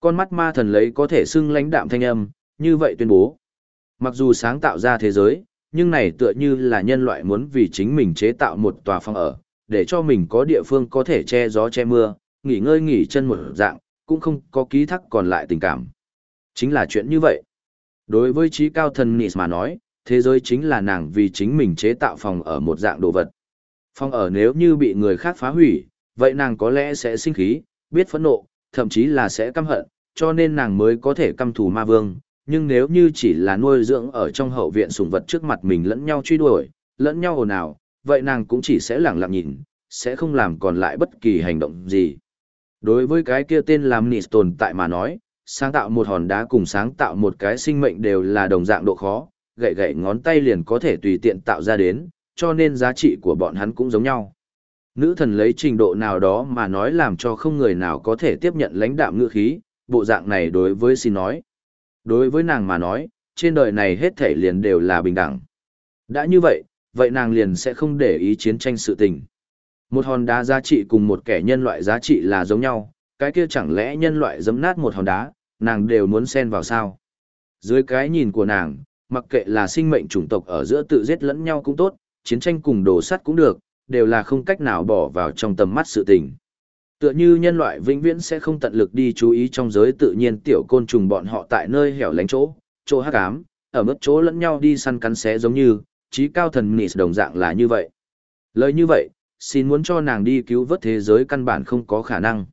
Con mắt ma thần lấy có thể xưng lãnh đạm thanh âm, như vậy tuyên bố. Mặc dù sáng tạo ra thế giới, nhưng này tựa như là nhân loại muốn vì chính mình chế tạo một tòa phòng ở, để cho mình có địa phương có thể che gió che mưa, nghỉ ngơi nghỉ chân một dạng, cũng không có ký thác còn lại tình cảm. Chính là chuyện như vậy. Đối với trí cao thần Nis mà nói, thế giới chính là nàng vì chính mình chế tạo phòng ở một dạng đồ vật. Phòng ở nếu như bị người khác phá hủy, vậy nàng có lẽ sẽ sinh khí, biết phẫn nộ, thậm chí là sẽ căm hận, cho nên nàng mới có thể căm thù ma vương. Nhưng nếu như chỉ là nuôi dưỡng ở trong hậu viện sùng vật trước mặt mình lẫn nhau truy đuổi, lẫn nhau ồn ào, vậy nàng cũng chỉ sẽ lẳng lặng nhìn, sẽ không làm còn lại bất kỳ hành động gì. Đối với cái kia tên làm nịt tồn tại mà nói, sáng tạo một hòn đá cùng sáng tạo một cái sinh mệnh đều là đồng dạng độ khó, gậy gậy ngón tay liền có thể tùy tiện tạo ra đến, cho nên giá trị của bọn hắn cũng giống nhau. Nữ thần lấy trình độ nào đó mà nói làm cho không người nào có thể tiếp nhận lãnh đạm ngữ khí, bộ dạng này đối với xin nói. Đối với nàng mà nói, trên đời này hết thể liền đều là bình đẳng. Đã như vậy, vậy nàng liền sẽ không để ý chiến tranh sự tình. Một hòn đá giá trị cùng một kẻ nhân loại giá trị là giống nhau, cái kia chẳng lẽ nhân loại giấm nát một hòn đá, nàng đều muốn xen vào sao? Dưới cái nhìn của nàng, mặc kệ là sinh mệnh chủng tộc ở giữa tự giết lẫn nhau cũng tốt, chiến tranh cùng đồ sắt cũng được, đều là không cách nào bỏ vào trong tầm mắt sự tình. Tựa như nhân loại vĩnh viễn sẽ không tận lực đi chú ý trong giới tự nhiên tiểu côn trùng bọn họ tại nơi hẻo lánh chỗ, chỗ hắc ám, ở mức chỗ lẫn nhau đi săn cắn xé giống như, trí cao thần nịt đồng dạng là như vậy. Lời như vậy, xin muốn cho nàng đi cứu vớt thế giới căn bản không có khả năng.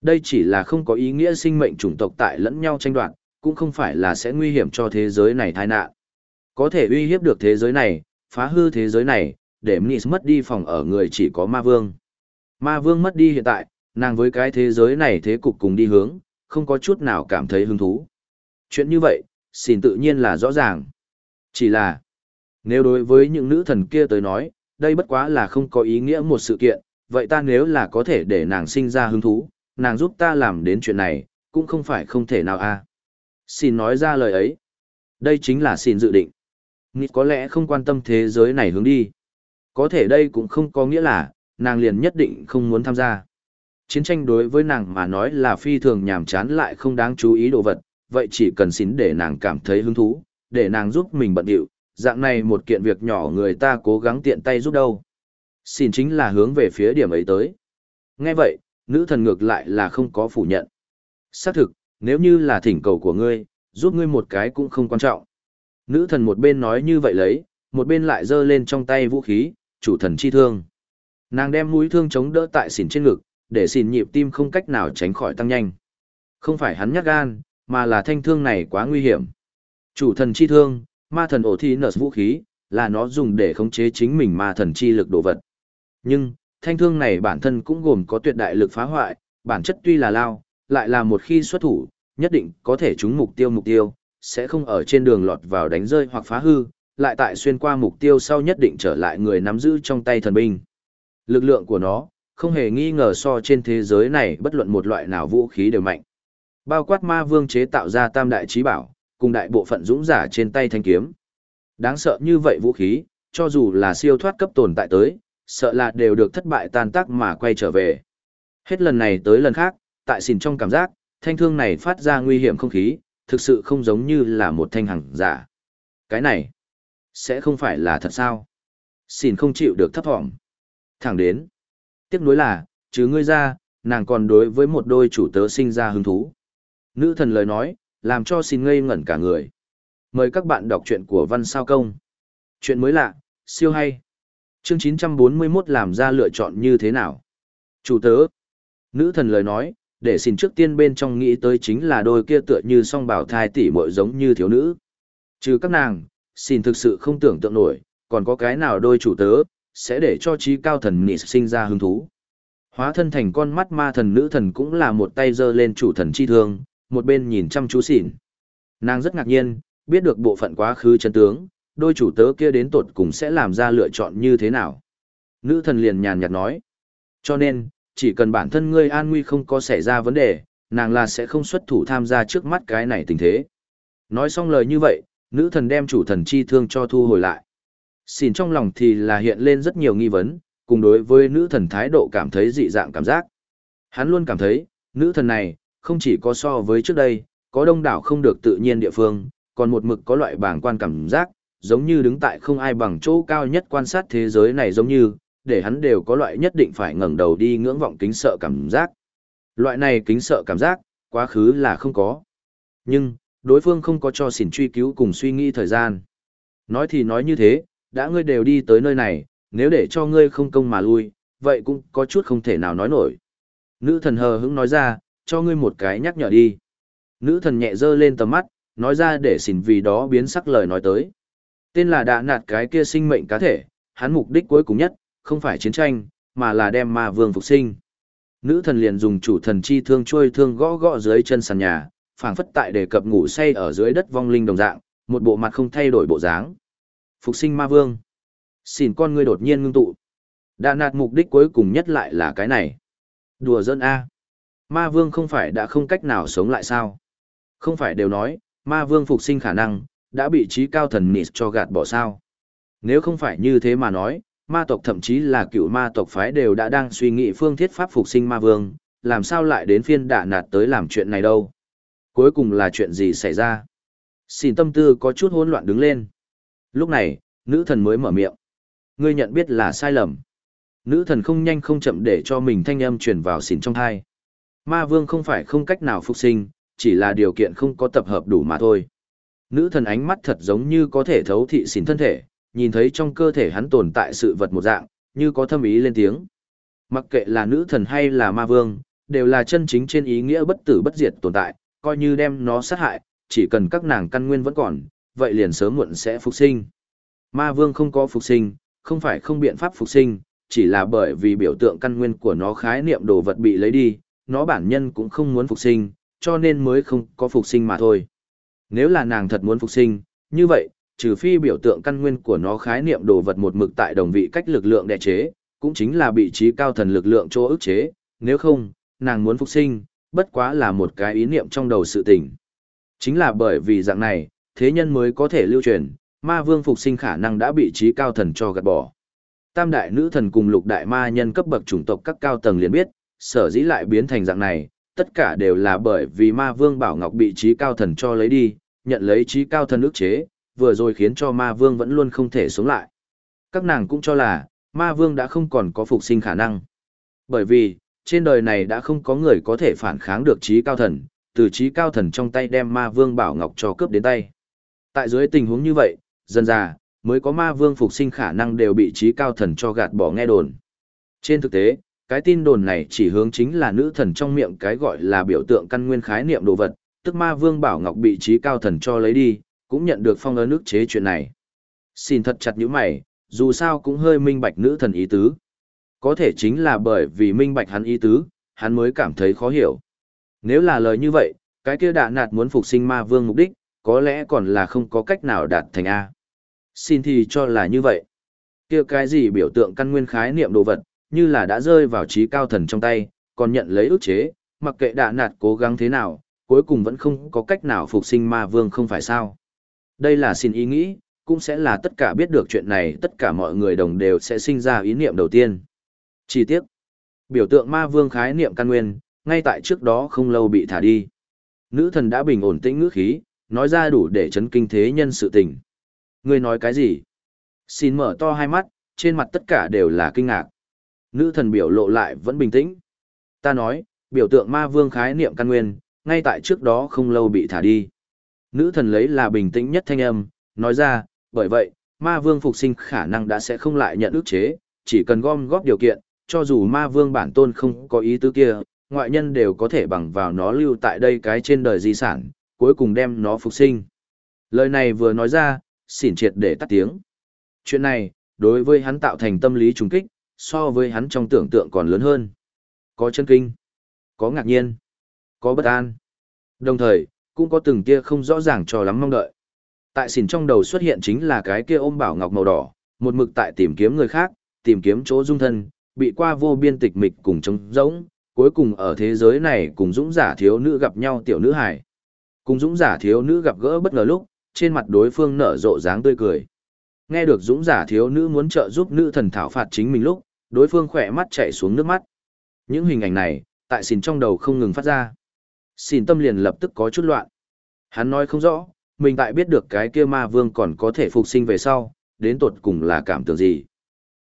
Đây chỉ là không có ý nghĩa sinh mệnh chủng tộc tại lẫn nhau tranh đoạt, cũng không phải là sẽ nguy hiểm cho thế giới này tai nạn. Có thể uy hiếp được thế giới này, phá hư thế giới này, để Mnis mất đi phòng ở người chỉ có ma vương. Ma vương mất đi hiện tại, nàng với cái thế giới này thế cục cùng đi hướng, không có chút nào cảm thấy hứng thú. Chuyện như vậy, xin tự nhiên là rõ ràng. Chỉ là, nếu đối với những nữ thần kia tới nói, đây bất quá là không có ý nghĩa một sự kiện, vậy ta nếu là có thể để nàng sinh ra hứng thú, nàng giúp ta làm đến chuyện này, cũng không phải không thể nào à. a. Xin nói ra lời ấy. Đây chính là xin dự định. Nít có lẽ không quan tâm thế giới này hướng đi. Có thể đây cũng không có nghĩa là, nàng liền nhất định không muốn tham gia. Chiến tranh đối với nàng mà nói là phi thường nhàm chán lại không đáng chú ý đồ vật, vậy chỉ cần xin để nàng cảm thấy hứng thú, để nàng giúp mình bận điệu, dạng này một kiện việc nhỏ người ta cố gắng tiện tay giúp đâu. Xin chính là hướng về phía điểm ấy tới. Nghe vậy, nữ thần ngược lại là không có phủ nhận. Xác thực, nếu như là thỉnh cầu của ngươi, giúp ngươi một cái cũng không quan trọng. Nữ thần một bên nói như vậy lấy, một bên lại giơ lên trong tay vũ khí, chủ thần chi thương. Nàng đem mũi thương chống đỡ tại xỉn trên ngực, để xỉn nhịp tim không cách nào tránh khỏi tăng nhanh. Không phải hắn nhát gan, mà là thanh thương này quá nguy hiểm. Chủ thần chi thương, ma thần ổ thi nở vũ khí, là nó dùng để khống chế chính mình ma thần chi lực đồ vật. Nhưng, thanh thương này bản thân cũng gồm có tuyệt đại lực phá hoại, bản chất tuy là lao, lại là một khi xuất thủ, nhất định có thể trúng mục tiêu mục tiêu, sẽ không ở trên đường lọt vào đánh rơi hoặc phá hư, lại tại xuyên qua mục tiêu sau nhất định trở lại người nắm giữ trong tay thần binh. Lực lượng của nó, không hề nghi ngờ so trên thế giới này bất luận một loại nào vũ khí đều mạnh. Bao quát ma vương chế tạo ra tam đại trí bảo, cùng đại bộ phận dũng giả trên tay thanh kiếm. Đáng sợ như vậy vũ khí, cho dù là siêu thoát cấp tồn tại tới, sợ là đều được thất bại tan tác mà quay trở về. Hết lần này tới lần khác, tại xìn trong cảm giác, thanh thương này phát ra nguy hiểm không khí, thực sự không giống như là một thanh hằng giả. Cái này, sẽ không phải là thật sao? Xin không chịu được thấp thỏm. Thẳng đến. Tiếc nuối là, chứ ngươi ra, nàng còn đối với một đôi chủ tớ sinh ra hứng thú. Nữ thần lời nói, làm cho xin ngây ngẩn cả người. Mời các bạn đọc truyện của Văn Sao Công. Chuyện mới lạ, siêu hay. Chương 941 làm ra lựa chọn như thế nào? Chủ tớ. Nữ thần lời nói, để xin trước tiên bên trong nghĩ tới chính là đôi kia tựa như song bảo thai tỷ muội giống như thiếu nữ. Trừ các nàng, xin thực sự không tưởng tượng nổi, còn có cái nào đôi chủ tớ, sẽ để cho trí cao thần nị sinh ra hứng thú. Hóa thân thành con mắt ma thần nữ thần cũng là một tay giơ lên chủ thần chi thương, một bên nhìn chăm chú xỉn. Nàng rất ngạc nhiên, biết được bộ phận quá khứ chân tướng, đôi chủ tớ kia đến tột cùng sẽ làm ra lựa chọn như thế nào. Nữ thần liền nhàn nhạt nói. Cho nên, chỉ cần bản thân ngươi an nguy không có xảy ra vấn đề, nàng là sẽ không xuất thủ tham gia trước mắt cái này tình thế. Nói xong lời như vậy, nữ thần đem chủ thần chi thương cho thu hồi lại. Xin trong lòng thì là hiện lên rất nhiều nghi vấn, cùng đối với nữ thần thái độ cảm thấy dị dạng cảm giác. Hắn luôn cảm thấy, nữ thần này, không chỉ có so với trước đây, có đông đảo không được tự nhiên địa phương, còn một mực có loại bảng quan cảm giác, giống như đứng tại không ai bằng chỗ cao nhất quan sát thế giới này giống như, để hắn đều có loại nhất định phải ngẩng đầu đi ngưỡng vọng kính sợ cảm giác. Loại này kính sợ cảm giác, quá khứ là không có. Nhưng, đối phương không có cho xỉn truy cứu cùng suy nghĩ thời gian. Nói thì nói như thế, đã ngươi đều đi tới nơi này, nếu để cho ngươi không công mà lui, vậy cũng có chút không thể nào nói nổi. Nữ thần hờ hững nói ra, cho ngươi một cái nhắc nhở đi. Nữ thần nhẹ dơ lên tầm mắt, nói ra để xỉn vì đó biến sắc lời nói tới. Tên là đã nạt cái kia sinh mệnh cá thể, hắn mục đích cuối cùng nhất, không phải chiến tranh, mà là đem ma vương phục sinh. Nữ thần liền dùng chủ thần chi thương trôi thương gõ gõ dưới chân sàn nhà, phảng phất tại để cập ngủ say ở dưới đất vong linh đồng dạng, một bộ mặt không thay đổi bộ dáng. Phục sinh ma vương. Xin con ngươi đột nhiên ngưng tụ. Đã nạt mục đích cuối cùng nhất lại là cái này. Đùa dân A. Ma vương không phải đã không cách nào sống lại sao? Không phải đều nói, ma vương phục sinh khả năng, đã bị trí cao thần nịt cho gạt bỏ sao? Nếu không phải như thế mà nói, ma tộc thậm chí là cựu ma tộc phái đều đã đang suy nghĩ phương thiết pháp phục sinh ma vương, làm sao lại đến phiên đả nạt tới làm chuyện này đâu? Cuối cùng là chuyện gì xảy ra? Xin tâm tư có chút hỗn loạn đứng lên. Lúc này, nữ thần mới mở miệng. Ngươi nhận biết là sai lầm. Nữ thần không nhanh không chậm để cho mình thanh âm truyền vào xỉn trong thai. Ma vương không phải không cách nào phục sinh, chỉ là điều kiện không có tập hợp đủ mà thôi. Nữ thần ánh mắt thật giống như có thể thấu thị xỉn thân thể, nhìn thấy trong cơ thể hắn tồn tại sự vật một dạng, như có thâm ý lên tiếng. Mặc kệ là nữ thần hay là ma vương, đều là chân chính trên ý nghĩa bất tử bất diệt tồn tại, coi như đem nó sát hại, chỉ cần các nàng căn nguyên vẫn còn, vậy liền sớm muộn sẽ phục sinh. Ma vương không có phục sinh, không phải không biện pháp phục sinh, chỉ là bởi vì biểu tượng căn nguyên của nó khái niệm đồ vật bị lấy đi, nó bản nhân cũng không muốn phục sinh, cho nên mới không có phục sinh mà thôi. Nếu là nàng thật muốn phục sinh, như vậy, trừ phi biểu tượng căn nguyên của nó khái niệm đồ vật một mực tại đồng vị cách lực lượng đè chế, cũng chính là bị trí cao thần lực lượng chỗ ức chế, nếu không, nàng muốn phục sinh, bất quá là một cái ý niệm trong đầu sự tình. Chính là bởi vì dạng này, thế nhân mới có thể lưu truyền, ma vương phục sinh khả năng đã bị trí cao thần cho gạt bỏ. Tam đại nữ thần cùng lục đại ma nhân cấp bậc chủng tộc các cao tầng liền biết, sở dĩ lại biến thành dạng này, tất cả đều là bởi vì ma vương bảo ngọc bị trí cao thần cho lấy đi, nhận lấy trí cao thần ức chế, vừa rồi khiến cho ma vương vẫn luôn không thể sống lại. Các nàng cũng cho là, ma vương đã không còn có phục sinh khả năng. Bởi vì, trên đời này đã không có người có thể phản kháng được trí cao thần, từ trí cao thần trong tay đem ma vương bảo ngọc cho cướp đến tay. Tại dưới tình huống như vậy, dần ra, mới có ma vương phục sinh khả năng đều bị trí cao thần cho gạt bỏ nghe đồn. Trên thực tế, cái tin đồn này chỉ hướng chính là nữ thần trong miệng cái gọi là biểu tượng căn nguyên khái niệm đồ vật, tức ma vương bảo ngọc bị trí cao thần cho lấy đi, cũng nhận được phong ấn ức chế chuyện này. Xin thật chặt những mày, dù sao cũng hơi minh bạch nữ thần ý tứ. Có thể chính là bởi vì minh bạch hắn ý tứ, hắn mới cảm thấy khó hiểu. Nếu là lời như vậy, cái kia đạ nạt muốn phục sinh ma vương mục đích, có lẽ còn là không có cách nào đạt thành A. Xin thì cho là như vậy. kia cái gì biểu tượng căn nguyên khái niệm đồ vật, như là đã rơi vào trí cao thần trong tay, còn nhận lấy ức chế, mặc kệ đạ nạt cố gắng thế nào, cuối cùng vẫn không có cách nào phục sinh ma vương không phải sao. Đây là xin ý nghĩ, cũng sẽ là tất cả biết được chuyện này tất cả mọi người đồng đều sẽ sinh ra ý niệm đầu tiên. Chi tiết Biểu tượng ma vương khái niệm căn nguyên, ngay tại trước đó không lâu bị thả đi. Nữ thần đã bình ổn tĩnh ngữ khí, nói ra đủ để chấn kinh thế nhân sự tình. Ngươi nói cái gì? Xin mở to hai mắt, trên mặt tất cả đều là kinh ngạc. Nữ thần biểu lộ lại vẫn bình tĩnh. Ta nói, biểu tượng ma vương khái niệm căn nguyên, ngay tại trước đó không lâu bị thả đi. Nữ thần lấy là bình tĩnh nhất thanh âm, nói ra, bởi vậy, ma vương phục sinh khả năng đã sẽ không lại nhận ức chế, chỉ cần gom góp điều kiện, cho dù ma vương bản tôn không có ý tứ kia, ngoại nhân đều có thể bằng vào nó lưu tại đây cái trên đời di sản, cuối cùng đem nó phục sinh. Lời này vừa nói ra, xỉn triệt để tắt tiếng. Chuyện này, đối với hắn tạo thành tâm lý trùng kích, so với hắn trong tưởng tượng còn lớn hơn. Có chân kinh, có ngạc nhiên, có bất an. Đồng thời, cũng có từng kia không rõ ràng cho lắm mong đợi. Tại xỉn trong đầu xuất hiện chính là cái kia ôm bảo ngọc màu đỏ, một mực tại tìm kiếm người khác, tìm kiếm chỗ dung thân, bị qua vô biên tịch mịch cùng trống rỗng, cuối cùng ở thế giới này cùng dũng giả thiếu nữ gặp nhau tiểu nữ hải. Cùng dũng giả thiếu nữ gặp gỡ bất ngờ lúc, trên mặt đối phương nở rộ dáng tươi cười. Nghe được dũng giả thiếu nữ muốn trợ giúp nữ thần thảo phạt chính mình lúc, đối phương khỏe mắt chạy xuống nước mắt. Những hình ảnh này, tại xìn trong đầu không ngừng phát ra. Xìn tâm liền lập tức có chút loạn. Hắn nói không rõ, mình tại biết được cái kia ma vương còn có thể phục sinh về sau, đến tột cùng là cảm tưởng gì.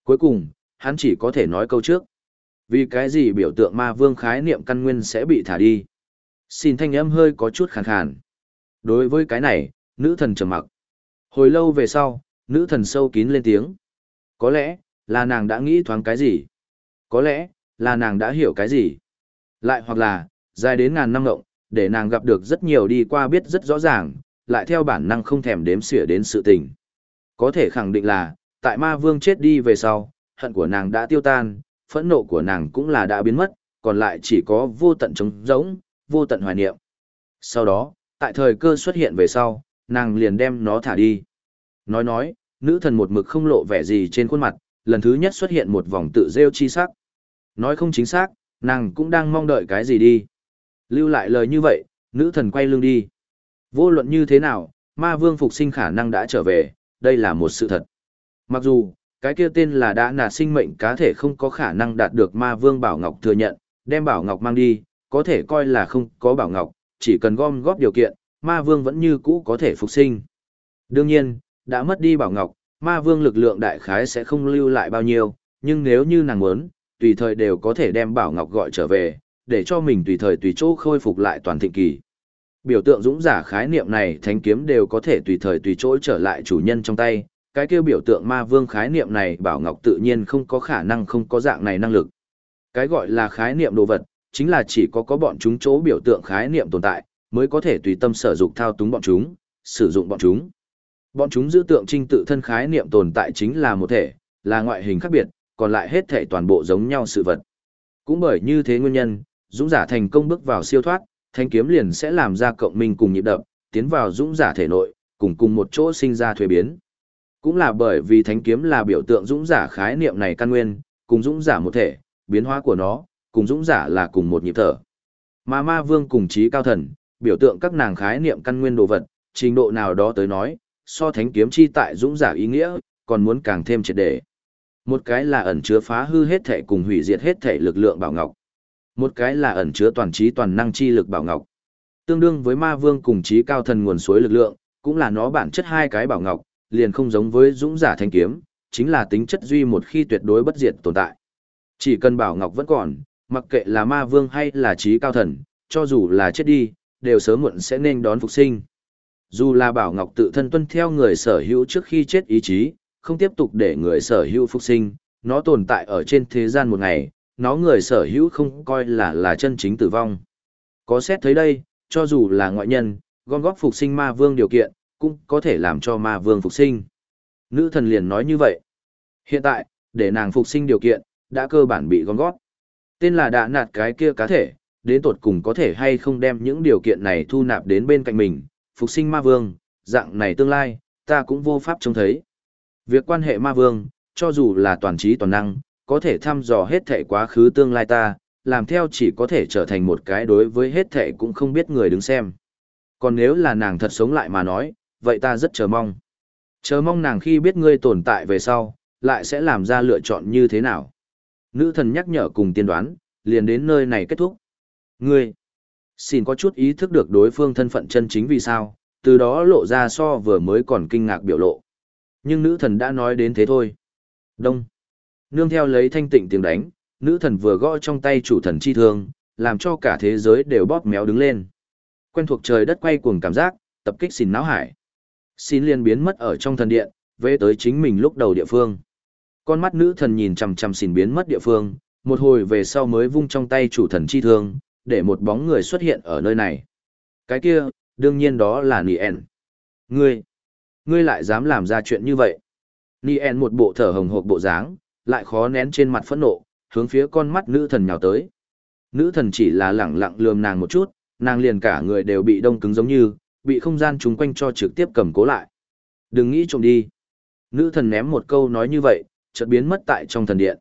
Cuối cùng, hắn chỉ có thể nói câu trước. Vì cái gì biểu tượng ma vương khái niệm căn nguyên sẽ bị thả đi. Xin thanh âm hơi có chút khàn khàn. Đối với cái này, nữ thần trầm mặc. Hồi lâu về sau, nữ thần sâu kín lên tiếng. Có lẽ, là nàng đã nghĩ thoáng cái gì. Có lẽ, là nàng đã hiểu cái gì. Lại hoặc là, dài đến ngàn năm ngộng, để nàng gặp được rất nhiều đi qua biết rất rõ ràng, lại theo bản năng không thèm đếm xỉa đến sự tình. Có thể khẳng định là, tại ma vương chết đi về sau, hận của nàng đã tiêu tan, phẫn nộ của nàng cũng là đã biến mất, còn lại chỉ có vô tận trống rỗng, vô tận hoài niệm. Sau đó, tại thời cơ xuất hiện về sau, nàng liền đem nó thả đi. Nói nói, nữ thần một mực không lộ vẻ gì trên khuôn mặt, lần thứ nhất xuất hiện một vòng tự rêu chi sắc. Nói không chính xác, nàng cũng đang mong đợi cái gì đi. Lưu lại lời như vậy, nữ thần quay lưng đi. Vô luận như thế nào, ma vương phục sinh khả năng đã trở về, đây là một sự thật. Mặc dù, cái kia tên là đã nạt sinh mệnh cá thể không có khả năng đạt được ma vương Bảo Ngọc thừa nhận, đem Bảo Ngọc mang đi, có thể coi là không có Bảo Ngọc, chỉ cần gom góp điều kiện, ma vương vẫn như cũ có thể phục sinh. Đương nhiên, đã mất đi Bảo Ngọc, ma vương lực lượng đại khái sẽ không lưu lại bao nhiêu, nhưng nếu như nàng muốn, tùy thời đều có thể đem Bảo Ngọc gọi trở về, để cho mình tùy thời tùy chỗ khôi phục lại toàn thịnh kỳ. Biểu tượng dũng giả khái niệm này thánh kiếm đều có thể tùy thời tùy chỗ trở lại chủ nhân trong tay, cái kêu biểu tượng ma vương khái niệm này Bảo Ngọc tự nhiên không có khả năng không có dạng này năng lực. Cái gọi là khái niệm đồ vật, chính là chỉ có có bọn chúng chỗ biểu tượng khái niệm tồn tại, mới có thể tùy tâm sở dụng thao túng bọn chúng, sử dụng bọn chúng. Bọn chúng giữ tượng trinh tự thân khái niệm tồn tại chính là một thể, là ngoại hình khác biệt, còn lại hết thể toàn bộ giống nhau sự vật. Cũng bởi như thế nguyên nhân, dũng giả thành công bước vào siêu thoát, thanh kiếm liền sẽ làm ra cộng minh cùng nhịp đập, tiến vào dũng giả thể nội, cùng cùng một chỗ sinh ra thuế biến. Cũng là bởi vì thánh kiếm là biểu tượng dũng giả khái niệm này căn nguyên, cùng dũng giả một thể, biến hóa của nó, cùng dũng giả là cùng một nhịp thở. Mà ma vương cùng trí cao thần, biểu tượng các nàng khái niệm căn nguyên đồ vật, trình độ nào đó tới nói, so thánh kiếm chi tại dũng giả ý nghĩa, còn muốn càng thêm triệt đề. Một cái là ẩn chứa phá hư hết thể cùng hủy diệt hết thể lực lượng bảo ngọc. Một cái là ẩn chứa toàn trí toàn năng chi lực bảo ngọc. Tương đương với ma vương cùng trí cao thần nguồn suối lực lượng, cũng là nó bản chất hai cái bảo ngọc, liền không giống với dũng giả thanh kiếm, chính là tính chất duy một khi tuyệt đối bất diệt tồn tại. Chỉ cần bảo ngọc vẫn còn, mặc kệ là ma vương hay là trí cao thần, cho dù là chết đi, đều sớm muộn sẽ nên đón phục sinh. Dù là bảo ngọc tự thân tuân theo người sở hữu trước khi chết ý chí, không tiếp tục để người sở hữu phục sinh, nó tồn tại ở trên thế gian một ngày, nó người sở hữu không coi là là chân chính tử vong. Có xét thấy đây, cho dù là ngoại nhân, gom góp phục sinh ma vương điều kiện, cũng có thể làm cho ma vương phục sinh. Nữ thần liền nói như vậy. Hiện tại, để nàng phục sinh điều kiện, đã cơ bản bị gom gót. Tên là đã nạt cái kia cá thể, đến tột cùng có thể hay không đem những điều kiện này thu nạp đến bên cạnh mình, phục sinh ma vương, dạng này tương lai, ta cũng vô pháp trông thấy. Việc quan hệ ma vương, cho dù là toàn trí toàn năng, có thể thăm dò hết thể quá khứ tương lai ta, làm theo chỉ có thể trở thành một cái đối với hết thể cũng không biết người đứng xem. Còn nếu là nàng thật sống lại mà nói, vậy ta rất chờ mong. Chờ mong nàng khi biết ngươi tồn tại về sau, lại sẽ làm ra lựa chọn như thế nào. Nữ thần nhắc nhở cùng tiên đoán, liền đến nơi này kết thúc. Ngươi, xin có chút ý thức được đối phương thân phận chân chính vì sao, từ đó lộ ra so vừa mới còn kinh ngạc biểu lộ. Nhưng nữ thần đã nói đến thế thôi. Đông. Nương theo lấy thanh tịnh tiếng đánh, nữ thần vừa gõ trong tay chủ thần chi thương, làm cho cả thế giới đều bóp méo đứng lên. Quen thuộc trời đất quay cuồng cảm giác, tập kích xin náo hải. Xin liền biến mất ở trong thần điện, về tới chính mình lúc đầu địa phương. Con mắt nữ thần nhìn chằm chằm xin biến mất địa phương, một hồi về sau mới vung trong tay chủ thần chi thương, để một bóng người xuất hiện ở nơi này. Cái kia, đương nhiên đó là Nien. Ngươi, ngươi lại dám làm ra chuyện như vậy. Nien một bộ thở hồng hộc bộ dáng, lại khó nén trên mặt phẫn nộ, hướng phía con mắt nữ thần nhào tới. Nữ thần chỉ là lẳng lặng lườm nàng một chút, nàng liền cả người đều bị đông cứng giống như, bị không gian chung quanh cho trực tiếp cầm cố lại. Đừng nghĩ trộm đi. Nữ thần ném một câu nói như vậy, chợt biến mất tại trong thần điện.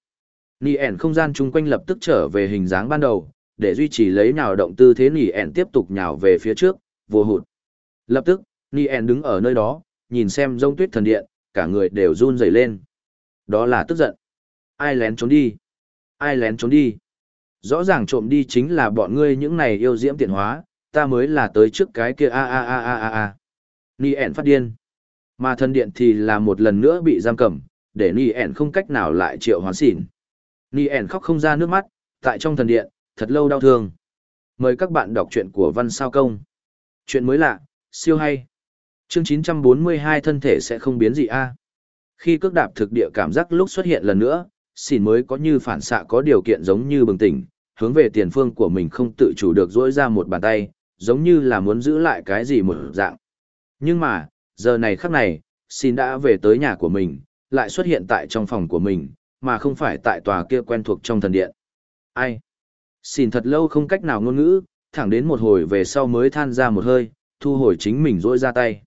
Nỉ ẻn không gian chung quanh lập tức trở về hình dáng ban đầu, để duy trì lấy nhào động tư thế nỉ ẻn tiếp tục nhào về phía trước, vô hụt. Lập tức, nỉ ẻn đứng ở nơi đó, nhìn xem rông tuyết thần điện, cả người đều run rẩy lên. Đó là tức giận. Ai lén trốn đi? Ai lén trốn đi? Rõ ràng trộm đi chính là bọn ngươi những này yêu diễm tiện hóa, ta mới là tới trước cái kia a a a a a a. Ni ẻn phát điên. Mà thần điện thì là một lần nữa bị giam cầm, để Ni ẻn không cách nào lại triệu hoán xỉn. Ni ẻn khóc không ra nước mắt, tại trong thần điện, thật lâu đau thương. Mời các bạn đọc truyện của Văn Sao Công. Chuyện mới lạ, siêu hay. Chương 942 thân thể sẽ không biến gì a. Khi cước đạp thực địa cảm giác lúc xuất hiện lần nữa, xỉn mới có như phản xạ có điều kiện giống như bừng tỉnh, hướng về tiền phương của mình không tự chủ được dỗi ra một bàn tay, giống như là muốn giữ lại cái gì một dạng. Nhưng mà, giờ này khắc này, xin đã về tới nhà của mình, lại xuất hiện tại trong phòng của mình, mà không phải tại tòa kia quen thuộc trong thần điện. Ai? Xin thật lâu không cách nào ngôn ngữ, thẳng đến một hồi về sau mới than ra một hơi, thu hồi chính mình rỗi ra tay.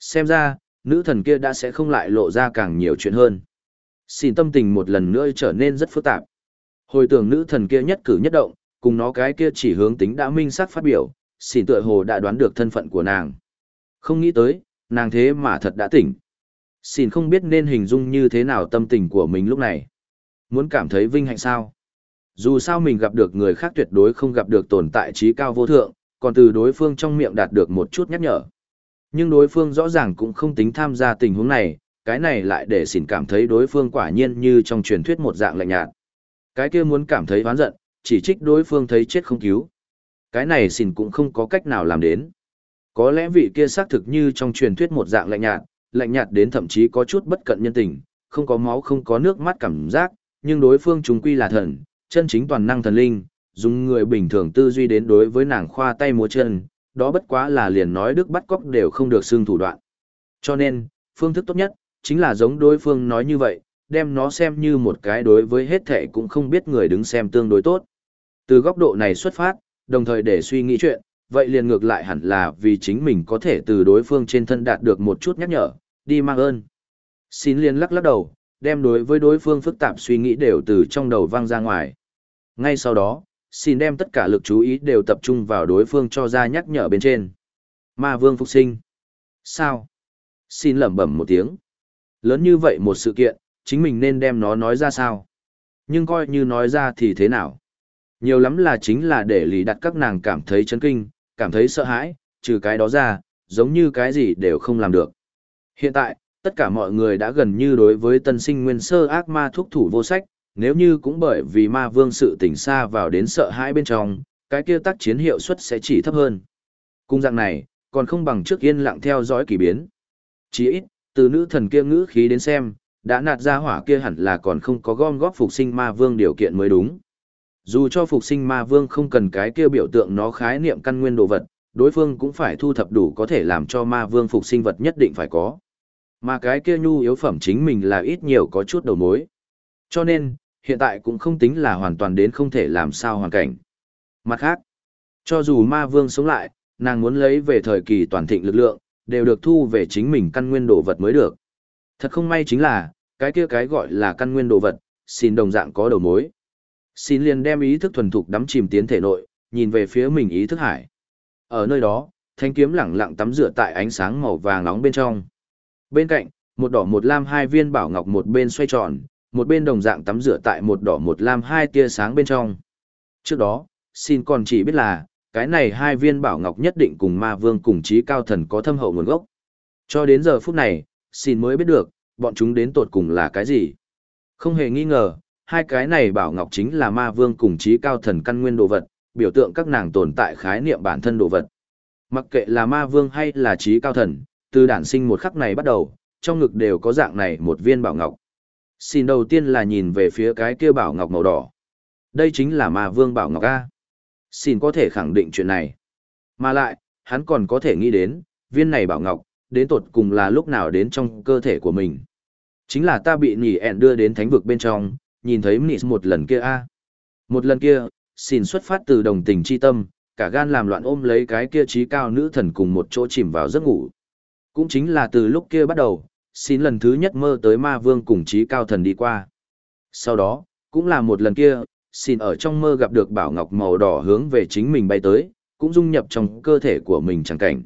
Xem ra, nữ thần kia đã sẽ không lại lộ ra càng nhiều chuyện hơn. Xin tâm tình một lần nữa trở nên rất phức tạp. Hồi tưởng nữ thần kia nhất cử nhất động, cùng nó cái kia chỉ hướng tính đã minh xác phát biểu, xin tựa hồ đã đoán được thân phận của nàng. Không nghĩ tới, nàng thế mà thật đã tỉnh. Xin không biết nên hình dung như thế nào tâm tình của mình lúc này. Muốn cảm thấy vinh hạnh sao? Dù sao mình gặp được người khác tuyệt đối không gặp được tồn tại trí cao vô thượng, còn từ đối phương trong miệng đạt được một chút nhắc nhở. Nhưng đối phương rõ ràng cũng không tính tham gia tình huống này, cái này lại để xỉn cảm thấy đối phương quả nhiên như trong truyền thuyết một dạng lạnh nhạt. Cái kia muốn cảm thấy oán giận, chỉ trích đối phương thấy chết không cứu. Cái này xin cũng không có cách nào làm đến. Có lẽ vị kia xác thực như trong truyền thuyết một dạng lạnh nhạt, lạnh nhạt đến thậm chí có chút bất cận nhân tình, không có máu không có nước mắt cảm giác, nhưng đối phương chúng quy là thần, chân chính toàn năng thần linh, dùng người bình thường tư duy đến đối với nàng khoa tay múa chân, đó bất quá là liền nói đức bắt cóc đều không được xương thủ đoạn. Cho nên, phương thức tốt nhất, chính là giống đối phương nói như vậy, đem nó xem như một cái đối với hết thể cũng không biết người đứng xem tương đối tốt. Từ góc độ này xuất phát, đồng thời để suy nghĩ chuyện, vậy liền ngược lại hẳn là vì chính mình có thể từ đối phương trên thân đạt được một chút nhắc nhở, đi mang ơn. Xin liền lắc lắc đầu, đem đối với đối phương phức tạp suy nghĩ đều từ trong đầu vang ra ngoài. Ngay sau đó, xin đem tất cả lực chú ý đều tập trung vào đối phương cho ra nhắc nhở bên trên. Ma vương phục sinh. Sao? Xin lẩm bẩm một tiếng. Lớn như vậy một sự kiện, chính mình nên đem nó nói ra sao? Nhưng coi như nói ra thì thế nào? Nhiều lắm là chính là để lì đặt các nàng cảm thấy chấn kinh, cảm thấy sợ hãi, trừ cái đó ra, giống như cái gì đều không làm được. Hiện tại, tất cả mọi người đã gần như đối với tân sinh nguyên sơ ác ma thuốc thủ vô sách, nếu như cũng bởi vì ma vương sự tỉnh xa vào đến sợ hãi bên trong, cái kia tác chiến hiệu suất sẽ chỉ thấp hơn. Cung dạng này, còn không bằng trước yên lặng theo dõi kỳ biến. Chỉ ít, từ nữ thần kia ngữ khí đến xem, đã nạt ra hỏa kia hẳn là còn không có gom góp phục sinh ma vương điều kiện mới đúng. Dù cho phục sinh ma vương không cần cái kia biểu tượng nó khái niệm căn nguyên đồ vật, đối phương cũng phải thu thập đủ có thể làm cho ma vương phục sinh vật nhất định phải có. Mà cái kia nhu yếu phẩm chính mình là ít nhiều có chút đầu mối. Cho nên, hiện tại cũng không tính là hoàn toàn đến không thể làm sao hoàn cảnh. Mặt khác, cho dù ma vương sống lại, nàng muốn lấy về thời kỳ toàn thịnh lực lượng, đều được thu về chính mình căn nguyên đồ vật mới được. Thật không may chính là, cái kia cái gọi là căn nguyên đồ vật, xin đồng dạng có đầu mối. Xin liền đem ý thức thuần thục đắm chìm tiến thể nội, nhìn về phía mình ý thức hải. Ở nơi đó, thanh kiếm lẳng lặng tắm rửa tại ánh sáng màu vàng nóng bên trong. Bên cạnh, một đỏ một lam hai viên bảo ngọc một bên xoay tròn, một bên đồng dạng tắm rửa tại một đỏ một lam hai tia sáng bên trong. Trước đó, xin còn chỉ biết là, cái này hai viên bảo ngọc nhất định cùng ma vương cùng trí cao thần có thâm hậu nguồn gốc. Cho đến giờ phút này, xin mới biết được, bọn chúng đến tột cùng là cái gì. Không hề nghi ngờ, hai cái này bảo ngọc chính là ma vương cùng trí cao thần căn nguyên đồ vật, biểu tượng các nàng tồn tại khái niệm bản thân đồ vật. Mặc kệ là ma vương hay là trí cao thần, từ đản sinh một khắc này bắt đầu, trong ngực đều có dạng này một viên bảo ngọc. Xin đầu tiên là nhìn về phía cái kia bảo ngọc màu đỏ. Đây chính là ma vương bảo ngọc A. Xin có thể khẳng định chuyện này. Mà lại, hắn còn có thể nghĩ đến, viên này bảo ngọc, đến tột cùng là lúc nào đến trong cơ thể của mình. Chính là ta bị nỉ ẹn đưa đến thánh vực bên trong, nhìn thấy nỉ một lần kia a Một lần kia, xin xuất phát từ đồng tình chi tâm, cả gan làm loạn ôm lấy cái kia trí cao nữ thần cùng một chỗ chìm vào giấc ngủ. Cũng chính là từ lúc kia bắt đầu, xin lần thứ nhất mơ tới ma vương cùng trí cao thần đi qua. Sau đó, cũng là một lần kia, xin ở trong mơ gặp được bảo ngọc màu đỏ hướng về chính mình bay tới, cũng dung nhập trong cơ thể của mình chẳng cảnh.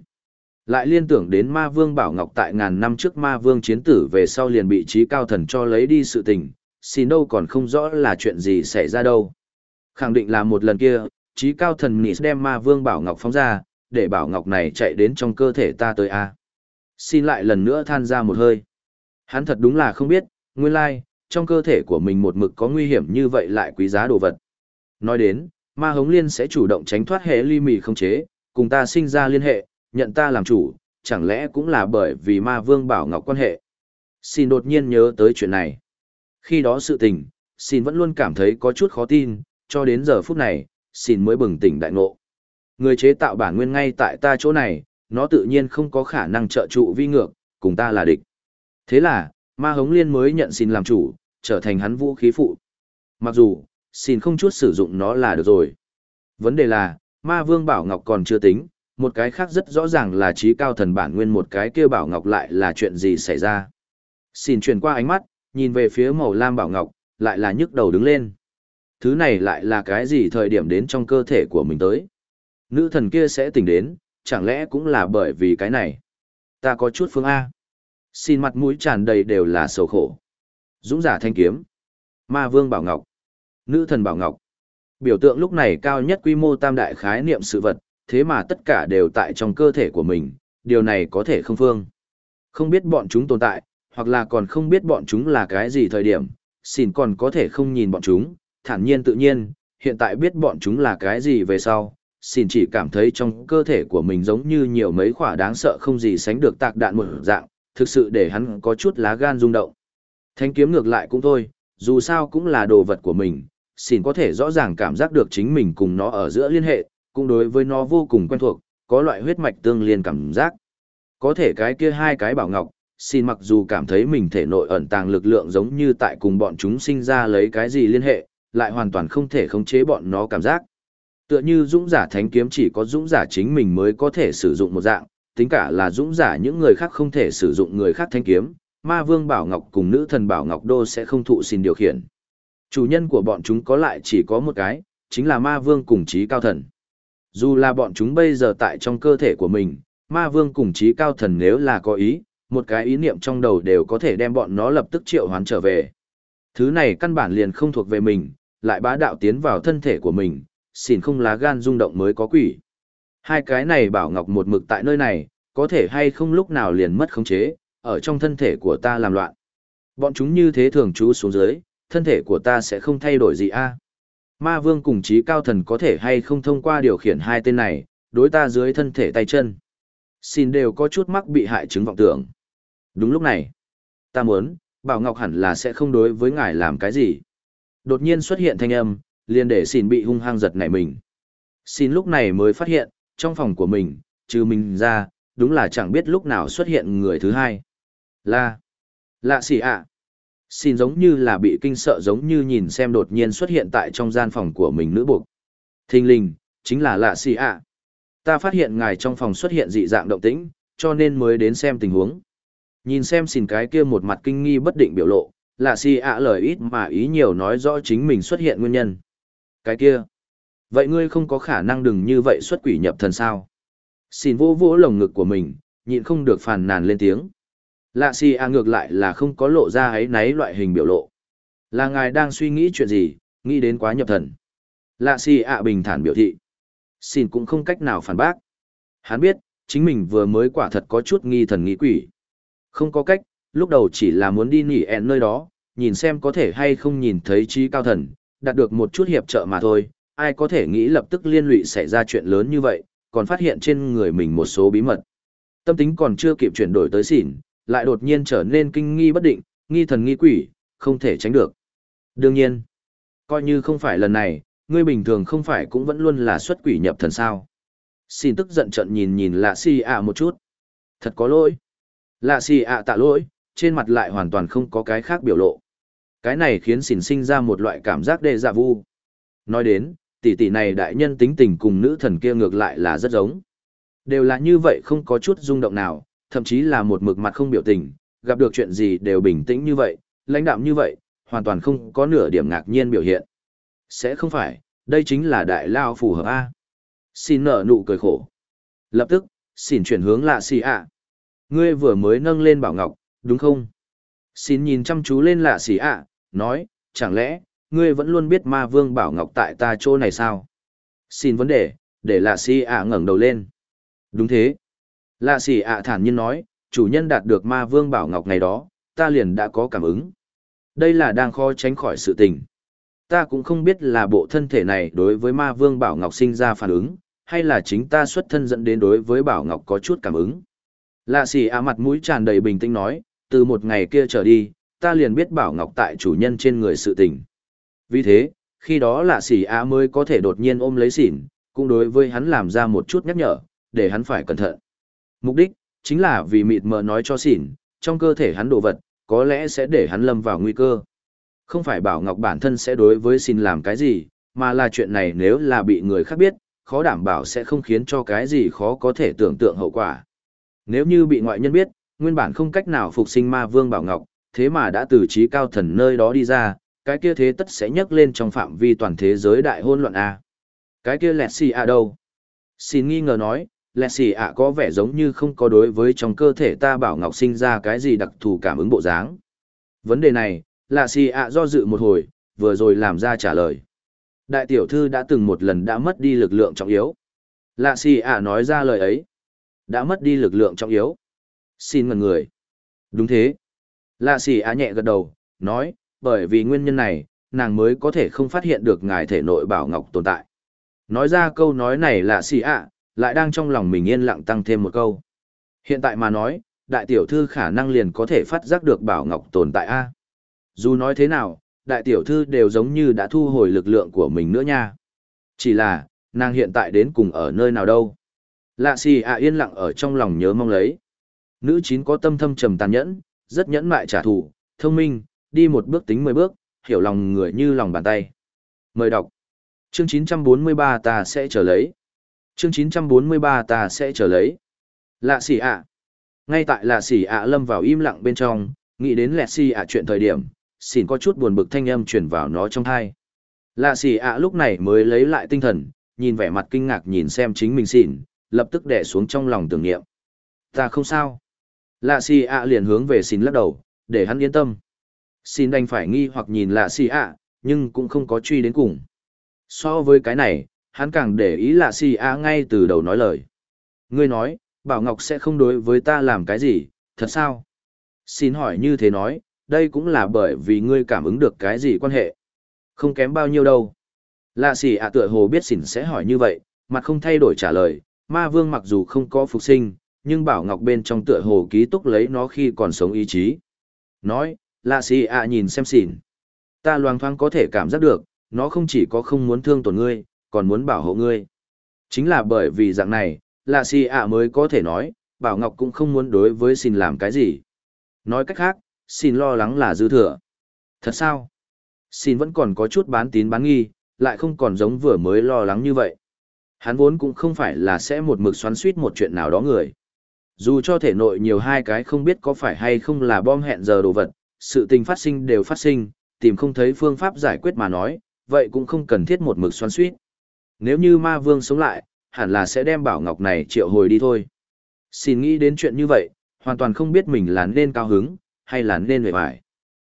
Lại liên tưởng đến ma vương bảo ngọc tại ngàn năm trước ma vương chiến tử về sau liền bị trí cao thần cho lấy đi sự tình, xin đâu còn không rõ là chuyện gì xảy ra đâu. Khẳng định là một lần kia, trí cao thần Nis đem ma vương bảo ngọc phóng ra, để bảo ngọc này chạy đến trong cơ thể ta tới a. Xin lại lần nữa than ra một hơi. Hắn thật đúng là không biết nguyên lai trong cơ thể của mình một mực có nguy hiểm như vậy lại quý giá đồ vật. Nói đến ma hống liên sẽ chủ động tránh thoát hệ ly mì không chế cùng ta sinh ra liên hệ nhận ta làm chủ chẳng lẽ cũng là bởi vì ma vương bảo ngọc quan hệ. Xin đột nhiên nhớ tới chuyện này khi đó sự tình xin vẫn luôn cảm thấy có chút khó tin cho đến giờ phút này xin mới bừng tỉnh đại ngộ Người chế tạo bản nguyên ngay tại ta chỗ này, nó tự nhiên không có khả năng trợ trụ vi ngược, cùng ta là địch. Thế là, ma hống liên mới nhận xin làm chủ, trở thành hắn vũ khí phụ. Mặc dù, xin không chút sử dụng nó là được rồi. Vấn đề là, ma vương bảo ngọc còn chưa tính, một cái khác rất rõ ràng là trí cao thần bản nguyên một cái kia bảo ngọc lại là chuyện gì xảy ra. Xin chuyển qua ánh mắt, nhìn về phía màu lam bảo ngọc, lại là nhức đầu đứng lên. Thứ này lại là cái gì thời điểm đến trong cơ thể của mình tới. Nữ thần kia sẽ tỉnh đến, chẳng lẽ cũng là bởi vì cái này. Ta có chút phương A. Xin mặt mũi tràn đầy đều là sầu khổ. Dũng giả thanh kiếm. Ma vương bảo ngọc. Nữ thần bảo ngọc. Biểu tượng lúc này cao nhất quy mô tam đại khái niệm sự vật, thế mà tất cả đều tại trong cơ thể của mình, điều này có thể không phương. Không biết bọn chúng tồn tại, hoặc là còn không biết bọn chúng là cái gì thời điểm, xin còn có thể không nhìn bọn chúng, thản nhiên tự nhiên, hiện tại biết bọn chúng là cái gì về sau, xin chỉ cảm thấy trong cơ thể của mình giống như nhiều mấy khỏa đáng sợ không gì sánh được tạc đạn một dạng, thực sự để hắn có chút lá gan rung động. Thanh kiếm ngược lại cũng thôi, dù sao cũng là đồ vật của mình, xin có thể rõ ràng cảm giác được chính mình cùng nó ở giữa liên hệ, cũng đối với nó vô cùng quen thuộc, có loại huyết mạch tương liên cảm giác. Có thể cái kia hai cái bảo ngọc, xin mặc dù cảm thấy mình thể nội ẩn tàng lực lượng giống như tại cùng bọn chúng sinh ra lấy cái gì liên hệ, lại hoàn toàn không thể khống chế bọn nó cảm giác. Tựa như dũng giả thánh kiếm chỉ có dũng giả chính mình mới có thể sử dụng một dạng, tính cả là dũng giả những người khác không thể sử dụng người khác thanh kiếm, ma vương bảo ngọc cùng nữ thần bảo ngọc đô sẽ không thụ xin điều khiển. Chủ nhân của bọn chúng có lại chỉ có một cái, chính là ma vương cùng trí cao thần. Dù là bọn chúng bây giờ tại trong cơ thể của mình, ma vương cùng trí cao thần nếu là có ý, một cái ý niệm trong đầu đều có thể đem bọn nó lập tức triệu hoán trở về. Thứ này căn bản liền không thuộc về mình, lại bá đạo tiến vào thân thể của mình, xỉn không lá gan rung động mới có quỷ. Hai cái này bảo ngọc một mực tại nơi này, có thể hay không lúc nào liền mất khống chế, ở trong thân thể của ta làm loạn. Bọn chúng như thế thường trú xuống dưới, thân thể của ta sẽ không thay đổi gì a. Ma vương cùng trí cao thần có thể hay không thông qua điều khiển hai tên này, đối ta dưới thân thể tay chân. Xin đều có chút mắc bị hại chứng vọng tưởng. Đúng lúc này, ta muốn, Bảo Ngọc hẳn là sẽ không đối với ngài làm cái gì. Đột nhiên xuất hiện thanh âm, liền để xin bị hung hăng giật nảy mình. Xin lúc này mới phát hiện, trong phòng của mình, trừ mình ra, đúng là chẳng biết lúc nào xuất hiện người thứ hai. Là, lạ xỉ ạ. Xin giống như là bị kinh sợ giống như nhìn xem đột nhiên xuất hiện tại trong gian phòng của mình nữ buộc. Thình linh, chính là lạ xỉ ạ. Ta phát hiện ngài trong phòng xuất hiện dị dạng động tĩnh, cho nên mới đến xem tình huống. Nhìn xem xin cái kia một mặt kinh nghi bất định biểu lộ, lạ xì ạ lời ít mà ý nhiều nói rõ chính mình xuất hiện nguyên nhân. Cái kia. Vậy ngươi không có khả năng đừng như vậy xuất quỷ nhập thần sao? Xin vô vỗ lồng ngực của mình, nhịn không được phàn nàn lên tiếng. Lạ xì à ngược lại là không có lộ ra ấy náy loại hình biểu lộ. Là ngài đang suy nghĩ chuyện gì, nghĩ đến quá nhập thần. Lạ xì ạ bình thản biểu thị. Xin cũng không cách nào phản bác. Hắn biết, chính mình vừa mới quả thật có chút nghi thần nghĩ quỷ. Không có cách, lúc đầu chỉ là muốn đi nghỉ ẹn nơi đó, nhìn xem có thể hay không nhìn thấy trí cao thần, đạt được một chút hiệp trợ mà thôi, ai có thể nghĩ lập tức liên lụy xảy ra chuyện lớn như vậy, còn phát hiện trên người mình một số bí mật. Tâm tính còn chưa kịp chuyển đổi tới xỉn, lại đột nhiên trở nên kinh nghi bất định, nghi thần nghi quỷ, không thể tránh được. Đương nhiên, coi như không phải lần này, ngươi bình thường không phải cũng vẫn luôn là xuất quỷ nhập thần sao. Xin tức giận trận nhìn nhìn lạ si ạ một chút. Thật có lỗi. Lạ xì ạ tạ lỗi, trên mặt lại hoàn toàn không có cái khác biểu lộ. Cái này khiến xỉn sinh ra một loại cảm giác đê dạ vu. Nói đến, tỷ tỷ này đại nhân tính tình cùng nữ thần kia ngược lại là rất giống. Đều là như vậy không có chút rung động nào, thậm chí là một mực mặt không biểu tình, gặp được chuyện gì đều bình tĩnh như vậy, lãnh đạm như vậy, hoàn toàn không có nửa điểm ngạc nhiên biểu hiện. Sẽ không phải, đây chính là đại lao phù hợp A. Xin nở nụ cười khổ. Lập tức, xin chuyển hướng lạ xì ạ. Ngươi vừa mới nâng lên bảo ngọc, đúng không? Xin nhìn chăm chú lên lạ xỉ ạ, nói, chẳng lẽ, ngươi vẫn luôn biết ma vương bảo ngọc tại ta chỗ này sao? Xin vấn đề, để lạ xỉ ạ ngẩng đầu lên. Đúng thế. Lạ xỉ ạ thản nhiên nói, chủ nhân đạt được ma vương bảo ngọc ngày đó, ta liền đã có cảm ứng. Đây là đang khó tránh khỏi sự tình. Ta cũng không biết là bộ thân thể này đối với ma vương bảo ngọc sinh ra phản ứng, hay là chính ta xuất thân dẫn đến đối với bảo ngọc có chút cảm ứng. Lạ xì á mặt mũi tràn đầy bình tĩnh nói, từ một ngày kia trở đi, ta liền biết bảo ngọc tại chủ nhân trên người sự tình. Vì thế, khi đó lạ xì á mới có thể đột nhiên ôm lấy xỉn, cũng đối với hắn làm ra một chút nhắc nhở, để hắn phải cẩn thận. Mục đích, chính là vì mịt mờ nói cho xỉn, trong cơ thể hắn đồ vật, có lẽ sẽ để hắn lâm vào nguy cơ. Không phải bảo Ngọc bản thân sẽ đối với xỉn làm cái gì, mà là chuyện này nếu là bị người khác biết, khó đảm bảo sẽ không khiến cho cái gì khó có thể tưởng tượng hậu quả. Nếu như bị ngoại nhân biết, nguyên bản không cách nào phục sinh ma vương bảo Ngọc, thế mà đã từ trí cao thần nơi đó đi ra, cái kia thế tất sẽ nhấc lên trong phạm vi toàn thế giới đại hôn luận A. Cái kia lẹt xì à đâu? Xin nghi ngờ nói, lẹt xì ạ có vẻ giống như không có đối với trong cơ thể ta bảo ngọc sinh ra cái gì đặc thù cảm ứng bộ dáng. Vấn đề này, là xì ạ do dự một hồi, vừa rồi làm ra trả lời. Đại tiểu thư đã từng một lần đã mất đi lực lượng trọng yếu. Lạ xì ạ nói ra lời ấy. Đã mất đi lực lượng trọng yếu. Xin ngần người. Đúng thế. Lạ xì á nhẹ gật đầu, nói, bởi vì nguyên nhân này, nàng mới có thể không phát hiện được ngài thể nội bảo ngọc tồn tại. Nói ra câu nói này là xì ạ, lại đang trong lòng mình yên lặng tăng thêm một câu. Hiện tại mà nói, đại tiểu thư khả năng liền có thể phát giác được bảo ngọc tồn tại A. Dù nói thế nào, đại tiểu thư đều giống như đã thu hồi lực lượng của mình nữa nha. Chỉ là, nàng hiện tại đến cùng ở nơi nào đâu. Lạ xì ạ yên lặng ở trong lòng nhớ mong lấy. Nữ chín có tâm thâm trầm tàn nhẫn, rất nhẫn mại trả thù, thông minh, đi một bước tính mười bước, hiểu lòng người như lòng bàn tay. Mời đọc. Chương 943 ta sẽ trở lấy chương 943 ta sẽ chờ lấy. Lạ xì ạ. Ngay tại lạ xì ạ lâm vào im lặng bên trong, nghĩ đến lẹ xì ạ chuyện thời điểm, xỉn có chút buồn bực thanh âm chuyển vào nó trong thai. Lạ xì ạ lúc này mới lấy lại tinh thần, nhìn vẻ mặt kinh ngạc nhìn xem chính mình xỉn, lập tức đè xuống trong lòng tưởng niệm. Ta không sao. Lạ Si ạ liền hướng về xin lắc đầu, để hắn yên tâm. Xin đành phải nghi hoặc nhìn lạ Si ạ, nhưng cũng không có truy đến cùng. So với cái này, hắn càng để ý lạ si a ngay từ đầu nói lời ngươi nói bảo ngọc sẽ không đối với ta làm cái gì thật sao xin hỏi như thế nói đây cũng là bởi vì ngươi cảm ứng được cái gì quan hệ không kém bao nhiêu đâu lạ xì ạ tựa hồ biết xỉn sẽ hỏi như vậy mặt không thay đổi trả lời ma vương mặc dù không có phục sinh nhưng bảo ngọc bên trong tựa hồ ký túc lấy nó khi còn sống ý chí nói lạ xì ạ à nhìn xem xỉn ta loang thoáng có thể cảm giác được nó không chỉ có không muốn thương tổn ngươi còn muốn bảo hộ ngươi. Chính là bởi vì dạng này, lạ xì ạ à mới có thể nói, Bảo Ngọc cũng không muốn đối với xin làm cái gì. Nói cách khác, xin lo lắng là dư thừa. Thật sao? Xin vẫn còn có chút bán tín bán nghi, lại không còn giống vừa mới lo lắng như vậy. Hắn vốn cũng không phải là sẽ một mực xoắn suýt một chuyện nào đó người. Dù cho thể nội nhiều hai cái không biết có phải hay không là bom hẹn giờ đồ vật, sự tình phát sinh đều phát sinh, tìm không thấy phương pháp giải quyết mà nói, vậy cũng không cần thiết một mực xoắn suýt. Nếu như ma vương sống lại, hẳn là sẽ đem bảo ngọc này triệu hồi đi thôi. Xin nghĩ đến chuyện như vậy, hoàn toàn không biết mình là nên cao hứng, hay là nên về vải.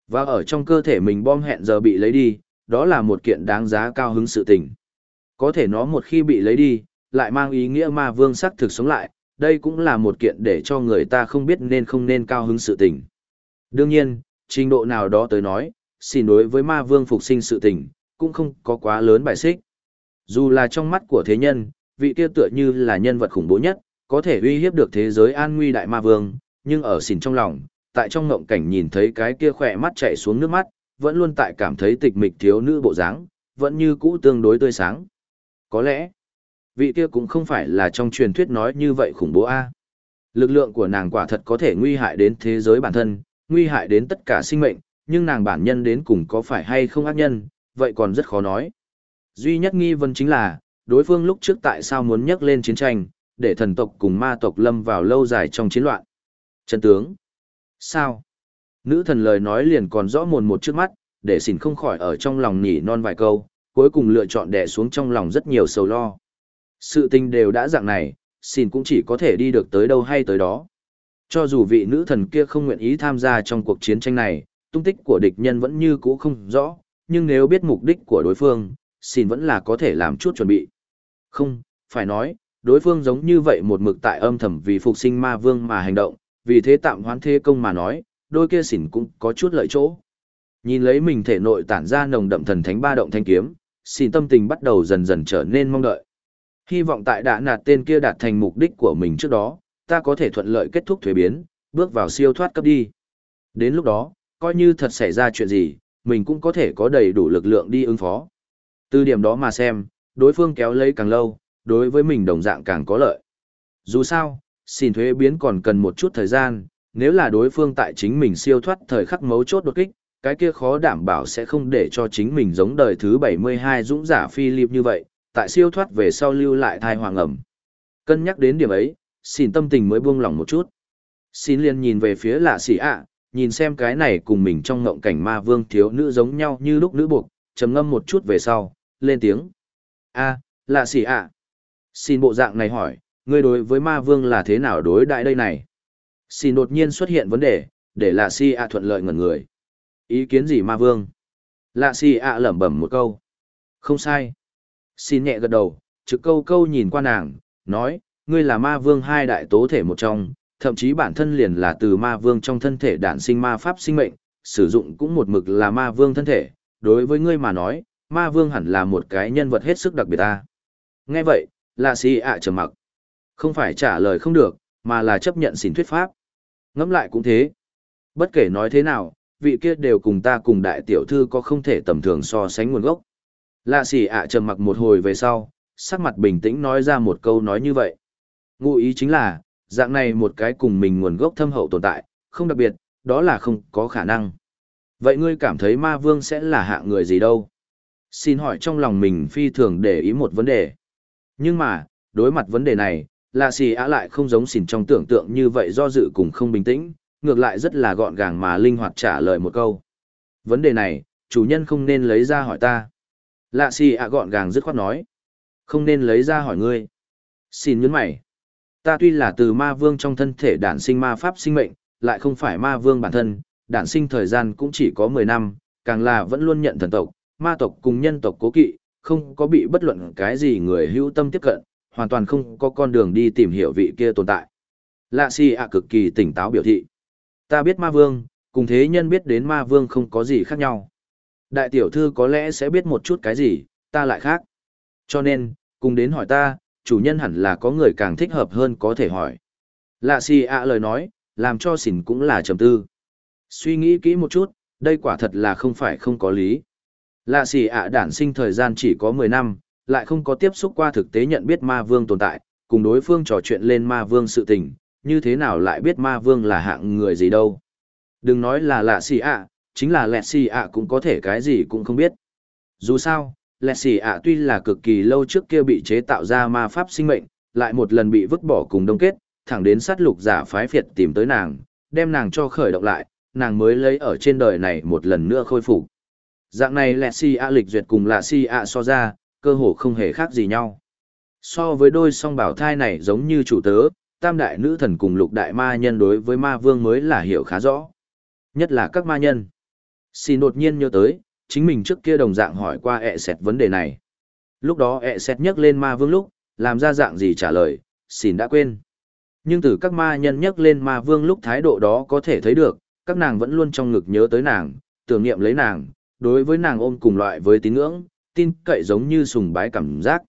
Và ở trong cơ thể mình bom hẹn giờ bị lấy đi, đó là một kiện đáng giá cao hứng sự tình. Có thể nó một khi bị lấy đi, lại mang ý nghĩa ma vương sắc thực sống lại, đây cũng là một kiện để cho người ta không biết nên không nên cao hứng sự tình. Đương nhiên, trình độ nào đó tới nói, xin đối với ma vương phục sinh sự tình, cũng không có quá lớn bài xích. Dù là trong mắt của thế nhân, vị kia tựa như là nhân vật khủng bố nhất, có thể uy hiếp được thế giới an nguy đại ma vương, nhưng ở xỉn trong lòng, tại trong ngộng cảnh nhìn thấy cái kia khỏe mắt chạy xuống nước mắt, vẫn luôn tại cảm thấy tịch mịch thiếu nữ bộ dáng, vẫn như cũ tương đối tươi sáng. Có lẽ, vị kia cũng không phải là trong truyền thuyết nói như vậy khủng bố a. Lực lượng của nàng quả thật có thể nguy hại đến thế giới bản thân, nguy hại đến tất cả sinh mệnh, nhưng nàng bản nhân đến cùng có phải hay không ác nhân, vậy còn rất khó nói. Duy nhất nghi vấn chính là, đối phương lúc trước tại sao muốn nhắc lên chiến tranh, để thần tộc cùng ma tộc lâm vào lâu dài trong chiến loạn. Chân tướng. Sao? Nữ thần lời nói liền còn rõ mồn một trước mắt, để xỉn không khỏi ở trong lòng nhỉ non vài câu, cuối cùng lựa chọn đè xuống trong lòng rất nhiều sầu lo. Sự tình đều đã dạng này, xỉn cũng chỉ có thể đi được tới đâu hay tới đó. Cho dù vị nữ thần kia không nguyện ý tham gia trong cuộc chiến tranh này, tung tích của địch nhân vẫn như cũ không rõ, nhưng nếu biết mục đích của đối phương, xin vẫn là có thể làm chút chuẩn bị. Không, phải nói, đối phương giống như vậy một mực tại âm thầm vì phục sinh ma vương mà hành động, vì thế tạm hoán thế công mà nói, đôi kia xỉn cũng có chút lợi chỗ. Nhìn lấy mình thể nội tản ra nồng đậm thần thánh ba động thanh kiếm, xin tâm tình bắt đầu dần dần trở nên mong đợi. Hy vọng tại đã nạt tên kia đạt thành mục đích của mình trước đó, ta có thể thuận lợi kết thúc thuế biến, bước vào siêu thoát cấp đi. Đến lúc đó, coi như thật xảy ra chuyện gì, mình cũng có thể có đầy đủ lực lượng đi ứng phó. Từ điểm đó mà xem, đối phương kéo lấy càng lâu, đối với mình đồng dạng càng có lợi. Dù sao, xin thuế biến còn cần một chút thời gian, nếu là đối phương tại chính mình siêu thoát thời khắc mấu chốt đột kích, cái kia khó đảm bảo sẽ không để cho chính mình giống đời thứ 72 dũng giả Philip như vậy, tại siêu thoát về sau lưu lại thai hoàng ẩm. Cân nhắc đến điểm ấy, xin tâm tình mới buông lỏng một chút. Xin liền nhìn về phía lạ sĩ ạ, nhìn xem cái này cùng mình trong ngộng cảnh ma vương thiếu nữ giống nhau như lúc nữ buộc, trầm ngâm một chút về sau, lên tiếng. a lạ sĩ ạ. Xin bộ dạng này hỏi, ngươi đối với ma vương là thế nào đối đại đây này? Xin đột nhiên xuất hiện vấn đề, để lạ sĩ ạ thuận lợi ngẩn người. Ý kiến gì ma vương? Lạ xì ạ lẩm bẩm một câu. Không sai. Xin nhẹ gật đầu, trực câu câu nhìn qua nàng, nói, ngươi là ma vương hai đại tố thể một trong, thậm chí bản thân liền là từ ma vương trong thân thể đản sinh ma pháp sinh mệnh, sử dụng cũng một mực là ma vương thân thể, đối với ngươi mà nói, ma vương hẳn là một cái nhân vật hết sức đặc biệt ta. Nghe vậy, lạ si ạ trầm mặc. Không phải trả lời không được, mà là chấp nhận xin thuyết pháp. Ngẫm lại cũng thế. Bất kể nói thế nào, vị kia đều cùng ta cùng đại tiểu thư có không thể tầm thường so sánh nguồn gốc. Lạ xỉ ạ trầm mặc một hồi về sau, sắc mặt bình tĩnh nói ra một câu nói như vậy. Ngụ ý chính là, dạng này một cái cùng mình nguồn gốc thâm hậu tồn tại, không đặc biệt, đó là không có khả năng. Vậy ngươi cảm thấy ma vương sẽ là hạ người gì đâu? Xin hỏi trong lòng mình phi thường để ý một vấn đề. Nhưng mà, đối mặt vấn đề này, lạ xì á lại không giống xỉn trong tưởng tượng như vậy do dự cùng không bình tĩnh, ngược lại rất là gọn gàng mà linh hoạt trả lời một câu. Vấn đề này, chủ nhân không nên lấy ra hỏi ta. Lạ xì ạ gọn gàng dứt khoát nói. Không nên lấy ra hỏi ngươi. Xin nhấn mày. Ta tuy là từ ma vương trong thân thể đản sinh ma pháp sinh mệnh, lại không phải ma vương bản thân, đản sinh thời gian cũng chỉ có 10 năm, càng là vẫn luôn nhận thần tộc, ma tộc cùng nhân tộc cố kỵ, không có bị bất luận cái gì người hữu tâm tiếp cận, hoàn toàn không có con đường đi tìm hiểu vị kia tồn tại. Lạ xì ạ cực kỳ tỉnh táo biểu thị. Ta biết ma vương, cùng thế nhân biết đến ma vương không có gì khác nhau. Đại tiểu thư có lẽ sẽ biết một chút cái gì, ta lại khác. Cho nên, cùng đến hỏi ta, chủ nhân hẳn là có người càng thích hợp hơn có thể hỏi. Lạ xì ạ lời nói, làm cho xỉn cũng là trầm tư. Suy nghĩ kỹ một chút, đây quả thật là không phải không có lý. Lạ xì ạ đản sinh thời gian chỉ có 10 năm, lại không có tiếp xúc qua thực tế nhận biết ma vương tồn tại, cùng đối phương trò chuyện lên ma vương sự tình, như thế nào lại biết ma vương là hạng người gì đâu. Đừng nói là lạ xì ạ, chính là lẹ xì ạ cũng có thể cái gì cũng không biết. Dù sao, lẹ xì ạ tuy là cực kỳ lâu trước kia bị chế tạo ra ma pháp sinh mệnh, lại một lần bị vứt bỏ cùng đông kết, thẳng đến sát lục giả phái phiệt tìm tới nàng, đem nàng cho khởi động lại, nàng mới lấy ở trên đời này một lần nữa khôi phục. Dạng này lẹ xì ạ lịch duyệt cùng lạ xì ạ so ra, cơ hồ không hề khác gì nhau. So với đôi song bảo thai này giống như chủ tớ, tam đại nữ thần cùng lục đại ma nhân đối với ma vương mới là hiểu khá rõ. Nhất là các ma nhân. Xin đột nhiên nhớ tới, chính mình trước kia đồng dạng hỏi qua ẹ xẹt vấn đề này. Lúc đó ẹ xẹt nhắc lên ma vương lúc, làm ra dạng gì trả lời, xin đã quên. Nhưng từ các ma nhân nhắc lên ma vương lúc thái độ đó có thể thấy được, các nàng vẫn luôn trong ngực nhớ tới nàng, tưởng niệm lấy nàng, đối với nàng ôm cùng loại với tín ngưỡng, tin cậy giống như sùng bái cảm giác.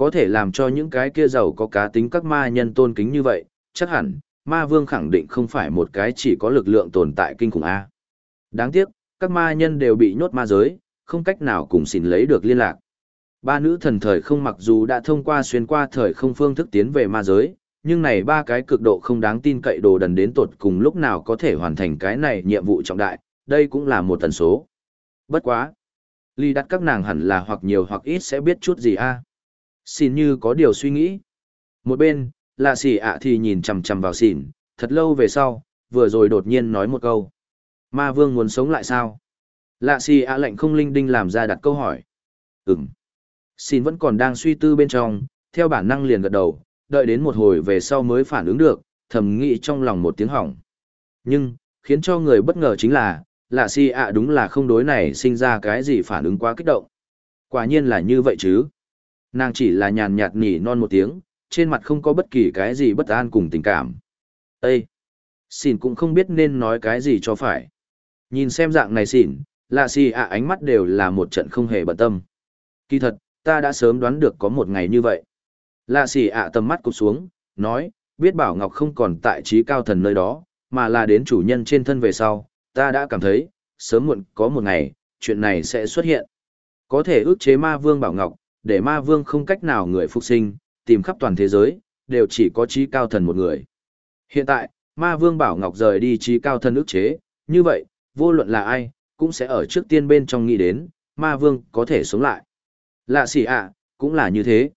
Có thể làm cho những cái kia giàu có cá tính các ma nhân tôn kính như vậy, chắc hẳn, ma vương khẳng định không phải một cái chỉ có lực lượng tồn tại kinh khủng A. Đáng tiếc, các ma nhân đều bị nhốt ma giới, không cách nào cùng xin lấy được liên lạc. Ba nữ thần thời không mặc dù đã thông qua xuyên qua thời không phương thức tiến về ma giới, nhưng này ba cái cực độ không đáng tin cậy đồ đần đến tột cùng lúc nào có thể hoàn thành cái này nhiệm vụ trọng đại, đây cũng là một tần số. Bất quá. Ly đặt các nàng hẳn là hoặc nhiều hoặc ít sẽ biết chút gì a Xin như có điều suy nghĩ. Một bên, lạ xỉ ạ thì nhìn chằm chằm vào xỉn, thật lâu về sau, vừa rồi đột nhiên nói một câu. Ma vương muốn sống lại sao? Lạ xỉ ạ lệnh không linh đinh làm ra đặt câu hỏi. Ừm. Xin vẫn còn đang suy tư bên trong, theo bản năng liền gật đầu, đợi đến một hồi về sau mới phản ứng được, thầm nghĩ trong lòng một tiếng hỏng. Nhưng, khiến cho người bất ngờ chính là, lạ xì ạ đúng là không đối này sinh ra cái gì phản ứng quá kích động. Quả nhiên là như vậy chứ. Nàng chỉ là nhàn nhạt nỉ non một tiếng, trên mặt không có bất kỳ cái gì bất an cùng tình cảm. Ê! Xin cũng không biết nên nói cái gì cho phải. Nhìn xem dạng này xỉn, lạ xì ạ ánh mắt đều là một trận không hề bận tâm. Kỳ thật, ta đã sớm đoán được có một ngày như vậy. Lạ xì ạ tầm mắt cụp xuống, nói, biết Bảo Ngọc không còn tại trí cao thần nơi đó, mà là đến chủ nhân trên thân về sau, ta đã cảm thấy, sớm muộn có một ngày, chuyện này sẽ xuất hiện. Có thể ước chế ma vương Bảo Ngọc, để ma vương không cách nào người phục sinh, tìm khắp toàn thế giới, đều chỉ có trí cao thần một người. Hiện tại, ma vương Bảo Ngọc rời đi trí cao thần ức chế, như vậy, vô luận là ai, cũng sẽ ở trước tiên bên trong nghĩ đến, ma vương có thể sống lại. Lạ xỉ ạ, cũng là như thế.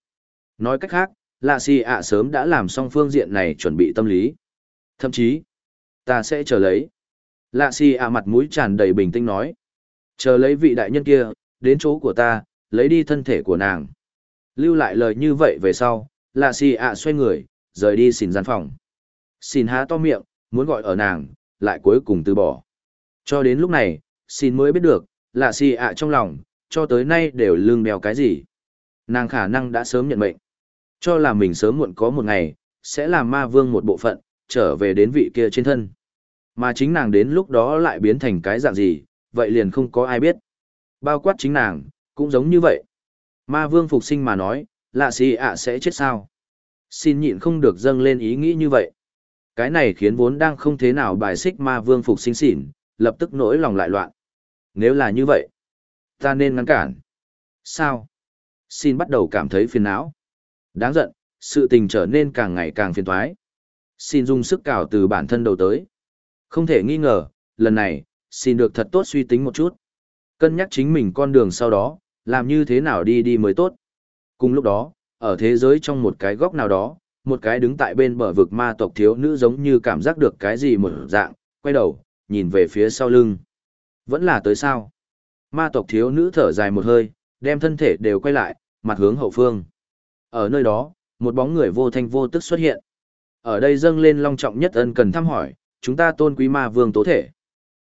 Nói cách khác, lạ xỉ ạ sớm đã làm xong phương diện này chuẩn bị tâm lý. Thậm chí, ta sẽ chờ lấy. Lạ xỉ ạ mặt mũi tràn đầy bình tĩnh nói. Chờ lấy vị đại nhân kia, đến chỗ của ta, lấy đi thân thể của nàng. Lưu lại lời như vậy về sau, lạ xì ạ xoay người, rời đi xin gian phòng. Xin há to miệng, muốn gọi ở nàng, lại cuối cùng từ bỏ. Cho đến lúc này, xin mới biết được, lạ xì ạ trong lòng, cho tới nay đều lương đeo cái gì. Nàng khả năng đã sớm nhận mệnh. Cho là mình sớm muộn có một ngày, sẽ làm ma vương một bộ phận, trở về đến vị kia trên thân. Mà chính nàng đến lúc đó lại biến thành cái dạng gì, vậy liền không có ai biết. Bao quát chính nàng, cũng giống như vậy. Ma vương phục sinh mà nói, lạ xì ạ sẽ chết sao? Xin nhịn không được dâng lên ý nghĩ như vậy. Cái này khiến vốn đang không thế nào bài xích ma vương phục sinh xỉn, lập tức nỗi lòng lại loạn. Nếu là như vậy, ta nên ngăn cản. Sao? Xin bắt đầu cảm thấy phiền não. Đáng giận, sự tình trở nên càng ngày càng phiền toái. Xin dùng sức cào từ bản thân đầu tới. Không thể nghi ngờ, lần này, xin được thật tốt suy tính một chút. Cân nhắc chính mình con đường sau đó, làm như thế nào đi đi mới tốt. Cùng lúc đó, ở thế giới trong một cái góc nào đó, một cái đứng tại bên bờ vực ma tộc thiếu nữ giống như cảm giác được cái gì một dạng, quay đầu, nhìn về phía sau lưng. Vẫn là tới sao? Ma tộc thiếu nữ thở dài một hơi, đem thân thể đều quay lại, mặt hướng hậu phương. Ở nơi đó, một bóng người vô thanh vô tức xuất hiện. Ở đây dâng lên long trọng nhất ân cần thăm hỏi, chúng ta tôn quý ma vương tố thể.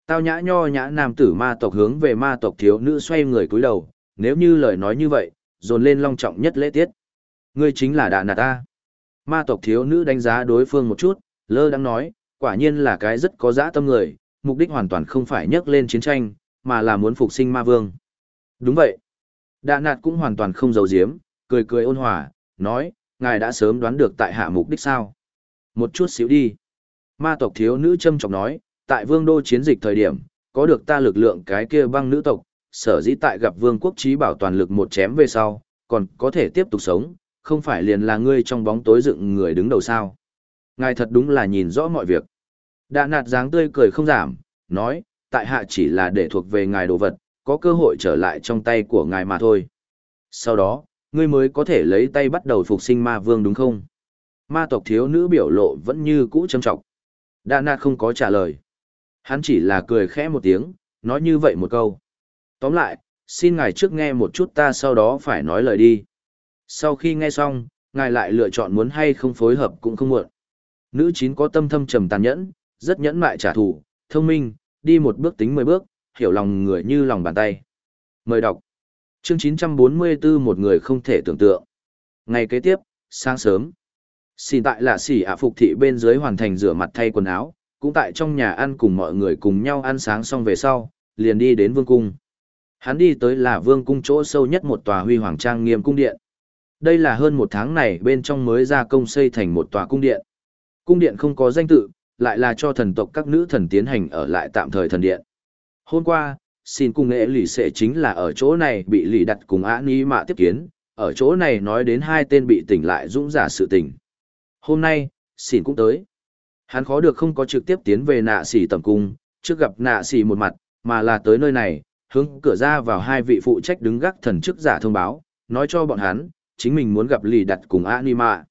Tao nhã nho nhã nam tử ma tộc hướng về ma tộc thiếu nữ xoay người cúi đầu, nếu như lời nói như vậy, dồn lên long trọng nhất lễ tiết. Ngươi chính là đà nạt ta. Ma tộc thiếu nữ đánh giá đối phương một chút, lơ đang nói, quả nhiên là cái rất có dã tâm người, mục đích hoàn toàn không phải nhắc lên chiến tranh, mà là muốn phục sinh ma vương. Đúng vậy. đà nạt cũng hoàn toàn không giấu giếm, cười cười ôn hòa, nói, ngài đã sớm đoán được tại hạ mục đích sao. Một chút xíu đi. Ma tộc thiếu nữ châm trọng nói, tại vương đô chiến dịch thời điểm, có được ta lực lượng cái kia băng nữ tộc, sở dĩ tại gặp vương quốc trí bảo toàn lực một chém về sau, còn có thể tiếp tục sống, không phải liền là ngươi trong bóng tối dựng người đứng đầu sao. Ngài thật đúng là nhìn rõ mọi việc. Đã nạt dáng tươi cười không giảm, nói, tại hạ chỉ là để thuộc về ngài đồ vật, có cơ hội trở lại trong tay của ngài mà thôi. Sau đó, ngươi mới có thể lấy tay bắt đầu phục sinh ma vương đúng không? Ma tộc thiếu nữ biểu lộ vẫn như cũ châm trọng. Đạ nạt không có trả lời. Hắn chỉ là cười khẽ một tiếng, nói như vậy một câu. Tóm lại, xin ngài trước nghe một chút ta sau đó phải nói lời đi. Sau khi nghe xong, ngài lại lựa chọn muốn hay không phối hợp cũng không muộn. Nữ chín có tâm thâm trầm tàn nhẫn, rất nhẫn mại trả thù, thông minh, đi một bước tính mười bước, hiểu lòng người như lòng bàn tay. Mời đọc. Chương 944 một người không thể tưởng tượng. Ngày kế tiếp, sáng sớm. Xin tại là xỉ ạ phục thị bên dưới hoàn thành rửa mặt thay quần áo, cũng tại trong nhà ăn cùng mọi người cùng nhau ăn sáng xong về sau, liền đi đến vương cung. Hắn đi tới là vương cung chỗ sâu nhất một tòa huy hoàng trang nghiêm cung điện. Đây là hơn một tháng này bên trong mới ra công xây thành một tòa cung điện. Cung điện không có danh tự, lại là cho thần tộc các nữ thần tiến hành ở lại tạm thời thần điện. Hôm qua, xin cung nghệ lì xệ chính là ở chỗ này bị lì đặt cùng ả ni mạ tiếp kiến, ở chỗ này nói đến hai tên bị tỉnh lại dũng giả sự tỉnh. Hôm nay, xin cũng tới. Hắn khó được không có trực tiếp tiến về nạ xỉ tầm cung, trước gặp nạ xỉ một mặt, mà là tới nơi này, hướng cửa ra vào hai vị phụ trách đứng gác thần chức giả thông báo, nói cho bọn hắn, chính mình muốn gặp lì đặt cùng anima.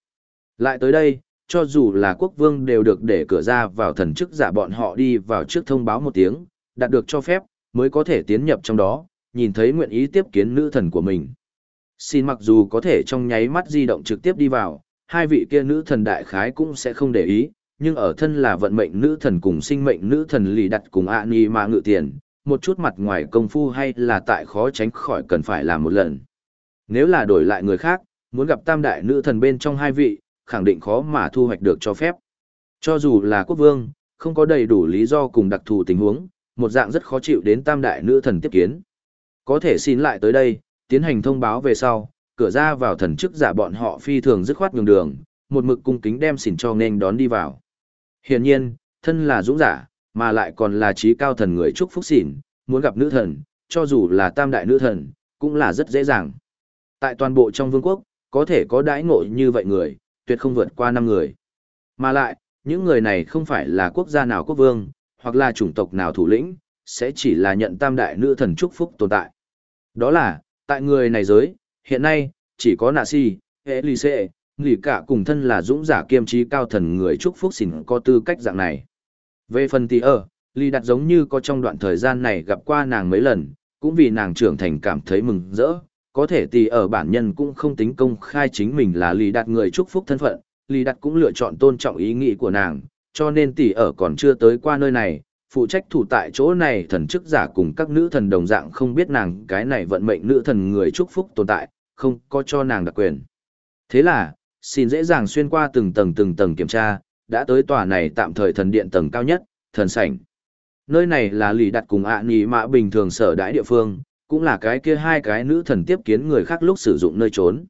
Lại tới đây, cho dù là quốc vương đều được để cửa ra vào thần chức giả bọn họ đi vào trước thông báo một tiếng, đạt được cho phép, mới có thể tiến nhập trong đó, nhìn thấy nguyện ý tiếp kiến nữ thần của mình. Xin mặc dù có thể trong nháy mắt di động trực tiếp đi vào, hai vị kia nữ thần đại khái cũng sẽ không để ý, nhưng ở thân là vận mệnh nữ thần cùng sinh mệnh nữ thần lì đặt cùng ạ ni mà ngự tiền, một chút mặt ngoài công phu hay là tại khó tránh khỏi cần phải làm một lần. Nếu là đổi lại người khác, muốn gặp tam đại nữ thần bên trong hai vị, khẳng định khó mà thu hoạch được cho phép. Cho dù là quốc vương, không có đầy đủ lý do cùng đặc thù tình huống, một dạng rất khó chịu đến tam đại nữ thần tiếp kiến. Có thể xin lại tới đây, tiến hành thông báo về sau, cửa ra vào thần chức giả bọn họ phi thường dứt khoát nhường đường, một mực cung kính đem xỉn cho nên đón đi vào. Hiển nhiên, thân là dũng giả, mà lại còn là trí cao thần người chúc phúc xỉn, muốn gặp nữ thần, cho dù là tam đại nữ thần, cũng là rất dễ dàng. Tại toàn bộ trong vương quốc, có thể có đãi ngộ như vậy người, tuyệt không vượt qua năm người. Mà lại, những người này không phải là quốc gia nào quốc vương, hoặc là chủng tộc nào thủ lĩnh, sẽ chỉ là nhận tam đại nữ thần chúc phúc tồn tại. Đó là, tại người này giới, hiện nay, chỉ có nạ si, Elise, nghỉ cả cùng thân là dũng giả kiêm trí cao thần người chúc phúc xỉn có tư cách dạng này. Về phần tỷ ở, Ly đặt giống như có trong đoạn thời gian này gặp qua nàng mấy lần, cũng vì nàng trưởng thành cảm thấy mừng rỡ. Có thể tỷ ở bản nhân cũng không tính công khai chính mình là Ly đặt người chúc phúc thân phận, Ly đặt cũng lựa chọn tôn trọng ý nghĩ của nàng, cho nên tỷ ở còn chưa tới qua nơi này, phụ trách thủ tại chỗ này thần chức giả cùng các nữ thần đồng dạng không biết nàng cái này vận mệnh nữ thần người chúc phúc tồn tại, không có cho nàng đặc quyền. Thế là, xin dễ dàng xuyên qua từng tầng từng tầng kiểm tra, đã tới tòa này tạm thời thần điện tầng cao nhất, thần sảnh. Nơi này là lì đặt cùng ạ à nì mạ bình thường sở đãi địa phương, cũng là cái kia hai cái nữ thần tiếp kiến người khác lúc sử dụng nơi trốn.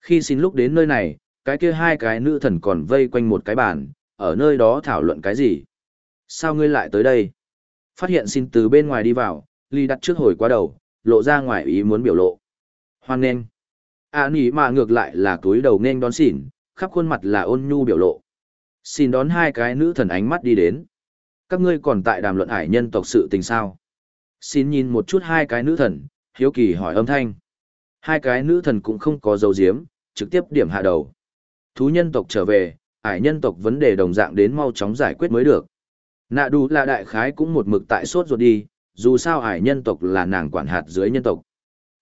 Khi xin lúc đến nơi này, cái kia hai cái nữ thần còn vây quanh một cái bàn, ở nơi đó thảo luận cái gì. Sao ngươi lại tới đây? Phát hiện xin từ bên ngoài đi vào, lì đặt trước hồi qua đầu, lộ ra ngoài ý muốn biểu lộ. Hoan nghênh. À nỉ mạ ngược lại là túi đầu nên đón xỉn, khắp khuôn mặt là ôn nhu biểu lộ. Xin đón hai cái nữ thần ánh mắt đi đến. Các ngươi còn tại đàm luận hải nhân tộc sự tình sao? Xin nhìn một chút hai cái nữ thần, hiếu kỳ hỏi âm thanh. Hai cái nữ thần cũng không có dấu diếm, trực tiếp điểm hạ đầu. Thú nhân tộc trở về, hải nhân tộc vấn đề đồng dạng đến mau chóng giải quyết mới được. Nạ đù là đại khái cũng một mực tại sốt ruột đi, dù sao hải nhân tộc là nàng quản hạt dưới nhân tộc.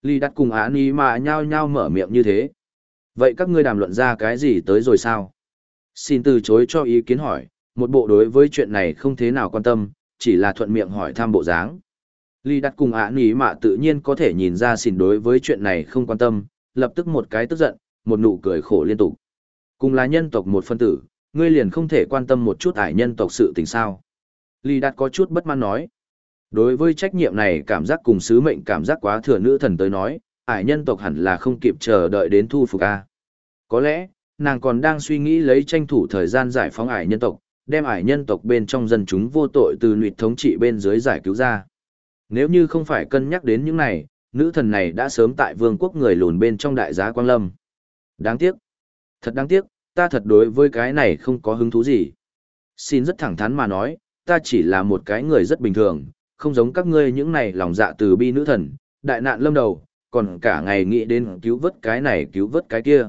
Ly đặt cùng án ý mà nhao nhao mở miệng như thế. Vậy các ngươi đàm luận ra cái gì tới rồi sao? Xin từ chối cho ý kiến hỏi, một bộ đối với chuyện này không thế nào quan tâm, chỉ là thuận miệng hỏi thăm bộ dáng. Ly đặt cùng ạ ý mà tự nhiên có thể nhìn ra xin đối với chuyện này không quan tâm, lập tức một cái tức giận, một nụ cười khổ liên tục. Cùng là nhân tộc một phân tử, ngươi liền không thể quan tâm một chút ải nhân tộc sự tình sao. Ly đặt có chút bất mãn nói. Đối với trách nhiệm này cảm giác cùng sứ mệnh cảm giác quá thừa nữ thần tới nói, ải nhân tộc hẳn là không kịp chờ đợi đến thu phục A. Có lẽ, nàng còn đang suy nghĩ lấy tranh thủ thời gian giải phóng ải nhân tộc, đem ải nhân tộc bên trong dân chúng vô tội từ nụy thống trị bên dưới giải cứu ra. Nếu như không phải cân nhắc đến những này, nữ thần này đã sớm tại vương quốc người lùn bên trong đại giá Quang Lâm. Đáng tiếc. Thật đáng tiếc, ta thật đối với cái này không có hứng thú gì. Xin rất thẳng thắn mà nói, ta chỉ là một cái người rất bình thường, không giống các ngươi những này lòng dạ từ bi nữ thần, đại nạn lâm đầu, còn cả ngày nghĩ đến cứu vớt cái này cứu vớt cái kia.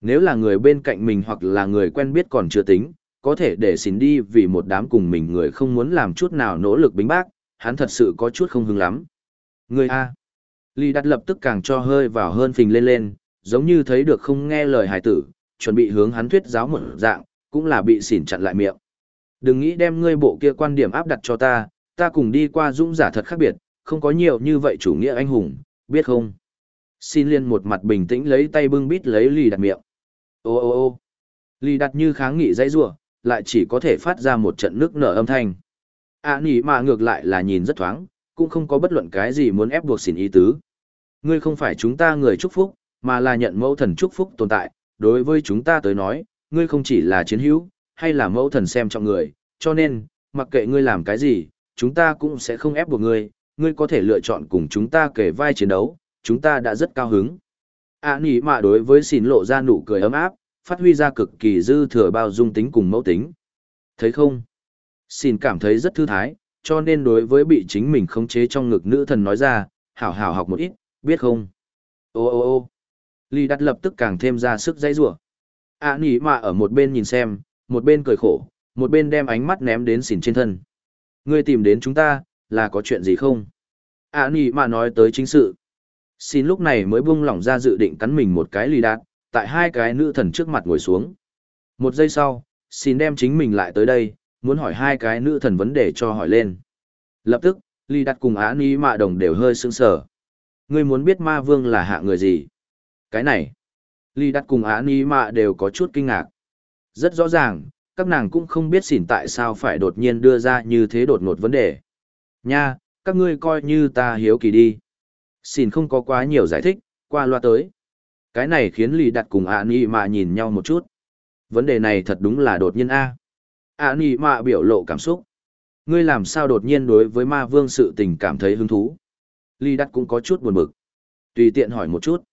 Nếu là người bên cạnh mình hoặc là người quen biết còn chưa tính, có thể để xin đi vì một đám cùng mình người không muốn làm chút nào nỗ lực bính bác, hắn thật sự có chút không hứng lắm. Người A. Lý đặt lập tức càng cho hơi vào hơn phình lên lên, giống như thấy được không nghe lời hài tử, chuẩn bị hướng hắn thuyết giáo một dạng, cũng là bị xỉn chặn lại miệng. Đừng nghĩ đem ngươi bộ kia quan điểm áp đặt cho ta, ta cùng đi qua dũng giả thật khác biệt, không có nhiều như vậy chủ nghĩa anh hùng, biết không? Xin liên một mặt bình tĩnh lấy tay bưng bít lấy lì đặt miệng. Ô ô ô lì đặt như kháng nghị dãy rủa lại chỉ có thể phát ra một trận nước nở âm thanh. À nỉ mà ngược lại là nhìn rất thoáng, cũng không có bất luận cái gì muốn ép buộc xỉn ý tứ. Ngươi không phải chúng ta người chúc phúc, mà là nhận mẫu thần chúc phúc tồn tại, đối với chúng ta tới nói, ngươi không chỉ là chiến hữu, hay là mẫu thần xem trọng người, cho nên, mặc kệ ngươi làm cái gì, chúng ta cũng sẽ không ép buộc ngươi, ngươi có thể lựa chọn cùng chúng ta kể vai chiến đấu, chúng ta đã rất cao hứng. À nỉ mạ đối với xin lộ ra nụ cười ấm áp, phát huy ra cực kỳ dư thừa bao dung tính cùng mẫu tính. Thấy không? Xin cảm thấy rất thư thái, cho nên đối với bị chính mình khống chế trong ngực nữ thần nói ra, hảo hảo học một ít, biết không? Ô ô ô ly đặt lập tức càng thêm ra sức dãy rủa À nỉ mạ ở một bên nhìn xem, một bên cười khổ, một bên đem ánh mắt ném đến xỉn trên thân. Ngươi tìm đến chúng ta, là có chuyện gì không? À nỉ mạ nói tới chính sự. Xin lúc này mới buông lỏng ra dự định cắn mình một cái lì đạt, tại hai cái nữ thần trước mặt ngồi xuống. Một giây sau, xin đem chính mình lại tới đây, muốn hỏi hai cái nữ thần vấn đề cho hỏi lên. Lập tức, lì đạt cùng á ni mạ đồng đều hơi sững sờ. Ngươi muốn biết ma vương là hạ người gì? Cái này. lì đạt cùng Á Ni Mạ đều có chút kinh ngạc. Rất rõ ràng, các nàng cũng không biết xỉn tại sao phải đột nhiên đưa ra như thế đột ngột vấn đề. Nha, các ngươi coi như ta hiếu kỳ đi. Xin không có quá nhiều giải thích, qua loa tới. Cái này khiến lì đặt cùng ạ Ni Mạ nhìn nhau một chút. Vấn đề này thật đúng là đột nhiên A. ạ Ni Mạ biểu lộ cảm xúc. Ngươi làm sao đột nhiên đối với ma vương sự tình cảm thấy hứng thú? Lì đặt cũng có chút buồn bực. Tùy tiện hỏi một chút.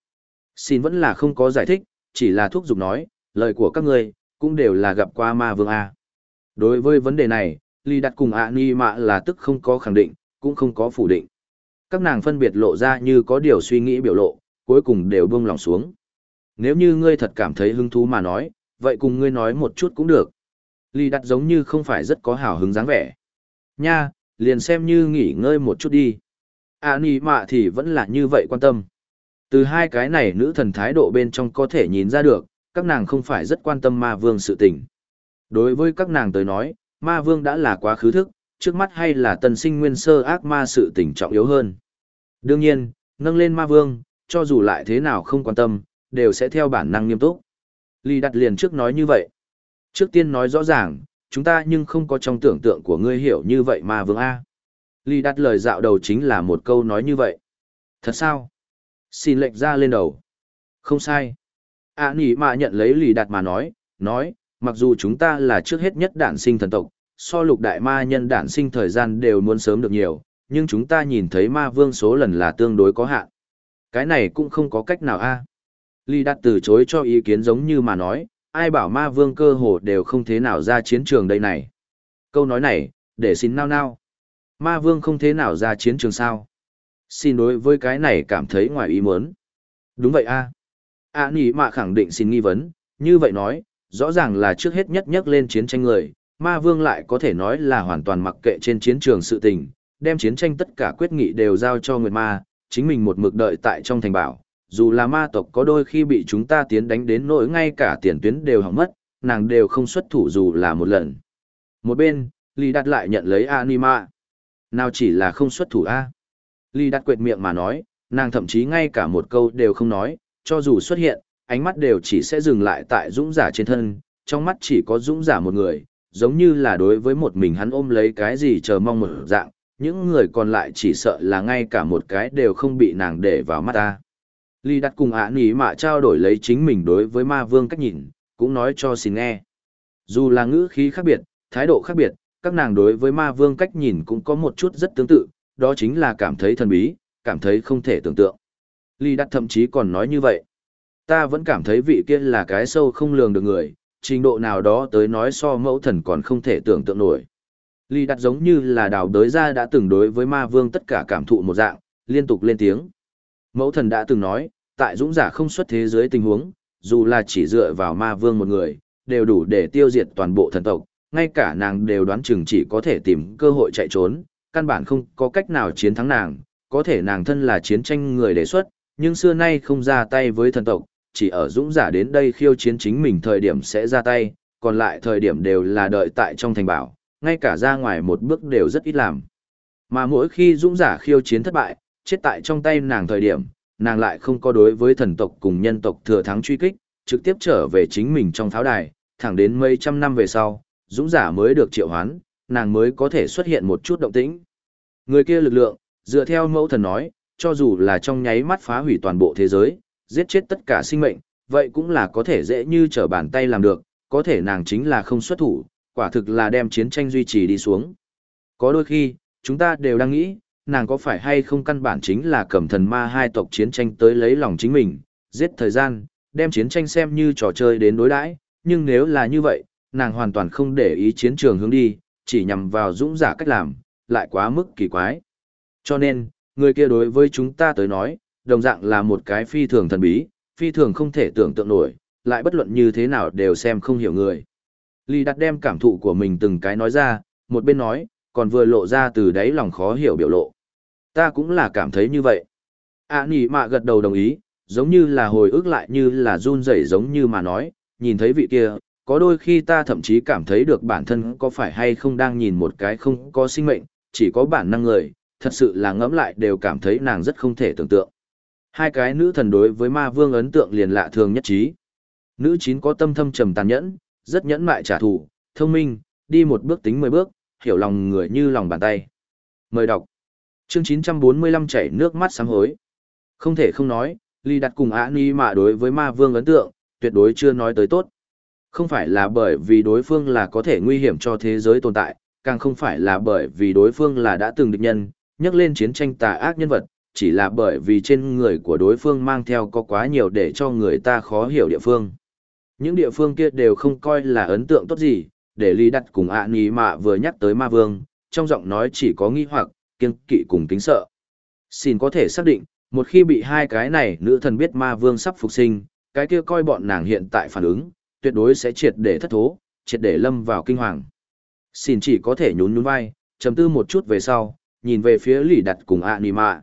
Xin vẫn là không có giải thích, chỉ là thuốc giục nói, lời của các ngươi cũng đều là gặp qua ma vương A. Đối với vấn đề này, Lì Đặt cùng ạ ni mạ là tức không có khẳng định, cũng không có phủ định. Các nàng phân biệt lộ ra như có điều suy nghĩ biểu lộ, cuối cùng đều buông lòng xuống. Nếu như ngươi thật cảm thấy hứng thú mà nói, vậy cùng ngươi nói một chút cũng được. Ly Đặt giống như không phải rất có hào hứng dáng vẻ. Nha, liền xem như nghỉ ngơi một chút đi. à nì mạ thì vẫn là như vậy quan tâm. Từ hai cái này nữ thần thái độ bên trong có thể nhìn ra được, các nàng không phải rất quan tâm ma vương sự tình. Đối với các nàng tới nói, ma vương đã là quá khứ thức, trước mắt hay là tân sinh nguyên sơ ác ma sự tình trọng yếu hơn. Đương nhiên, nâng lên ma vương, cho dù lại thế nào không quan tâm, đều sẽ theo bản năng nghiêm túc. Lý đặt liền trước nói như vậy. Trước tiên nói rõ ràng, chúng ta nhưng không có trong tưởng tượng của ngươi hiểu như vậy ma vương A. Lý đặt lời dạo đầu chính là một câu nói như vậy. Thật sao? Xin lệnh ra lên đầu. Không sai. À nỉ mà nhận lấy lì đạt mà nói, nói, mặc dù chúng ta là trước hết nhất đản sinh thần tộc, so lục đại ma nhân đản sinh thời gian đều muốn sớm được nhiều, nhưng chúng ta nhìn thấy ma vương số lần là tương đối có hạn. Cái này cũng không có cách nào a. À. Lý Đạt từ chối cho ý kiến giống như mà nói, ai bảo ma vương cơ hồ đều không thế nào ra chiến trường đây này. Câu nói này, để xin nao nao. Ma vương không thế nào ra chiến trường sao. Xin đối với cái này cảm thấy ngoài ý muốn. Đúng vậy a. À. A nỉ mạ khẳng định xin nghi vấn, như vậy nói, rõ ràng là trước hết nhất nhất lên chiến tranh người, ma vương lại có thể nói là hoàn toàn mặc kệ trên chiến trường sự tình, đem chiến tranh tất cả quyết nghị đều giao cho người ma, chính mình một mực đợi tại trong thành bảo, dù là ma tộc có đôi khi bị chúng ta tiến đánh đến nỗi ngay cả tiền tuyến đều hỏng mất, nàng đều không xuất thủ dù là một lần. Một bên, Lý đạt lại nhận lấy Anima. Nào chỉ là không xuất thủ A. Ly đạt quệt miệng mà nói, nàng thậm chí ngay cả một câu đều không nói, cho dù xuất hiện, ánh mắt đều chỉ sẽ dừng lại tại dũng giả trên thân, trong mắt chỉ có dũng giả một người, giống như là đối với một mình hắn ôm lấy cái gì chờ mong một dạng, những người còn lại chỉ sợ là ngay cả một cái đều không bị nàng để vào mắt ta. Ly đặt cùng ả nỉ mạ trao đổi lấy chính mình đối với ma vương cách nhìn, cũng nói cho xin nghe. Dù là ngữ khí khác biệt, thái độ khác biệt, các nàng đối với ma vương cách nhìn cũng có một chút rất tương tự, đó chính là cảm thấy thần bí, cảm thấy không thể tưởng tượng. Lý Đạt thậm chí còn nói như vậy. Ta vẫn cảm thấy vị kia là cái sâu không lường được người, trình độ nào đó tới nói so mẫu thần còn không thể tưởng tượng nổi. Lý Đạt giống như là đào đới ra đã từng đối với ma vương tất cả cảm thụ một dạng, liên tục lên tiếng. Mẫu thần đã từng nói, tại dũng giả không xuất thế giới tình huống, dù là chỉ dựa vào ma vương một người, đều đủ để tiêu diệt toàn bộ thần tộc, ngay cả nàng đều đoán chừng chỉ có thể tìm cơ hội chạy trốn, căn bản không có cách nào chiến thắng nàng, có thể nàng thân là chiến tranh người đề xuất, nhưng xưa nay không ra tay với thần tộc, chỉ ở dũng giả đến đây khiêu chiến chính mình thời điểm sẽ ra tay, còn lại thời điểm đều là đợi tại trong thành bảo, ngay cả ra ngoài một bước đều rất ít làm. Mà mỗi khi dũng giả khiêu chiến thất bại, chết tại trong tay nàng thời điểm, nàng lại không có đối với thần tộc cùng nhân tộc thừa thắng truy kích, trực tiếp trở về chính mình trong pháo đài, thẳng đến mấy trăm năm về sau, dũng giả mới được triệu hoán, nàng mới có thể xuất hiện một chút động tĩnh. Người kia lực lượng, dựa theo mẫu thần nói, cho dù là trong nháy mắt phá hủy toàn bộ thế giới, giết chết tất cả sinh mệnh, vậy cũng là có thể dễ như trở bàn tay làm được, có thể nàng chính là không xuất thủ, quả thực là đem chiến tranh duy trì đi xuống. Có đôi khi, chúng ta đều đang nghĩ, nàng có phải hay không căn bản chính là cầm thần ma hai tộc chiến tranh tới lấy lòng chính mình, giết thời gian, đem chiến tranh xem như trò chơi đến đối đãi, nhưng nếu là như vậy, nàng hoàn toàn không để ý chiến trường hướng đi, chỉ nhằm vào dũng giả cách làm, lại quá mức kỳ quái. Cho nên, người kia đối với chúng ta tới nói, đồng dạng là một cái phi thường thần bí, phi thường không thể tưởng tượng nổi, lại bất luận như thế nào đều xem không hiểu người. Lý đặt đem cảm thụ của mình từng cái nói ra, một bên nói, còn vừa lộ ra từ đáy lòng khó hiểu biểu lộ. Ta cũng là cảm thấy như vậy. À nỉ mạ gật đầu đồng ý, giống như là hồi ức lại như là run rẩy giống như mà nói, nhìn thấy vị kia, có đôi khi ta thậm chí cảm thấy được bản thân có phải hay không đang nhìn một cái không có sinh mệnh, chỉ có bản năng người, thật sự là ngẫm lại đều cảm thấy nàng rất không thể tưởng tượng. Hai cái nữ thần đối với ma vương ấn tượng liền lạ thường nhất trí. Nữ chín có tâm thâm trầm tàn nhẫn, rất nhẫn mại trả thù, thông minh, đi một bước tính mười bước, hiểu lòng người như lòng bàn tay. Mời đọc. Chương 945 chảy nước mắt sám hối. Không thể không nói, Ly đặt cùng Ả Ni mà đối với ma vương ấn tượng, tuyệt đối chưa nói tới tốt. Không phải là bởi vì đối phương là có thể nguy hiểm cho thế giới tồn tại, càng không phải là bởi vì đối phương là đã từng địch nhân, nhắc lên chiến tranh tà ác nhân vật, chỉ là bởi vì trên người của đối phương mang theo có quá nhiều để cho người ta khó hiểu địa phương. Những địa phương kia đều không coi là ấn tượng tốt gì, để Lý Đặt cùng ạ nì mạ vừa nhắc tới ma vương, trong giọng nói chỉ có nghi hoặc, kiêng kỵ cùng kính sợ. Xin có thể xác định, một khi bị hai cái này nữ thần biết ma vương sắp phục sinh, cái kia coi bọn nàng hiện tại phản ứng, tuyệt đối sẽ triệt để thất thố, triệt để lâm vào kinh hoàng. Xin chỉ có thể nhún nhún vai, trầm tư một chút về sau, nhìn về phía Lý Đặt cùng ạ nì mạ.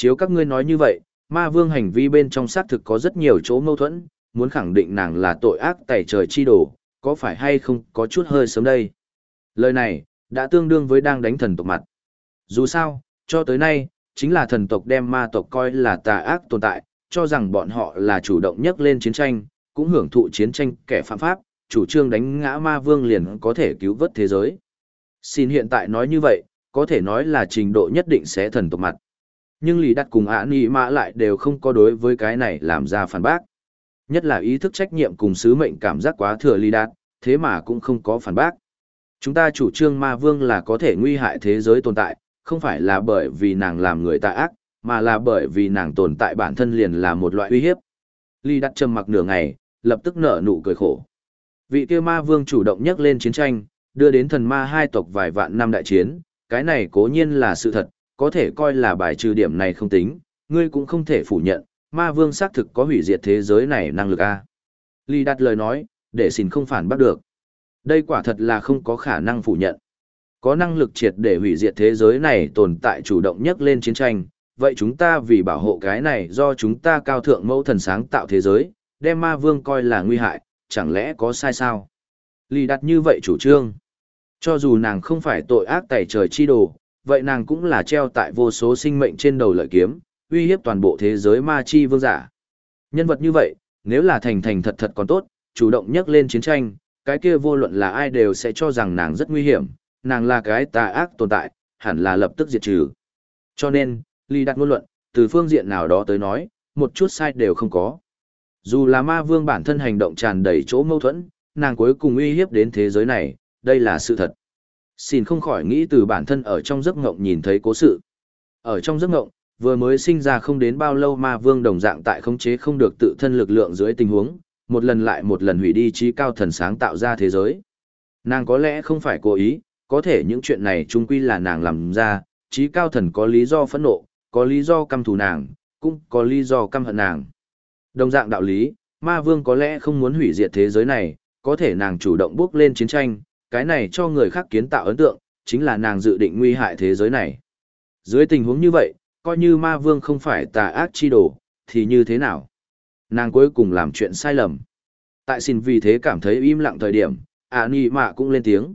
Chiếu các ngươi nói như vậy, ma vương hành vi bên trong xác thực có rất nhiều chỗ mâu thuẫn, muốn khẳng định nàng là tội ác tẩy trời chi đồ, có phải hay không có chút hơi sớm đây. Lời này, đã tương đương với đang đánh thần tộc mặt. Dù sao, cho tới nay, chính là thần tộc đem ma tộc coi là tà ác tồn tại, cho rằng bọn họ là chủ động nhất lên chiến tranh, cũng hưởng thụ chiến tranh kẻ phạm pháp, chủ trương đánh ngã ma vương liền có thể cứu vớt thế giới. Xin hiện tại nói như vậy, có thể nói là trình độ nhất định sẽ thần tộc mặt. Nhưng Lý Đặt cùng ạ nị mạ lại đều không có đối với cái này làm ra phản bác. Nhất là ý thức trách nhiệm cùng sứ mệnh cảm giác quá thừa Lý Đạt, thế mà cũng không có phản bác. Chúng ta chủ trương ma vương là có thể nguy hại thế giới tồn tại, không phải là bởi vì nàng làm người ta ác, mà là bởi vì nàng tồn tại bản thân liền là một loại uy hiếp. Lý Đạt trầm mặc nửa ngày, lập tức nở nụ cười khổ. Vị kia ma vương chủ động nhắc lên chiến tranh, đưa đến thần ma hai tộc vài vạn năm đại chiến, cái này cố nhiên là sự thật, có thể coi là bài trừ điểm này không tính, ngươi cũng không thể phủ nhận, ma vương xác thực có hủy diệt thế giới này năng lực a. Lý đặt lời nói, để xin không phản bắt được. Đây quả thật là không có khả năng phủ nhận. Có năng lực triệt để hủy diệt thế giới này tồn tại chủ động nhất lên chiến tranh, vậy chúng ta vì bảo hộ cái này do chúng ta cao thượng mẫu thần sáng tạo thế giới, đem ma vương coi là nguy hại, chẳng lẽ có sai sao? Lý đặt như vậy chủ trương. Cho dù nàng không phải tội ác tẩy trời chi đồ, vậy nàng cũng là treo tại vô số sinh mệnh trên đầu lợi kiếm, uy hiếp toàn bộ thế giới ma chi vương giả. Nhân vật như vậy, nếu là thành thành thật thật còn tốt, chủ động nhắc lên chiến tranh, cái kia vô luận là ai đều sẽ cho rằng nàng rất nguy hiểm, nàng là cái tà ác tồn tại, hẳn là lập tức diệt trừ. Cho nên, Ly đặt ngôn luận, từ phương diện nào đó tới nói, một chút sai đều không có. Dù là ma vương bản thân hành động tràn đầy chỗ mâu thuẫn, nàng cuối cùng uy hiếp đến thế giới này, đây là sự thật. Xin không khỏi nghĩ từ bản thân ở trong giấc ngộng nhìn thấy cố sự. Ở trong giấc ngộng, vừa mới sinh ra không đến bao lâu ma vương đồng dạng tại khống chế không được tự thân lực lượng dưới tình huống, một lần lại một lần hủy đi trí cao thần sáng tạo ra thế giới. Nàng có lẽ không phải cố ý, có thể những chuyện này chung quy là nàng làm ra, trí cao thần có lý do phẫn nộ, có lý do căm thù nàng, cũng có lý do căm hận nàng. Đồng dạng đạo lý, ma vương có lẽ không muốn hủy diệt thế giới này, có thể nàng chủ động bước lên chiến tranh, cái này cho người khác kiến tạo ấn tượng, chính là nàng dự định nguy hại thế giới này. Dưới tình huống như vậy, coi như ma vương không phải tà ác chi đồ, thì như thế nào? Nàng cuối cùng làm chuyện sai lầm. Tại xin vì thế cảm thấy im lặng thời điểm, ạ à, nì mạ cũng lên tiếng.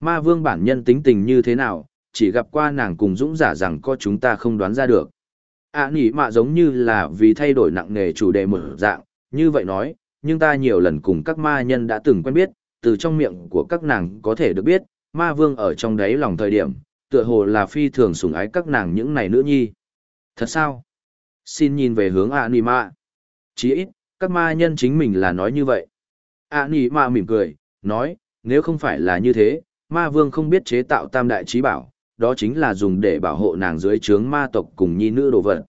Ma vương bản nhân tính tình như thế nào, chỉ gặp qua nàng cùng dũng giả rằng có chúng ta không đoán ra được. ạ à, nì mạ giống như là vì thay đổi nặng nghề chủ đề mở dạng, như vậy nói, nhưng ta nhiều lần cùng các ma nhân đã từng quen biết, từ trong miệng của các nàng có thể được biết, ma vương ở trong đáy lòng thời điểm, tựa hồ là phi thường sủng ái các nàng những này nữ nhi. Thật sao? Xin nhìn về hướng Anima. Chỉ ít, các ma nhân chính mình là nói như vậy. Anima mỉm cười, nói, nếu không phải là như thế, ma vương không biết chế tạo tam đại trí bảo, đó chính là dùng để bảo hộ nàng dưới trướng ma tộc cùng nhi nữ đồ vật.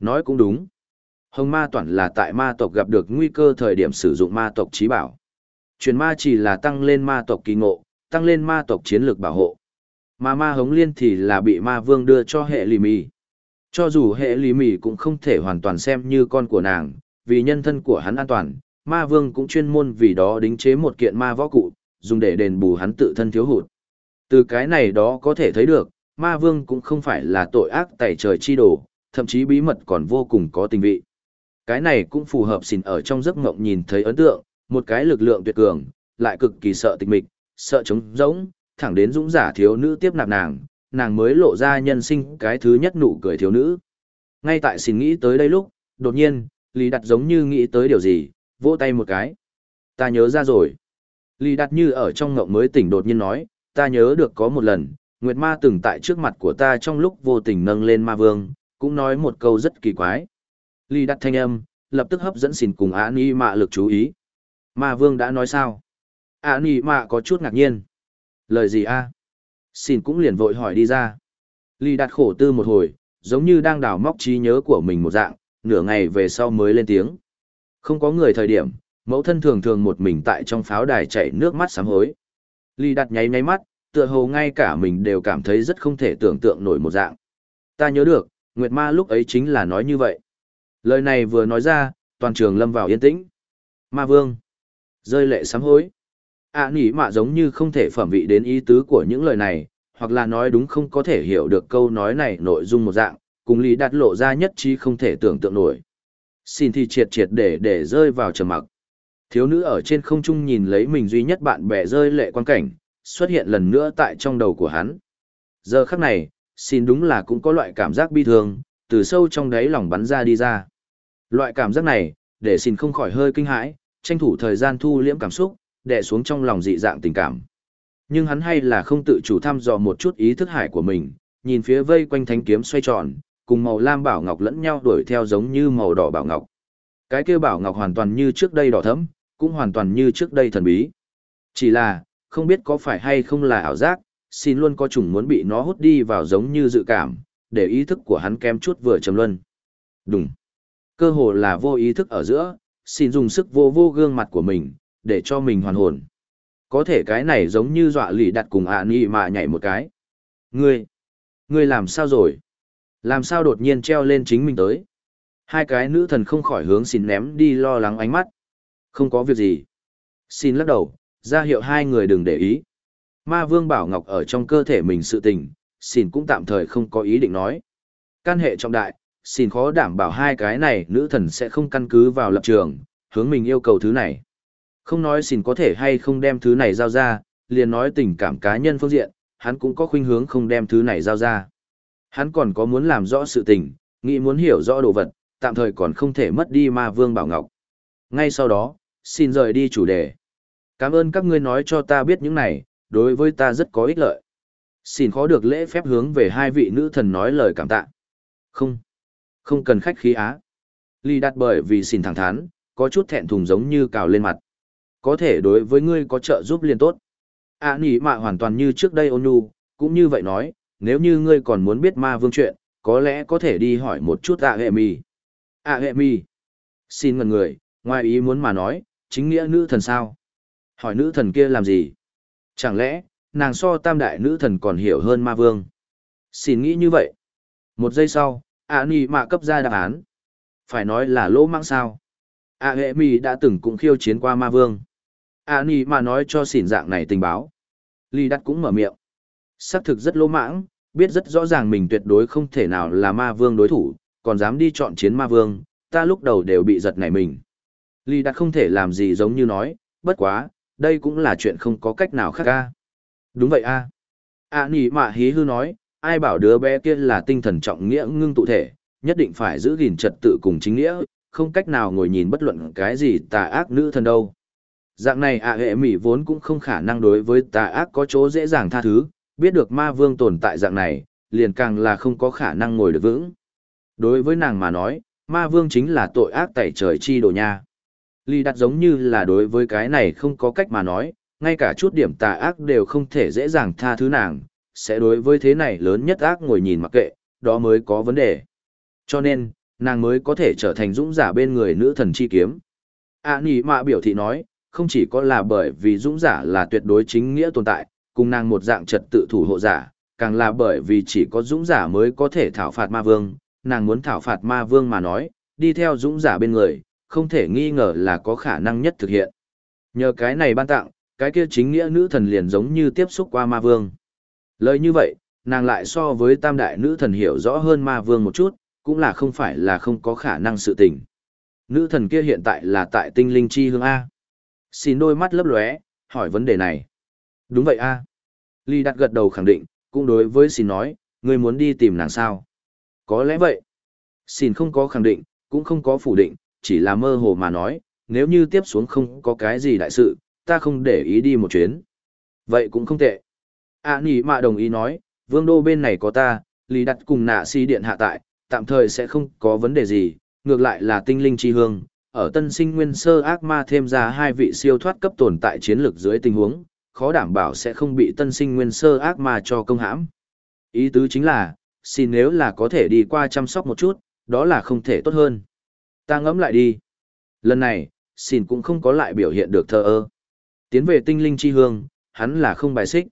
Nói cũng đúng. Hồng ma toàn là tại ma tộc gặp được nguy cơ thời điểm sử dụng ma tộc trí bảo truyền ma chỉ là tăng lên ma tộc kỳ ngộ, tăng lên ma tộc chiến lược bảo hộ. Mà ma hống liên thì là bị ma vương đưa cho hệ lì mì. Cho dù hệ lì mì cũng không thể hoàn toàn xem như con của nàng, vì nhân thân của hắn an toàn, ma vương cũng chuyên môn vì đó đính chế một kiện ma võ cụ, dùng để đền bù hắn tự thân thiếu hụt. Từ cái này đó có thể thấy được, ma vương cũng không phải là tội ác tẩy trời chi đồ, thậm chí bí mật còn vô cùng có tình vị. Cái này cũng phù hợp xin ở trong giấc mộng nhìn thấy ấn tượng, một cái lực lượng tuyệt cường, lại cực kỳ sợ tịch mịch, sợ trống rỗng, thẳng đến dũng giả thiếu nữ tiếp nạp nàng, nàng mới lộ ra nhân sinh cái thứ nhất nụ cười thiếu nữ. Ngay tại xin nghĩ tới đây lúc, đột nhiên, Lý Đạt giống như nghĩ tới điều gì, vỗ tay một cái. Ta nhớ ra rồi. Lý Đạt như ở trong ngộng mới tỉnh đột nhiên nói, ta nhớ được có một lần, Nguyệt Ma từng tại trước mặt của ta trong lúc vô tình nâng lên ma vương, cũng nói một câu rất kỳ quái. Lý Đạt thanh âm, lập tức hấp dẫn xin cùng Án Y Mạ lực chú ý. Ma vương đã nói sao? À, Ni Mạ có chút ngạc nhiên. Lời gì a? Xin cũng liền vội hỏi đi ra. Lý Đạt khổ tư một hồi, giống như đang đào móc trí nhớ của mình một dạng, nửa ngày về sau mới lên tiếng. Không có người thời điểm, mẫu thân thường thường một mình tại trong pháo đài chảy nước mắt sám hối. Lý đặt nháy nháy mắt, tựa hồ ngay cả mình đều cảm thấy rất không thể tưởng tượng nổi một dạng. Ta nhớ được, Nguyệt Ma lúc ấy chính là nói như vậy. Lời này vừa nói ra, toàn trường lâm vào yên tĩnh. Ma Vương. Rơi lệ sám hối. À nỉ mạ giống như không thể phẩm vị đến ý tứ của những lời này, hoặc là nói đúng không có thể hiểu được câu nói này nội dung một dạng, cùng Lý Đạt lộ ra nhất trí không thể tưởng tượng nổi. Xin thì triệt triệt để để rơi vào trầm mặc. Thiếu nữ ở trên không trung nhìn lấy mình duy nhất bạn bè rơi lệ quan cảnh, xuất hiện lần nữa tại trong đầu của hắn. Giờ khắc này, xin đúng là cũng có loại cảm giác bi thương, từ sâu trong đáy lòng bắn ra đi ra. Loại cảm giác này, để xin không khỏi hơi kinh hãi, tranh thủ thời gian thu liễm cảm xúc, đè xuống trong lòng dị dạng tình cảm. Nhưng hắn hay là không tự chủ thăm dò một chút ý thức hải của mình, nhìn phía vây quanh thánh kiếm xoay tròn, cùng màu lam bảo ngọc lẫn nhau đuổi theo giống như màu đỏ bảo ngọc. Cái kia bảo ngọc hoàn toàn như trước đây đỏ thẫm, cũng hoàn toàn như trước đây thần bí. Chỉ là, không biết có phải hay không là ảo giác, xin luôn có chủng muốn bị nó hút đi vào giống như dự cảm, để ý thức của hắn kém chút vừa trầm luân. Đúng. Cơ hồ là vô ý thức ở giữa, xin dùng sức vô vô gương mặt của mình, để cho mình hoàn hồn. Có thể cái này giống như dọa lì đặt cùng ạ à nị mà nhảy một cái. Ngươi, ngươi làm sao rồi? Làm sao đột nhiên treo lên chính mình tới? Hai cái nữ thần không khỏi hướng xin ném đi lo lắng ánh mắt. Không có việc gì. Xin lắc đầu, ra hiệu hai người đừng để ý. Ma Vương Bảo Ngọc ở trong cơ thể mình sự tình, xin cũng tạm thời không có ý định nói. Can hệ trọng đại, xin khó đảm bảo hai cái này nữ thần sẽ không căn cứ vào lập trường, hướng mình yêu cầu thứ này. Không nói xin có thể hay không đem thứ này giao ra, liền nói tình cảm cá nhân phương diện, hắn cũng có khuynh hướng không đem thứ này giao ra. Hắn còn có muốn làm rõ sự tình, nghĩ muốn hiểu rõ đồ vật, tạm thời còn không thể mất đi ma vương bảo ngọc. Ngay sau đó, xin rời đi chủ đề. Cảm ơn các ngươi nói cho ta biết những này, đối với ta rất có ích lợi. Xin khó được lễ phép hướng về hai vị nữ thần nói lời cảm tạ. Không, không cần khách khí á. Ly đặt bởi vì xin thẳng thắn, có chút thẹn thùng giống như cào lên mặt. Có thể đối với ngươi có trợ giúp liền tốt. À nỉ mạ hoàn toàn như trước đây ôn nhu, cũng như vậy nói, nếu như ngươi còn muốn biết ma vương chuyện, có lẽ có thể đi hỏi một chút ạ hệ mì. ạ hệ mì. Xin ngần người, ngoài ý muốn mà nói, chính nghĩa nữ thần sao? Hỏi nữ thần kia làm gì? Chẳng lẽ, nàng so tam đại nữ thần còn hiểu hơn ma vương? Xin nghĩ như vậy. Một giây sau, ạ nỉ mạ cấp ra đáp án. Phải nói là lỗ mãng sao? ạ hệ mi đã từng cũng khiêu chiến qua ma vương. ạ nỉ mạ nói cho xỉn dạng này tình báo. Ly đắt cũng mở miệng. Xác thực rất lỗ mãng, biết rất rõ ràng mình tuyệt đối không thể nào là ma vương đối thủ, còn dám đi chọn chiến ma vương, ta lúc đầu đều bị giật nảy mình. Lý Đạt không thể làm gì giống như nói, bất quá, đây cũng là chuyện không có cách nào khác ca. Đúng vậy a. ạ nỉ mạ hí hư nói, ai bảo đứa bé kia là tinh thần trọng nghĩa ngưng tụ thể, nhất định phải giữ gìn trật tự cùng chính nghĩa, không cách nào ngồi nhìn bất luận cái gì tà ác nữ thần đâu. Dạng này ạ hệ mỉ vốn cũng không khả năng đối với tà ác có chỗ dễ dàng tha thứ, biết được ma vương tồn tại dạng này, liền càng là không có khả năng ngồi được vững. Đối với nàng mà nói, ma vương chính là tội ác tẩy trời chi đồ nha. Lý đặt giống như là đối với cái này không có cách mà nói, ngay cả chút điểm tà ác đều không thể dễ dàng tha thứ nàng, sẽ đối với thế này lớn nhất ác ngồi nhìn mặc kệ, đó mới có vấn đề. Cho nên, nàng mới có thể trở thành dũng giả bên người nữ thần chi kiếm. À nỉ mạ biểu thị nói, không chỉ có là bởi vì dũng giả là tuyệt đối chính nghĩa tồn tại, cùng nàng một dạng trật tự thủ hộ giả, càng là bởi vì chỉ có dũng giả mới có thể thảo phạt ma vương, nàng muốn thảo phạt ma vương mà nói, đi theo dũng giả bên người, không thể nghi ngờ là có khả năng nhất thực hiện. Nhờ cái này ban tặng, cái kia chính nghĩa nữ thần liền giống như tiếp xúc qua ma vương. Lời như vậy, nàng lại so với tam đại nữ thần hiểu rõ hơn ma vương một chút, cũng là không phải là không có khả năng sự tình. Nữ thần kia hiện tại là tại tinh linh chi hương A. Xin đôi mắt lấp lóe, hỏi vấn đề này. Đúng vậy A. Ly đặt gật đầu khẳng định, cũng đối với xin nói, ngươi muốn đi tìm nàng sao. Có lẽ vậy. Xin không có khẳng định, cũng không có phủ định, chỉ là mơ hồ mà nói, nếu như tiếp xuống không có cái gì đại sự, ta không để ý đi một chuyến. Vậy cũng không tệ. À nỉ mạ đồng ý nói, vương đô bên này có ta, lý đặt cùng nạ si điện hạ tại, tạm thời sẽ không có vấn đề gì, ngược lại là tinh linh chi hương. Ở tân sinh nguyên sơ ác ma thêm ra hai vị siêu thoát cấp tồn tại chiến lược dưới tình huống, khó đảm bảo sẽ không bị tân sinh nguyên sơ ác ma cho công hãm. Ý tứ chính là, xin nếu là có thể đi qua chăm sóc một chút, đó là không thể tốt hơn. Ta ngẫm lại đi. Lần này, xin cũng không có lại biểu hiện được thờ ơ. Tiến về tinh linh chi hương, hắn là không bài xích.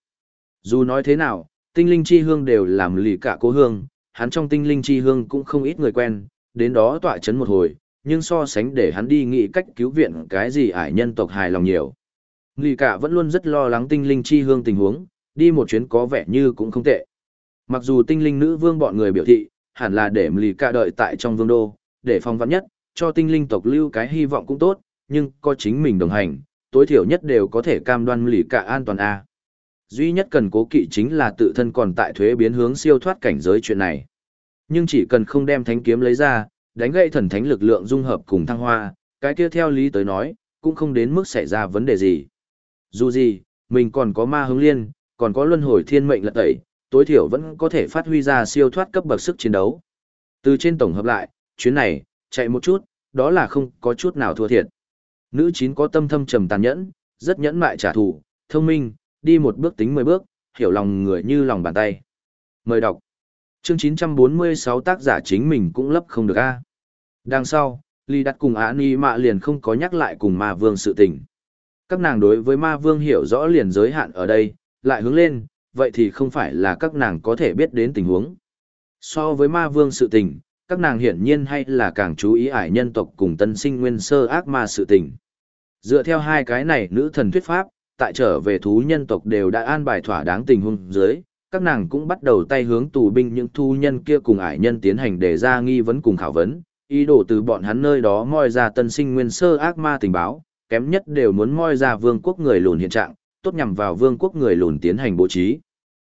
Dù nói thế nào, tinh linh chi hương đều làm lì cả cố hương, hắn trong tinh linh chi hương cũng không ít người quen, đến đó tọa chấn một hồi, nhưng so sánh để hắn đi nghĩ cách cứu viện cái gì ải nhân tộc hài lòng nhiều. Lì cả vẫn luôn rất lo lắng tinh linh chi hương tình huống, đi một chuyến có vẻ như cũng không tệ. Mặc dù tinh linh nữ vương bọn người biểu thị, hẳn là để lì cả đợi tại trong vương đô, để phong vắn nhất, cho tinh linh tộc lưu cái hy vọng cũng tốt, nhưng có chính mình đồng hành, tối thiểu nhất đều có thể cam đoan lì cả an toàn A. Duy nhất cần cố kỵ chính là tự thân còn tại thuế biến hướng siêu thoát cảnh giới chuyện này. Nhưng chỉ cần không đem thánh kiếm lấy ra, đánh gậy thần thánh lực lượng dung hợp cùng thăng hoa, cái kia theo lý tới nói, cũng không đến mức xảy ra vấn đề gì. Dù gì, mình còn có ma hướng liên, còn có luân hồi thiên mệnh lật tẩy, tối thiểu vẫn có thể phát huy ra siêu thoát cấp bậc sức chiến đấu. Từ trên tổng hợp lại, chuyến này, chạy một chút, đó là không có chút nào thua thiệt. Nữ chín có tâm thâm trầm tàn nhẫn, rất nhẫn mại trả thù, thông minh, đi một bước tính mười bước, hiểu lòng người như lòng bàn tay. Mời đọc. Chương 946 tác giả chính mình cũng lấp không được a. Đằng sau, Ly đặt cùng Á Ni Mạ liền không có nhắc lại cùng Ma Vương sự tình. Các nàng đối với Ma Vương hiểu rõ liền giới hạn ở đây, lại hướng lên, vậy thì không phải là các nàng có thể biết đến tình huống. So với Ma Vương sự tình, các nàng hiển nhiên hay là càng chú ý ải nhân tộc cùng tân sinh nguyên sơ ác ma sự tình. Dựa theo hai cái này nữ thần thuyết pháp, tại trở về thú nhân tộc đều đã an bài thỏa đáng tình huống dưới, các nàng cũng bắt đầu tay hướng tù binh những thú nhân kia cùng ải nhân tiến hành đề ra nghi vấn cùng khảo vấn, ý đồ từ bọn hắn nơi đó moi ra tân sinh nguyên sơ ác ma tình báo, kém nhất đều muốn moi ra vương quốc người lùn hiện trạng, tốt nhằm vào vương quốc người lùn tiến hành bố trí.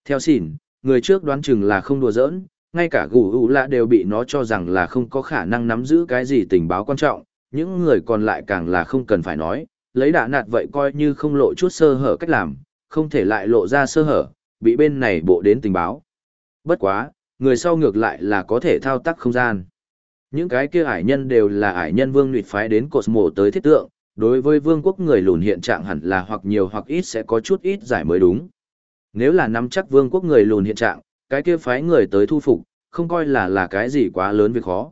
Theo xỉn, người trước đoán chừng là không đùa giỡn, ngay cả gù ủ lạ đều bị nó cho rằng là không có khả năng nắm giữ cái gì tình báo quan trọng, những người còn lại càng là không cần phải nói, lấy đạ nạt vậy coi như không lộ chút sơ hở cách làm, không thể lại lộ ra sơ hở, bị bên này bộ đến tình báo. Bất quá, người sau ngược lại là có thể thao tác không gian. Những cái kia ải nhân đều là ải nhân vương nuyệt phái đến cột mộ tới thiết tượng, đối với vương quốc người lùn hiện trạng hẳn là hoặc nhiều hoặc ít sẽ có chút ít giải mới đúng. Nếu là nắm chắc vương quốc người lùn hiện trạng, cái kia phái người tới thu phục, không coi là là cái gì quá lớn việc khó.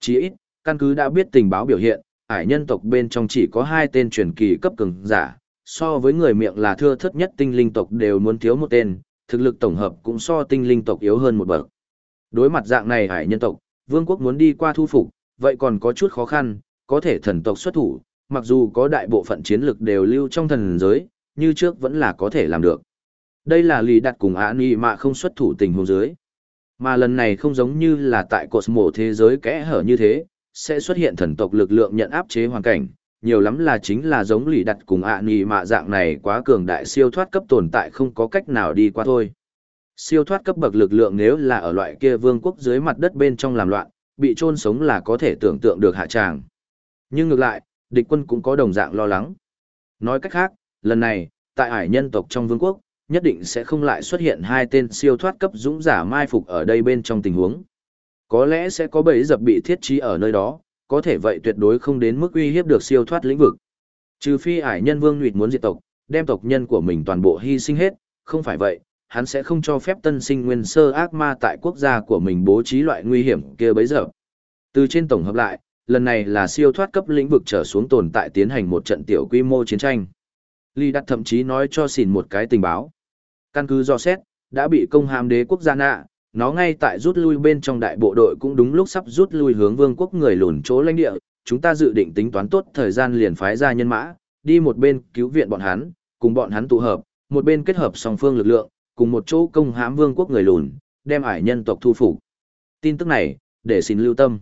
Chỉ ít, căn cứ đã biết tình báo biểu hiện, ải nhân tộc bên trong chỉ có hai tên truyền kỳ cấp cường giả, so với người miệng là thưa thất nhất tinh linh tộc đều muốn thiếu một tên, thực lực tổng hợp cũng so tinh linh tộc yếu hơn một bậc. Đối mặt dạng này ải nhân tộc, vương quốc muốn đi qua thu phục, vậy còn có chút khó khăn, có thể thần tộc xuất thủ, mặc dù có đại bộ phận chiến lực đều lưu trong thần giới, như trước vẫn là có thể làm được. Đây là lì đặt cùng án y mà không xuất thủ tình huống dưới. Mà lần này không giống như là tại cột mổ thế giới kẽ hở như thế, sẽ xuất hiện thần tộc lực lượng nhận áp chế hoàn cảnh, nhiều lắm là chính là giống lì đặt cùng ạ nì mạ dạng này quá cường đại siêu thoát cấp tồn tại không có cách nào đi qua thôi. Siêu thoát cấp bậc lực lượng nếu là ở loại kia vương quốc dưới mặt đất bên trong làm loạn, bị chôn sống là có thể tưởng tượng được hạ tràng. Nhưng ngược lại, địch quân cũng có đồng dạng lo lắng. Nói cách khác, lần này, tại ải nhân tộc trong vương quốc, nhất định sẽ không lại xuất hiện hai tên siêu thoát cấp dũng giả mai phục ở đây bên trong tình huống. Có lẽ sẽ có bẫy dập bị thiết trí ở nơi đó, có thể vậy tuyệt đối không đến mức uy hiếp được siêu thoát lĩnh vực. Trừ phi ải nhân vương nguyệt muốn diệt tộc, đem tộc nhân của mình toàn bộ hy sinh hết, không phải vậy, hắn sẽ không cho phép tân sinh nguyên sơ ác ma tại quốc gia của mình bố trí loại nguy hiểm kia bấy giờ. Từ trên tổng hợp lại, lần này là siêu thoát cấp lĩnh vực trở xuống tồn tại tiến hành một trận tiểu quy mô chiến tranh. Lý đặt thậm chí nói cho xỉn một cái tình báo. Căn cứ do xét, đã bị công hàm đế quốc gia nạ, nó ngay tại rút lui bên trong đại bộ đội cũng đúng lúc sắp rút lui hướng vương quốc người lùn chỗ lãnh địa, chúng ta dự định tính toán tốt thời gian liền phái ra nhân mã, đi một bên cứu viện bọn hắn, cùng bọn hắn tụ hợp, một bên kết hợp song phương lực lượng, cùng một chỗ công hãm vương quốc người lùn, đem ải nhân tộc thu phục. Tin tức này, để xin lưu tâm.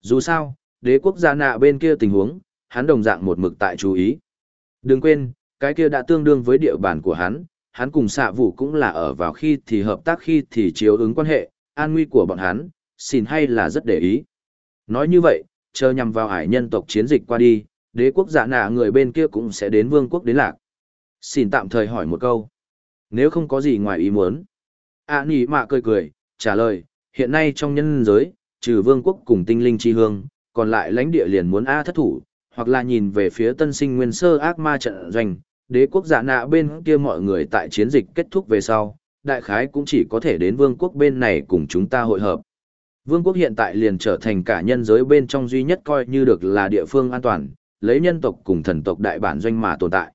Dù sao, đế quốc gia nạ bên kia tình huống, hắn đồng dạng một mực tại chú ý. Đừng quên, cái kia đã tương đương với địa bàn của hắn, hắn cùng xạ vụ cũng là ở vào khi thì hợp tác khi thì chiếu ứng quan hệ, an nguy của bọn hắn, xin hay là rất để ý. Nói như vậy, chờ nhằm vào hải nhân tộc chiến dịch qua đi, đế quốc giả nạ người bên kia cũng sẽ đến vương quốc đến lạc. Xin tạm thời hỏi một câu. Nếu không có gì ngoài ý muốn. À nỉ mạ cười cười, trả lời, hiện nay trong nhân giới, trừ vương quốc cùng tinh linh chi hương, còn lại lãnh địa liền muốn A thất thủ, hoặc là nhìn về phía tân sinh nguyên sơ ác ma trận doanh, đế quốc giả nạ bên kia mọi người tại chiến dịch kết thúc về sau, đại khái cũng chỉ có thể đến vương quốc bên này cùng chúng ta hội hợp. Vương quốc hiện tại liền trở thành cả nhân giới bên trong duy nhất coi như được là địa phương an toàn, lấy nhân tộc cùng thần tộc đại bản doanh mà tồn tại.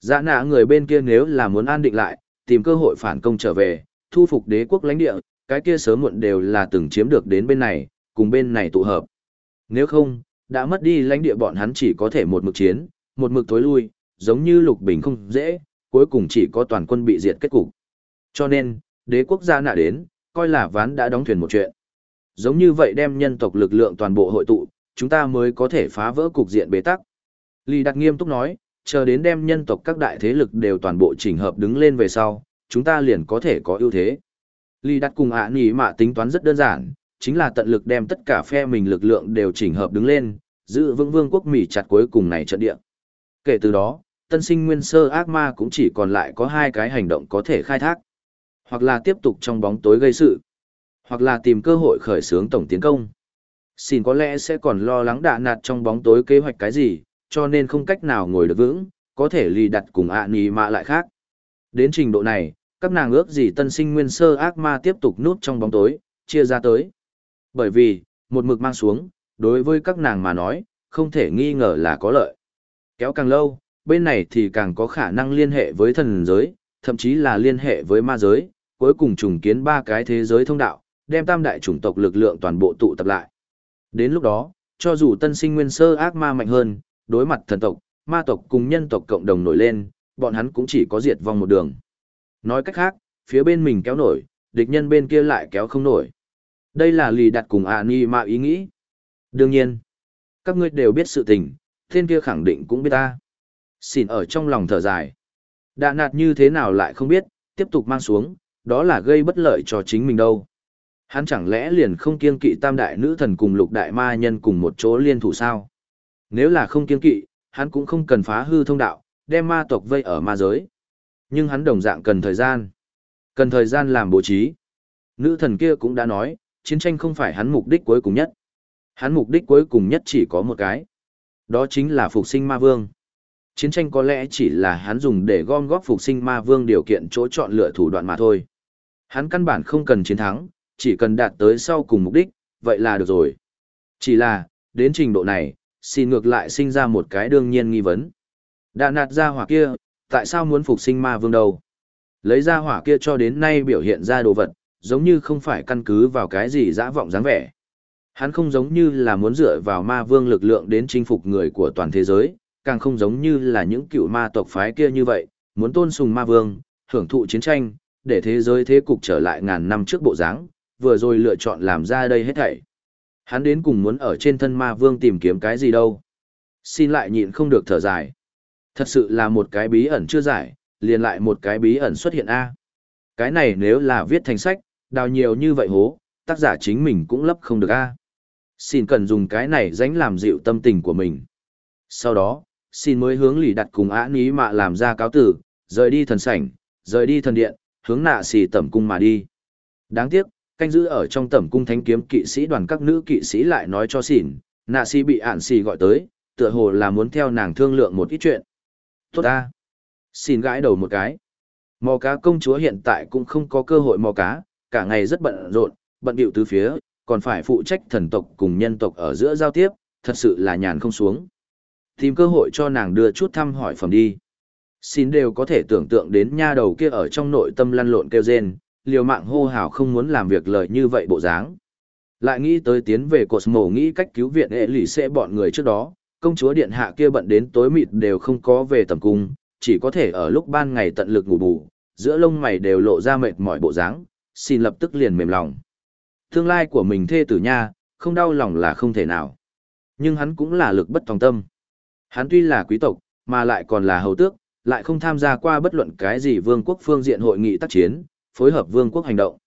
Giả nạ người bên kia nếu là muốn an định lại, tìm cơ hội phản công trở về, thu phục đế quốc lãnh địa, cái kia sớm muộn đều là từng chiếm được đến bên này, cùng bên này tụ hợp. Nếu không, đã mất đi lãnh địa bọn hắn chỉ có thể một mực chiến, một mực tối lui, giống như lục bình không dễ, cuối cùng chỉ có toàn quân bị diệt kết cục. Cho nên, đế quốc gia nạ đến, coi là ván đã đóng thuyền một chuyện. Giống như vậy đem nhân tộc lực lượng toàn bộ hội tụ, chúng ta mới có thể phá vỡ cục diện bế tắc. Lý Đạt nghiêm túc nói, chờ đến đem nhân tộc các đại thế lực đều toàn bộ chỉnh hợp đứng lên về sau, chúng ta liền có thể có ưu thế. Lý Đạt cùng ạ à nỉ mạ tính toán rất đơn giản, chính là tận lực đem tất cả phe mình lực lượng đều chỉnh hợp đứng lên, giữ vững vương quốc Mỹ chặt cuối cùng này trận địa. Kể từ đó, tân sinh nguyên sơ ác ma cũng chỉ còn lại có hai cái hành động có thể khai thác. Hoặc là tiếp tục trong bóng tối gây sự, hoặc là tìm cơ hội khởi xướng tổng tiến công. Xin có lẽ sẽ còn lo lắng đạ nạt trong bóng tối kế hoạch cái gì, cho nên không cách nào ngồi được vững, có thể lì đặt cùng ạ nì mạ lại khác. Đến trình độ này, các nàng ước gì tân sinh nguyên sơ ác ma tiếp tục núp trong bóng tối, chia ra tới. Bởi vì, một mực mang xuống, đối với các nàng mà nói, không thể nghi ngờ là có lợi. Kéo càng lâu, bên này thì càng có khả năng liên hệ với thần giới, thậm chí là liên hệ với ma giới, cuối cùng trùng kiến ba cái thế giới thông đạo, đem tam đại chủng tộc lực lượng toàn bộ tụ tập lại. Đến lúc đó, cho dù tân sinh nguyên sơ ác ma mạnh hơn, đối mặt thần tộc, ma tộc cùng nhân tộc cộng đồng nổi lên, bọn hắn cũng chỉ có diệt vong một đường. Nói cách khác, phía bên mình kéo nổi, địch nhân bên kia lại kéo không nổi. Đây là lì đặt cùng à ni mà ý nghĩ. Đương nhiên, các ngươi đều biết sự tình, tên kia khẳng định cũng biết ta. Xin ở trong lòng thở dài. Đạ nạt như thế nào lại không biết, tiếp tục mang xuống, đó là gây bất lợi cho chính mình đâu. Hắn chẳng lẽ liền không kiên kỵ tam đại nữ thần cùng lục đại ma nhân cùng một chỗ liên thủ sao? Nếu là không kiên kỵ, hắn cũng không cần phá hư thông đạo, đem ma tộc vây ở ma giới. Nhưng hắn đồng dạng cần thời gian. Cần thời gian làm bố trí. Nữ thần kia cũng đã nói, chiến tranh không phải hắn mục đích cuối cùng nhất. Hắn mục đích cuối cùng nhất chỉ có một cái. Đó chính là phục sinh ma vương. Chiến tranh có lẽ chỉ là hắn dùng để gom góp phục sinh ma vương điều kiện chỗ chọn lựa thủ đoạn mà thôi. Hắn căn bản không cần chiến thắng, chỉ cần đạt tới sau cùng mục đích, vậy là được rồi. Chỉ là, đến trình độ này, xin ngược lại sinh ra một cái đương nhiên nghi vấn. Đã nạt ra hỏa kia, tại sao muốn phục sinh ma vương đâu? Lấy ra hỏa kia cho đến nay biểu hiện ra đồ vật, giống như không phải căn cứ vào cái gì dã vọng dáng vẻ. Hắn không giống như là muốn dựa vào ma vương lực lượng đến chinh phục người của toàn thế giới, càng không giống như là những cựu ma tộc phái kia như vậy, muốn tôn sùng ma vương, hưởng thụ chiến tranh, để thế giới thế cục trở lại ngàn năm trước bộ dáng, vừa rồi lựa chọn làm ra đây hết thảy. Hắn đến cùng muốn ở trên thân ma vương tìm kiếm cái gì đâu. Xin lại nhịn không được thở dài. Thật sự là một cái bí ẩn chưa giải, liền lại một cái bí ẩn xuất hiện A. Cái này nếu là viết thành sách, đào nhiều như vậy hố, tác giả chính mình cũng lấp không được A. Xin cần dùng cái này dánh làm dịu tâm tình của mình. Sau đó, xin mới hướng lì đặt cùng ả ní mạ làm ra cáo tử, rời đi thần sảnh, rời đi thần điện, hướng nạ xì tẩm cung mà đi. Đáng tiếc, canh giữ ở trong tẩm cung thánh kiếm kỵ sĩ đoàn các nữ kỵ sĩ lại nói cho xỉn, nạ xì bị ạn xì gọi tới, tựa hồ là muốn theo nàng thương lượng một ít chuyện. Tốt ta. Xin gãi đầu một cái. Mò cá công chúa hiện tại cũng không có cơ hội mò cá, cả ngày rất bận rộn, bận bịu tứ phía, còn phải phụ trách thần tộc cùng nhân tộc ở giữa giao tiếp, thật sự là nhàn không xuống. Tìm cơ hội cho nàng đưa chút thăm hỏi phẩm đi. Xin đều có thể tưởng tượng đến nha đầu kia ở trong nội tâm lăn lộn kêu rên, liều mạng hô hào không muốn làm việc lời như vậy bộ dáng. Lại nghĩ tới tiến về cột mổ nghĩ cách cứu viện hệ lì sẽ bọn người trước đó, công chúa điện hạ kia bận đến tối mịt đều không có về tầm cung, chỉ có thể ở lúc ban ngày tận lực ngủ bù, giữa lông mày đều lộ ra mệt mỏi bộ dáng, xin lập tức liền mềm lòng. Tương lai của mình thê tử nha, không đau lòng là không thể nào. Nhưng hắn cũng là lực bất tòng tâm. Hắn tuy là quý tộc, mà lại còn là hầu tước, lại không tham gia qua bất luận cái gì vương quốc phương diện hội nghị tác chiến, phối hợp vương quốc hành động.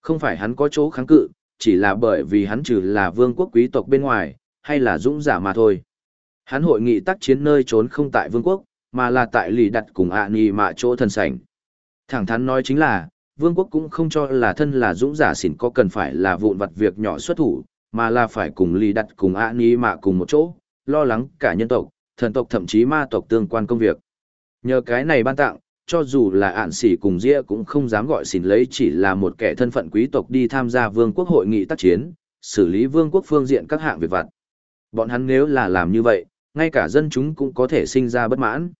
Không phải hắn có chỗ kháng cự, chỉ là bởi vì hắn trừ là vương quốc quý tộc bên ngoài, hay là dũng giả mà thôi. Hắn hội nghị tác chiến nơi trốn không tại vương quốc, mà là tại lì đặt cùng ạ à nì mạ chỗ thần sảnh. Thẳng thắn nói chính là, vương quốc cũng không cho là thân là dũng giả xỉn có cần phải là vụn vặt việc nhỏ xuất thủ, mà là phải cùng lì đặt cùng ạ ni mạ cùng một chỗ, lo lắng cả nhân tộc, thần tộc thậm chí ma tộc tương quan công việc. Nhờ cái này ban tặng, cho dù là ạn xỉ cùng ria cũng không dám gọi xỉn lấy chỉ là một kẻ thân phận quý tộc đi tham gia vương quốc hội nghị tác chiến, xử lý vương quốc phương diện các hạng việc vặt. Bọn hắn nếu là làm như vậy, ngay cả dân chúng cũng có thể sinh ra bất mãn.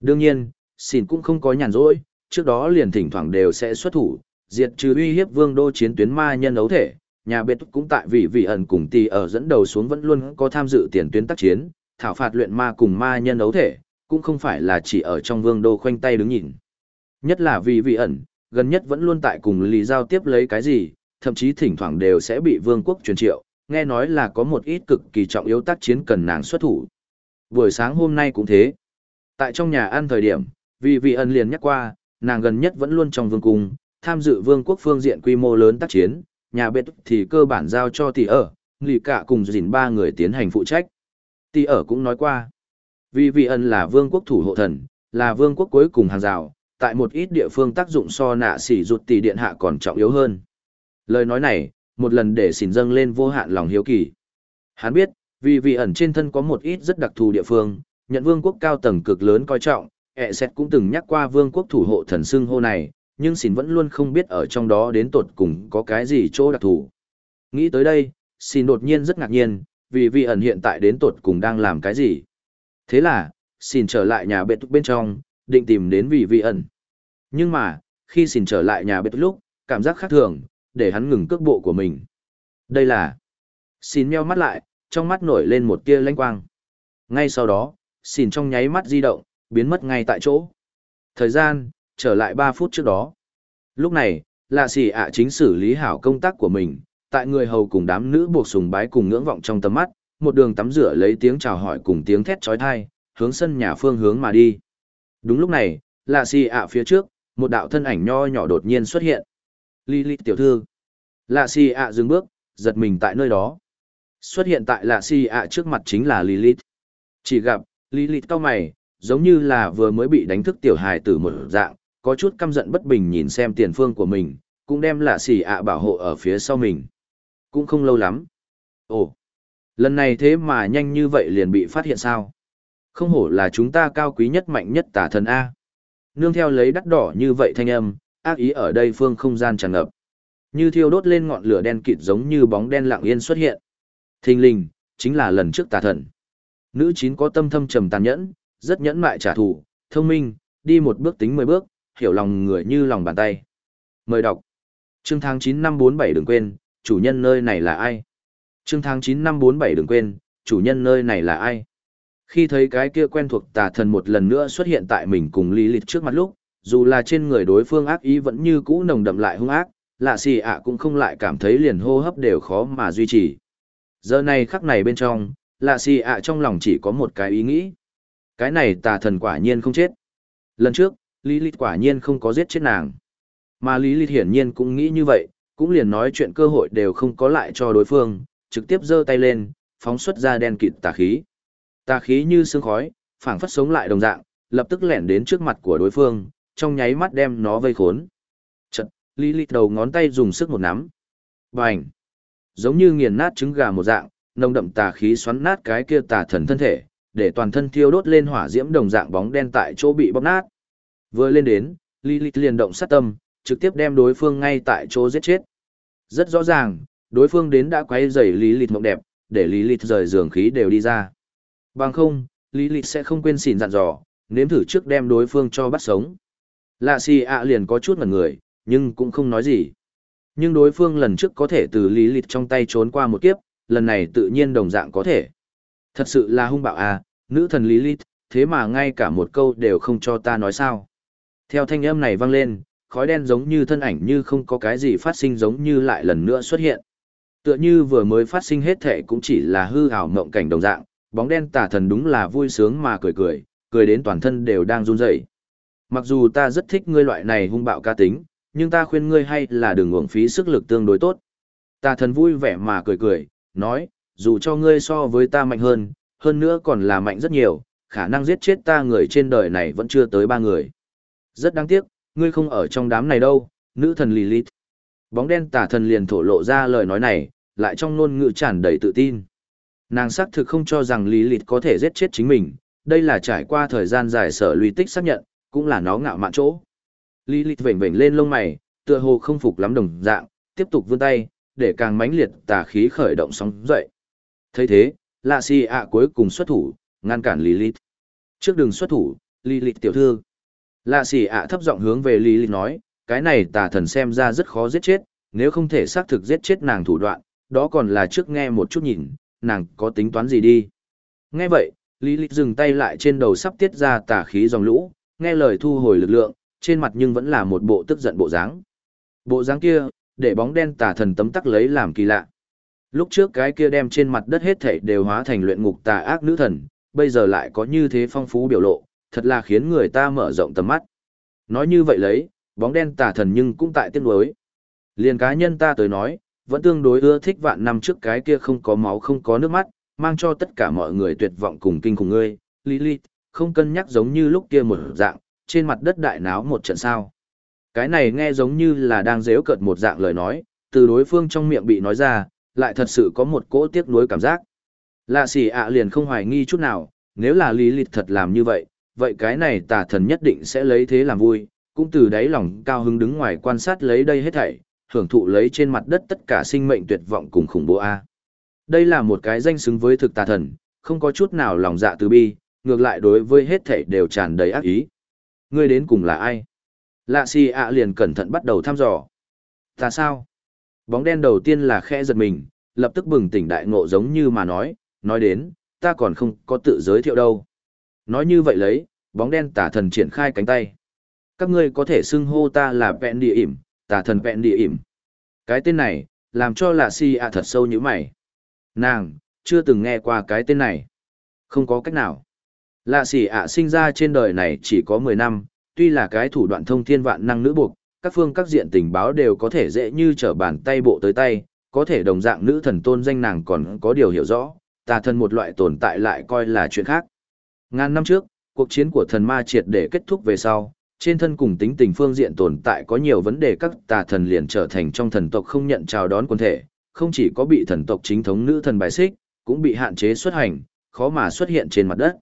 Đương nhiên, xỉn cũng không có nhàn rỗi, trước đó liền thỉnh thoảng đều sẽ xuất thủ, diệt trừ uy hiếp vương đô chiến tuyến ma nhân ấu thể. Nhà biệt cũng tại vị vị ẩn cùng tì ở dẫn đầu xuống vẫn luôn có tham dự tiền tuyến tác chiến, thảo phạt luyện ma cùng ma nhân ấu thể, cũng không phải là chỉ ở trong vương đô khoanh tay đứng nhìn. Nhất là vì vị ẩn, gần nhất vẫn luôn tại cùng lý giao tiếp lấy cái gì, thậm chí thỉnh thoảng đều sẽ bị vương quốc truyền triệu, nghe nói là có một ít cực kỳ trọng yếu tác chiến cần nàng xuất thủ. Buổi sáng hôm nay cũng thế. Tại trong nhà ăn thời điểm, vì vị ẩn liền nhắc qua, nàng gần nhất vẫn luôn trong vương cung, tham dự vương quốc phương diện quy mô lớn tác chiến, nhà bệ thì cơ bản giao cho tỷ ở, lì cả cùng dình ba người tiến hành phụ trách. Tỷ ở cũng nói qua, vì vị ẩn là vương quốc thủ hộ thần, là vương quốc cuối cùng hàng rào, tại một ít địa phương tác dụng so nạ xỉ rụt tỷ điện hạ còn trọng yếu hơn. Lời nói này, một lần để xỉn dâng lên vô hạn lòng hiếu kỳ. Hắn biết, vì vị ẩn trên thân có một ít rất đặc thù địa phương, nhận vương quốc cao tầng cực lớn coi trọng, ẹ xét cũng từng nhắc qua vương quốc thủ hộ thần xưng hô này, nhưng xin vẫn luôn không biết ở trong đó đến tột cùng có cái gì chỗ đặc thù. Nghĩ tới đây, xin đột nhiên rất ngạc nhiên, vì vị ẩn hiện tại đến tột cùng đang làm cái gì. Thế là, xin trở lại nhà bệ túc bên trong, định tìm đến vị vị ẩn. Nhưng mà, khi xin trở lại nhà bệ túc lúc, cảm giác khác thường, để hắn ngừng cước bộ của mình. Đây là... Xin meo mắt lại, trong mắt nổi lên một tia lanh quang. Ngay sau đó, xin trong nháy mắt di động, biến mất ngay tại chỗ. Thời gian, trở lại 3 phút trước đó. Lúc này, lạ xì ạ chính xử lý hảo công tác của mình, tại người hầu cùng đám nữ buộc sùng bái cùng ngưỡng vọng trong tầm mắt, một đường tắm rửa lấy tiếng chào hỏi cùng tiếng thét trói thai, hướng sân nhà phương hướng mà đi. Đúng lúc này, lạ xì ạ phía trước, một đạo thân ảnh nho nhỏ đột nhiên xuất hiện. Lilith tiểu thư. Lạ xì ạ dừng bước, giật mình tại nơi đó. Xuất hiện tại lạ xì ạ trước mặt chính là Lilith. Chỉ gặp, Lilith cao mày, giống như là vừa mới bị đánh thức tiểu hài tử một dạng, có chút căm giận bất bình nhìn xem tiền phương của mình, cũng đem lạ xì ạ bảo hộ ở phía sau mình. Cũng không lâu lắm. Ồ, lần này thế mà nhanh như vậy liền bị phát hiện sao? Không hổ là chúng ta cao quý nhất mạnh nhất tả thần A. Nương theo lấy đắt đỏ như vậy thanh âm, ác ý ở đây phương không gian tràn ngập. Như thiêu đốt lên ngọn lửa đen kịt giống như bóng đen lặng yên xuất hiện. Thình linh, chính là lần trước tà thần. Nữ chín có tâm thâm trầm tàn nhẫn, rất nhẫn mại trả thù, thông minh, đi một bước tính mười bước, hiểu lòng người như lòng bàn tay. Mời đọc. chương tháng 9 năm 47 đừng quên, chủ nhân nơi này là ai? chương tháng 9 năm 47 đừng quên, chủ nhân nơi này là ai? Khi thấy cái kia quen thuộc tà thần một lần nữa xuất hiện tại mình cùng lý lịch trước mặt lúc, dù là trên người đối phương ác ý vẫn như cũ nồng đậm lại hung ác, lạ xì ạ cũng không lại cảm thấy liền hô hấp đều khó mà duy trì. Giờ này khắc này bên trong, lạ xì ạ trong lòng chỉ có một cái ý nghĩ. Cái này tà thần quả nhiên không chết. Lần trước, Lý Lilith quả nhiên không có giết chết nàng. Mà Lý Lilith hiển nhiên cũng nghĩ như vậy, cũng liền nói chuyện cơ hội đều không có lại cho đối phương, trực tiếp giơ tay lên, phóng xuất ra đen kịt tà khí. Tà khí như sương khói, phảng phất sống lại đồng dạng, lập tức lẻn đến trước mặt của đối phương, trong nháy mắt đem nó vây khốn. Chật, Lý Lilith đầu ngón tay dùng sức một nắm. Bành! Giống như nghiền nát trứng gà một dạng, nồng đậm tà khí xoắn nát cái kia tà thần thân thể, để toàn thân thiêu đốt lên hỏa diễm đồng dạng bóng đen tại chỗ bị bóp nát. Vừa lên đến, Lilith liền động sát tâm, trực tiếp đem đối phương ngay tại chỗ giết chết. Rất rõ ràng, đối phương đến đã quấy rầy Lilith mộng đẹp, để Lilith rời giường khí đều đi ra. Bằng không, Lilith sẽ không quên xỉn dặn dò, nếm thử trước đem đối phương cho bắt sống. Lạ Si ạ liền có chút ngẩn người, nhưng cũng không nói gì. Nhưng đối phương lần trước có thể từ Lilith trong tay trốn qua một kiếp, lần này tự nhiên đồng dạng có thể. Thật sự là hung bạo à, nữ thần Lilith, thế mà ngay cả một câu đều không cho ta nói sao. Theo thanh âm này vang lên, khói đen giống như thân ảnh như không có cái gì phát sinh giống như lại lần nữa xuất hiện. Tựa như vừa mới phát sinh hết thể cũng chỉ là hư ảo mộng cảnh đồng dạng, bóng đen tà thần đúng là vui sướng mà cười cười, cười đến toàn thân đều đang run rẩy. Mặc dù ta rất thích ngươi loại này hung bạo ca tính, nhưng ta khuyên ngươi hay là đừng uổng phí sức lực tương đối tốt. Tà thần vui vẻ mà cười cười, nói, dù cho ngươi so với ta mạnh hơn, hơn nữa còn là mạnh rất nhiều, khả năng giết chết ta người trên đời này vẫn chưa tới ba người. Rất đáng tiếc, ngươi không ở trong đám này đâu, nữ thần Lilith. Bóng đen tà thần liền thổ lộ ra lời nói này, lại trong ngôn ngữ tràn đầy tự tin. Nàng xác thực không cho rằng Lilith có thể giết chết chính mình, đây là trải qua thời gian dài sở lùi tích xác nhận, cũng là nó ngạo mạn chỗ. Lilith vểnh vểnh lên lông mày, tựa hồ không phục lắm đồng dạng, tiếp tục vươn tay, để càng mãnh liệt tà khí khởi động sóng dậy thấy thế, lạ xì ạ cuối cùng xuất thủ, ngăn cản Lilith. Trước đường xuất thủ, Lilith tiểu thư. Lạ xì ạ thấp giọng hướng về Lilith nói, cái này tà thần xem ra rất khó giết chết, nếu không thể xác thực giết chết nàng thủ đoạn, đó còn là trước nghe một chút nhìn, nàng có tính toán gì đi. Nghe vậy, Lilith dừng tay lại trên đầu sắp tiết ra tà khí dòng lũ, nghe lời thu hồi lực lượng, trên mặt nhưng vẫn là một bộ tức giận bộ dáng. Bộ dáng kia, để bóng đen tà thần tấm tắc lấy làm kỳ lạ. Lúc trước cái kia đem trên mặt đất hết thảy đều hóa thành luyện ngục tà ác nữ thần, bây giờ lại có như thế phong phú biểu lộ, thật là khiến người ta mở rộng tầm mắt. Nói như vậy lấy, bóng đen tà thần nhưng cũng tại tiếc nuối. Liền cá nhân ta tới nói, vẫn tương đối ưa thích vạn năm trước cái kia không có máu không có nước mắt, mang cho tất cả mọi người tuyệt vọng cùng kinh khủng ngươi, Lilith, không cân nhắc giống như lúc kia một dạng, trên mặt đất đại náo một trận sao. Cái này nghe giống như là đang dễu cợt một dạng lời nói, từ đối phương trong miệng bị nói ra, lại thật sự có một cỗ tiếc nuối cảm giác. Lạ xỉ ạ liền không hoài nghi chút nào, nếu là lý lịch thật làm như vậy, vậy cái này tà thần nhất định sẽ lấy thế làm vui, cũng từ đáy lòng cao hứng đứng ngoài quan sát lấy đây hết thảy, hưởng thụ lấy trên mặt đất tất cả sinh mệnh tuyệt vọng cùng khủng bố A. Đây là một cái danh xứng với thực tà thần, không có chút nào lòng dạ từ bi, ngược lại đối với hết thảy đều tràn đầy ác ý. Ngươi đến cùng là ai? Lạ xì ạ liền cẩn thận bắt đầu thăm dò. Ta sao? Bóng đen đầu tiên là khẽ giật mình, lập tức bừng tỉnh đại ngộ giống như mà nói, nói đến, ta còn không có tự giới thiệu đâu. Nói như vậy lấy, bóng đen tả thần triển khai cánh tay. Các ngươi có thể xưng hô ta là vẹn địa ỉm, tả thần vẹn địa ỉm. Cái tên này, làm cho lạ si ạ thật sâu như mày. Nàng, chưa từng nghe qua cái tên này. Không có cách nào. Lạ xỉ ạ sinh ra trên đời này chỉ có 10 năm, tuy là cái thủ đoạn thông thiên vạn năng nữ buộc, các phương các diện tình báo đều có thể dễ như trở bàn tay bộ tới tay, có thể đồng dạng nữ thần tôn danh nàng còn có điều hiểu rõ, tà thần một loại tồn tại lại coi là chuyện khác. Ngàn năm trước, cuộc chiến của thần ma triệt để kết thúc về sau, trên thân cùng tính tình phương diện tồn tại có nhiều vấn đề các tà thần liền trở thành trong thần tộc không nhận chào đón quân thể, không chỉ có bị thần tộc chính thống nữ thần bài xích, cũng bị hạn chế xuất hành, khó mà xuất hiện trên mặt đất.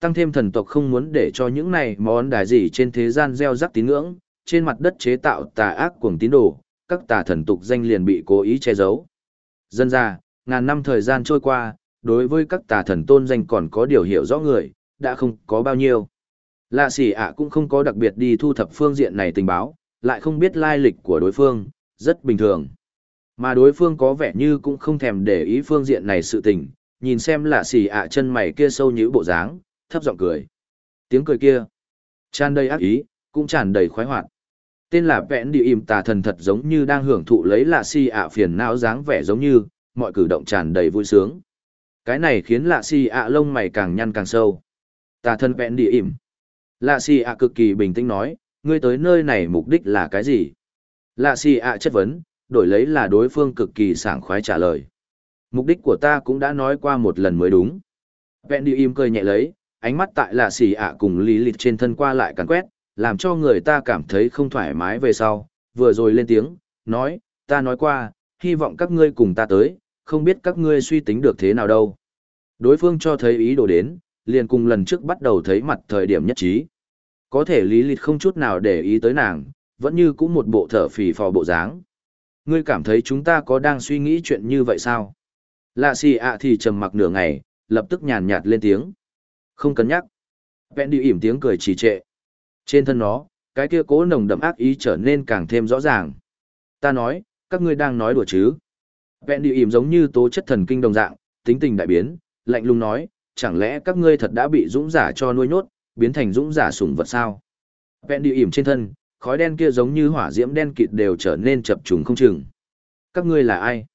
Tăng thêm thần tộc không muốn để cho những này món đài gì trên thế gian gieo rắc tín ngưỡng, trên mặt đất chế tạo tà ác cuồng tín đồ, các tà thần tục danh liền bị cố ý che giấu. Dân ra, ngàn năm thời gian trôi qua, đối với các tà thần tôn danh còn có điều hiểu rõ người, đã không có bao nhiêu. Lạ sỉ ạ cũng không có đặc biệt đi thu thập phương diện này tình báo, lại không biết lai lịch của đối phương, rất bình thường. Mà đối phương có vẻ như cũng không thèm để ý phương diện này sự tình, nhìn xem lạ sỉ ạ chân mày kia sâu như bộ dáng, thấp giọng cười. Tiếng cười kia, tràn đầy ác ý, cũng tràn đầy khoái hoạt. Tên là vẽn địa im tà thần thật giống như đang hưởng thụ lấy lạ si ạ phiền não dáng vẻ giống như, mọi cử động tràn đầy vui sướng. Cái này khiến lạ si ạ lông mày càng nhăn càng sâu. Tà thần vẽn địa im. Lạ si ạ cực kỳ bình tĩnh nói, ngươi tới nơi này mục đích là cái gì? Lạ si ạ chất vấn, đổi lấy là đối phương cực kỳ sảng khoái trả lời. Mục đích của ta cũng đã nói qua một lần mới đúng. Vẹn đi im cười nhẹ lấy, ánh mắt tại lạ xì ạ cùng lý lịch trên thân qua lại càn quét, làm cho người ta cảm thấy không thoải mái về sau, vừa rồi lên tiếng, nói, ta nói qua, hy vọng các ngươi cùng ta tới, không biết các ngươi suy tính được thế nào đâu. Đối phương cho thấy ý đồ đến, liền cùng lần trước bắt đầu thấy mặt thời điểm nhất trí. Có thể lý lịch không chút nào để ý tới nàng, vẫn như cũng một bộ thở phì phò bộ dáng. Ngươi cảm thấy chúng ta có đang suy nghĩ chuyện như vậy sao? Lạ xì ạ thì trầm mặc nửa ngày, lập tức nhàn nhạt lên tiếng. Không cân nhắc. Vẹn đi ỉm tiếng cười trì trệ. Trên thân nó, cái kia cố nồng đậm ác ý trở nên càng thêm rõ ràng. Ta nói, các ngươi đang nói đùa chứ. Vẹn đi ỉm giống như tố chất thần kinh đồng dạng, tính tình đại biến, lạnh lùng nói, chẳng lẽ các ngươi thật đã bị dũng giả cho nuôi nhốt, biến thành dũng giả sủng vật sao? Vẹn đi ỉm trên thân, khói đen kia giống như hỏa diễm đen kịt đều trở nên chập trùng không chừng. Các ngươi là ai?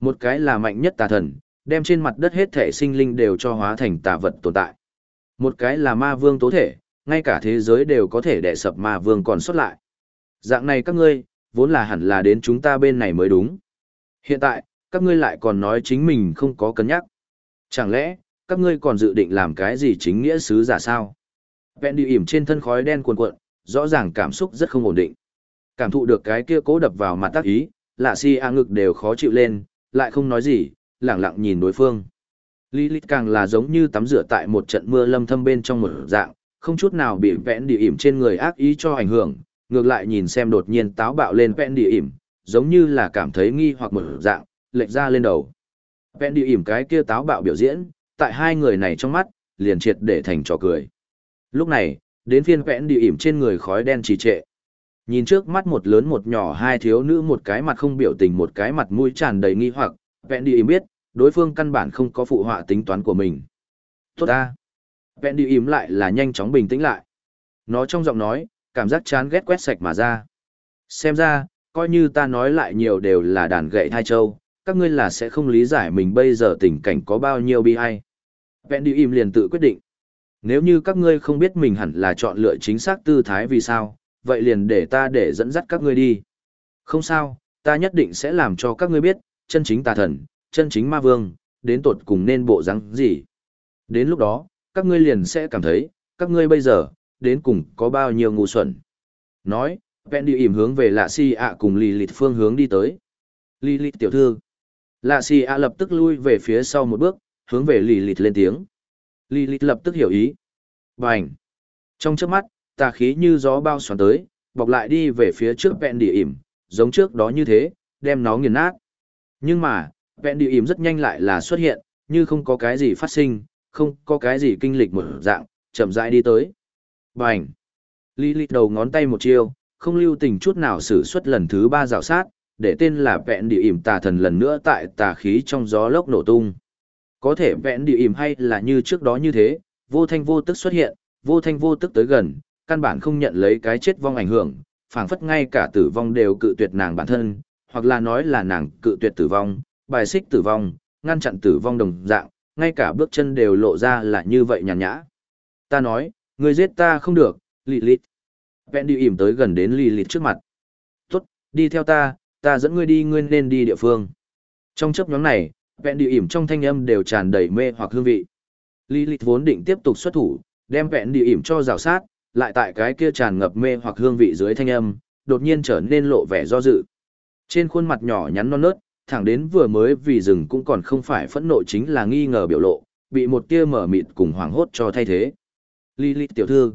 Một cái là mạnh nhất tà thần, đem trên mặt đất hết thể sinh linh đều cho hóa thành tà vật tồn tại. Một cái là ma vương tố thể, ngay cả thế giới đều có thể đè sập ma vương còn xuất lại. Dạng này các ngươi, vốn là hẳn là đến chúng ta bên này mới đúng. Hiện tại, các ngươi lại còn nói chính mình không có cân nhắc. Chẳng lẽ, các ngươi còn dự định làm cái gì chính nghĩa sứ giả sao? Vẹn đi ỉm trên thân khói đen cuồn cuộn, rõ ràng cảm xúc rất không ổn định. Cảm thụ được cái kia cố đập vào mặt tác ý, lạ si a ngực đều khó chịu lên, lại không nói gì, lẳng lặng nhìn đối phương. Lilith càng là giống như tắm rửa tại một trận mưa lâm thâm bên trong một dạng, không chút nào bị vẽn địa ỉm trên người ác ý cho ảnh hưởng, ngược lại nhìn xem đột nhiên táo bạo lên vẽn địa ỉm, giống như là cảm thấy nghi hoặc một dạng, lệch ra lên đầu. Vẽn địa ỉm cái kia táo bạo biểu diễn, tại hai người này trong mắt, liền triệt để thành trò cười. Lúc này, đến phiên vẽn địa ỉm trên người khói đen trì trệ. Nhìn trước mắt một lớn một nhỏ hai thiếu nữ một cái mặt không biểu tình một cái mặt mũi tràn đầy nghi hoặc, vẽn địa ỉm biết, đối phương căn bản không có phụ họa tính toán của mình. Tốt ta. Vẹn đi im lại là nhanh chóng bình tĩnh lại. Nó trong giọng nói, cảm giác chán ghét quét sạch mà ra. Xem ra, coi như ta nói lại nhiều đều là đàn gậy thai châu, các ngươi là sẽ không lý giải mình bây giờ tình cảnh có bao nhiêu bi ai. Vẹn đi im liền tự quyết định. Nếu như các ngươi không biết mình hẳn là chọn lựa chính xác tư thái vì sao, vậy liền để ta để dẫn dắt các ngươi đi. Không sao, ta nhất định sẽ làm cho các ngươi biết, chân chính tà thần, chân chính ma vương, đến tột cùng nên bộ rắn gì. Đến lúc đó, các ngươi liền sẽ cảm thấy, các ngươi bây giờ, đến cùng có bao nhiêu ngu xuẩn. Nói, vẹn đi ỉm hướng về lạ si ạ cùng lì lịt phương hướng đi tới. Lì lịt tiểu thư. Lạ si ạ lập tức lui về phía sau một bước, hướng về lì lịt lên tiếng. Lì lịt lập tức hiểu ý. Bành. Trong trước mắt, tà khí như gió bao xoắn tới, bọc lại đi về phía trước vẹn đi ỉm, giống trước đó như thế, đem nó nghiền nát. Nhưng mà, vẹn đi ỉm rất nhanh lại là xuất hiện, như không có cái gì phát sinh, không có cái gì kinh lịch một dạng, chậm rãi đi tới. Bành! Lý lịch đầu ngón tay một chiêu, không lưu tình chút nào sử xuất lần thứ ba rào sát, để tên là vẹn địa ỉm tà thần lần nữa tại tà khí trong gió lốc nổ tung. Có thể vẹn địa ỉm hay là như trước đó như thế, vô thanh vô tức xuất hiện, vô thanh vô tức tới gần, căn bản không nhận lấy cái chết vong ảnh hưởng, phảng phất ngay cả tử vong đều cự tuyệt nàng bản thân, hoặc là nói là nàng cự tuyệt tử vong, bài xích tử vong, ngăn chặn tử vong đồng dạng, ngay cả bước chân đều lộ ra là như vậy nhàn nhã. Ta nói, ngươi giết ta không được, Lilith. Vẹn đi ỉm tới gần đến Lilith trước mặt. Tốt, đi theo ta, ta dẫn ngươi đi ngươi nên đi địa phương. Trong chấp nhóm này, vẹn đi ỉm trong thanh âm đều tràn đầy mê hoặc hương vị. Lilith vốn định tiếp tục xuất thủ, đem vẹn đi ỉm cho rào sát, lại tại cái kia tràn ngập mê hoặc hương vị dưới thanh âm, đột nhiên trở nên lộ vẻ do dự. Trên khuôn mặt nhỏ nhắn non nớt, thẳng đến vừa mới vì rừng cũng còn không phải phẫn nộ chính là nghi ngờ biểu lộ, bị một tia mở mịt cùng hoảng hốt cho thay thế. Lilith tiểu thư,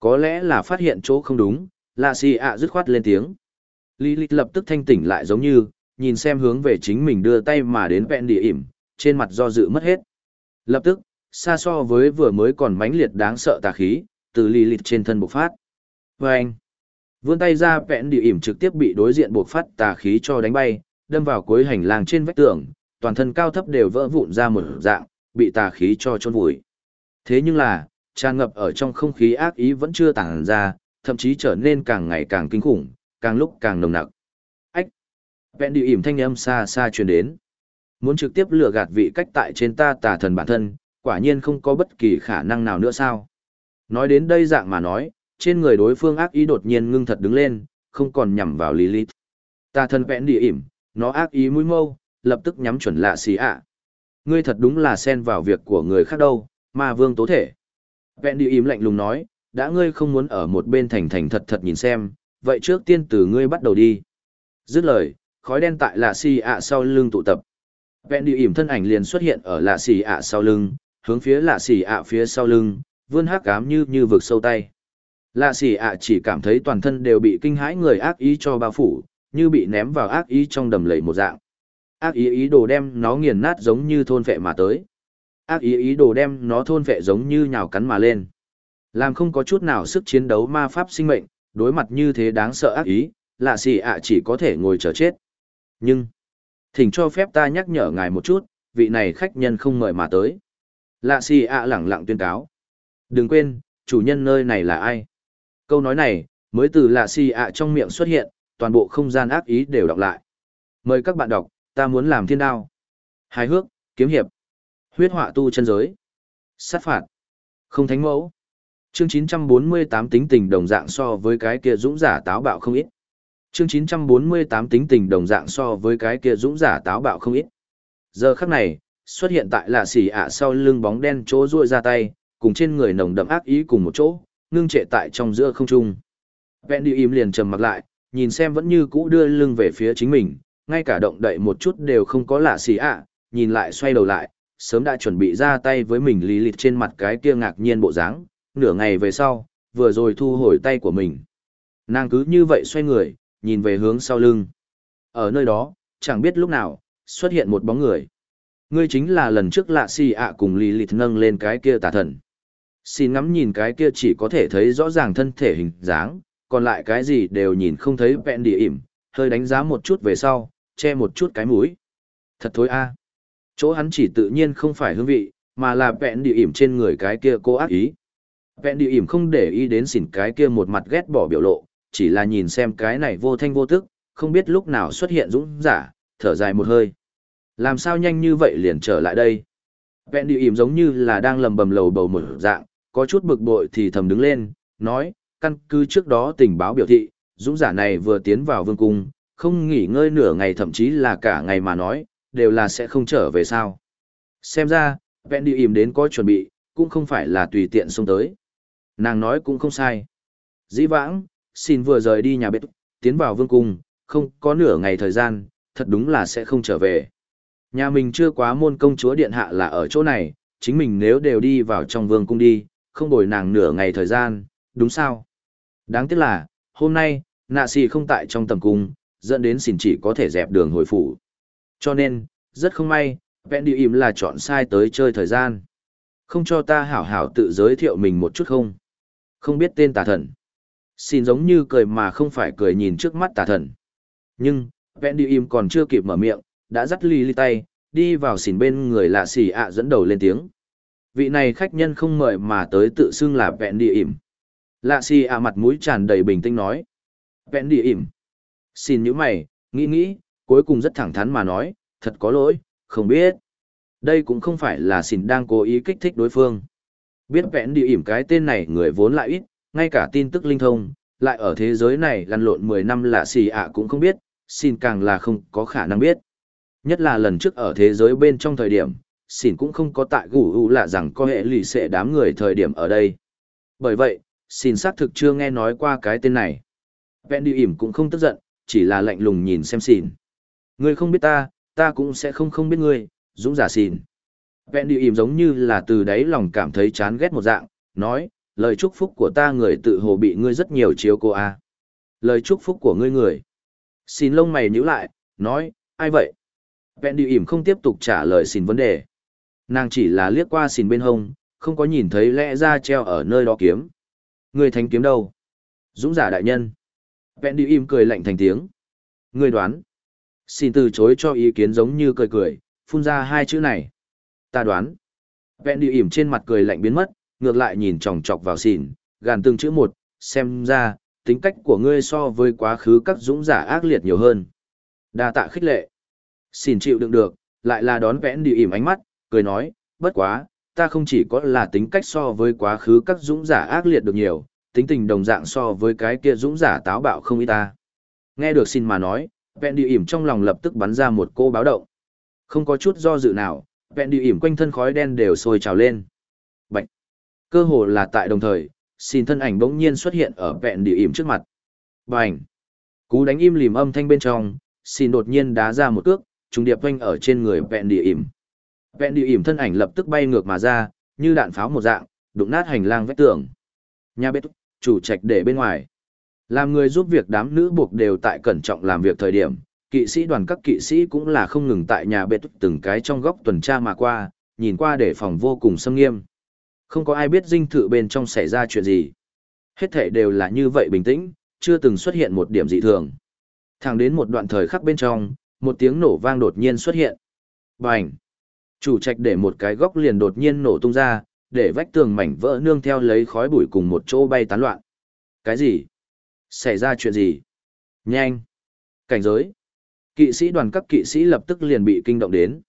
có lẽ là phát hiện chỗ không đúng, lạ xì ạ dứt khoát lên tiếng. Lilith lập tức thanh tỉnh lại giống như, nhìn xem hướng về chính mình đưa tay mà đến vẹn địa ỉm, trên mặt do dự mất hết. Lập tức, xa so với vừa mới còn mãnh liệt đáng sợ tà khí, từ Lilith trên thân bộc phát. Vâng! anh, vươn tay ra vẹn địa ỉm trực tiếp bị đối diện bộc phát tà khí cho đánh bay, đâm vào cuối hành lang trên vách tường, toàn thân cao thấp đều vỡ vụn ra một dạng, bị tà khí cho chôn vùi. Thế nhưng là, tràn ngập ở trong không khí ác ý vẫn chưa tản ra, thậm chí trở nên càng ngày càng kinh khủng, càng lúc càng nồng nặc. Ách! Vẹn địa ỉm thanh âm xa xa truyền đến. Muốn trực tiếp lừa gạt vị cách tại trên ta tà thần bản thân, quả nhiên không có bất kỳ khả năng nào nữa sao. Nói đến đây dạng mà nói, trên người đối phương ác ý đột nhiên ngưng thật đứng lên, không còn nhằm vào Lilith. Tà thần vẹn địa ỉm, nó ác ý mũi mâu, lập tức nhắm chuẩn lạ xì ạ. Ngươi thật đúng là xen vào việc của người khác đâu, ma vương tố thể. Vẹn đi im lạnh lùng nói, đã ngươi không muốn ở một bên thành thành thật thật nhìn xem, vậy trước tiên từ ngươi bắt đầu đi. Dứt lời, khói đen tại lạ xì ạ sau lưng tụ tập. Vẹn đi im thân ảnh liền xuất hiện ở lạ xì ạ sau lưng, hướng phía lạ xì ạ phía sau lưng, vươn hắc cám như như vực sâu tay. Lạ xì ạ chỉ cảm thấy toàn thân đều bị kinh hãi người ác ý cho bao phủ, như bị ném vào ác ý trong đầm lầy một dạng. Ác ý ý đồ đem nó nghiền nát giống như thôn vệ mà tới. Ác ý ý đồ đem nó thôn vệ giống như nhào cắn mà lên. Làm không có chút nào sức chiến đấu ma pháp sinh mệnh, đối mặt như thế đáng sợ ác ý, lạ xì ạ chỉ có thể ngồi chờ chết. Nhưng, thỉnh cho phép ta nhắc nhở ngài một chút, vị này khách nhân không mời mà tới. Lạ xì ạ lẳng lặng tuyên cáo. Đừng quên, chủ nhân nơi này là ai? Câu nói này, mới từ lạ xì ạ trong miệng xuất hiện, toàn bộ không gian ác ý đều đọc lại. Mời các bạn đọc, ta muốn làm thiên đao. Hài hước, kiếm hiệp. Huyết họa tu chân giới. Sát phạt. Không thánh mẫu. Chương 948 tính tình đồng dạng so với cái kia dũng giả táo bạo không ít. Chương 948 tính tình đồng dạng so với cái kia dũng giả táo bạo không ít. Giờ khắc này, xuất hiện tại lạ xỉ ạ sau lưng bóng đen chỗ ruội ra tay, cùng trên người nồng đậm ác ý cùng một chỗ, ngưng trệ tại trong giữa không trung. Vẹn đi im liền trầm mặt lại, nhìn xem vẫn như cũ đưa lưng về phía chính mình, ngay cả động đậy một chút đều không có lạ xì ạ, nhìn lại xoay đầu lại, sớm đã chuẩn bị ra tay với mình lý lịch trên mặt cái kia ngạc nhiên bộ dáng, nửa ngày về sau, vừa rồi thu hồi tay của mình. Nàng cứ như vậy xoay người, nhìn về hướng sau lưng. Ở nơi đó, chẳng biết lúc nào, xuất hiện một bóng người. Ngươi chính là lần trước lạ xì ạ cùng lý lịt nâng lên cái kia tà thần. Xin ngắm nhìn cái kia chỉ có thể thấy rõ ràng thân thể hình dáng, còn lại cái gì đều nhìn không thấy vẹn địa ỉm, hơi đánh giá một chút về sau, che một chút cái mũi. Thật thối a. Chỗ hắn chỉ tự nhiên không phải hương vị, mà là vẹn địa ỉm trên người cái kia cô ác ý. Vẹn địa ỉm không để ý đến xỉn cái kia một mặt ghét bỏ biểu lộ, chỉ là nhìn xem cái này vô thanh vô tức, không biết lúc nào xuất hiện dũng giả, thở dài một hơi. Làm sao nhanh như vậy liền trở lại đây? Vẹn địa ỉm giống như là đang lầm bầm lầu bầu một dạng, có chút bực bội thì thầm đứng lên, nói, căn cứ trước đó tình báo biểu thị, dũng giả này vừa tiến vào vương cung, không nghỉ ngơi nửa ngày thậm chí là cả ngày mà nói, đều là sẽ không trở về sao. Xem ra, vẹn đi im đến có chuẩn bị, cũng không phải là tùy tiện xông tới. Nàng nói cũng không sai. Dĩ vãng, xin vừa rời đi nhà bếp, tiến vào vương cung, không có nửa ngày thời gian, thật đúng là sẽ không trở về. Nhà mình chưa quá môn công chúa điện hạ là ở chỗ này, chính mình nếu đều đi vào trong vương cung đi, không bồi nàng nửa ngày thời gian, đúng sao? Đáng tiếc là, hôm nay, nạ xì không tại trong tầm cung, dẫn đến xỉn chỉ có thể dẹp đường hồi phủ. Cho nên, rất không may, vẹn đi im là chọn sai tới chơi thời gian. Không cho ta hảo hảo tự giới thiệu mình một chút không? Không biết tên tà thần. Xin giống như cười mà không phải cười nhìn trước mắt tà thần. Nhưng, vẹn đi im còn chưa kịp mở miệng, đã dắt ly ly tay, đi vào xỉn bên người lạ xỉ ạ dẫn đầu lên tiếng. Vị này khách nhân không mời mà tới tự xưng là vẹn đi im. Lạ xỉ à mặt mũi tràn đầy bình tĩnh nói. Vẹn đi im. Xin những mày, nghĩ nghĩ, cuối cùng rất thẳng thắn mà nói, thật có lỗi, không biết. Đây cũng không phải là xin đang cố ý kích thích đối phương. Biết vẹn đi ỉm cái tên này người vốn lại ít, ngay cả tin tức linh thông, lại ở thế giới này lăn lộn 10 năm là xì ạ cũng không biết, xin càng là không có khả năng biết. Nhất là lần trước ở thế giới bên trong thời điểm, xin cũng không có tại gủ ủ lạ rằng có hệ lì xệ đám người thời điểm ở đây. Bởi vậy, xin xác thực chưa nghe nói qua cái tên này. Vẹn đi ỉm cũng không tức giận, chỉ là lạnh lùng nhìn xem xin. Ngươi không biết ta, ta cũng sẽ không không biết ngươi, dũng giả xin. Vẹn đi ỉm giống như là từ đáy lòng cảm thấy chán ghét một dạng, nói, lời chúc phúc của ta người tự hồ bị ngươi rất nhiều chiếu cô a. À. Lời chúc phúc của ngươi người. Xin lông mày nhíu lại, nói, ai vậy? Vẹn đi ỉm không tiếp tục trả lời xin vấn đề. Nàng chỉ là liếc qua xin bên hông, không có nhìn thấy lẽ ra treo ở nơi đó kiếm. Người thánh kiếm đâu? Dũng giả đại nhân. Vẹn đi im cười lạnh thành tiếng. Người đoán. Xin từ chối cho ý kiến giống như cười cười, phun ra hai chữ này. Ta đoán. Vẹn đi im trên mặt cười lạnh biến mất, ngược lại nhìn chòng chọc vào xỉn, gàn từng chữ một, xem ra, tính cách của ngươi so với quá khứ các dũng giả ác liệt nhiều hơn. đa tạ khích lệ. Xỉn chịu đựng được, lại là đón vẽn đi ỉm ánh mắt, cười nói, bất quá, ta không chỉ có là tính cách so với quá khứ các dũng giả ác liệt được nhiều, tính tình đồng dạng so với cái kia dũng giả táo bạo không ít ta. Nghe được xin mà nói, vẹn đi ỉm trong lòng lập tức bắn ra một cô báo động. Không có chút do dự nào, vẹn đi ỉm quanh thân khói đen đều sôi trào lên. Bạch! Cơ hồ là tại đồng thời, xin thân ảnh bỗng nhiên xuất hiện ở vẹn địa ỉm trước mặt. Bành! Cú đánh im lìm âm thanh bên trong, xin đột nhiên đá ra một cước, trùng điệp quanh ở trên người vẹn địa ỉm. Vẹn đi ỉm thân ảnh lập tức bay ngược mà ra, như đạn pháo một dạng, đụng nát hành lang vách tường. Nhà bếp, chủ trạch để bên ngoài. Làm người giúp việc đám nữ buộc đều tại cẩn trọng làm việc thời điểm, kỵ sĩ đoàn các kỵ sĩ cũng là không ngừng tại nhà bếp từng cái trong góc tuần tra mà qua, nhìn qua để phòng vô cùng xâm nghiêm. Không có ai biết dinh thự bên trong xảy ra chuyện gì. Hết thể đều là như vậy bình tĩnh, chưa từng xuất hiện một điểm dị thường. Thẳng đến một đoạn thời khắc bên trong, một tiếng nổ vang đột nhiên xuất hiện. Bành! Chủ trạch để một cái góc liền đột nhiên nổ tung ra, để vách tường mảnh vỡ nương theo lấy khói bụi cùng một chỗ bay tán loạn. Cái gì? Xảy ra chuyện gì? Nhanh! Cảnh giới! Kỵ sĩ đoàn các kỵ sĩ lập tức liền bị kinh động đến.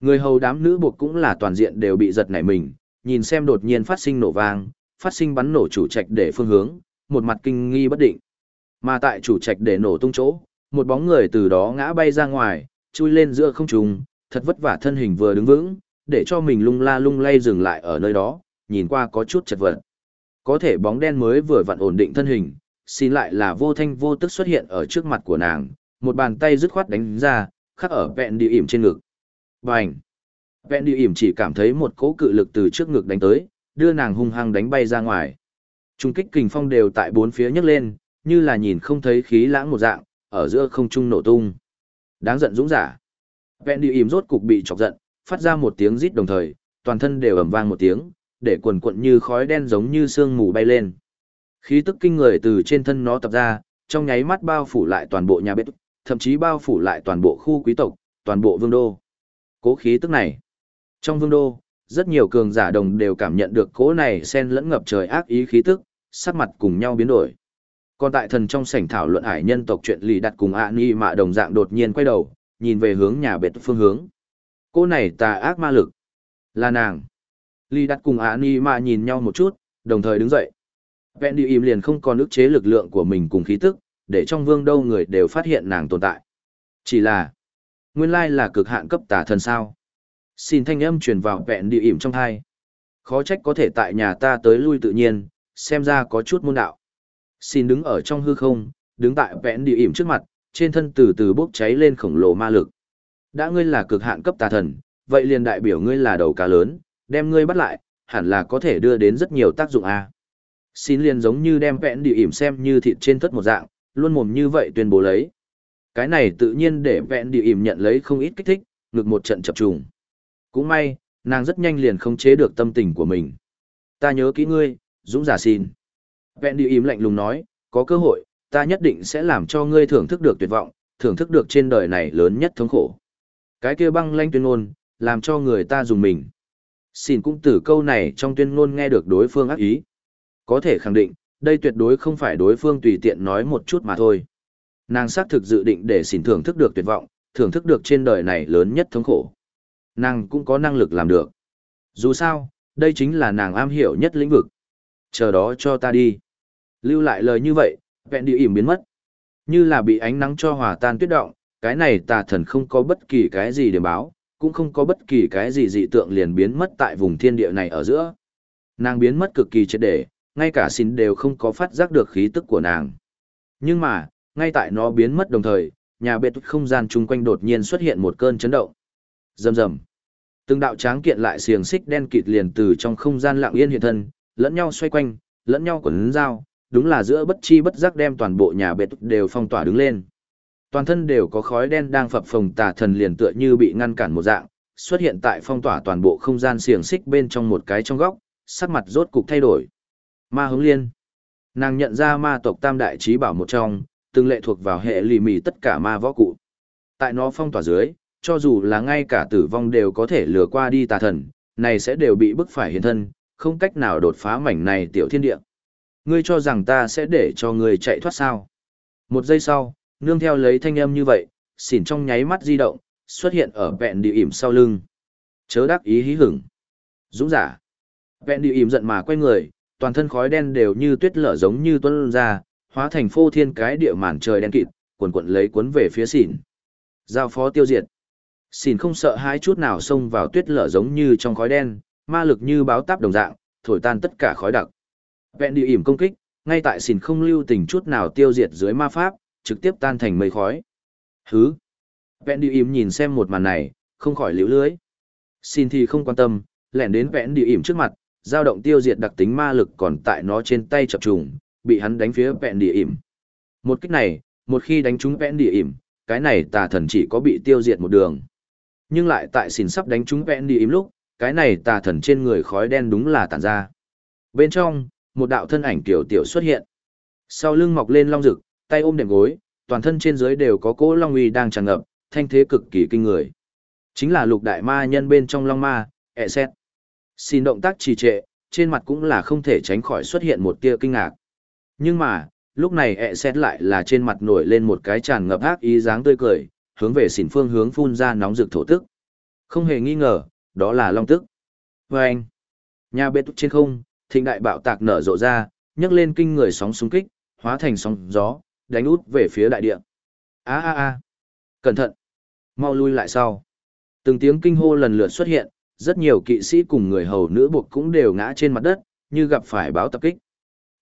Người hầu đám nữ buộc cũng là toàn diện đều bị giật nảy mình, nhìn xem đột nhiên phát sinh nổ vang, phát sinh bắn nổ chủ trạch để phương hướng, một mặt kinh nghi bất định. Mà tại chủ trạch để nổ tung chỗ, một bóng người từ đó ngã bay ra ngoài, chui lên giữa không trung, thật vất vả thân hình vừa đứng vững, để cho mình lung la lung lay dừng lại ở nơi đó, nhìn qua có chút chật vật. Có thể bóng đen mới vừa vặn ổn định thân hình, xin lại là vô thanh vô tức xuất hiện ở trước mặt của nàng, một bàn tay dứt khoát đánh ra, khắc ở vẹn địa ỉm trên ngực. Bành! Vẹn địa ỉm chỉ cảm thấy một cỗ cự lực từ trước ngực đánh tới, đưa nàng hung hăng đánh bay ra ngoài. Trung kích kình phong đều tại bốn phía nhấc lên, như là nhìn không thấy khí lãng một dạng, ở giữa không trung nổ tung. Đáng giận dũng giả. Vẹn đi im rốt cục bị chọc giận, phát ra một tiếng rít đồng thời, toàn thân đều ầm vang một tiếng, để quần quận như khói đen giống như sương mù bay lên. Khí tức kinh người từ trên thân nó tập ra, trong nháy mắt bao phủ lại toàn bộ nhà bếp, thậm chí bao phủ lại toàn bộ khu quý tộc, toàn bộ vương đô. Cố khí tức này. Trong vương đô, rất nhiều cường giả đồng đều cảm nhận được cố này xen lẫn ngập trời ác ý khí tức, sắc mặt cùng nhau biến đổi. Còn tại thần trong sảnh thảo luận hải nhân tộc chuyện lì đặt cùng ạ ni mạ đồng dạng đột nhiên quay đầu, nhìn về hướng nhà biệt phương hướng. Cô này tà ác ma lực. Là nàng. ly đặt cùng ạ ni mà nhìn nhau một chút, đồng thời đứng dậy. Vẹn đi im liền không còn ức chế lực lượng của mình cùng khí tức, để trong vương đâu người đều phát hiện nàng tồn tại. Chỉ là, nguyên lai là cực hạn cấp tà thần sao. Xin thanh âm truyền vào vẹn đi im trong thai. Khó trách có thể tại nhà ta tới lui tự nhiên, xem ra có chút môn đạo. Xin đứng ở trong hư không, đứng tại vẹn đi im trước mặt, trên thân từ từ bốc cháy lên khổng lồ ma lực. Đã ngươi là cực hạn cấp tà thần, vậy liền đại biểu ngươi là đầu cá lớn, đem ngươi bắt lại, hẳn là có thể đưa đến rất nhiều tác dụng a xin liền giống như đem vẹn địa ỉm xem như thịt trên thất một dạng, luôn mồm như vậy tuyên bố lấy. Cái này tự nhiên để vẹn địa ỉm nhận lấy không ít kích thích, ngược một trận chập trùng. Cũng may, nàng rất nhanh liền không chế được tâm tình của mình. Ta nhớ kỹ ngươi, dũng giả xin. Vẹn địa ỉm lạnh lùng nói, có cơ hội, ta nhất định sẽ làm cho ngươi thưởng thức được tuyệt vọng, thưởng thức được trên đời này lớn nhất thống khổ. Cái kia băng lanh tuyên ngôn, làm cho người ta dùng mình. Xin cũng từ câu này trong tuyên ngôn nghe được đối phương ác ý. Có thể khẳng định, đây tuyệt đối không phải đối phương tùy tiện nói một chút mà thôi. Nàng xác thực dự định để xin thưởng thức được tuyệt vọng, thưởng thức được trên đời này lớn nhất thống khổ. Nàng cũng có năng lực làm được. Dù sao, đây chính là nàng am hiểu nhất lĩnh vực. Chờ đó cho ta đi. Lưu lại lời như vậy, vẹn đi ỉm biến mất. Như là bị ánh nắng cho hòa tan tuyết động, cái này tà thần không có bất kỳ cái gì để báo, cũng không có bất kỳ cái gì dị tượng liền biến mất tại vùng thiên địa này ở giữa. Nàng biến mất cực kỳ triệt để, ngay cả xin đều không có phát giác được khí tức của nàng. Nhưng mà, ngay tại nó biến mất đồng thời, nhà biệt không gian chung quanh đột nhiên xuất hiện một cơn chấn động. Rầm rầm. Từng đạo tráng kiện lại xiềng xích đen kịt liền từ trong không gian lặng yên hiện thân, lẫn nhau xoay quanh, lẫn nhau quấn dao, đúng là giữa bất chi bất giác đem toàn bộ nhà bệt đều phong tỏa đứng lên. Toàn thân đều có khói đen đang phập phồng tà thần liền tựa như bị ngăn cản một dạng, xuất hiện tại phong tỏa toàn bộ không gian xiềng xích bên trong một cái trong góc, sắc mặt rốt cục thay đổi. Ma hướng liên. Nàng nhận ra ma tộc tam đại trí bảo một trong, từng lệ thuộc vào hệ lì mì tất cả ma võ cụ. Tại nó phong tỏa dưới, cho dù là ngay cả tử vong đều có thể lừa qua đi tà thần, này sẽ đều bị bức phải hiện thân, không cách nào đột phá mảnh này tiểu thiên địa. Ngươi cho rằng ta sẽ để cho ngươi chạy thoát sao? Một giây sau, nương theo lấy thanh âm như vậy, xỉn trong nháy mắt di động, xuất hiện ở vẹn địa ỉm sau lưng. Chớ đắc ý hí hửng. Dũng giả. Vẹn địa ỉm giận mà quay người, toàn thân khói đen đều như tuyết lở giống như tuôn ra, hóa thành phô thiên cái địa màn trời đen kịt, cuộn cuộn lấy cuốn về phía xỉn. Giao phó tiêu diệt. Xỉn không sợ hãi chút nào xông vào tuyết lở giống như trong khói đen, ma lực như báo táp đồng dạng, thổi tan tất cả khói đặc. Vẹn địa ỉm công kích, ngay tại xỉn không lưu tình chút nào tiêu diệt dưới ma pháp, trực tiếp tan thành mây khói. Hứ. Vẹn địa ỉm nhìn xem một màn này, không khỏi liễu lưới. Xin thì không quan tâm, lẻn đến vẹn địa ỉm trước mặt, dao động tiêu diệt đặc tính ma lực còn tại nó trên tay chập trùng, bị hắn đánh phía vẹn địa ỉm. Một kích này, một khi đánh trúng vẹn địa ỉm, cái này tà thần chỉ có bị tiêu diệt một đường. Nhưng lại tại xỉn sắp đánh trúng vẹn địa ỉm lúc, cái này tà thần trên người khói đen đúng là tản ra. Bên trong, một đạo thân ảnh tiểu tiểu xuất hiện. Sau lưng mọc lên long rực, tay ôm đệm gối, toàn thân trên dưới đều có cỗ long uy đang tràn ngập, thanh thế cực kỳ kinh người. Chính là lục đại ma nhân bên trong long ma, ẹ xét. Xin động tác trì trệ, trên mặt cũng là không thể tránh khỏi xuất hiện một tia kinh ngạc. Nhưng mà, lúc này ẹ xét lại là trên mặt nổi lên một cái tràn ngập ác ý dáng tươi cười, hướng về xỉn phương hướng phun ra nóng rực thổ tức. Không hề nghi ngờ, đó là long tức. Vâng! anh, nhà bê túc trên không, thịnh đại bạo tạc nở rộ ra, nhấc lên kinh người sóng xung kích, hóa thành sóng gió, đánh út về phía đại địa. A a a. Cẩn thận. Mau lui lại sau. Từng tiếng kinh hô lần lượt xuất hiện, rất nhiều kỵ sĩ cùng người hầu nữ buộc cũng đều ngã trên mặt đất, như gặp phải báo tập kích.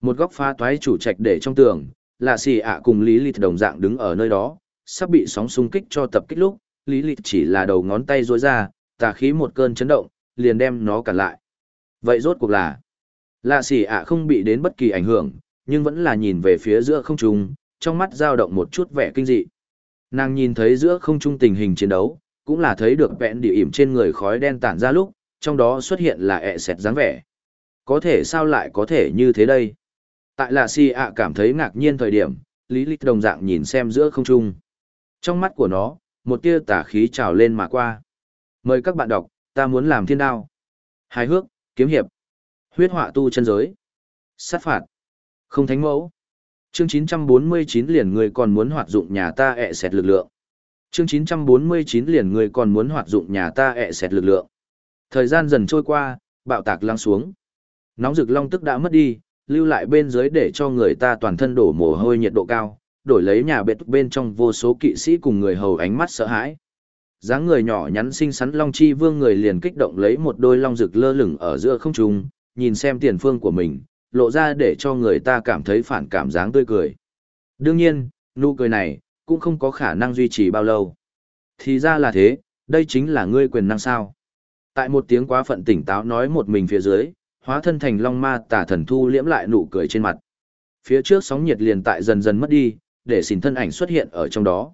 Một góc phá toái chủ trạch để trong tường, là xì ạ cùng Lý Lịch đồng dạng đứng ở nơi đó, sắp bị sóng xung kích cho tập kích lúc, Lý Lịch chỉ là đầu ngón tay rối ra, tà khí một cơn chấn động, liền đem nó cản lại. Vậy rốt cuộc là, lạ xỉ ạ không bị đến bất kỳ ảnh hưởng, nhưng vẫn là nhìn về phía giữa không trung, trong mắt dao động một chút vẻ kinh dị. Nàng nhìn thấy giữa không trung tình hình chiến đấu, cũng là thấy được vẹn địa ỉm trên người khói đen tản ra lúc, trong đó xuất hiện là ẹ sẹt dáng vẻ. Có thể sao lại có thể như thế đây? Tại lạ xỉ ạ cảm thấy ngạc nhiên thời điểm, Lý Lịch đồng dạng nhìn xem giữa không trung. Trong mắt của nó, một tia tả khí trào lên mà qua. Mời các bạn đọc, ta muốn làm thiên đao. Hài hước, kiếm hiệp. Huyết họa tu chân giới. Sát phạt. Không thánh mẫu. Chương 949 liền người còn muốn hoạt dụng nhà ta ẹ xẹt lực lượng. Chương 949 liền người còn muốn hoạt dụng nhà ta ẹ xẹt lực lượng. Thời gian dần trôi qua, bạo tạc lăng xuống. Nóng rực long tức đã mất đi, lưu lại bên dưới để cho người ta toàn thân đổ mồ hôi nhiệt độ cao, đổi lấy nhà bệt bên trong vô số kỵ sĩ cùng người hầu ánh mắt sợ hãi. dáng người nhỏ nhắn xinh xắn long chi vương người liền kích động lấy một đôi long rực lơ lửng ở giữa không trung, nhìn xem tiền phương của mình, lộ ra để cho người ta cảm thấy phản cảm dáng tươi cười. Đương nhiên, nụ cười này, cũng không có khả năng duy trì bao lâu. Thì ra là thế, đây chính là ngươi quyền năng sao. Tại một tiếng quá phận tỉnh táo nói một mình phía dưới, hóa thân thành long ma tả thần thu liễm lại nụ cười trên mặt. Phía trước sóng nhiệt liền tại dần dần mất đi, để xỉn thân ảnh xuất hiện ở trong đó.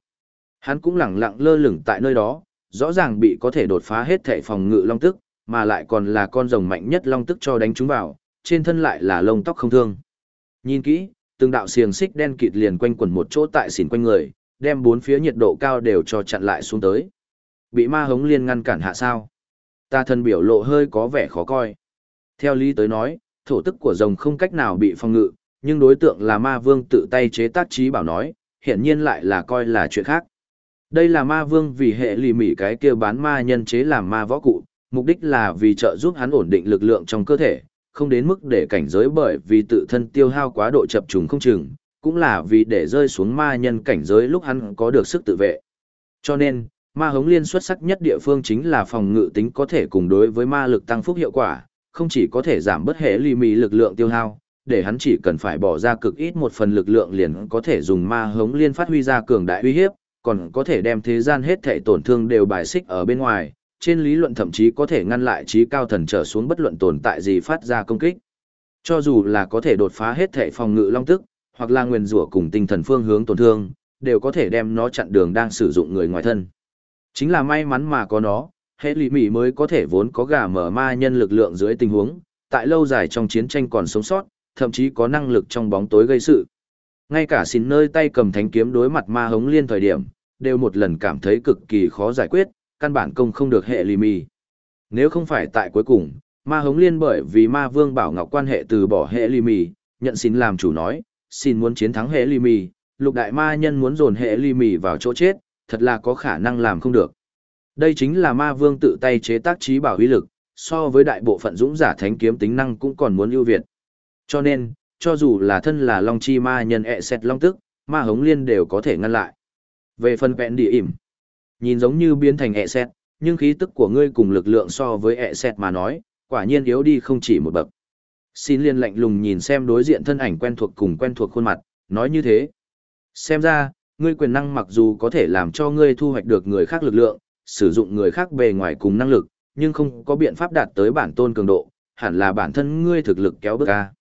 Hắn cũng lẳng lặng lơ lửng tại nơi đó, rõ ràng bị có thể đột phá hết thể phòng ngự long tức, mà lại còn là con rồng mạnh nhất long tức cho đánh chúng vào, trên thân lại là lông tóc không thương. Nhìn kỹ, từng đạo xiềng xích đen kịt liền quanh quẩn một chỗ tại xỉn quanh người, đem bốn phía nhiệt độ cao đều cho chặn lại xuống tới. Bị ma hống liên ngăn cản hạ sao? Ta thân biểu lộ hơi có vẻ khó coi. Theo lý tới nói, thổ tức của rồng không cách nào bị phòng ngự, nhưng đối tượng là ma vương tự tay chế tác trí bảo nói, hiển nhiên lại là coi là chuyện khác. Đây là ma vương vì hệ lì mỉ cái kia bán ma nhân chế làm ma võ cụ, mục đích là vì trợ giúp hắn ổn định lực lượng trong cơ thể, không đến mức để cảnh giới bởi vì tự thân tiêu hao quá độ chập trùng không chừng, cũng là vì để rơi xuống ma nhân cảnh giới lúc hắn có được sức tự vệ. Cho nên, ma hống liên xuất sắc nhất địa phương chính là phòng ngự tính có thể cùng đối với ma lực tăng phúc hiệu quả, không chỉ có thể giảm bớt hệ lì mì lực lượng tiêu hao, để hắn chỉ cần phải bỏ ra cực ít một phần lực lượng liền có thể dùng ma hống liên phát huy ra cường đại uy hiếp, còn có thể đem thế gian hết thể tổn thương đều bài xích ở bên ngoài, trên lý luận thậm chí có thể ngăn lại trí cao thần trở xuống bất luận tồn tại gì phát ra công kích. Cho dù là có thể đột phá hết thể phòng ngự long tức, hoặc là nguyên rủa cùng tinh thần phương hướng tổn thương, đều có thể đem nó chặn đường đang sử dụng người ngoài thân. Chính là may mắn mà có nó, hệ lý mỹ mới có thể vốn có gà mở ma nhân lực lượng dưới tình huống, tại lâu dài trong chiến tranh còn sống sót, thậm chí có năng lực trong bóng tối gây sự. Ngay cả xin nơi tay cầm thánh kiếm đối mặt ma hống liên thời điểm, đều một lần cảm thấy cực kỳ khó giải quyết, căn bản công không được hệ lì mì. Nếu không phải tại cuối cùng, ma hống liên bởi vì ma vương bảo ngọc quan hệ từ bỏ hệ lì mì, nhận xin làm chủ nói, xin muốn chiến thắng hệ lì mì, lục đại ma nhân muốn dồn hệ lì mì vào chỗ chết, thật là có khả năng làm không được. Đây chính là ma vương tự tay chế tác trí bảo uy lực, so với đại bộ phận dũng giả thánh kiếm tính năng cũng còn muốn ưu việt. Cho nên, cho dù là thân là long chi ma nhân e ẹ xét long tức, ma hống liên đều có thể ngăn lại. Về phần vẹn địa ỉm, nhìn giống như biến thành ẹ xét, nhưng khí tức của ngươi cùng lực lượng so với ẹ xét mà nói, quả nhiên yếu đi không chỉ một bậc. Xin liên lạnh lùng nhìn xem đối diện thân ảnh quen thuộc cùng quen thuộc khuôn mặt, nói như thế. Xem ra, ngươi quyền năng mặc dù có thể làm cho ngươi thu hoạch được người khác lực lượng, sử dụng người khác bề ngoài cùng năng lực, nhưng không có biện pháp đạt tới bản tôn cường độ, hẳn là bản thân ngươi thực lực kéo bước ca.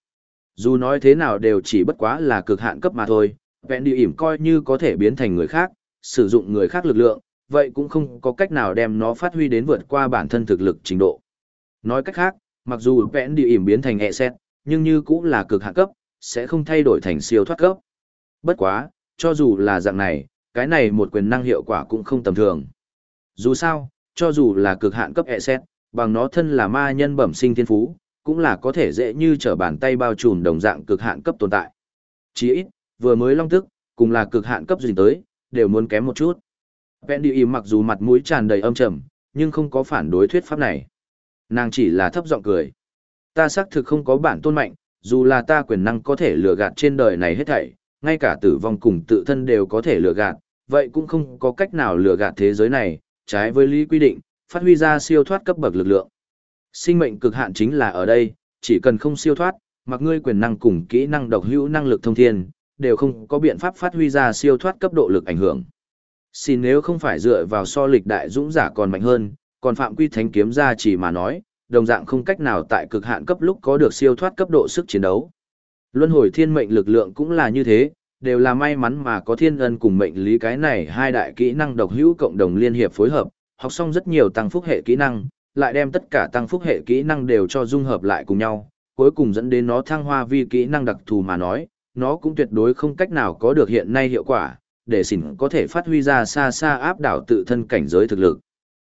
Dù nói thế nào đều chỉ bất quá là cực hạn cấp mà thôi, vẹn đi ỉm coi như có thể biến thành người khác, sử dụng người khác lực lượng, vậy cũng không có cách nào đem nó phát huy đến vượt qua bản thân thực lực trình độ. Nói cách khác, mặc dù vẹn địa ỉm biến thành e xét, nhưng như cũng là cực hạn cấp, sẽ không thay đổi thành siêu thoát cấp. Bất quá, cho dù là dạng này, cái này một quyền năng hiệu quả cũng không tầm thường. Dù sao, cho dù là cực hạn cấp e xét, bằng nó thân là ma nhân bẩm sinh thiên phú, cũng là có thể dễ như trở bàn tay bao trùm đồng dạng cực hạn cấp tồn tại. Chỉ ít, vừa mới long tức, cùng là cực hạn cấp gì tới, đều muốn kém một chút. Vẹn đi im mặc dù mặt mũi tràn đầy âm trầm, nhưng không có phản đối thuyết pháp này. Nàng chỉ là thấp giọng cười. Ta xác thực không có bản tôn mạnh, dù là ta quyền năng có thể lừa gạt trên đời này hết thảy, ngay cả tử vong cùng tự thân đều có thể lừa gạt, vậy cũng không có cách nào lừa gạt thế giới này, trái với lý quy định, phát huy ra siêu thoát cấp bậc lực lượng. Sinh mệnh cực hạn chính là ở đây, chỉ cần không siêu thoát, mặc ngươi quyền năng cùng kỹ năng độc hữu năng lực thông thiên, đều không có biện pháp phát huy ra siêu thoát cấp độ lực ảnh hưởng. Xin nếu không phải dựa vào so lịch đại dũng giả còn mạnh hơn, còn phạm quy thánh kiếm ra chỉ mà nói, đồng dạng không cách nào tại cực hạn cấp lúc có được siêu thoát cấp độ sức chiến đấu. Luân hồi thiên mệnh lực lượng cũng là như thế, đều là may mắn mà có thiên ân cùng mệnh lý cái này hai đại kỹ năng độc hữu cộng đồng liên hiệp phối hợp, học xong rất nhiều tăng phúc hệ kỹ năng, lại đem tất cả tăng phúc hệ kỹ năng đều cho dung hợp lại cùng nhau, cuối cùng dẫn đến nó thăng hoa vi kỹ năng đặc thù mà nói, nó cũng tuyệt đối không cách nào có được hiện nay hiệu quả, để xỉn có thể phát huy ra xa xa áp đảo tự thân cảnh giới thực lực.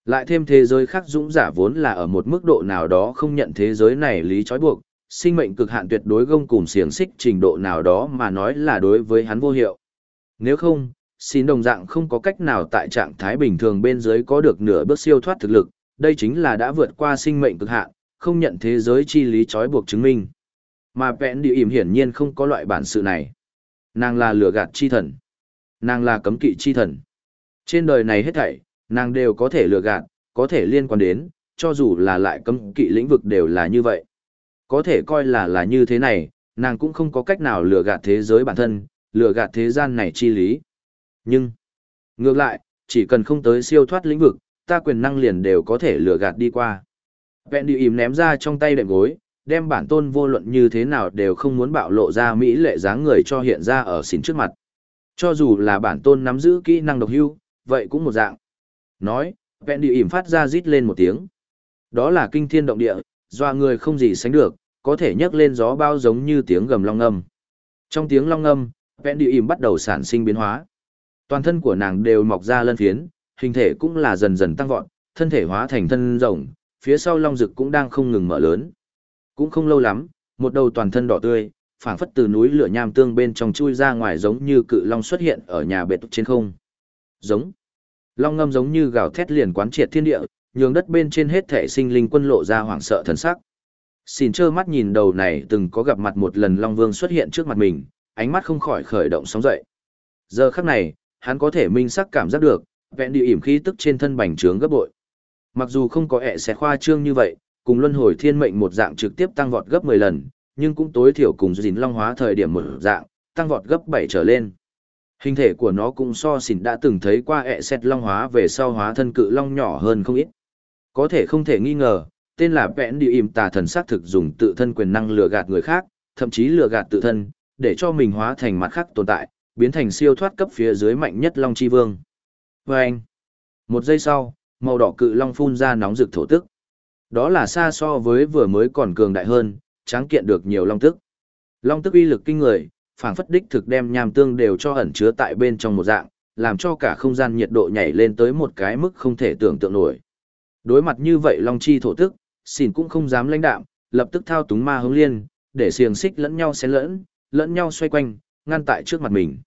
Lại thêm thế giới khác dũng giả vốn là ở một mức độ nào đó không nhận thế giới này lý trói buộc, sinh mệnh cực hạn tuyệt đối gông cùng xiềng xích trình độ nào đó mà nói là đối với hắn vô hiệu. Nếu không, xin đồng dạng không có cách nào tại trạng thái bình thường bên dưới có được nửa bước siêu thoát thực lực, đây chính là đã vượt qua sinh mệnh cực hạn, không nhận thế giới chi lý trói buộc chứng minh. Mà vẹn địa ỉm hiển nhiên không có loại bản sự này. Nàng là lừa gạt chi thần. Nàng là cấm kỵ chi thần. Trên đời này hết thảy, nàng đều có thể lừa gạt, có thể liên quan đến, cho dù là lại cấm kỵ lĩnh vực đều là như vậy. Có thể coi là là như thế này, nàng cũng không có cách nào lừa gạt thế giới bản thân, lừa gạt thế gian này chi lý. Nhưng, ngược lại, chỉ cần không tới siêu thoát lĩnh vực, ta quyền năng liền đều có thể lừa gạt đi qua. Vẹn đi im ném ra trong tay đệm gối, đem bản tôn vô luận như thế nào đều không muốn bạo lộ ra mỹ lệ dáng người cho hiện ra ở xỉn trước mặt. Cho dù là bản tôn nắm giữ kỹ năng độc hưu, vậy cũng một dạng. Nói, vẹn đi ỉm phát ra rít lên một tiếng. Đó là kinh thiên động địa, doa người không gì sánh được, có thể nhấc lên gió bao giống như tiếng gầm long âm. Trong tiếng long âm, vẹn đi ỉm bắt đầu sản sinh biến hóa. Toàn thân của nàng đều mọc ra lân phiến, hình thể cũng là dần dần tăng vọt, thân thể hóa thành thân rồng, phía sau long rực cũng đang không ngừng mở lớn. Cũng không lâu lắm, một đầu toàn thân đỏ tươi, phảng phất từ núi lửa nham tương bên trong chui ra ngoài giống như cự long xuất hiện ở nhà bệ tục trên không. Giống. Long ngâm giống như gào thét liền quán triệt thiên địa, nhường đất bên trên hết thể sinh linh quân lộ ra hoảng sợ thần sắc. Xin trơ mắt nhìn đầu này từng có gặp mặt một lần Long Vương xuất hiện trước mặt mình, ánh mắt không khỏi khởi động sóng dậy. Giờ khắc này, hắn có thể minh sắc cảm giác được, vẹn địa ỉm khí tức trên thân bành trướng gấp bội. Mặc dù không có ẹ sẽ khoa trương như vậy, cùng luân hồi thiên mệnh một dạng trực tiếp tăng vọt gấp 10 lần, nhưng cũng tối thiểu cùng dính long hóa thời điểm một dạng, tăng vọt gấp 7 trở lên. Hình thể của nó cũng so xỉn đã từng thấy qua ẹ xét long hóa về sau hóa thân cự long nhỏ hơn không ít. Có thể không thể nghi ngờ, tên là vẽn đi im tà thần xác thực dùng tự thân quyền năng lừa gạt người khác, thậm chí lừa gạt tự thân, để cho mình hóa thành mặt khác tồn tại, biến thành siêu thoát cấp phía dưới mạnh nhất long chi vương. Và anh, một giây sau, màu đỏ cự long phun ra nóng rực thổ tức. Đó là xa so với vừa mới còn cường đại hơn, tráng kiện được nhiều long tức. Long tức uy lực kinh người, phảng phất đích thực đem nham tương đều cho ẩn chứa tại bên trong một dạng, làm cho cả không gian nhiệt độ nhảy lên tới một cái mức không thể tưởng tượng nổi. Đối mặt như vậy long chi thổ tức, xỉn cũng không dám lãnh đạm, lập tức thao túng ma hướng liên, để xiềng xích lẫn nhau xen lẫn, lẫn nhau xoay quanh, ngăn tại trước mặt mình.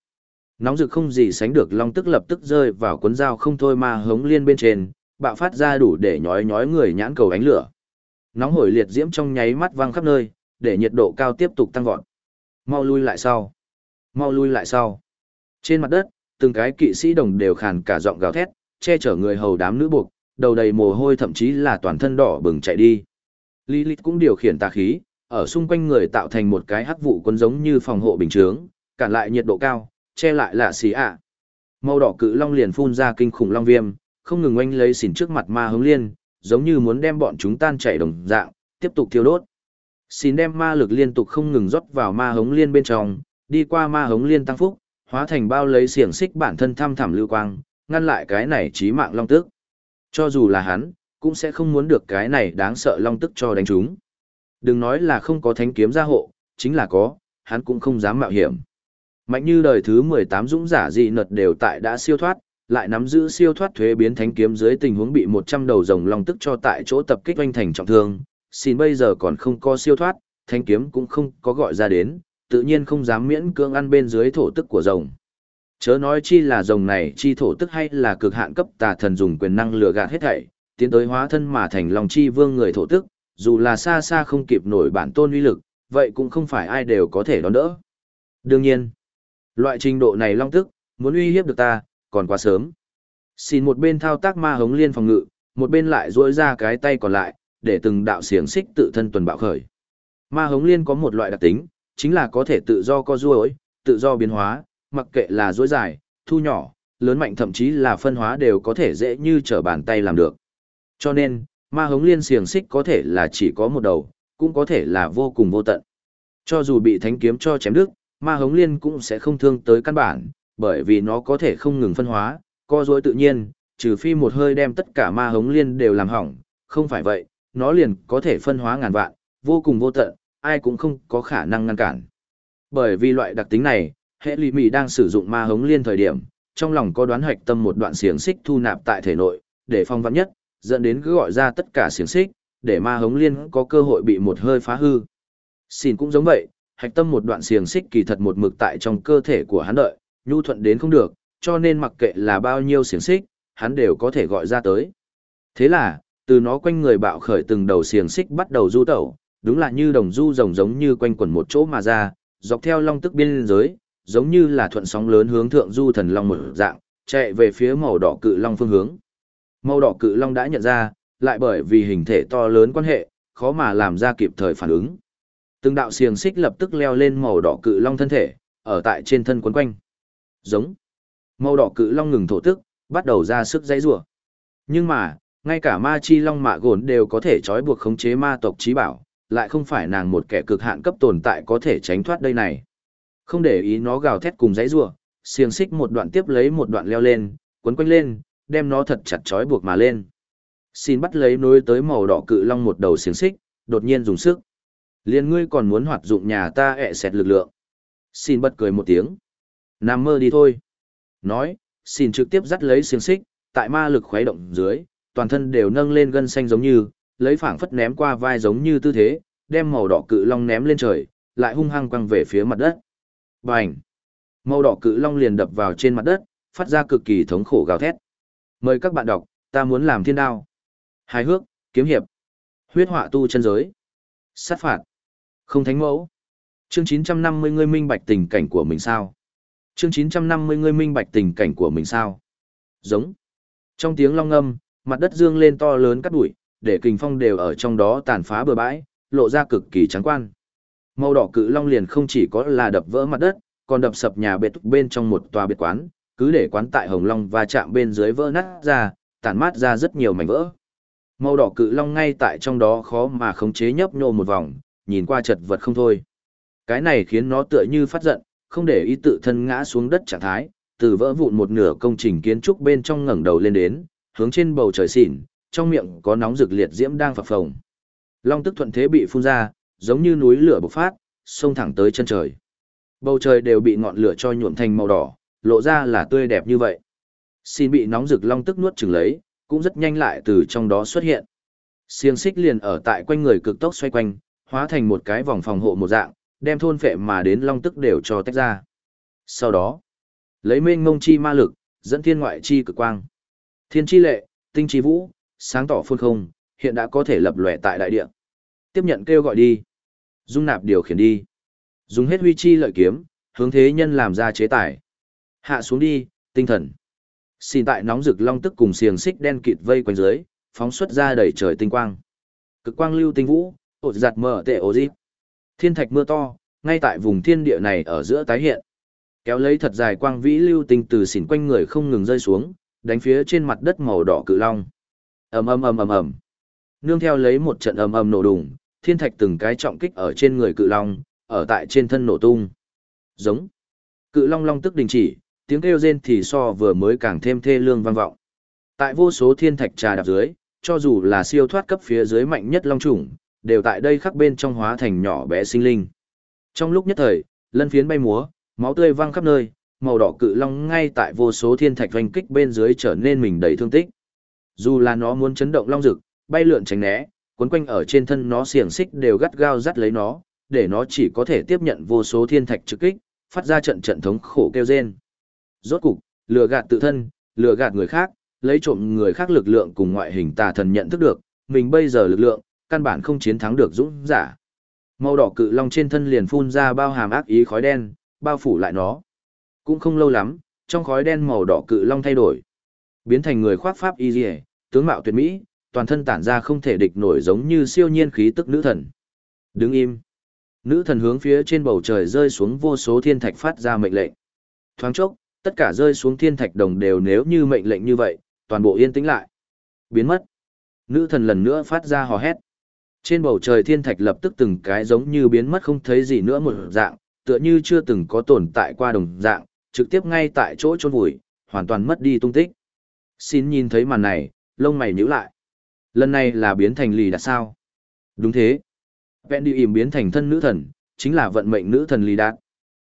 Nóng rực không gì sánh được long tức lập tức rơi vào cuốn dao không thôi ma hống liên bên trên, bạo phát ra đủ để nhói nhói người nhãn cầu ánh lửa. Nóng hổi liệt diễm trong nháy mắt văng khắp nơi, để nhiệt độ cao tiếp tục tăng vọt. Mau lui lại sau. Mau lui lại sau. Trên mặt đất, từng cái kỵ sĩ đồng đều khàn cả giọng gào thét, che chở người hầu đám nữ buộc, đầu đầy mồ hôi thậm chí là toàn thân đỏ bừng chạy đi. Lilith cũng điều khiển tà khí, ở xung quanh người tạo thành một cái hắc vụ quân giống như phòng hộ bình chướng, cản lại nhiệt độ cao, che lại là xì ạ. Màu đỏ cự long liền phun ra kinh khủng long viêm, không ngừng oanh lấy xỉn trước mặt ma hướng liên, giống như muốn đem bọn chúng tan chảy đồng dạng, tiếp tục thiêu đốt. Xin đem ma lực liên tục không ngừng rót vào ma hống liên bên trong, đi qua ma hống liên tăng phúc, hóa thành bao lấy xiềng xích bản thân thăm thẳm lưu quang, ngăn lại cái này chí mạng long tức. Cho dù là hắn, cũng sẽ không muốn được cái này đáng sợ long tức cho đánh chúng. Đừng nói là không có thánh kiếm gia hộ, chính là có, hắn cũng không dám mạo hiểm. Mạnh như đời thứ 18 dũng giả dị nật đều tại đã siêu thoát, lại nắm giữ siêu thoát thuế biến thánh kiếm dưới tình huống bị 100 đầu rồng long tức cho tại chỗ tập kích oanh thành trọng thương, xin bây giờ còn không có siêu thoát, thánh kiếm cũng không có gọi ra đến, tự nhiên không dám miễn cưỡng ăn bên dưới thổ tức của rồng. Chớ nói chi là rồng này chi thổ tức hay là cực hạn cấp tà thần dùng quyền năng lừa gạt hết thảy, tiến tới hóa thân mà thành lòng chi vương người thổ tức, dù là xa xa không kịp nổi bản tôn uy lực, vậy cũng không phải ai đều có thể đón đỡ. Đương nhiên, Loại trình độ này long tức, muốn uy hiếp được ta, còn quá sớm. Xin một bên thao tác ma hống liên phòng ngự, một bên lại duỗi ra cái tay còn lại, để từng đạo xiềng xích tự thân tuần bạo khởi. Ma hống liên có một loại đặc tính, chính là có thể tự do co duỗi, tự do biến hóa, mặc kệ là duỗi dài, thu nhỏ, lớn mạnh thậm chí là phân hóa đều có thể dễ như trở bàn tay làm được. Cho nên, ma hống liên xiềng xích có thể là chỉ có một đầu, cũng có thể là vô cùng vô tận. Cho dù bị thánh kiếm cho chém đứt, ma hống liên cũng sẽ không thương tới căn bản, bởi vì nó có thể không ngừng phân hóa, co dối tự nhiên, trừ phi một hơi đem tất cả ma hống liên đều làm hỏng, không phải vậy, nó liền có thể phân hóa ngàn vạn, vô cùng vô tận, ai cũng không có khả năng ngăn cản. Bởi vì loại đặc tính này, hệ lì mì đang sử dụng ma hống liên thời điểm, trong lòng có đoán hoạch tâm một đoạn xiềng xích thu nạp tại thể nội, để phong vắn nhất, dẫn đến cứ gọi ra tất cả xiềng xích, để ma hống liên có cơ hội bị một hơi phá hư. Xin cũng giống vậy, hạch tâm một đoạn xiềng xích kỳ thật một mực tại trong cơ thể của hắn đợi, nhu thuận đến không được, cho nên mặc kệ là bao nhiêu xiềng xích, hắn đều có thể gọi ra tới. Thế là, từ nó quanh người bạo khởi từng đầu xiềng xích bắt đầu du tẩu, đúng là như đồng du rồng giống như quanh quẩn một chỗ mà ra, dọc theo long tức biên giới, giống như là thuận sóng lớn hướng thượng du thần long một dạng, chạy về phía màu đỏ cự long phương hướng. Màu đỏ cự long đã nhận ra, lại bởi vì hình thể to lớn quan hệ, khó mà làm ra kịp thời phản ứng. Từng đạo xiềng xích lập tức leo lên màu đỏ cự long thân thể, ở tại trên thân quấn quanh. Giống. Màu đỏ cự long ngừng thổ tức, bắt đầu ra sức dãy rủa. Nhưng mà, ngay cả ma chi long mạ gồn đều có thể trói buộc khống chế ma tộc trí bảo, lại không phải nàng một kẻ cực hạn cấp tồn tại có thể tránh thoát đây này. Không để ý nó gào thét cùng dãy rủa, xiềng xích một đoạn tiếp lấy một đoạn leo lên, quấn quanh lên, đem nó thật chặt trói buộc mà lên. Xin bắt lấy nối tới màu đỏ cự long một đầu xiềng xích, đột nhiên dùng sức. Liên ngươi còn muốn hoạt dụng nhà ta ẹ xẹt lực lượng. Xin bật cười một tiếng. Nằm mơ đi thôi. Nói, xin trực tiếp dắt lấy xiềng xích, tại ma lực khuấy động dưới, toàn thân đều nâng lên gân xanh giống như, lấy phảng phất ném qua vai giống như tư thế, đem màu đỏ cự long ném lên trời, lại hung hăng quăng về phía mặt đất. Bành! Màu đỏ cự long liền đập vào trên mặt đất, phát ra cực kỳ thống khổ gào thét. Mời các bạn đọc, ta muốn làm thiên đao. Hài hước, kiếm hiệp. Huyết họa tu chân giới. Sát phạt. Không thánh mẫu. Chương 950 ngươi minh bạch tình cảnh của mình sao? Chương 950 ngươi minh bạch tình cảnh của mình sao? Giống. Trong tiếng long âm, mặt đất dương lên to lớn cắt bụi, để kình phong đều ở trong đó tàn phá bừa bãi, lộ ra cực kỳ trắng quan. Màu đỏ cự long liền không chỉ có là đập vỡ mặt đất, còn đập sập nhà biệt bên trong một tòa biệt quán, cứ để quán tại hồng long và chạm bên dưới vỡ nát ra, tàn mát ra rất nhiều mảnh vỡ. Màu đỏ cự long ngay tại trong đó khó mà khống chế nhấp nhô một vòng, nhìn qua chật vật không thôi. Cái này khiến nó tựa như phát giận, không để ý tự thân ngã xuống đất trạng thái, từ vỡ vụn một nửa công trình kiến trúc bên trong ngẩng đầu lên đến, hướng trên bầu trời xỉn, trong miệng có nóng rực liệt diễm đang phập phồng. Long tức thuận thế bị phun ra, giống như núi lửa bộc phát, xông thẳng tới chân trời. Bầu trời đều bị ngọn lửa cho nhuộm thành màu đỏ, lộ ra là tươi đẹp như vậy. Xin bị nóng rực long tức nuốt chừng lấy, cũng rất nhanh lại từ trong đó xuất hiện. Xiềng xích liền ở tại quanh người cực tốc xoay quanh, hóa thành một cái vòng phòng hộ một dạng, đem thôn phệ mà đến long tức đều cho tách ra. Sau đó, lấy mênh ngông chi ma lực, dẫn thiên ngoại chi cực quang. Thiên chi lệ, tinh chi vũ, sáng tỏ phương không, hiện đã có thể lập lòe tại đại địa. Tiếp nhận kêu gọi đi. Dung nạp điều khiển đi. Dùng hết huy chi lợi kiếm, hướng thế nhân làm ra chế tài. Hạ xuống đi, tinh thần. Xin tại nóng rực long tức cùng xiềng xích đen kịt vây quanh dưới, phóng xuất ra đầy trời tinh quang. Cực quang lưu tinh vũ, ột giặt mở tệ ổ dịp. Thiên thạch mưa to, ngay tại vùng thiên địa này ở giữa tái hiện. Kéo lấy thật dài quang vĩ lưu tinh từ xỉn quanh người không ngừng rơi xuống, đánh phía trên mặt đất màu đỏ cự long. ầm ầm ầm ầm ầm. Nương theo lấy một trận ầm ầm nổ đùng, thiên thạch từng cái trọng kích ở trên người cự long, ở tại trên thân nổ tung. Giống. Cự long long tức đình chỉ, tiếng kêu rên thì so vừa mới càng thêm thê lương vang vọng. Tại vô số thiên thạch trà đạp dưới, cho dù là siêu thoát cấp phía dưới mạnh nhất long chủng, đều tại đây khắc bên trong hóa thành nhỏ bé sinh linh. Trong lúc nhất thời, lân phiến bay múa, máu tươi văng khắp nơi, màu đỏ cự long ngay tại vô số thiên thạch vành kích bên dưới trở nên mình đầy thương tích. Dù là nó muốn chấn động long rực, bay lượn tránh né, cuốn quanh ở trên thân nó xiềng xích đều gắt gao dắt lấy nó, để nó chỉ có thể tiếp nhận vô số thiên thạch trực kích, phát ra trận trận thống khổ kêu rên. Rốt cục, lừa gạt tự thân, lừa gạt người khác, lấy trộm người khác lực lượng cùng ngoại hình tà thần nhận thức được, mình bây giờ lực lượng, căn bản không chiến thắng được dũng giả. Màu đỏ cự long trên thân liền phun ra bao hàm ác ý khói đen, bao phủ lại nó. Cũng không lâu lắm, trong khói đen màu đỏ cự long thay đổi. Biến thành người khoác pháp y liễu, tướng mạo tuyệt mỹ, toàn thân tản ra không thể địch nổi giống như siêu nhiên khí tức nữ thần. Đứng im. Nữ thần hướng phía trên bầu trời rơi xuống vô số thiên thạch phát ra mệnh lệnh. Thoáng chốc, tất cả rơi xuống thiên thạch đồng đều nếu như mệnh lệnh như vậy, toàn bộ yên tĩnh lại. Biến mất. Nữ thần lần nữa phát ra hò hét. Trên bầu trời thiên thạch lập tức từng cái giống như biến mất không thấy gì nữa một dạng, tựa như chưa từng có tồn tại qua đồng dạng, trực tiếp ngay tại chỗ chôn vùi, hoàn toàn mất đi tung tích. Xin nhìn thấy màn này, lông mày nhíu lại. Lần này là biến thành lì đạt sao? Đúng thế. Vẹn đi ìm biến thành thân nữ thần, chính là vận mệnh nữ thần lì đạt.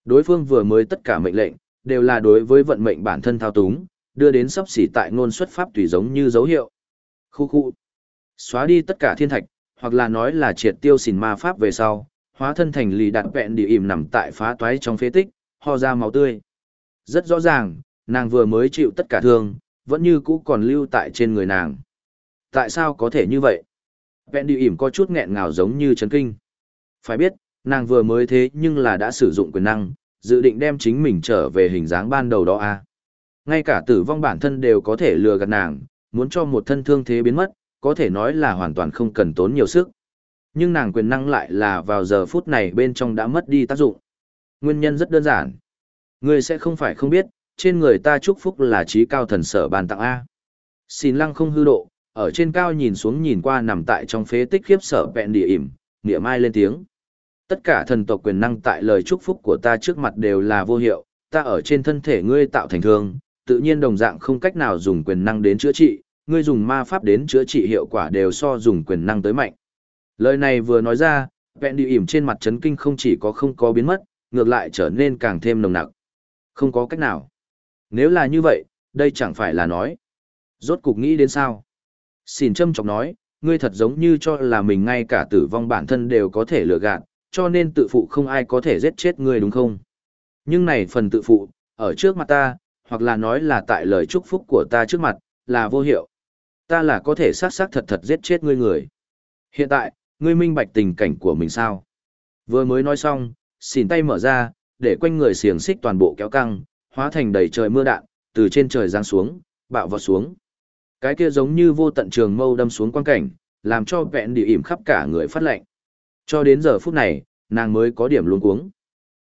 Đối phương vừa mới tất cả mệnh lệnh, đều là đối với vận mệnh bản thân thao túng, đưa đến sắp xỉ tại ngôn xuất pháp tùy giống như dấu hiệu. Khu khu. Xóa đi tất cả thiên thạch, hoặc là nói là triệt tiêu xỉn ma pháp về sau, hóa thân thành lì đặt vẹn đi ìm nằm tại phá toái trong phế tích, ho ra máu tươi. Rất rõ ràng, nàng vừa mới chịu tất cả thương, vẫn như cũ còn lưu tại trên người nàng. Tại sao có thể như vậy? Vẹn đi ỉm có chút nghẹn ngào giống như chấn kinh. Phải biết, nàng vừa mới thế nhưng là đã sử dụng quyền năng, dự định đem chính mình trở về hình dáng ban đầu đó à. Ngay cả tử vong bản thân đều có thể lừa gạt nàng, muốn cho một thân thương thế biến mất, có thể nói là hoàn toàn không cần tốn nhiều sức. Nhưng nàng quyền năng lại là vào giờ phút này bên trong đã mất đi tác dụng. Nguyên nhân rất đơn giản. Ngươi sẽ không phải không biết, trên người ta chúc phúc là trí cao thần sở bàn tặng A. Xin lăng không hư độ, ở trên cao nhìn xuống nhìn qua nằm tại trong phế tích khiếp sở vẹn địa ỉm, nghĩa mai lên tiếng. Tất cả thần tộc quyền năng tại lời chúc phúc của ta trước mặt đều là vô hiệu, ta ở trên thân thể ngươi tạo thành thương, tự nhiên đồng dạng không cách nào dùng quyền năng đến chữa trị, ngươi dùng ma pháp đến chữa trị hiệu quả đều so dùng quyền năng tới mạnh. Lời này vừa nói ra, vẹn đi ỉm trên mặt chấn kinh không chỉ có không có biến mất, ngược lại trở nên càng thêm nồng nặc. Không có cách nào. Nếu là như vậy, đây chẳng phải là nói. Rốt cục nghĩ đến sao? Xin châm chọc nói, ngươi thật giống như cho là mình ngay cả tử vong bản thân đều có thể lừa gạt, cho nên tự phụ không ai có thể giết chết ngươi đúng không? Nhưng này phần tự phụ, ở trước mặt ta, hoặc là nói là tại lời chúc phúc của ta trước mặt, là vô hiệu. Ta là có thể sát sát thật thật giết chết ngươi người. Hiện tại, ngươi minh bạch tình cảnh của mình sao? Vừa mới nói xong, xỉn tay mở ra, để quanh người xiềng xích toàn bộ kéo căng, hóa thành đầy trời mưa đạn, từ trên trời giáng xuống, bạo vào xuống. Cái kia giống như vô tận trường mâu đâm xuống quang cảnh, làm cho vẹn địa ỉm khắp cả người phát lạnh. Cho đến giờ phút này, nàng mới có điểm luống cuống.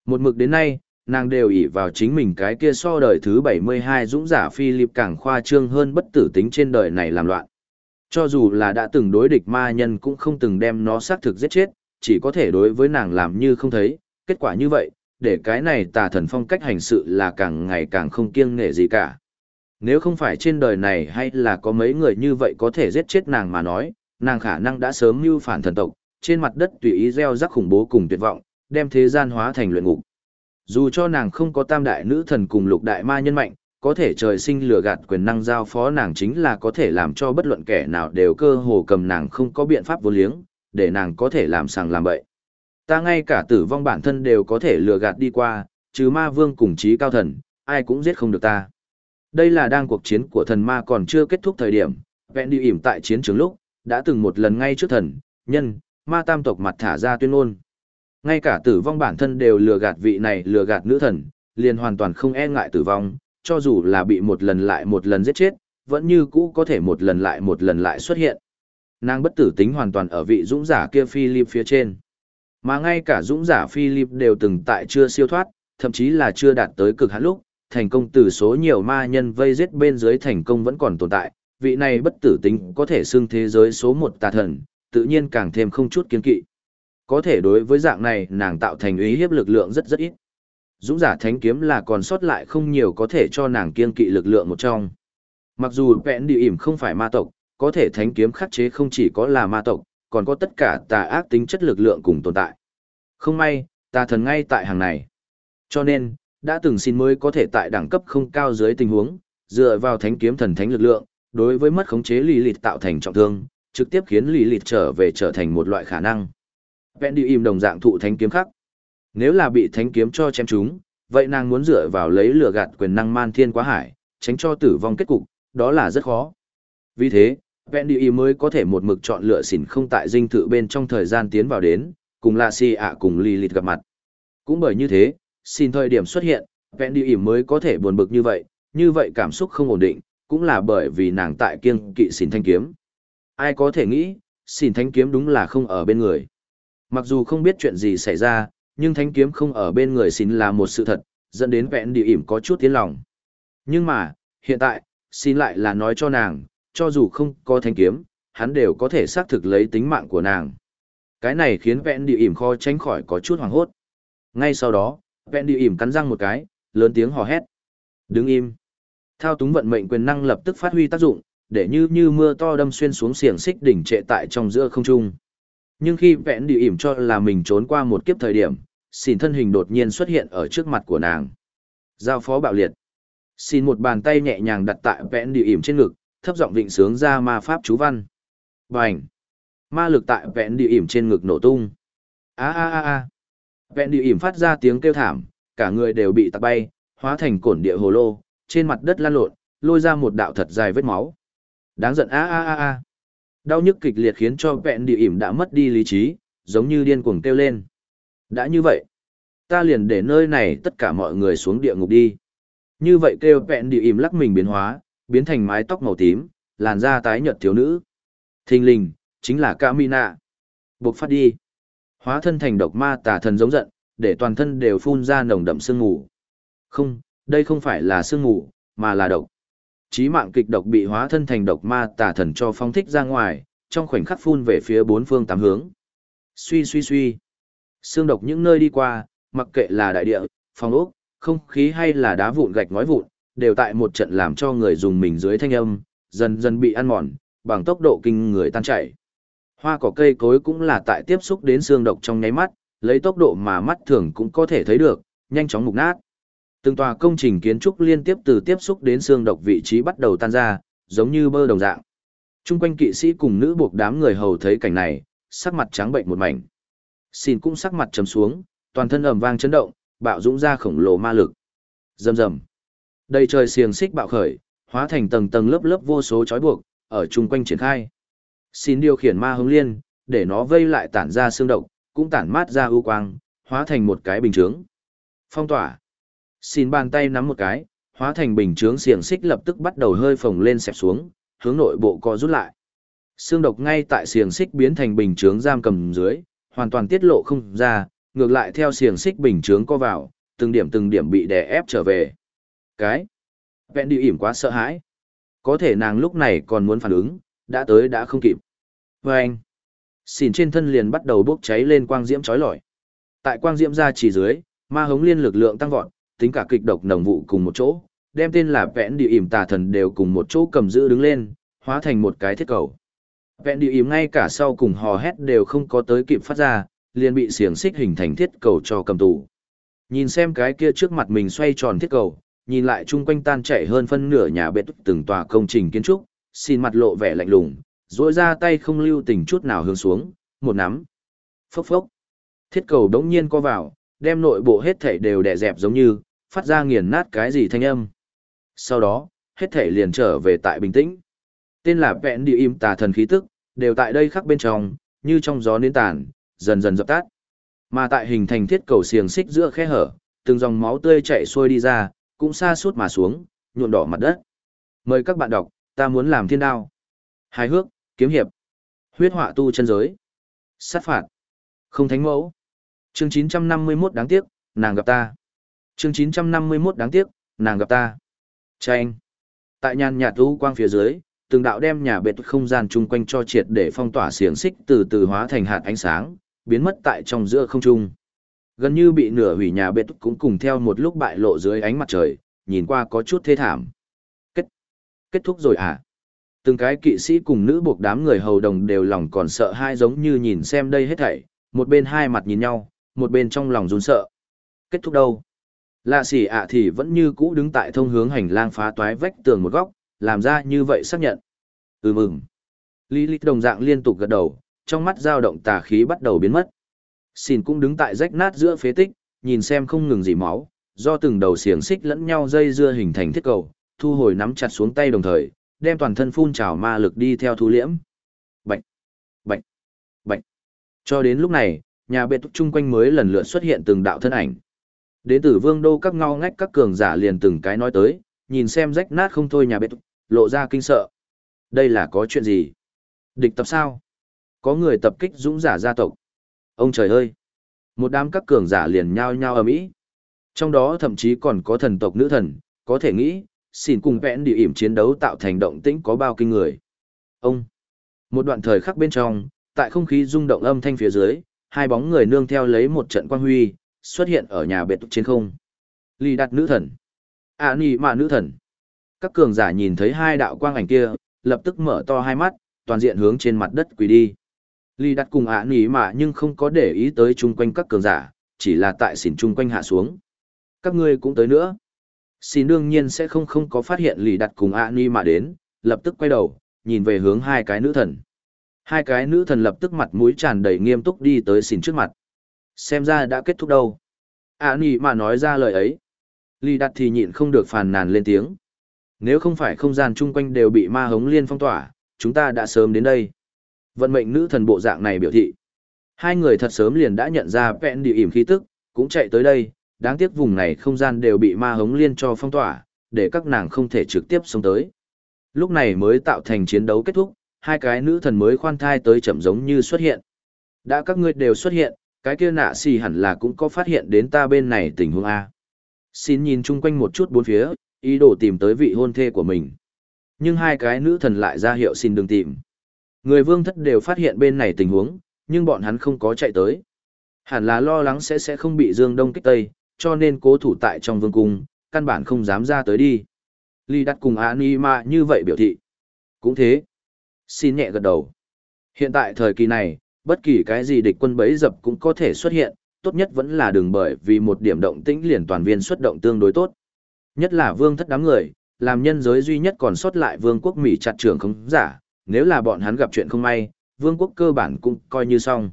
Một mực đến nay, nàng đều ỷ vào chính mình cái kia so đời thứ 72 dũng giả Philip càng khoa trương hơn bất tử tính trên đời này làm loạn. Cho dù là đã từng đối địch ma nhân cũng không từng đem nó xác thực giết chết, chỉ có thể đối với nàng làm như không thấy, kết quả như vậy, để cái này tà thần phong cách hành sự là càng ngày càng không kiêng nể gì cả. Nếu không phải trên đời này hay là có mấy người như vậy có thể giết chết nàng mà nói, nàng khả năng đã sớm mưu phản thần tộc, trên mặt đất tùy ý gieo rắc khủng bố cùng tuyệt vọng, đem thế gian hóa thành luyện ngục. Dù cho nàng không có tam đại nữ thần cùng lục đại ma nhân mạnh, có thể trời sinh lừa gạt quyền năng giao phó nàng chính là có thể làm cho bất luận kẻ nào đều cơ hồ cầm nàng không có biện pháp vô liếng, để nàng có thể làm sàng làm bậy. Ta ngay cả tử vong bản thân đều có thể lừa gạt đi qua, chứ ma vương cùng trí cao thần, ai cũng giết không được ta. Đây là đang cuộc chiến của thần ma còn chưa kết thúc thời điểm, vẹn đi ỉm tại chiến trường lúc, đã từng một lần ngay trước thần, nhân, ma tam tộc mặt thả ra tuyên ngôn. Ngay cả tử vong bản thân đều lừa gạt vị này lừa gạt nữ thần, liền hoàn toàn không e ngại tử vong, cho dù là bị một lần lại một lần giết chết, vẫn như cũ có thể một lần lại một lần lại xuất hiện. Nàng bất tử tính hoàn toàn ở vị dũng giả kia Philip phía trên. Mà ngay cả dũng giả Philip đều từng tại chưa siêu thoát, thậm chí là chưa đạt tới cực hạn lúc, thành công từ số nhiều ma nhân vây giết bên dưới thành công vẫn còn tồn tại, vị này bất tử tính có thể xưng thế giới số một tà thần, tự nhiên càng thêm không chút kiên kỵ. Có thể đối với dạng này nàng tạo thành ý hiếp lực lượng rất rất ít. Dũng giả thánh kiếm là còn sót lại không nhiều có thể cho nàng kiên kỵ lực lượng một trong. Mặc dù vẹn địa ỉm không phải ma tộc, có thể thánh kiếm khắc chế không chỉ có là ma tộc, còn có tất cả tà ác tính chất lực lượng cùng tồn tại. Không may, tà thần ngay tại hàng này. Cho nên, đã từng xin mới có thể tại đẳng cấp không cao dưới tình huống, dựa vào thánh kiếm thần thánh lực lượng, đối với mất khống chế lì lịt tạo thành trọng thương, trực tiếp khiến lì lịt trở về trở thành một loại khả năng. Vẹn đi im đồng dạng thụ thánh kiếm khắc. Nếu là bị thánh kiếm cho chém chúng, vậy nàng muốn dựa vào lấy lửa gạt quyền năng man thiên quá hải, tránh cho tử vong kết cục, đó là rất khó. Vì thế, Vẹn đi im mới có thể một mực chọn lựa xỉn không tại dinh thự bên trong thời gian tiến vào đến, cùng là si ạ cùng lì lịt gặp mặt. Cũng bởi như thế, xin thời điểm xuất hiện, Vẹn đi im mới có thể buồn bực như vậy, như vậy cảm xúc không ổn định, cũng là bởi vì nàng tại kiêng kỵ xỉn thanh kiếm. Ai có thể nghĩ, xỉn thanh kiếm đúng là không ở bên người. Mặc dù không biết chuyện gì xảy ra, nhưng Thánh kiếm không ở bên người xin là một sự thật, dẫn đến vẹn địa ỉm có chút tiếng lòng. Nhưng mà, hiện tại, xin lại là nói cho nàng, cho dù không có thanh kiếm, hắn đều có thể xác thực lấy tính mạng của nàng. Cái này khiến vẹn địa ỉm khó tránh khỏi có chút hoảng hốt. Ngay sau đó, vẹn địa ỉm cắn răng một cái, lớn tiếng hò hét. Đứng im. Thao túng vận mệnh quyền năng lập tức phát huy tác dụng, để như như mưa to đâm xuyên xuống xiềng xích đỉnh trệ tại trong giữa không trung. Nhưng khi vẹn đi ỉm cho là mình trốn qua một kiếp thời điểm, xin thân hình đột nhiên xuất hiện ở trước mặt của nàng. Giao phó bạo liệt. Xin một bàn tay nhẹ nhàng đặt tại vẹn đi ỉm trên ngực, thấp giọng vịnh sướng ra ma pháp chú văn. Bành! Ma lực tại vẹn đi ỉm trên ngực nổ tung. a a a a Vẹn đi ỉm phát ra tiếng kêu thảm, cả người đều bị tạc bay, hóa thành cổn địa hồ lô, trên mặt đất lăn lộn, lôi ra một đạo thật dài vết máu. Đáng giận a a a a. Đau nhức kịch liệt khiến cho vẹn địa ỉm đã mất đi lý trí, giống như điên cuồng kêu lên. Đã như vậy, ta liền để nơi này tất cả mọi người xuống địa ngục đi. Như vậy kêu vẹn địa ỉm lắc mình biến hóa, biến thành mái tóc màu tím, làn da tái nhợt thiếu nữ. Thình lình, chính là Camina. Buộc phát đi. Hóa thân thành độc ma tà thần giống giận, để toàn thân đều phun ra nồng đậm sương mù. Không, đây không phải là sương mù, mà là độc. Chí mạng kịch độc bị hóa thân thành độc ma tà thần cho phong thích ra ngoài, trong khoảnh khắc phun về phía bốn phương tám hướng. Suy suy suy. Xương độc những nơi đi qua, mặc kệ là đại địa, phòng ốc, không khí hay là đá vụn gạch ngói vụn, đều tại một trận làm cho người dùng mình dưới thanh âm, dần dần bị ăn mòn, bằng tốc độ kinh người tan chảy. Hoa cỏ cây cối cũng là tại tiếp xúc đến xương độc trong nháy mắt, lấy tốc độ mà mắt thường cũng có thể thấy được, nhanh chóng mục nát. Từng tòa công trình kiến trúc liên tiếp từ tiếp xúc đến xương độc vị trí bắt đầu tan ra, giống như bơ đồng dạng. Trung quanh kỵ sĩ cùng nữ buộc đám người hầu thấy cảnh này, sắc mặt trắng bệnh một mảnh. Xin cũng sắc mặt trầm xuống, toàn thân ầm vang chấn động, bạo dũng ra khổng lồ ma lực. Rầm rầm. Đầy trời xiềng xích bạo khởi, hóa thành tầng tầng lớp lớp vô số chói buộc, ở chung quanh triển khai. Xin điều khiển ma hướng liên, để nó vây lại tản ra xương độc, cũng tản mát ra ưu quang, hóa thành một cái bình chướng. Phong tỏa. Xin bàn tay nắm một cái, hóa thành bình chướng xiềng xích lập tức bắt đầu hơi phồng lên xẹp xuống, hướng nội bộ co rút lại. Xương độc ngay tại xiềng xích biến thành bình chướng giam cầm dưới, hoàn toàn tiết lộ không ra, ngược lại theo xiềng xích bình chướng co vào, từng điểm từng điểm bị đè ép trở về. Cái. Vẹn đi ỉm quá sợ hãi. Có thể nàng lúc này còn muốn phản ứng, đã tới đã không kịp. Và anh, xỉn trên thân liền bắt đầu bốc cháy lên quang diễm chói lọi. Tại quang diễm ra chỉ dưới, ma hống liên lực lượng tăng vọt, tính cả kịch độc nồng vụ cùng một chỗ, đem tên là vẹn địa ỉm tà thần đều cùng một chỗ cầm giữ đứng lên, hóa thành một cái thiết cầu. Vẹn địa ỉm ngay cả sau cùng hò hét đều không có tới kịp phát ra, liền bị xiềng xích hình thành thiết cầu cho cầm tù. Nhìn xem cái kia trước mặt mình xoay tròn thiết cầu, nhìn lại chung quanh tan chảy hơn phân nửa nhà bệt từng tòa công trình kiến trúc, xin mặt lộ vẻ lạnh lùng, duỗi ra tay không lưu tình chút nào hướng xuống, một nắm. Phốc phốc. Thiết cầu đống nhiên co vào, đem nội bộ hết thảy đều đè dẹp giống như, phát ra nghiền nát cái gì thanh âm. Sau đó, hết thể liền trở về tại bình tĩnh. Tên là vẹn địa im tà thần khí tức, đều tại đây khắc bên trong, như trong gió nến tàn, dần dần dập tắt. Mà tại hình thành thiết cầu xiềng xích giữa khe hở, từng dòng máu tươi chảy xuôi đi ra, cũng xa suốt mà xuống, nhuộn đỏ mặt đất. Mời các bạn đọc, ta muốn làm thiên đao. Hài hước, kiếm hiệp. Huyết họa tu chân giới. Sát phạt. Không thánh mẫu. Chương 951 đáng tiếc, nàng gặp ta. Chương 951 đáng tiếc, nàng gặp ta. Chanh. Tại nhàn nhạt u quang phía dưới, từng đạo đem nhà bệt không gian chung quanh cho triệt để phong tỏa xiềng xích từ từ hóa thành hạt ánh sáng, biến mất tại trong giữa không trung. Gần như bị nửa hủy nhà bệt cũng cùng theo một lúc bại lộ dưới ánh mặt trời, nhìn qua có chút thê thảm. Kết, kết thúc rồi à? Từng cái kỵ sĩ cùng nữ buộc đám người hầu đồng đều lòng còn sợ hai giống như nhìn xem đây hết thảy, một bên hai mặt nhìn nhau, một bên trong lòng run sợ. Kết thúc đâu? Lạ xỉ ạ thì vẫn như cũ đứng tại thông hướng hành lang phá toái vách tường một góc, làm ra như vậy xác nhận. Ừ mừng. Lý lịch đồng dạng liên tục gật đầu, trong mắt dao động tà khí bắt đầu biến mất. Xin cũng đứng tại rách nát giữa phế tích, nhìn xem không ngừng dỉ máu, do từng đầu xiềng xích lẫn nhau dây dưa hình thành thiết cầu, thu hồi nắm chặt xuống tay đồng thời, đem toàn thân phun trào ma lực đi theo thu liễm. Bạch, bạch, bạch. Cho đến lúc này, nhà bệ túc chung quanh mới lần lượt xuất hiện từng đạo thân ảnh. Đến từ vương đô các ngao ngách các cường giả liền từng cái nói tới, nhìn xem rách nát không thôi nhà bếp, lộ ra kinh sợ. Đây là có chuyện gì? Địch tập sao? Có người tập kích dũng giả gia tộc. Ông trời ơi! Một đám các cường giả liền nhao nhao ầm ĩ. Trong đó thậm chí còn có thần tộc nữ thần, có thể nghĩ, xin cùng vẽn địa ỉm chiến đấu tạo thành động tĩnh có bao kinh người. Ông! Một đoạn thời khắc bên trong, tại không khí rung động âm thanh phía dưới, hai bóng người nương theo lấy một trận quang huy, xuất hiện ở nhà bệt trên không. Ly đặt nữ thần. À nì mà nữ thần. Các cường giả nhìn thấy hai đạo quang ảnh kia, lập tức mở to hai mắt, toàn diện hướng trên mặt đất quỳ đi. Ly đặt cùng ạ à nỉ mà nhưng không có để ý tới chung quanh các cường giả, chỉ là tại xỉn chung quanh hạ xuống. Các ngươi cũng tới nữa. Xin đương nhiên sẽ không không có phát hiện lì đặt cùng ạ à nỉ mà đến, lập tức quay đầu, nhìn về hướng hai cái nữ thần. Hai cái nữ thần lập tức mặt mũi tràn đầy nghiêm túc đi tới xỉn trước mặt. Xem ra đã kết thúc đâu. ạ nỉ mà nói ra lời ấy. Lì đặt thì nhịn không được phàn nàn lên tiếng. Nếu không phải không gian chung quanh đều bị ma hống liên phong tỏa, chúng ta đã sớm đến đây. Vận mệnh nữ thần bộ dạng này biểu thị. Hai người thật sớm liền đã nhận ra vẹn địa ỉm khí tức, cũng chạy tới đây, đáng tiếc vùng này không gian đều bị ma hống liên cho phong tỏa, để các nàng không thể trực tiếp xông tới. Lúc này mới tạo thành chiến đấu kết thúc, hai cái nữ thần mới khoan thai tới chậm giống như xuất hiện. Đã các ngươi đều xuất hiện, cái kia nạ xì hẳn là cũng có phát hiện đến ta bên này tình huống A. Xin nhìn chung quanh một chút bốn phía, ý đồ tìm tới vị hôn thê của mình. Nhưng hai cái nữ thần lại ra hiệu xin đừng tìm. Người vương thất đều phát hiện bên này tình huống, nhưng bọn hắn không có chạy tới. Hẳn là lo lắng sẽ sẽ không bị Dương Đông kích Tây, cho nên cố thủ tại trong vương cung, căn bản không dám ra tới đi. Ly đặt cùng a ni ma như vậy biểu thị. Cũng thế. Xin nhẹ gật đầu. Hiện tại thời kỳ này, bất kỳ cái gì địch quân bấy dập cũng có thể xuất hiện, tốt nhất vẫn là đừng bởi vì một điểm động tĩnh liền toàn viên xuất động tương đối tốt. Nhất là vương thất đám người, làm nhân giới duy nhất còn sót lại vương quốc Mỹ chặt trưởng không giả, nếu là bọn hắn gặp chuyện không may, vương quốc cơ bản cũng coi như xong.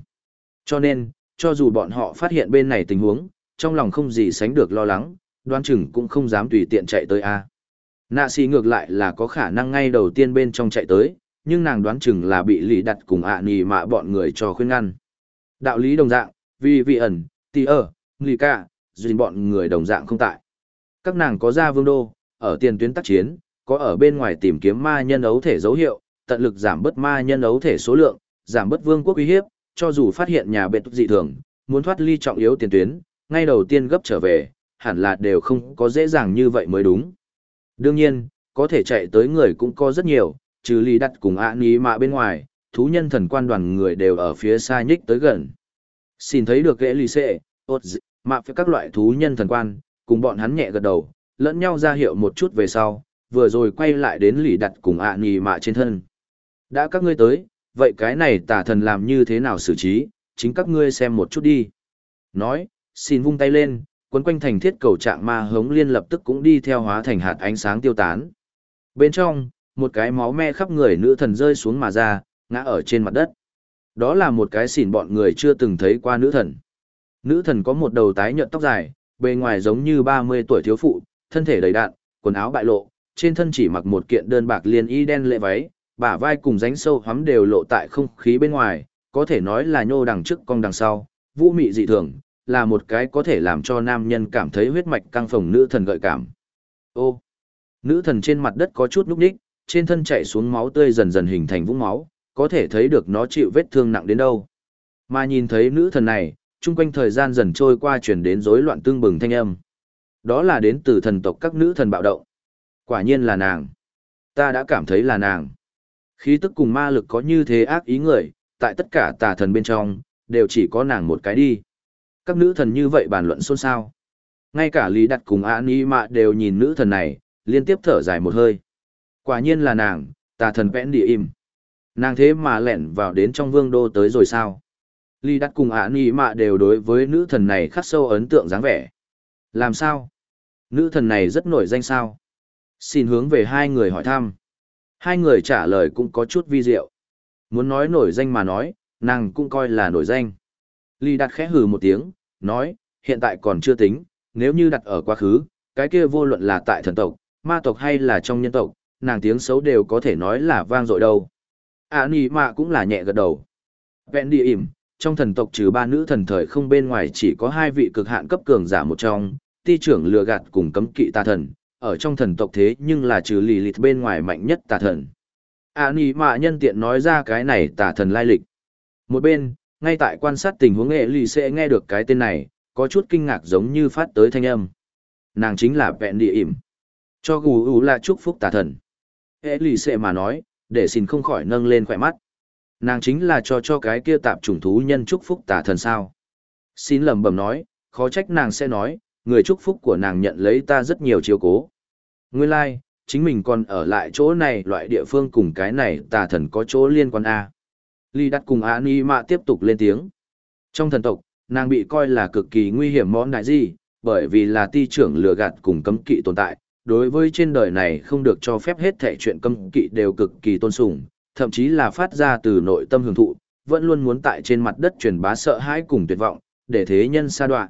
Cho nên, cho dù bọn họ phát hiện bên này tình huống, trong lòng không gì sánh được lo lắng, đoan chừng cũng không dám tùy tiện chạy tới A. Nạ xì ngược lại là có khả năng ngay đầu tiên bên trong chạy tới, nhưng nàng đoán chừng là bị lì đặt cùng ạ à nì mạ bọn người cho khuyên ngăn. Đạo lý đồng dạng, vì vị ẩn, tì ở, lì ca, duyên bọn người đồng dạng không tại. Các nàng có ra vương đô, ở tiền tuyến tác chiến, có ở bên ngoài tìm kiếm ma nhân ấu thể dấu hiệu, tận lực giảm bớt ma nhân ấu thể số lượng, giảm bớt vương quốc uy hiếp, cho dù phát hiện nhà bệ dị thường, muốn thoát ly trọng yếu tiền tuyến, ngay đầu tiên gấp trở về, hẳn là đều không có dễ dàng như vậy mới đúng. Đương nhiên, có thể chạy tới người cũng có rất nhiều, trừ ly đặt cùng ạ ní mạ bên ngoài, thú nhân thần quan đoàn người đều ở phía xa nhích tới gần. Xin thấy được ghệ lì xệ, ốt dị, mạ với các loại thú nhân thần quan, cùng bọn hắn nhẹ gật đầu, lẫn nhau ra hiệu một chút về sau, vừa rồi quay lại đến lì đặt cùng ạ nì mạ trên thân. Đã các ngươi tới, vậy cái này tả thần làm như thế nào xử trí, chính các ngươi xem một chút đi. Nói, xin vung tay lên, quấn quanh thành thiết cầu trạng ma hống liên lập tức cũng đi theo hóa thành hạt ánh sáng tiêu tán. Bên trong, một cái máu me khắp người nữ thần rơi xuống mà ra, ngã ở trên mặt đất. Đó là một cái xỉn bọn người chưa từng thấy qua nữ thần. Nữ thần có một đầu tái nhợt tóc dài, bề ngoài giống như 30 tuổi thiếu phụ, thân thể đầy đạn, quần áo bại lộ, trên thân chỉ mặc một kiện đơn bạc liền y đen lệ váy, bả vai cùng ránh sâu hắm đều lộ tại không khí bên ngoài, có thể nói là nhô đằng trước cong đằng sau, vũ mị dị thường, là một cái có thể làm cho nam nhân cảm thấy huyết mạch căng phồng nữ thần gợi cảm. Ô, nữ thần trên mặt đất có chút núp đích, trên thân chạy xuống máu tươi dần dần hình thành vũng máu, có thể thấy được nó chịu vết thương nặng đến đâu. Mà nhìn thấy nữ thần này, chung quanh thời gian dần trôi qua chuyển đến rối loạn tương bừng thanh âm. Đó là đến từ thần tộc các nữ thần bạo động. Quả nhiên là nàng. Ta đã cảm thấy là nàng. Khí tức cùng ma lực có như thế ác ý người, tại tất cả tà thần bên trong, đều chỉ có nàng một cái đi. Các nữ thần như vậy bàn luận xôn xao. Ngay cả Lý Đặt cùng An Y Mạ đều nhìn nữ thần này, liên tiếp thở dài một hơi. Quả nhiên là nàng, tà thần vẽn địa im. Nàng thế mà lẻn vào đến trong vương đô tới rồi sao? Lý đắt cùng ả Y Mạ đều đối với nữ thần này khắc sâu ấn tượng dáng vẻ. Làm sao? Nữ thần này rất nổi danh sao? Xin hướng về hai người hỏi thăm. Hai người trả lời cũng có chút vi diệu. Muốn nói nổi danh mà nói, nàng cũng coi là nổi danh. Ly đặt khẽ hừ một tiếng, nói, hiện tại còn chưa tính, nếu như đặt ở quá khứ, cái kia vô luận là tại thần tộc, ma tộc hay là trong nhân tộc, nàng tiếng xấu đều có thể nói là vang dội đâu. À nì mạ cũng là nhẹ gật đầu. Vẹn địa ỉm, trong thần tộc trừ ba nữ thần thời không bên ngoài chỉ có hai vị cực hạn cấp cường giả một trong, ti trưởng lừa gạt cùng cấm kỵ tà thần, ở trong thần tộc thế nhưng là trừ lì lịt bên ngoài mạnh nhất tà thần. À nì mạ nhân tiện nói ra cái này tà thần lai lịch. Một bên, ngay tại quan sát tình huống nghệ lì sẽ nghe được cái tên này, có chút kinh ngạc giống như phát tới thanh âm. Nàng chính là vẹn địa ỉm. Cho gù ú là chúc phúc tà thần. Hệ lì sẽ mà nói, để xin không khỏi nâng lên khỏe mắt. Nàng chính là cho cho cái kia tạp chủng thú nhân chúc phúc tà thần sao. Xin lẩm bẩm nói, khó trách nàng sẽ nói, người chúc phúc của nàng nhận lấy ta rất nhiều chiếu cố. Nguyên lai、like, chính mình còn ở lại chỗ này loại địa phương cùng cái này tà thần có chỗ liên quan à? A. Ly đắt cùng a Ni Mạ tiếp tục lên tiếng. Trong thần tộc, nàng bị coi là cực kỳ nguy hiểm món đại gì, bởi vì là ti trưởng lừa gạt cùng cấm kỵ tồn tại. Đối với trên đời này không được cho phép hết thảy chuyện cấm kỵ đều cực kỳ tôn sùng, thậm chí là phát ra từ nội tâm hưởng thụ, vẫn luôn muốn tại trên mặt đất truyền bá sợ hãi cùng tuyệt vọng, để thế nhân xa đoạn.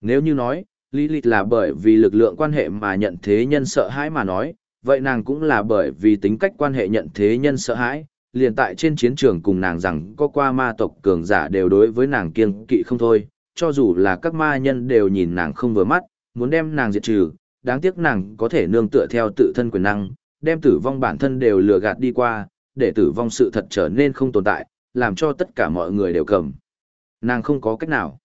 Nếu như nói, Lilith là bởi vì lực lượng quan hệ mà nhận thế nhân sợ hãi mà nói, vậy nàng cũng là bởi vì tính cách quan hệ nhận thế nhân sợ hãi, liền tại trên chiến trường cùng nàng rằng có qua ma tộc cường giả đều đối với nàng kiêng kỵ không thôi, cho dù là các ma nhân đều nhìn nàng không vừa mắt, muốn đem nàng diệt trừ, đáng tiếc nàng có thể nương tựa theo tự thân quyền năng, đem tử vong bản thân đều lừa gạt đi qua, để tử vong sự thật trở nên không tồn tại, làm cho tất cả mọi người đều cầm. Nàng không có cách nào.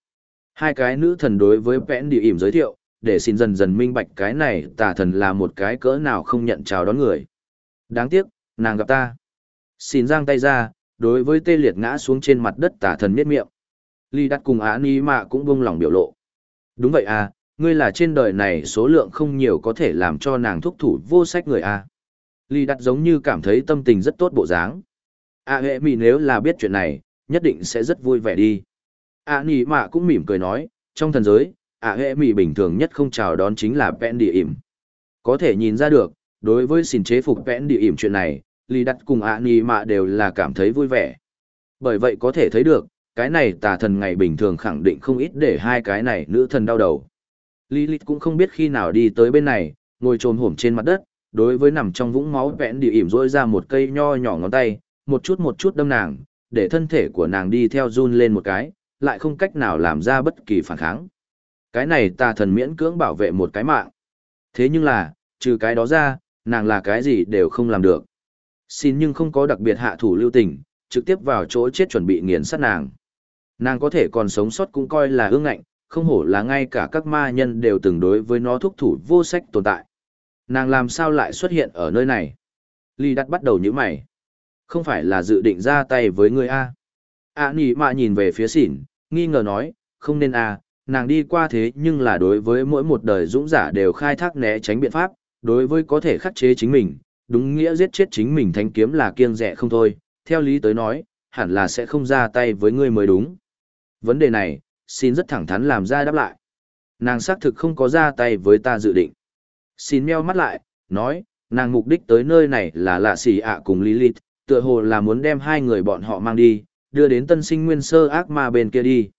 Hai cái nữ thần đối với vẽn địa ỉm giới thiệu, để xin dần dần minh bạch cái này tà thần là một cái cỡ nào không nhận chào đón người. Đáng tiếc, nàng gặp ta. Xin giang tay ra, đối với tê liệt ngã xuống trên mặt đất tà thần miết miệng. Ly đặt cùng á ni mạ cũng buông lòng biểu lộ. Đúng vậy à, ngươi là trên đời này số lượng không nhiều có thể làm cho nàng thúc thủ vô sách người à. lì đặt giống như cảm thấy tâm tình rất tốt bộ dáng. À hệ mì nếu là biết chuyện này, nhất định sẽ rất vui vẻ đi. À nỉ mạ cũng mỉm cười nói, trong thần giới, à hệ mì bình thường nhất không chào đón chính là pen địa ỉm. Có thể nhìn ra được, đối với xin chế phục pen địa ỉm chuyện này, Lý Đặt cùng a nỉ mạ đều là cảm thấy vui vẻ. Bởi vậy có thể thấy được, cái này tà thần ngày bình thường khẳng định không ít để hai cái này nữ thần đau đầu. Lý Lilith cũng không biết khi nào đi tới bên này, ngồi trồm hổm trên mặt đất, đối với nằm trong vũng máu vẹn địa ỉm rỗi ra một cây nho nhỏ ngón tay, một chút một chút đâm nàng, để thân thể của nàng đi theo run lên một cái, lại không cách nào làm ra bất kỳ phản kháng. Cái này ta thần miễn cưỡng bảo vệ một cái mạng. Thế nhưng là, trừ cái đó ra, nàng là cái gì đều không làm được. Xin nhưng không có đặc biệt hạ thủ lưu tình, trực tiếp vào chỗ chết chuẩn bị nghiền sát nàng. Nàng có thể còn sống sót cũng coi là ương ngạnh, không hổ là ngay cả các ma nhân đều từng đối với nó thúc thủ vô sách tồn tại. Nàng làm sao lại xuất hiện ở nơi này? Ly đặt bắt đầu như mày. Không phải là dự định ra tay với người A. A nỉ mạ nhìn về phía xỉn, nghi ngờ nói, không nên A, nàng đi qua thế nhưng là đối với mỗi một đời dũng giả đều khai thác né tránh biện pháp, đối với có thể khắc chế chính mình, đúng nghĩa giết chết chính mình thanh kiếm là kiêng rẻ không thôi, theo lý tới nói, hẳn là sẽ không ra tay với ngươi mới đúng. Vấn đề này, xin rất thẳng thắn làm ra đáp lại. Nàng xác thực không có ra tay với ta dự định. Xin meo mắt lại, nói, nàng mục đích tới nơi này là lạ xỉ ạ cùng Lilith, tựa hồ là muốn đem hai người bọn họ mang đi, đưa đến tân sinh nguyên sơ ác ma bên kia đi.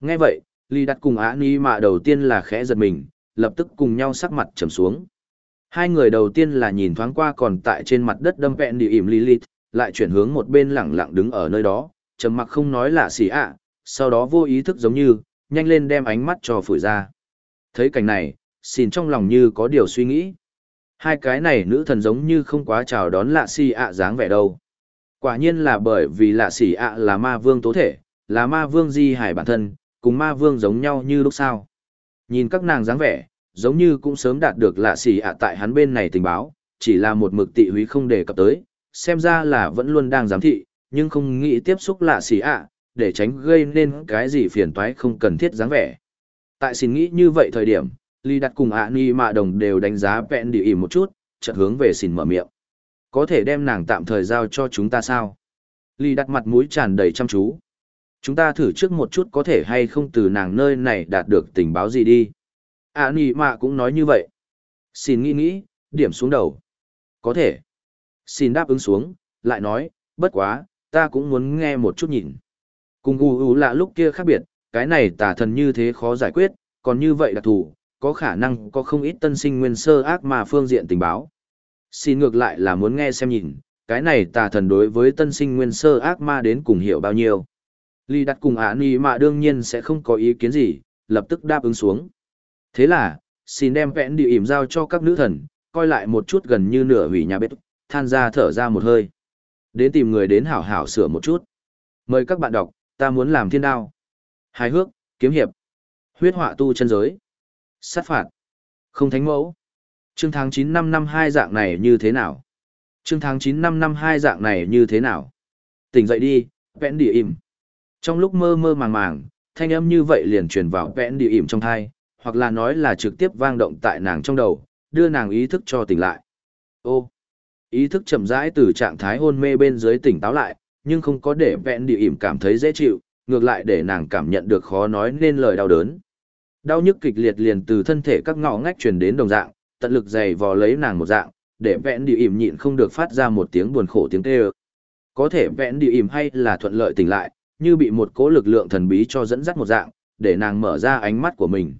Nghe vậy, Ly đặt cùng á ni mạ đầu tiên là khẽ giật mình, lập tức cùng nhau sắc mặt trầm xuống. Hai người đầu tiên là nhìn thoáng qua còn tại trên mặt đất đâm vẹn địa ỉm Lilith, lại chuyển hướng một bên lẳng lặng đứng ở nơi đó, trầm mặc không nói lạ xỉ ạ, sau đó vô ý thức giống như, nhanh lên đem ánh mắt cho phủi ra. Thấy cảnh này, xin trong lòng như có điều suy nghĩ. Hai cái này nữ thần giống như không quá chào đón lạ xỉ ạ dáng vẻ đâu. Quả nhiên là bởi vì lạ xỉ ạ là ma vương tố thể, là ma vương di hải bản thân, cùng ma vương giống nhau như lúc sau. Nhìn các nàng dáng vẻ, giống như cũng sớm đạt được lạ xì ạ tại hắn bên này tình báo, chỉ là một mực tị húy không đề cập tới, xem ra là vẫn luôn đang giám thị, nhưng không nghĩ tiếp xúc lạ xì ạ, để tránh gây nên cái gì phiền toái không cần thiết dáng vẻ. Tại xin nghĩ như vậy thời điểm, Ly đặt cùng ạ ni mạ đồng đều đánh giá vẹn địa ỉm một chút, chợt hướng về xin mở miệng. Có thể đem nàng tạm thời giao cho chúng ta sao? Ly đặt mặt mũi tràn đầy chăm chú. Chúng ta thử trước một chút có thể hay không từ nàng nơi này đạt được tình báo gì đi ạ nỉ mạ cũng nói như vậy xin nghĩ nghĩ điểm xuống đầu có thể xin đáp ứng xuống lại nói bất quá ta cũng muốn nghe một chút nhìn cùng u u lạ lúc kia khác biệt cái này tả thần như thế khó giải quyết còn như vậy đặc thù có khả năng có không ít tân sinh nguyên sơ ác mà phương diện tình báo xin ngược lại là muốn nghe xem nhìn cái này tà thần đối với tân sinh nguyên sơ ác ma đến cùng hiểu bao nhiêu Lý đặt cùng ả ni mạ đương nhiên sẽ không có ý kiến gì, lập tức đáp ứng xuống. Thế là, xin đem vẽn địa ỉm giao cho các nữ thần, coi lại một chút gần như nửa hủy nhà bếp, than ra thở ra một hơi. Đến tìm người đến hảo hảo sửa một chút. Mời các bạn đọc, ta muốn làm thiên đao. Hài hước, kiếm hiệp. Huyết họa tu chân giới. Sát phạt. Không thánh mẫu. Trương tháng 9 năm năm hai dạng này như thế nào? Trương tháng 9 năm năm hai dạng này như thế nào? Tỉnh dậy đi, vẽn địa im. Trong lúc mơ mơ màng màng, thanh âm như vậy liền truyền vào vẽn địa im trong thai, hoặc là nói là trực tiếp vang động tại nàng trong đầu, đưa nàng ý thức cho tỉnh lại. Ô, ý thức chậm rãi từ trạng thái hôn mê bên dưới tỉnh táo lại, nhưng không có để vẹn địa ỉm cảm thấy dễ chịu, ngược lại để nàng cảm nhận được khó nói nên lời đau đớn. Đau nhức kịch liệt liền từ thân thể các ngõ ngách truyền đến đồng dạng, tận lực dày vò lấy nàng một dạng, để vẹn địa ỉm nhịn không được phát ra một tiếng buồn khổ tiếng kêu. Có thể vẹn địa ỉm hay là thuận lợi tỉnh lại, như bị một cố lực lượng thần bí cho dẫn dắt một dạng, để nàng mở ra ánh mắt của mình.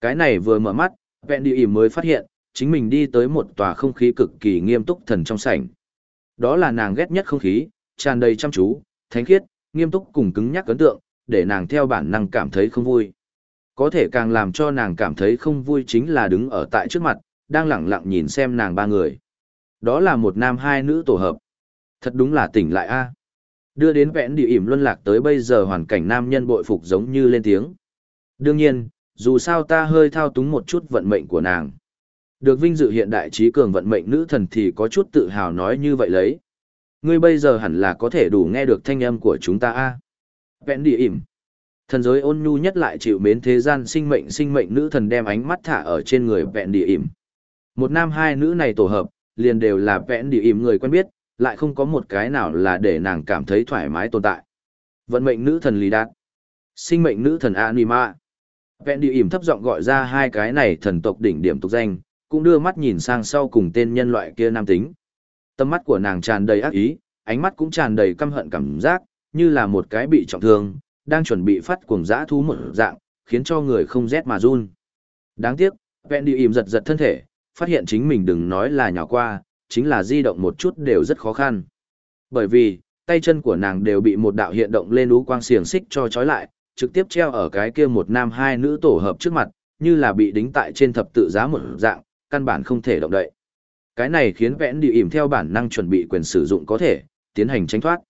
Cái này vừa mở mắt, vẹn địa ỉm mới phát hiện, chính mình đi tới một tòa không khí cực kỳ nghiêm túc thần trong sảnh. Đó là nàng ghét nhất không khí, tràn đầy chăm chú, thánh khiết, nghiêm túc cùng cứng nhắc ấn tượng, để nàng theo bản năng cảm thấy không vui. Có thể càng làm cho nàng cảm thấy không vui chính là đứng ở tại trước mặt, đang lặng lặng nhìn xem nàng ba người. Đó là một nam hai nữ tổ hợp. Thật đúng là tỉnh lại a. Đưa đến vẽn địa ỉm luân lạc tới bây giờ hoàn cảnh nam nhân bội phục giống như lên tiếng. Đương nhiên, dù sao ta hơi thao túng một chút vận mệnh của nàng. Được vinh dự hiện đại trí cường vận mệnh nữ thần thì có chút tự hào nói như vậy lấy. Ngươi bây giờ hẳn là có thể đủ nghe được thanh âm của chúng ta a. Vẹn địa ỉm. Thần giới ôn nhu nhất lại chịu mến thế gian sinh mệnh sinh mệnh nữ thần đem ánh mắt thả ở trên người vẹn địa ỉm. Một nam hai nữ này tổ hợp, liền đều là vẹn địa ỉm người quen biết, lại không có một cái nào là để nàng cảm thấy thoải mái tồn tại. Vận mệnh nữ thần Lý Đạt. Sinh mệnh nữ thần Anima. Vẹn địa ỉm thấp giọng gọi ra hai cái này thần tộc đỉnh điểm tục danh, cũng đưa mắt nhìn sang sau cùng tên nhân loại kia nam tính. Tâm mắt của nàng tràn đầy ác ý, ánh mắt cũng tràn đầy căm hận cảm giác, như là một cái bị trọng thương, đang chuẩn bị phát cuồng dã thú một dạng, khiến cho người không rét mà run. Đáng tiếc, vẹn đi im giật giật thân thể, phát hiện chính mình đừng nói là nhỏ qua, chính là di động một chút đều rất khó khăn. Bởi vì, tay chân của nàng đều bị một đạo hiện động lên ú quang xiềng xích cho trói lại, trực tiếp treo ở cái kia một nam hai nữ tổ hợp trước mặt, như là bị đính tại trên thập tự giá một dạng, căn bản không thể động đậy. Cái này khiến vẽn đi ỉm theo bản năng chuẩn bị quyền sử dụng có thể, tiến hành tránh thoát.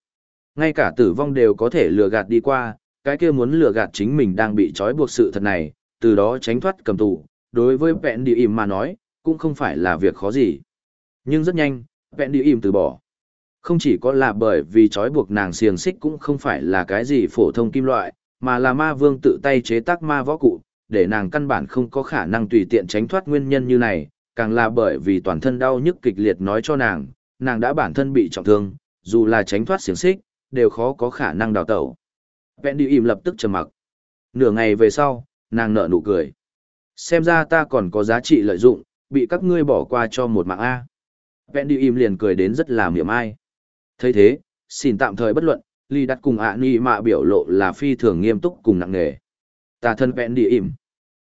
Ngay cả tử vong đều có thể lừa gạt đi qua, cái kia muốn lừa gạt chính mình đang bị trói buộc sự thật này, từ đó tránh thoát cầm tù, đối với vẹn đi ỉm mà nói, cũng không phải là việc khó gì. Nhưng rất nhanh, vẹn đi ỉm từ bỏ. Không chỉ có là bởi vì trói buộc nàng xiềng xích cũng không phải là cái gì phổ thông kim loại, mà là ma vương tự tay chế tác ma võ cụ, để nàng căn bản không có khả năng tùy tiện tránh thoát nguyên nhân như này, càng là bởi vì toàn thân đau nhức kịch liệt nói cho nàng, nàng đã bản thân bị trọng thương, dù là tránh thoát xiềng xích, đều khó có khả năng đào tẩu. Vẹn đi im lập tức trầm mặc. Nửa ngày về sau, nàng nở nụ cười. Xem ra ta còn có giá trị lợi dụng, bị các ngươi bỏ qua cho một mạng A. Vẹn đi im liền cười đến rất là miệng ai. thấy thế, xin tạm thời bất luận, ly đặt cùng ạ ni mạ biểu lộ là phi thường nghiêm túc cùng nặng nề. Ta thân vẹn đi im.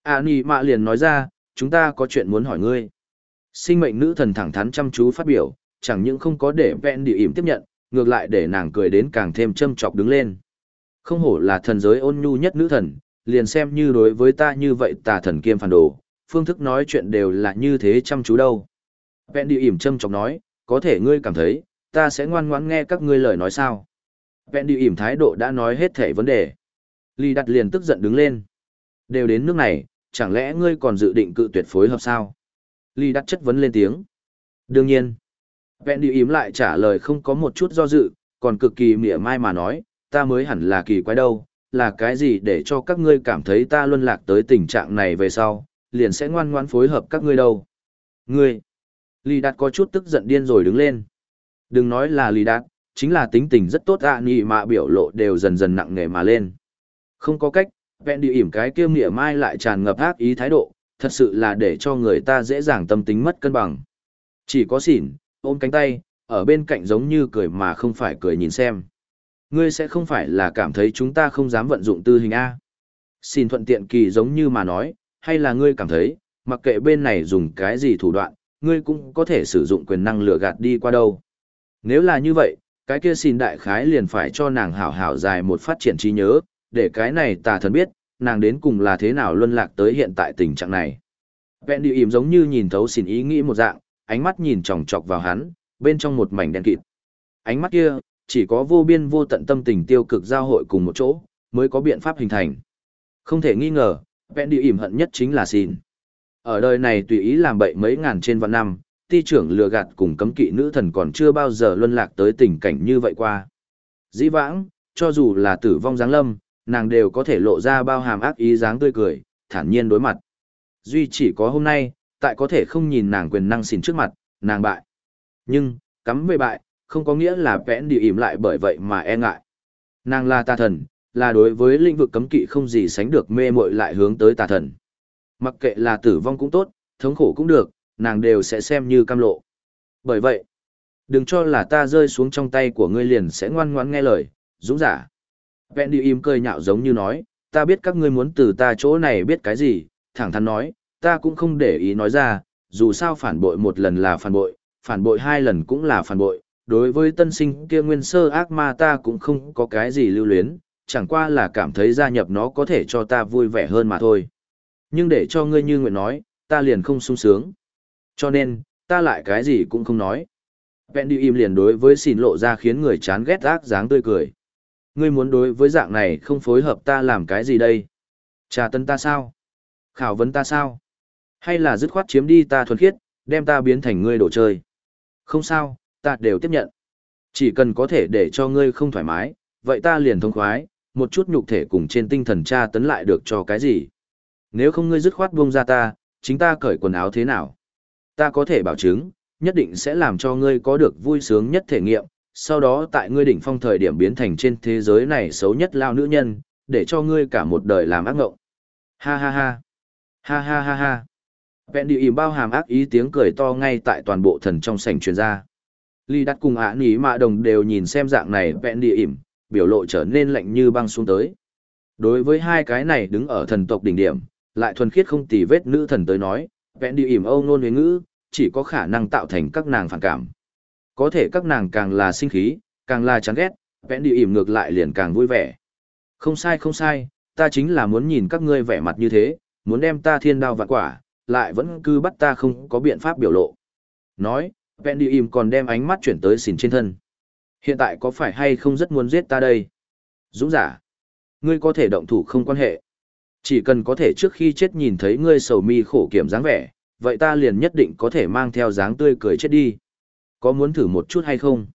ạ ni mạ liền nói ra, chúng ta có chuyện muốn hỏi ngươi. Sinh mệnh nữ thần thẳng thắn chăm chú phát biểu, chẳng những không có để vẹn địa ỉm tiếp nhận, ngược lại để nàng cười đến càng thêm châm chọc đứng lên. Không hổ là thần giới ôn nhu nhất nữ thần, liền xem như đối với ta như vậy tà thần kiêm phản đồ, phương thức nói chuyện đều là như thế chăm chú đâu. Vẹn địa ỉm châm chọc nói, có thể ngươi cảm thấy, ta sẽ ngoan ngoãn nghe các ngươi lời nói sao. Vẹn địa ỉm thái độ đã nói hết thể vấn đề. Ly đặt liền tức giận đứng lên. Đều đến nước này, chẳng lẽ ngươi còn dự định cự tuyệt phối hợp sao? Ly đặt chất vấn lên tiếng. Đương nhiên. Vẹn đi im lại trả lời không có một chút do dự, còn cực kỳ mỉa mai mà nói, ta mới hẳn là kỳ quái đâu, là cái gì để cho các ngươi cảm thấy ta luân lạc tới tình trạng này về sau, liền sẽ ngoan ngoãn phối hợp các ngươi đâu. Ngươi. Ly Đạt có chút tức giận điên rồi đứng lên. Đừng nói là Ly Đạt, chính là tính tình rất tốt ạ à, nhị mà biểu lộ đều dần dần nặng nề mà lên. Không có cách, vẹn địa ỉm cái kia mỉa mai lại tràn ngập ác ý thái độ, thật sự là để cho người ta dễ dàng tâm tính mất cân bằng. Chỉ có xỉn, ôm cánh tay, ở bên cạnh giống như cười mà không phải cười nhìn xem. Ngươi sẽ không phải là cảm thấy chúng ta không dám vận dụng tư hình A. Xin thuận tiện kỳ giống như mà nói, hay là ngươi cảm thấy, mặc kệ bên này dùng cái gì thủ đoạn, ngươi cũng có thể sử dụng quyền năng lừa gạt đi qua đâu. Nếu là như vậy, Cái kia xin đại khái liền phải cho nàng hảo hảo dài một phát triển trí nhớ, để cái này tà thần biết, nàng đến cùng là thế nào luân lạc tới hiện tại tình trạng này. Vẹn đi ỉm giống như nhìn thấu xin ý nghĩ một dạng, ánh mắt nhìn chòng chọc vào hắn, bên trong một mảnh đen kịt. Ánh mắt kia, chỉ có vô biên vô tận tâm tình tiêu cực giao hội cùng một chỗ, mới có biện pháp hình thành. Không thể nghi ngờ, vẹn đi ỉm hận nhất chính là xin. Ở đời này tùy ý làm bậy mấy ngàn trên vạn năm, ti trưởng lừa gạt cùng cấm kỵ nữ thần còn chưa bao giờ luân lạc tới tình cảnh như vậy qua. Dĩ vãng, cho dù là tử vong giáng lâm, nàng đều có thể lộ ra bao hàm ác ý dáng tươi cười, thản nhiên đối mặt. Duy chỉ có hôm nay, tại có thể không nhìn nàng quyền năng xỉn trước mặt, nàng bại. Nhưng, cắm về bại, không có nghĩa là vẽn đi ỉm lại bởi vậy mà e ngại. Nàng là tà thần, là đối với lĩnh vực cấm kỵ không gì sánh được mê muội lại hướng tới tà thần. Mặc kệ là tử vong cũng tốt, thống khổ cũng được, nàng đều sẽ xem như cam lộ. Bởi vậy, đừng cho là ta rơi xuống trong tay của ngươi liền sẽ ngoan ngoãn nghe lời, dũng giả. Vẹn đi im cười nhạo giống như nói, ta biết các ngươi muốn từ ta chỗ này biết cái gì, thẳng thắn nói, ta cũng không để ý nói ra, dù sao phản bội một lần là phản bội, phản bội hai lần cũng là phản bội, đối với tân sinh kia nguyên sơ ác ma ta cũng không có cái gì lưu luyến, chẳng qua là cảm thấy gia nhập nó có thể cho ta vui vẻ hơn mà thôi. Nhưng để cho ngươi như nguyện nói, ta liền không sung sướng. Cho nên, ta lại cái gì cũng không nói. Vẹn đi im liền đối với xin lộ ra khiến người chán ghét ác dáng tươi cười. Ngươi muốn đối với dạng này không phối hợp ta làm cái gì đây? Trà tân ta sao? Khảo vấn ta sao? Hay là dứt khoát chiếm đi ta thuần khiết, đem ta biến thành ngươi đồ chơi? Không sao, ta đều tiếp nhận. Chỉ cần có thể để cho ngươi không thoải mái, vậy ta liền thông khoái, một chút nhục thể cùng trên tinh thần tra tấn lại được cho cái gì. Nếu không ngươi dứt khoát buông ra ta, chính ta cởi quần áo thế nào? Ta có thể bảo chứng, nhất định sẽ làm cho ngươi có được vui sướng nhất thể nghiệm, sau đó tại ngươi đỉnh phong thời điểm biến thành trên thế giới này xấu nhất lao nữ nhân, để cho ngươi cả một đời làm ác ngộng. Ha ha ha. Ha ha ha ha. Vẹn đi ỉm bao hàm ác ý tiếng cười to ngay tại toàn bộ thần trong sảnh truyền ra. Ly đắt cùng ả nỉ mạ đồng đều nhìn xem dạng này vẹn đi ỉm biểu lộ trở nên lạnh như băng xuống tới. Đối với hai cái này đứng ở thần tộc đỉnh điểm, lại thuần khiết không tì vết nữ thần tới nói, vẹn đi ỉm âu nôn với ngữ, chỉ có khả năng tạo thành các nàng phản cảm. Có thể các nàng càng là sinh khí, càng là chán ghét, vẽn đi ỉm ngược lại liền càng vui vẻ. Không sai không sai, ta chính là muốn nhìn các ngươi vẻ mặt như thế, muốn đem ta thiên đao vạn quả, lại vẫn cứ bắt ta không có biện pháp biểu lộ. Nói, vẽn đi ỉm còn đem ánh mắt chuyển tới xỉn trên thân. Hiện tại có phải hay không rất muốn giết ta đây? Dũng giả. Ngươi có thể động thủ không quan hệ. Chỉ cần có thể trước khi chết nhìn thấy ngươi sầu mi khổ kiểm dáng vẻ, vậy ta liền nhất định có thể mang theo dáng tươi cười chết đi. Có muốn thử một chút hay không?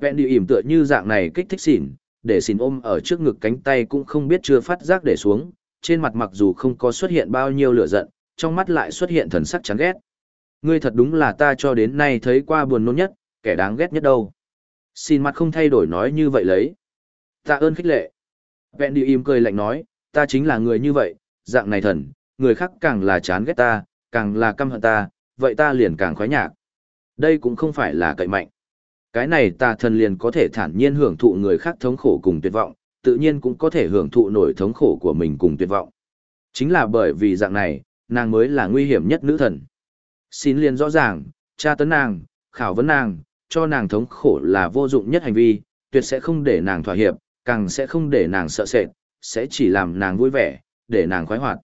Vẹn đi ỉm tựa như dạng này kích thích xỉn, để xỉn ôm ở trước ngực cánh tay cũng không biết chưa phát giác để xuống, trên mặt mặc dù không có xuất hiện bao nhiêu lửa giận, trong mắt lại xuất hiện thần sắc chán ghét. Ngươi thật đúng là ta cho đến nay thấy qua buồn nôn nhất, kẻ đáng ghét nhất đâu. Xin mặt không thay đổi nói như vậy lấy. Tạ ơn khích lệ. Vẹn đi im cười lạnh nói, ta chính là người như vậy, dạng này thần, người khác càng là chán ghét ta, càng là căm hận ta, vậy ta liền càng khoái nhạc. Đây cũng không phải là cậy mạnh. Cái này ta thần liền có thể thản nhiên hưởng thụ người khác thống khổ cùng tuyệt vọng, tự nhiên cũng có thể hưởng thụ nổi thống khổ của mình cùng tuyệt vọng. Chính là bởi vì dạng này, nàng mới là nguy hiểm nhất nữ thần. Xin liền rõ ràng, tra tấn nàng, khảo vấn nàng, cho nàng thống khổ là vô dụng nhất hành vi, tuyệt sẽ không để nàng thỏa hiệp, càng sẽ không để nàng sợ sệt, sẽ chỉ làm nàng vui vẻ, để nàng khoái hoạt.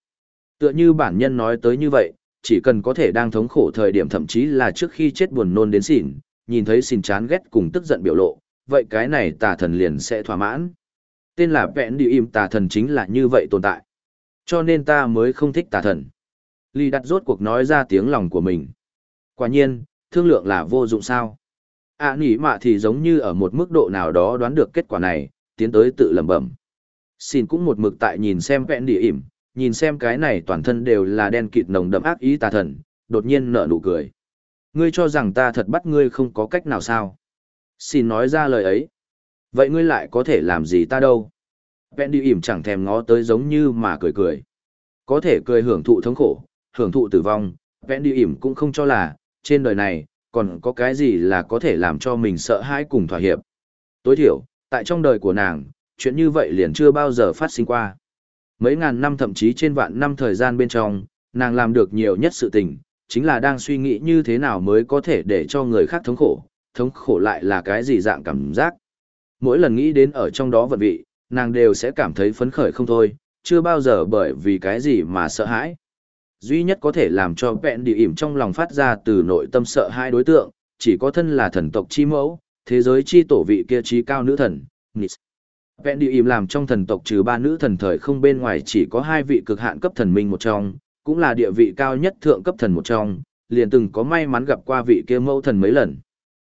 Tựa như bản nhân nói tới như vậy, chỉ cần có thể đang thống khổ thời điểm thậm chí là trước khi chết buồn nôn đến xỉn, nhìn thấy xỉn chán ghét cùng tức giận biểu lộ, vậy cái này tà thần liền sẽ thỏa mãn. Tên là vẹn đi im tà thần chính là như vậy tồn tại. Cho nên ta mới không thích tà thần. Lý đặt rốt cuộc nói ra tiếng lòng của mình. Quả nhiên, thương lượng là vô dụng sao. À nỉ mạ thì giống như ở một mức độ nào đó đoán được kết quả này, tiến tới tự lẩm bẩm. Xin cũng một mực tại nhìn xem vẹn địa ỉm, nhìn xem cái này toàn thân đều là đen kịt nồng đậm ác ý tà thần, đột nhiên nở nụ cười. Ngươi cho rằng ta thật bắt ngươi không có cách nào sao? Xin nói ra lời ấy. Vậy ngươi lại có thể làm gì ta đâu? Vẹn đi ỉm chẳng thèm ngó tới giống như mà cười cười. Có thể cười hưởng thụ thống khổ, hưởng thụ tử vong, vẹn đi ỉm cũng không cho là, trên đời này, còn có cái gì là có thể làm cho mình sợ hãi cùng thỏa hiệp. Tối thiểu, tại trong đời của nàng, chuyện như vậy liền chưa bao giờ phát sinh qua. Mấy ngàn năm thậm chí trên vạn năm thời gian bên trong, nàng làm được nhiều nhất sự tình, chính là đang suy nghĩ như thế nào mới có thể để cho người khác thống khổ, thống khổ lại là cái gì dạng cảm giác. Mỗi lần nghĩ đến ở trong đó vận vị, nàng đều sẽ cảm thấy phấn khởi không thôi, chưa bao giờ bởi vì cái gì mà sợ hãi. Duy nhất có thể làm cho vẹn địa ỉm trong lòng phát ra từ nội tâm sợ hai đối tượng, chỉ có thân là thần tộc chi mẫu, thế giới chi tổ vị kia trí cao nữ thần, Nis. Vẹn địa ỉm làm trong thần tộc trừ ba nữ thần thời không bên ngoài chỉ có hai vị cực hạn cấp thần minh một trong, cũng là địa vị cao nhất thượng cấp thần một trong, liền từng có may mắn gặp qua vị kia mẫu thần mấy lần.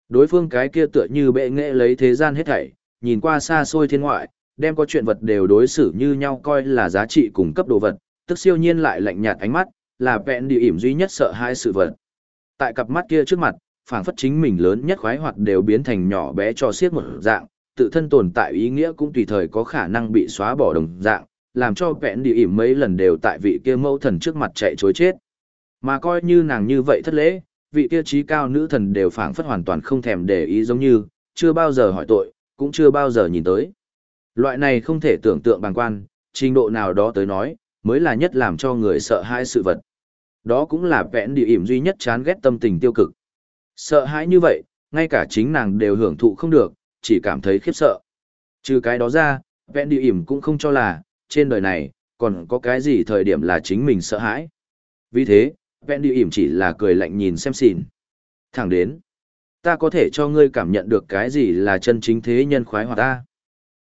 Đối phương cái kia tựa như bệ nghệ lấy thế gian hết thảy, nhìn qua xa xôi thiên ngoại, đem có chuyện vật đều đối xử như nhau coi là giá trị cùng cấp đồ vật, tức siêu nhiên lại lạnh nhạt ánh mắt, là vẹn địa ỉm duy nhất sợ hai sự vật. Tại cặp mắt kia trước mặt, phảng phất chính mình lớn nhất khoái hoạt đều biến thành nhỏ bé cho xiết một dạng, tự thân tồn tại ý nghĩa cũng tùy thời có khả năng bị xóa bỏ đồng dạng, làm cho vẹn địa ỉm mấy lần đều tại vị kia mẫu thần trước mặt chạy chối chết. Mà coi như nàng như vậy thất lễ, vị kia trí cao nữ thần đều phảng phất hoàn toàn không thèm để ý giống như, chưa bao giờ hỏi tội, cũng chưa bao giờ nhìn tới. Loại này không thể tưởng tượng bằng quan, trình độ nào đó tới nói, mới là nhất làm cho người sợ hãi sự vật. Đó cũng là vẹn địa ỉm duy nhất chán ghét tâm tình tiêu cực. Sợ hãi như vậy, ngay cả chính nàng đều hưởng thụ không được, chỉ cảm thấy khiếp sợ. Trừ cái đó ra, vẹn đi ỉm cũng không cho là, trên đời này, còn có cái gì thời điểm là chính mình sợ hãi. Vì thế, vẹn đi ỉm chỉ là cười lạnh nhìn xem xìn. Thẳng đến, ta có thể cho ngươi cảm nhận được cái gì là chân chính thế nhân khoái hoạt ta.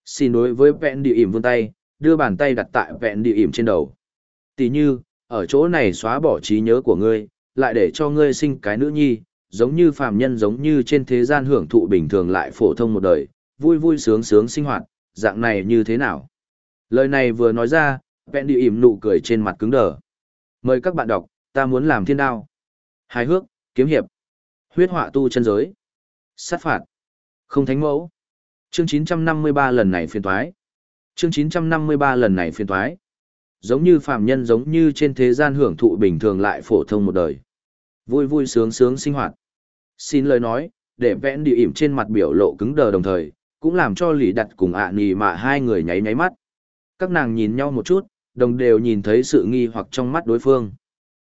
Xin đối với vẹn đi ỉm vươn tay, đưa bàn tay đặt tại vẹn đi ỉm trên đầu. Tỷ như, ở chỗ này xóa bỏ trí nhớ của ngươi, lại để cho ngươi sinh cái nữ nhi, giống như phàm nhân giống như trên thế gian hưởng thụ bình thường lại phổ thông một đời, vui vui sướng sướng sinh hoạt, dạng này như thế nào? Lời này vừa nói ra, vẹn đi ỉm nụ cười trên mặt cứng đờ. Mời các bạn đọc, ta muốn làm thiên đao. Hài hước, kiếm hiệp. Huyết họa tu chân giới. Sát phạt. Không thánh mẫu. Chương 953 lần này phiên toái Chương 953 lần này phiên toái Giống như phàm nhân giống như trên thế gian hưởng thụ bình thường lại phổ thông một đời. Vui vui sướng sướng sinh hoạt. Xin lời nói, để vẽn địa ỉm trên mặt biểu lộ cứng đờ đồng thời, cũng làm cho lì đặt cùng ạ nì mà hai người nháy nháy mắt. Các nàng nhìn nhau một chút, đồng đều nhìn thấy sự nghi hoặc trong mắt đối phương.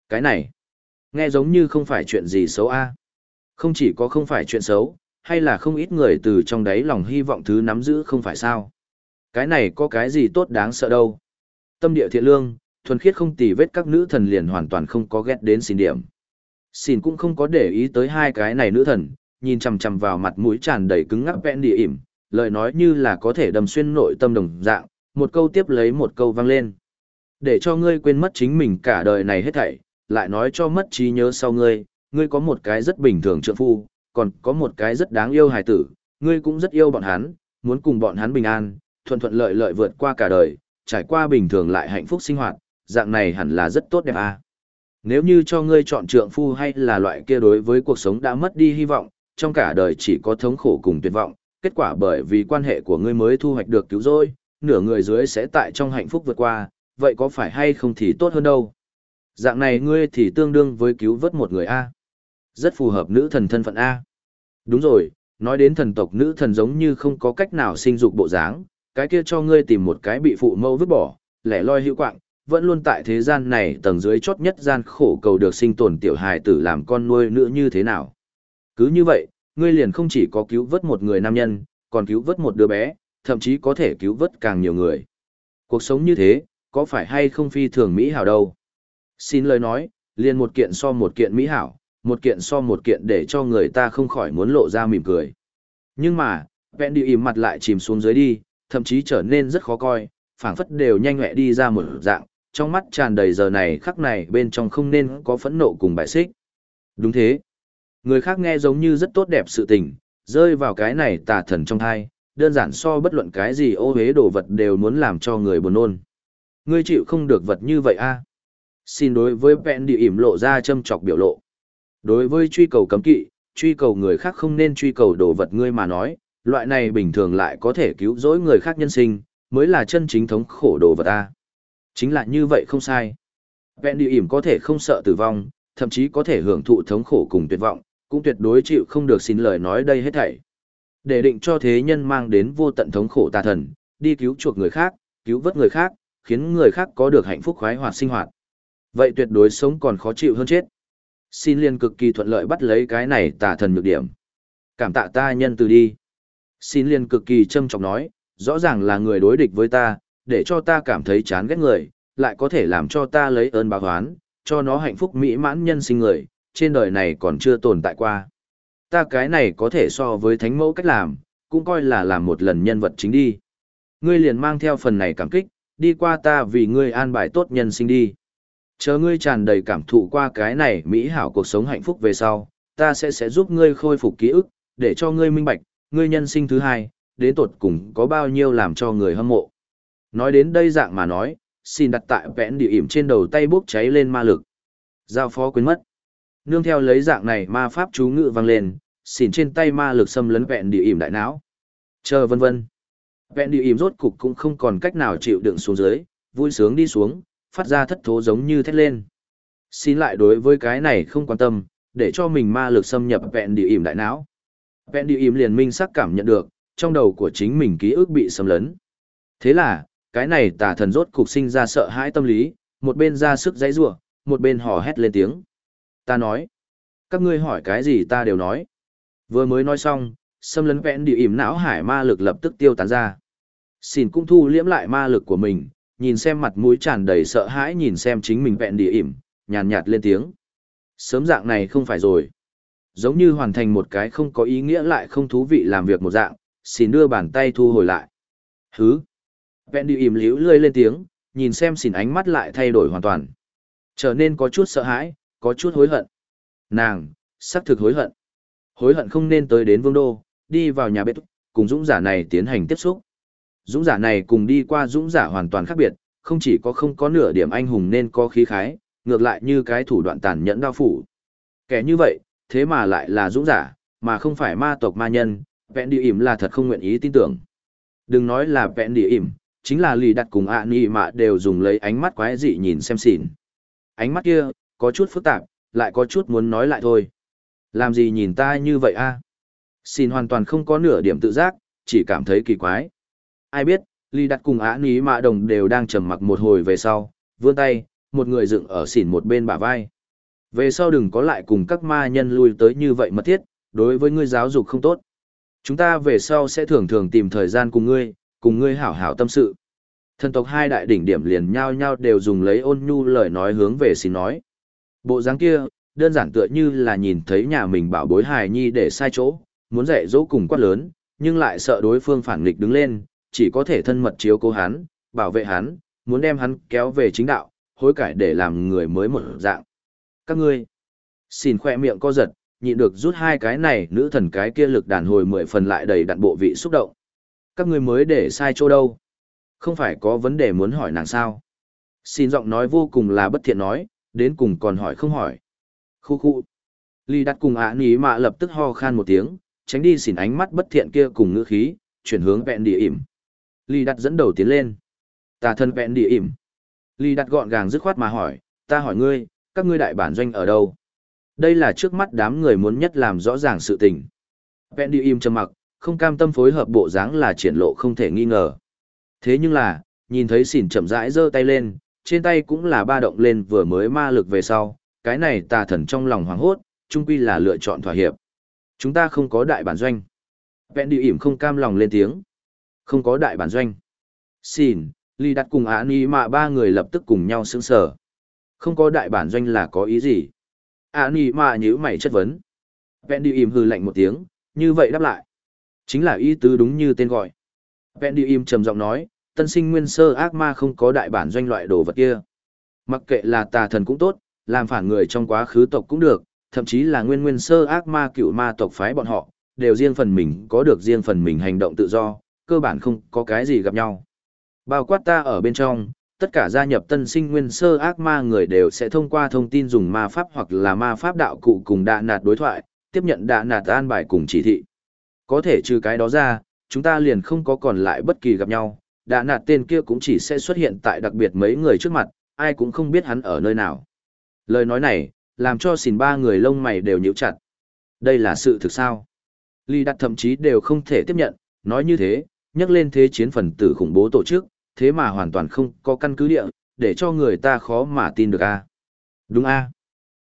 Cái này, nghe giống như không phải chuyện gì xấu a Không chỉ có không phải chuyện xấu, hay là không ít người từ trong đấy lòng hy vọng thứ nắm giữ không phải sao. Cái này có cái gì tốt đáng sợ đâu. Tâm địa thiện lương, thuần khiết không tì vết các nữ thần liền hoàn toàn không có ghét đến xin điểm. Xin cũng không có để ý tới hai cái này nữ thần, nhìn chằm chằm vào mặt mũi tràn đầy cứng ngắc vẹn địa ỉm, lời nói như là có thể đâm xuyên nội tâm đồng dạng, một câu tiếp lấy một câu vang lên. Để cho ngươi quên mất chính mình cả đời này hết thảy, lại nói cho mất trí nhớ sau ngươi, ngươi có một cái rất bình thường trượng phu, còn có một cái rất đáng yêu hài tử, ngươi cũng rất yêu bọn hắn, muốn cùng bọn hắn bình an, thuận thuận lợi lợi vượt qua cả đời, trải qua bình thường lại hạnh phúc sinh hoạt, dạng này hẳn là rất tốt đẹp à. Nếu như cho ngươi chọn trượng phu hay là loại kia đối với cuộc sống đã mất đi hy vọng, trong cả đời chỉ có thống khổ cùng tuyệt vọng, kết quả bởi vì quan hệ của ngươi mới thu hoạch được cứu rỗi, nửa người dưới sẽ tại trong hạnh phúc vượt qua, vậy có phải hay không thì tốt hơn đâu. Dạng này ngươi thì tương đương với cứu vớt một người A. Rất phù hợp nữ thần thân phận A. Đúng rồi, nói đến thần tộc nữ thần giống như không có cách nào sinh dục bộ dáng, cái kia cho ngươi tìm một cái bị phụ mâu vứt bỏ, lẻ loi hữu quạng, vẫn luôn tại thế gian này tầng dưới chót nhất gian khổ cầu được sinh tồn tiểu hài tử làm con nuôi nữa như thế nào. Cứ như vậy, ngươi liền không chỉ có cứu vớt một người nam nhân, còn cứu vớt một đứa bé, thậm chí có thể cứu vớt càng nhiều người. Cuộc sống như thế, có phải hay không phi thường mỹ hảo đâu? Xin lời nói, liền một kiện so một kiện mỹ hảo, một kiện so một kiện để cho người ta không khỏi muốn lộ ra mỉm cười. Nhưng mà, vẹn đi im mặt lại chìm xuống dưới đi, thậm chí trở nên rất khó coi, phảng phất đều nhanh nhẹ đi ra một dạng, trong mắt tràn đầy giờ này khắc này bên trong không nên có phẫn nộ cùng bại xích. Đúng thế. Người khác nghe giống như rất tốt đẹp sự tình, rơi vào cái này tà thần trong thai, đơn giản so bất luận cái gì ô hế đồ vật đều muốn làm cho người buồn nôn. Ngươi chịu không được vật như vậy a? À? Xin đối với vẹn địa ỉm lộ ra châm chọc biểu lộ. Đối với truy cầu cấm kỵ, truy cầu người khác không nên truy cầu đồ vật ngươi mà nói, loại này bình thường lại có thể cứu rỗi người khác nhân sinh, mới là chân chính thống khổ đồ vật ta. À? Chính là như vậy không sai. Vẹn đi ỉm có thể không sợ tử vong, thậm chí có thể hưởng thụ thống khổ cùng tuyệt vọng, cũng tuyệt đối chịu không được xin lời nói đây hết thảy. Để định cho thế nhân mang đến vô tận thống khổ tà thần, đi cứu chuộc người khác, cứu vớt người khác, khiến người khác có được hạnh phúc khoái hoạt sinh hoạt. Vậy tuyệt đối sống còn khó chịu hơn chết. Xin liên cực kỳ thuận lợi bắt lấy cái này tà thần nhược điểm. Cảm tạ ta nhân từ đi. Xin liên cực kỳ trâm trọng nói, rõ ràng là người đối địch với ta, để cho ta cảm thấy chán ghét người, lại có thể làm cho ta lấy ơn báo oán, cho nó hạnh phúc mỹ mãn nhân sinh người, trên đời này còn chưa tồn tại qua. Ta cái này có thể so với thánh mẫu cách làm, cũng coi là làm một lần nhân vật chính đi. Ngươi liền mang theo phần này cảm kích, đi qua ta vì ngươi an bài tốt nhân sinh đi. Chờ ngươi tràn đầy cảm thụ qua cái này mỹ hảo cuộc sống hạnh phúc về sau, ta sẽ sẽ giúp ngươi khôi phục ký ức, để cho ngươi minh bạch, ngươi nhân sinh thứ hai, đến tột cùng có bao nhiêu làm cho người hâm mộ. Nói đến đây dạng mà nói, xin đặt tại vẽn địa ỉm trên đầu tay bốc cháy lên ma lực. Giao phó quên mất. Nương theo lấy dạng này ma pháp chú ngự vang lên, xin trên tay ma lực xâm lấn vẹn địa ỉm đại não. Chờ vân vân. Vẹn địa ỉm rốt cục cũng không còn cách nào chịu đựng xuống dưới, vui sướng đi xuống, phát ra thất thố giống như thét lên. Xin lại đối với cái này không quan tâm, để cho mình ma lực xâm nhập vẹn địa ỉm đại não. Vẹn địa ỉm liền minh sắc cảm nhận được, trong đầu của chính mình ký ức bị xâm lấn. Thế là, cái này tà thần rốt cục sinh ra sợ hãi tâm lý, một bên ra sức dãy rủa, một bên hò hét lên tiếng. Ta nói, các ngươi hỏi cái gì ta đều nói. Vừa mới nói xong, xâm lấn vẹn địa ỉm não hải ma lực lập tức tiêu tán ra. Xin cũng thu liễm lại ma lực của mình, nhìn xem mặt mũi tràn đầy sợ hãi nhìn xem chính mình vẹn địa ỉm, nhàn nhạt lên tiếng. Sớm dạng này không phải rồi. Giống như hoàn thành một cái không có ý nghĩa lại không thú vị làm việc một dạng, xin đưa bàn tay thu hồi lại. Hứ. Vẹn đi im liễu lươi lên tiếng, nhìn xem xỉn ánh mắt lại thay đổi hoàn toàn. Trở nên có chút sợ hãi, có chút hối hận. Nàng, xác thực hối hận. Hối hận không nên tới đến vương đô, đi vào nhà bếp, cùng dũng giả này tiến hành tiếp xúc. Dũng giả này cùng đi qua dũng giả hoàn toàn khác biệt, không chỉ có không có nửa điểm anh hùng nên có khí khái, ngược lại như cái thủ đoạn tàn nhẫn đao phủ. Kẻ như vậy, thế mà lại là dũng giả, mà không phải ma tộc ma nhân, vẹn đi ỉm là thật không nguyện ý tin tưởng. Đừng nói là vẹn đi ỉm, chính là lì đặt cùng ạ à nị mạ đều dùng lấy ánh mắt quái dị nhìn xem xỉn. Ánh mắt kia, có chút phức tạp, lại có chút muốn nói lại thôi. Làm gì nhìn ta như vậy a? Xin hoàn toàn không có nửa điểm tự giác, chỉ cảm thấy kỳ quái. Ai biết, lì đặt cùng á nị mạ đồng đều đang trầm mặc một hồi về sau, vươn tay, một người dựng ở xỉn một bên bả vai. Về sau đừng có lại cùng các ma nhân lui tới như vậy mật thiết, đối với ngươi giáo dục không tốt. Chúng ta về sau sẽ thường thường tìm thời gian cùng ngươi, cùng ngươi hảo hảo tâm sự. Thần tộc hai đại đỉnh điểm liền nhau nhau đều dùng lấy ôn nhu lời nói hướng về xin nói. Bộ dáng kia, đơn giản tựa như là nhìn thấy nhà mình bảo bối hài nhi để sai chỗ, muốn dạy dỗ cùng quát lớn, nhưng lại sợ đối phương phản nghịch đứng lên, chỉ có thể thân mật chiếu cố hắn, bảo vệ hắn, muốn đem hắn kéo về chính đạo, hối cải để làm người mới một dạng. Các ngươi, xin khỏe miệng co giật, nhịn được rút hai cái này nữ thần cái kia lực đàn hồi mười phần lại đầy đặn bộ vị xúc động. Các ngươi mới để sai chỗ đâu? Không phải có vấn đề muốn hỏi nàng sao? Xin giọng nói vô cùng là bất thiện nói, đến cùng còn hỏi không hỏi. Khu khu. Ly đặt cùng ạ ní mạ lập tức ho khan một tiếng, tránh đi xỉn ánh mắt bất thiện kia cùng ngữ khí, chuyển hướng vẹn địa ỉm. Ly đặt dẫn đầu tiến lên. Ta thân vẹn địa ỉm. Ly đặt gọn gàng dứt khoát mà hỏi, ta hỏi ngươi, các ngươi đại bản doanh ở đâu? Đây là trước mắt đám người muốn nhất làm rõ ràng sự tình. Vẹn địa ỉm trầm mặc, không cam tâm phối hợp bộ dáng là triển lộ không thể nghi ngờ. Thế nhưng là, nhìn thấy xỉn chậm rãi giơ tay lên, trên tay cũng là ba động lên vừa mới ma lực về sau, cái này tà thần trong lòng hoảng hốt, chung quy là lựa chọn thỏa hiệp. Chúng ta không có đại bản doanh. Vẹn địa ỉm không cam lòng lên tiếng. Không có đại bản doanh. Xin, Ly đặt cùng án Ni mà ba người lập tức cùng nhau sững sờ. Không có đại bản doanh là có ý gì? Án Ni mà nhíu mày chất vấn. Vẹn địa ỉm hừ lạnh một tiếng, như vậy đáp lại. Chính là ý tứ đúng như tên gọi. Vẹn đi im trầm giọng nói, tân sinh nguyên sơ ác ma không có đại bản doanh loại đồ vật kia. Mặc kệ là tà thần cũng tốt, làm phản người trong quá khứ tộc cũng được, thậm chí là nguyên nguyên sơ ác ma cựu ma tộc phái bọn họ, đều riêng phần mình có được riêng phần mình hành động tự do, cơ bản không có cái gì gặp nhau. Bao quát ta ở bên trong, tất cả gia nhập tân sinh nguyên sơ ác ma người đều sẽ thông qua thông tin dùng ma pháp hoặc là ma pháp đạo cụ cùng đạ nạt đối thoại, tiếp nhận đạ nạt an bài cùng chỉ thị. Có thể trừ cái đó ra, chúng ta liền không có còn lại bất kỳ gặp nhau, đã nạt tên kia cũng chỉ sẽ xuất hiện tại đặc biệt mấy người trước mặt, ai cũng không biết hắn ở nơi nào. Lời nói này, làm cho xỉn ba người lông mày đều nhíu chặt. Đây là sự thực sao? Ly đặt thậm chí đều không thể tiếp nhận, nói như thế, nhắc lên thế chiến phần tử khủng bố tổ chức, thế mà hoàn toàn không có căn cứ địa, để cho người ta khó mà tin được a. Đúng a.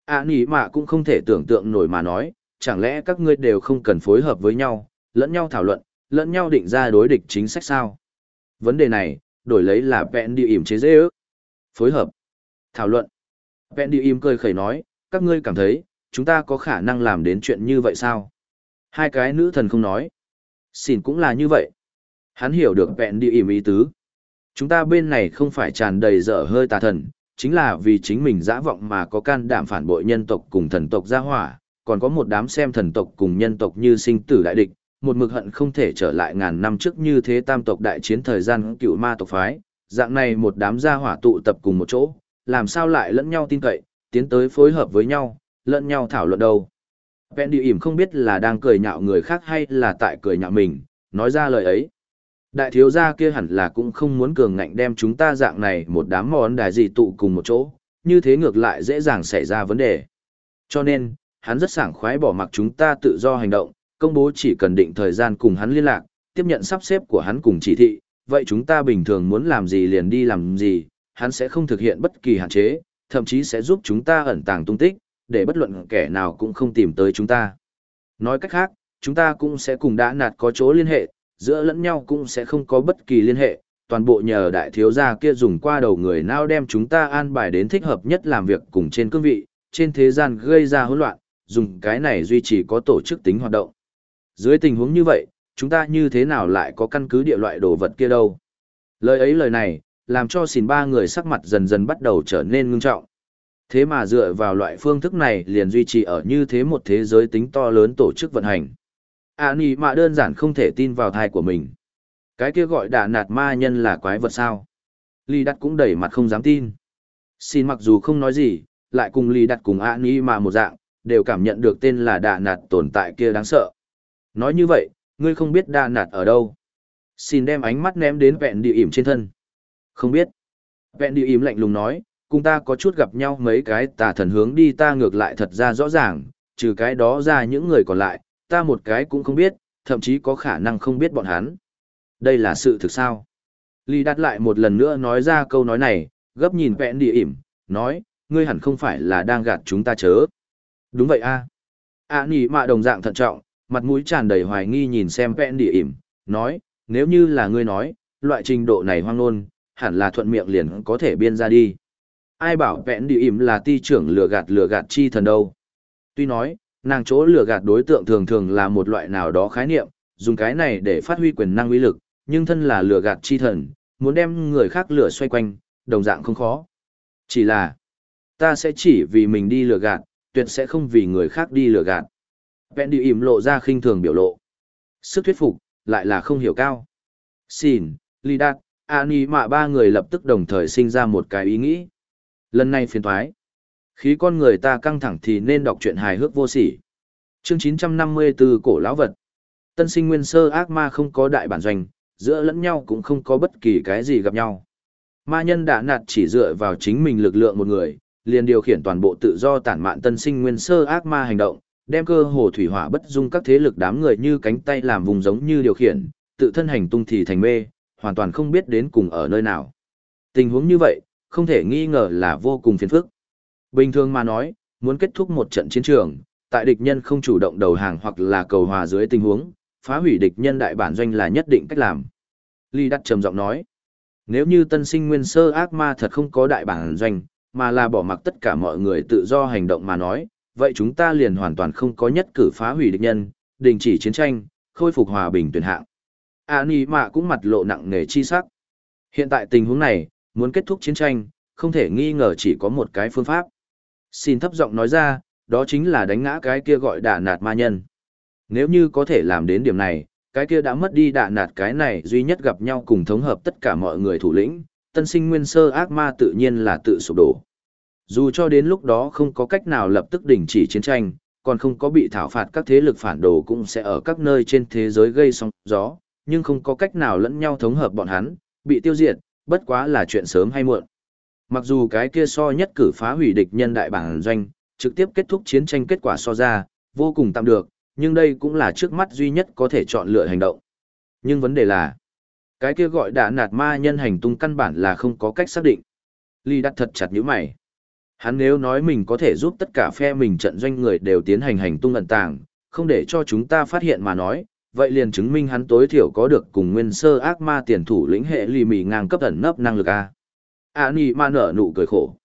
À nỉ mạ cũng không thể tưởng tượng nổi mà nói, chẳng lẽ các ngươi đều không cần phối hợp với nhau, lẫn nhau thảo luận, lẫn nhau định ra đối địch chính sách sao? Vấn đề này, đổi lấy là vẹn đi ỉm chế dễ ước. Phối hợp. Thảo luận. Vẹn đi ỉm cười khẩy nói, các ngươi cảm thấy, chúng ta có khả năng làm đến chuyện như vậy sao? Hai cái nữ thần không nói. Xin cũng là như vậy. Hắn hiểu được vẹn đi ỉm ý tứ. Chúng ta bên này không phải tràn đầy dở hơi tà thần, chính là vì chính mình dã vọng mà có can đảm phản bội nhân tộc cùng thần tộc gia hỏa, còn có một đám xem thần tộc cùng nhân tộc như sinh tử đại địch, một mực hận không thể trở lại ngàn năm trước như thế tam tộc đại chiến thời gian cựu ma tộc phái, dạng này một đám gia hỏa tụ tập cùng một chỗ, làm sao lại lẫn nhau tin cậy, tiến tới phối hợp với nhau, lẫn nhau thảo luận đâu. Vẹn đi ỉm không biết là đang cười nhạo người khác hay là tại cười nhạo mình, nói ra lời ấy. Đại thiếu gia kia hẳn là cũng không muốn cường ngạnh đem chúng ta dạng này một đám món đài gì tụ cùng một chỗ, như thế ngược lại dễ dàng xảy ra vấn đề. Cho nên, hắn rất sảng khoái bỏ mặc chúng ta tự do hành động, công bố chỉ cần định thời gian cùng hắn liên lạc, tiếp nhận sắp xếp của hắn cùng chỉ thị, vậy chúng ta bình thường muốn làm gì liền đi làm gì, hắn sẽ không thực hiện bất kỳ hạn chế, thậm chí sẽ giúp chúng ta ẩn tàng tung tích, để bất luận kẻ nào cũng không tìm tới chúng ta. Nói cách khác, chúng ta cũng sẽ cùng đã nạt có chỗ liên hệ, giữa lẫn nhau cũng sẽ không có bất kỳ liên hệ, toàn bộ nhờ đại thiếu gia kia dùng qua đầu người nào đem chúng ta an bài đến thích hợp nhất làm việc cùng trên cương vị, trên thế gian gây ra hỗn loạn, dùng cái này duy trì có tổ chức tính hoạt động. Dưới tình huống như vậy, chúng ta như thế nào lại có căn cứ địa loại đồ vật kia đâu? Lời ấy lời này, làm cho xìn ba người sắc mặt dần dần bắt đầu trở nên ngưng trọng. Thế mà dựa vào loại phương thức này liền duy trì ở như thế một thế giới tính to lớn tổ chức vận hành. À nì mà đơn giản không thể tin vào thai của mình. Cái kia gọi đà nạt ma nhân là quái vật sao? Lý Đặt cũng đẩy mặt không dám tin. Xin mặc dù không nói gì, lại cùng Lý Đặt cùng A Ni mà một dạng, đều cảm nhận được tên là đà nạt tồn tại kia đáng sợ. Nói như vậy, ngươi không biết đa nạt ở đâu. Xin đem ánh mắt ném đến vẹn địa ỉm trên thân. Không biết. Vẹn địa ỉm lạnh lùng nói, cùng ta có chút gặp nhau mấy cái tà thần hướng đi ta ngược lại thật ra rõ ràng, trừ cái đó ra những người còn lại, ta một cái cũng không biết, thậm chí có khả năng không biết bọn hắn. Đây là sự thực sao? Lý đặt lại một lần nữa nói ra câu nói này, gấp nhìn vẹn địa ỉm, nói, ngươi hẳn không phải là đang gạt chúng ta chớ. Đúng vậy a. À. À nỉ mạ đồng dạng thận trọng, mặt mũi tràn đầy hoài nghi nhìn xem vẹn địa ỉm, nói, nếu như là ngươi nói, loại trình độ này hoang nôn, hẳn là thuận miệng liền có thể biên ra đi. Ai bảo vẹn địa ỉm là ti trưởng lừa gạt lừa gạt chi thần đâu. Tuy nói, nàng chỗ lừa gạt đối tượng thường thường là một loại nào đó khái niệm, dùng cái này để phát huy quyền năng uy lực, nhưng thân là lừa gạt chi thần, muốn đem người khác lừa xoay quanh, đồng dạng không khó. Chỉ là, ta sẽ chỉ vì mình đi lừa gạt, tuyệt sẽ không vì người khác đi lừa gạt. Vẹn đi ỉm lộ ra khinh thường biểu lộ. Sức thuyết phục, lại là không hiểu cao. Xin, Ly Đạt, Ani mạ ba người lập tức đồng thời sinh ra một cái ý nghĩ. Lần này phiền thoái. Khí con người ta căng thẳng thì nên đọc truyện hài hước vô sỉ. Chương 954 Cổ Lão Vật Tân sinh nguyên sơ ác ma không có đại bản doanh, giữa lẫn nhau cũng không có bất kỳ cái gì gặp nhau. Ma nhân đã nạt chỉ dựa vào chính mình lực lượng một người, liền điều khiển toàn bộ tự do tản mạn tân sinh nguyên sơ ác ma hành động, đem cơ hồ thủy hỏa bất dung các thế lực đám người như cánh tay làm vùng giống như điều khiển, tự thân hành tung thì thành mê, hoàn toàn không biết đến cùng ở nơi nào. Tình huống như vậy, không thể nghi ngờ là vô cùng phiền phức. Bình thường mà nói, muốn kết thúc một trận chiến trường, tại địch nhân không chủ động đầu hàng hoặc là cầu hòa dưới tình huống, phá hủy địch nhân đại bản doanh là nhất định cách làm. Ly Đắc trầm giọng nói, nếu như tân sinh nguyên sơ ác ma thật không có đại bản doanh, mà là bỏ mặc tất cả mọi người tự do hành động mà nói, vậy chúng ta liền hoàn toàn không có nhất cử phá hủy địch nhân, đình chỉ chiến tranh, khôi phục hòa bình tuyển hạng. A Nì Mạ cũng mặt lộ nặng nề chi sắc. Hiện tại tình huống này, muốn kết thúc chiến tranh, không thể nghi ngờ chỉ có một cái phương pháp. Xin thấp giọng nói ra, đó chính là đánh ngã cái kia gọi đả nạt ma nhân. Nếu như có thể làm đến điểm này, cái kia đã mất đi đả nạt cái này duy nhất gặp nhau cùng thống hợp tất cả mọi người thủ lĩnh, tân sinh nguyên sơ ác ma tự nhiên là tự sụp đổ. Dù cho đến lúc đó không có cách nào lập tức đình chỉ chiến tranh, còn không có bị thảo phạt các thế lực phản đồ cũng sẽ ở các nơi trên thế giới gây sóng gió, nhưng không có cách nào lẫn nhau thống hợp bọn hắn, bị tiêu diệt, bất quá là chuyện sớm hay muộn. Mặc dù cái kia so nhất cử phá hủy địch nhân đại bản doanh, trực tiếp kết thúc chiến tranh kết quả so ra, vô cùng tạm được, nhưng đây cũng là trước mắt duy nhất có thể chọn lựa hành động. Nhưng vấn đề là, cái kia gọi đã nạt ma nhân hành tung căn bản là không có cách xác định. Ly đặt thật chặt như mày. Hắn nếu nói mình có thể giúp tất cả phe mình trận doanh người đều tiến hành hành tung ẩn tàng, không để cho chúng ta phát hiện mà nói, vậy liền chứng minh hắn tối thiểu có được cùng nguyên sơ ác ma tiền thủ lĩnh hệ lì mì ngang cấp ẩn nấp năng lực a. A Nhi ma nở nụ cười khổ.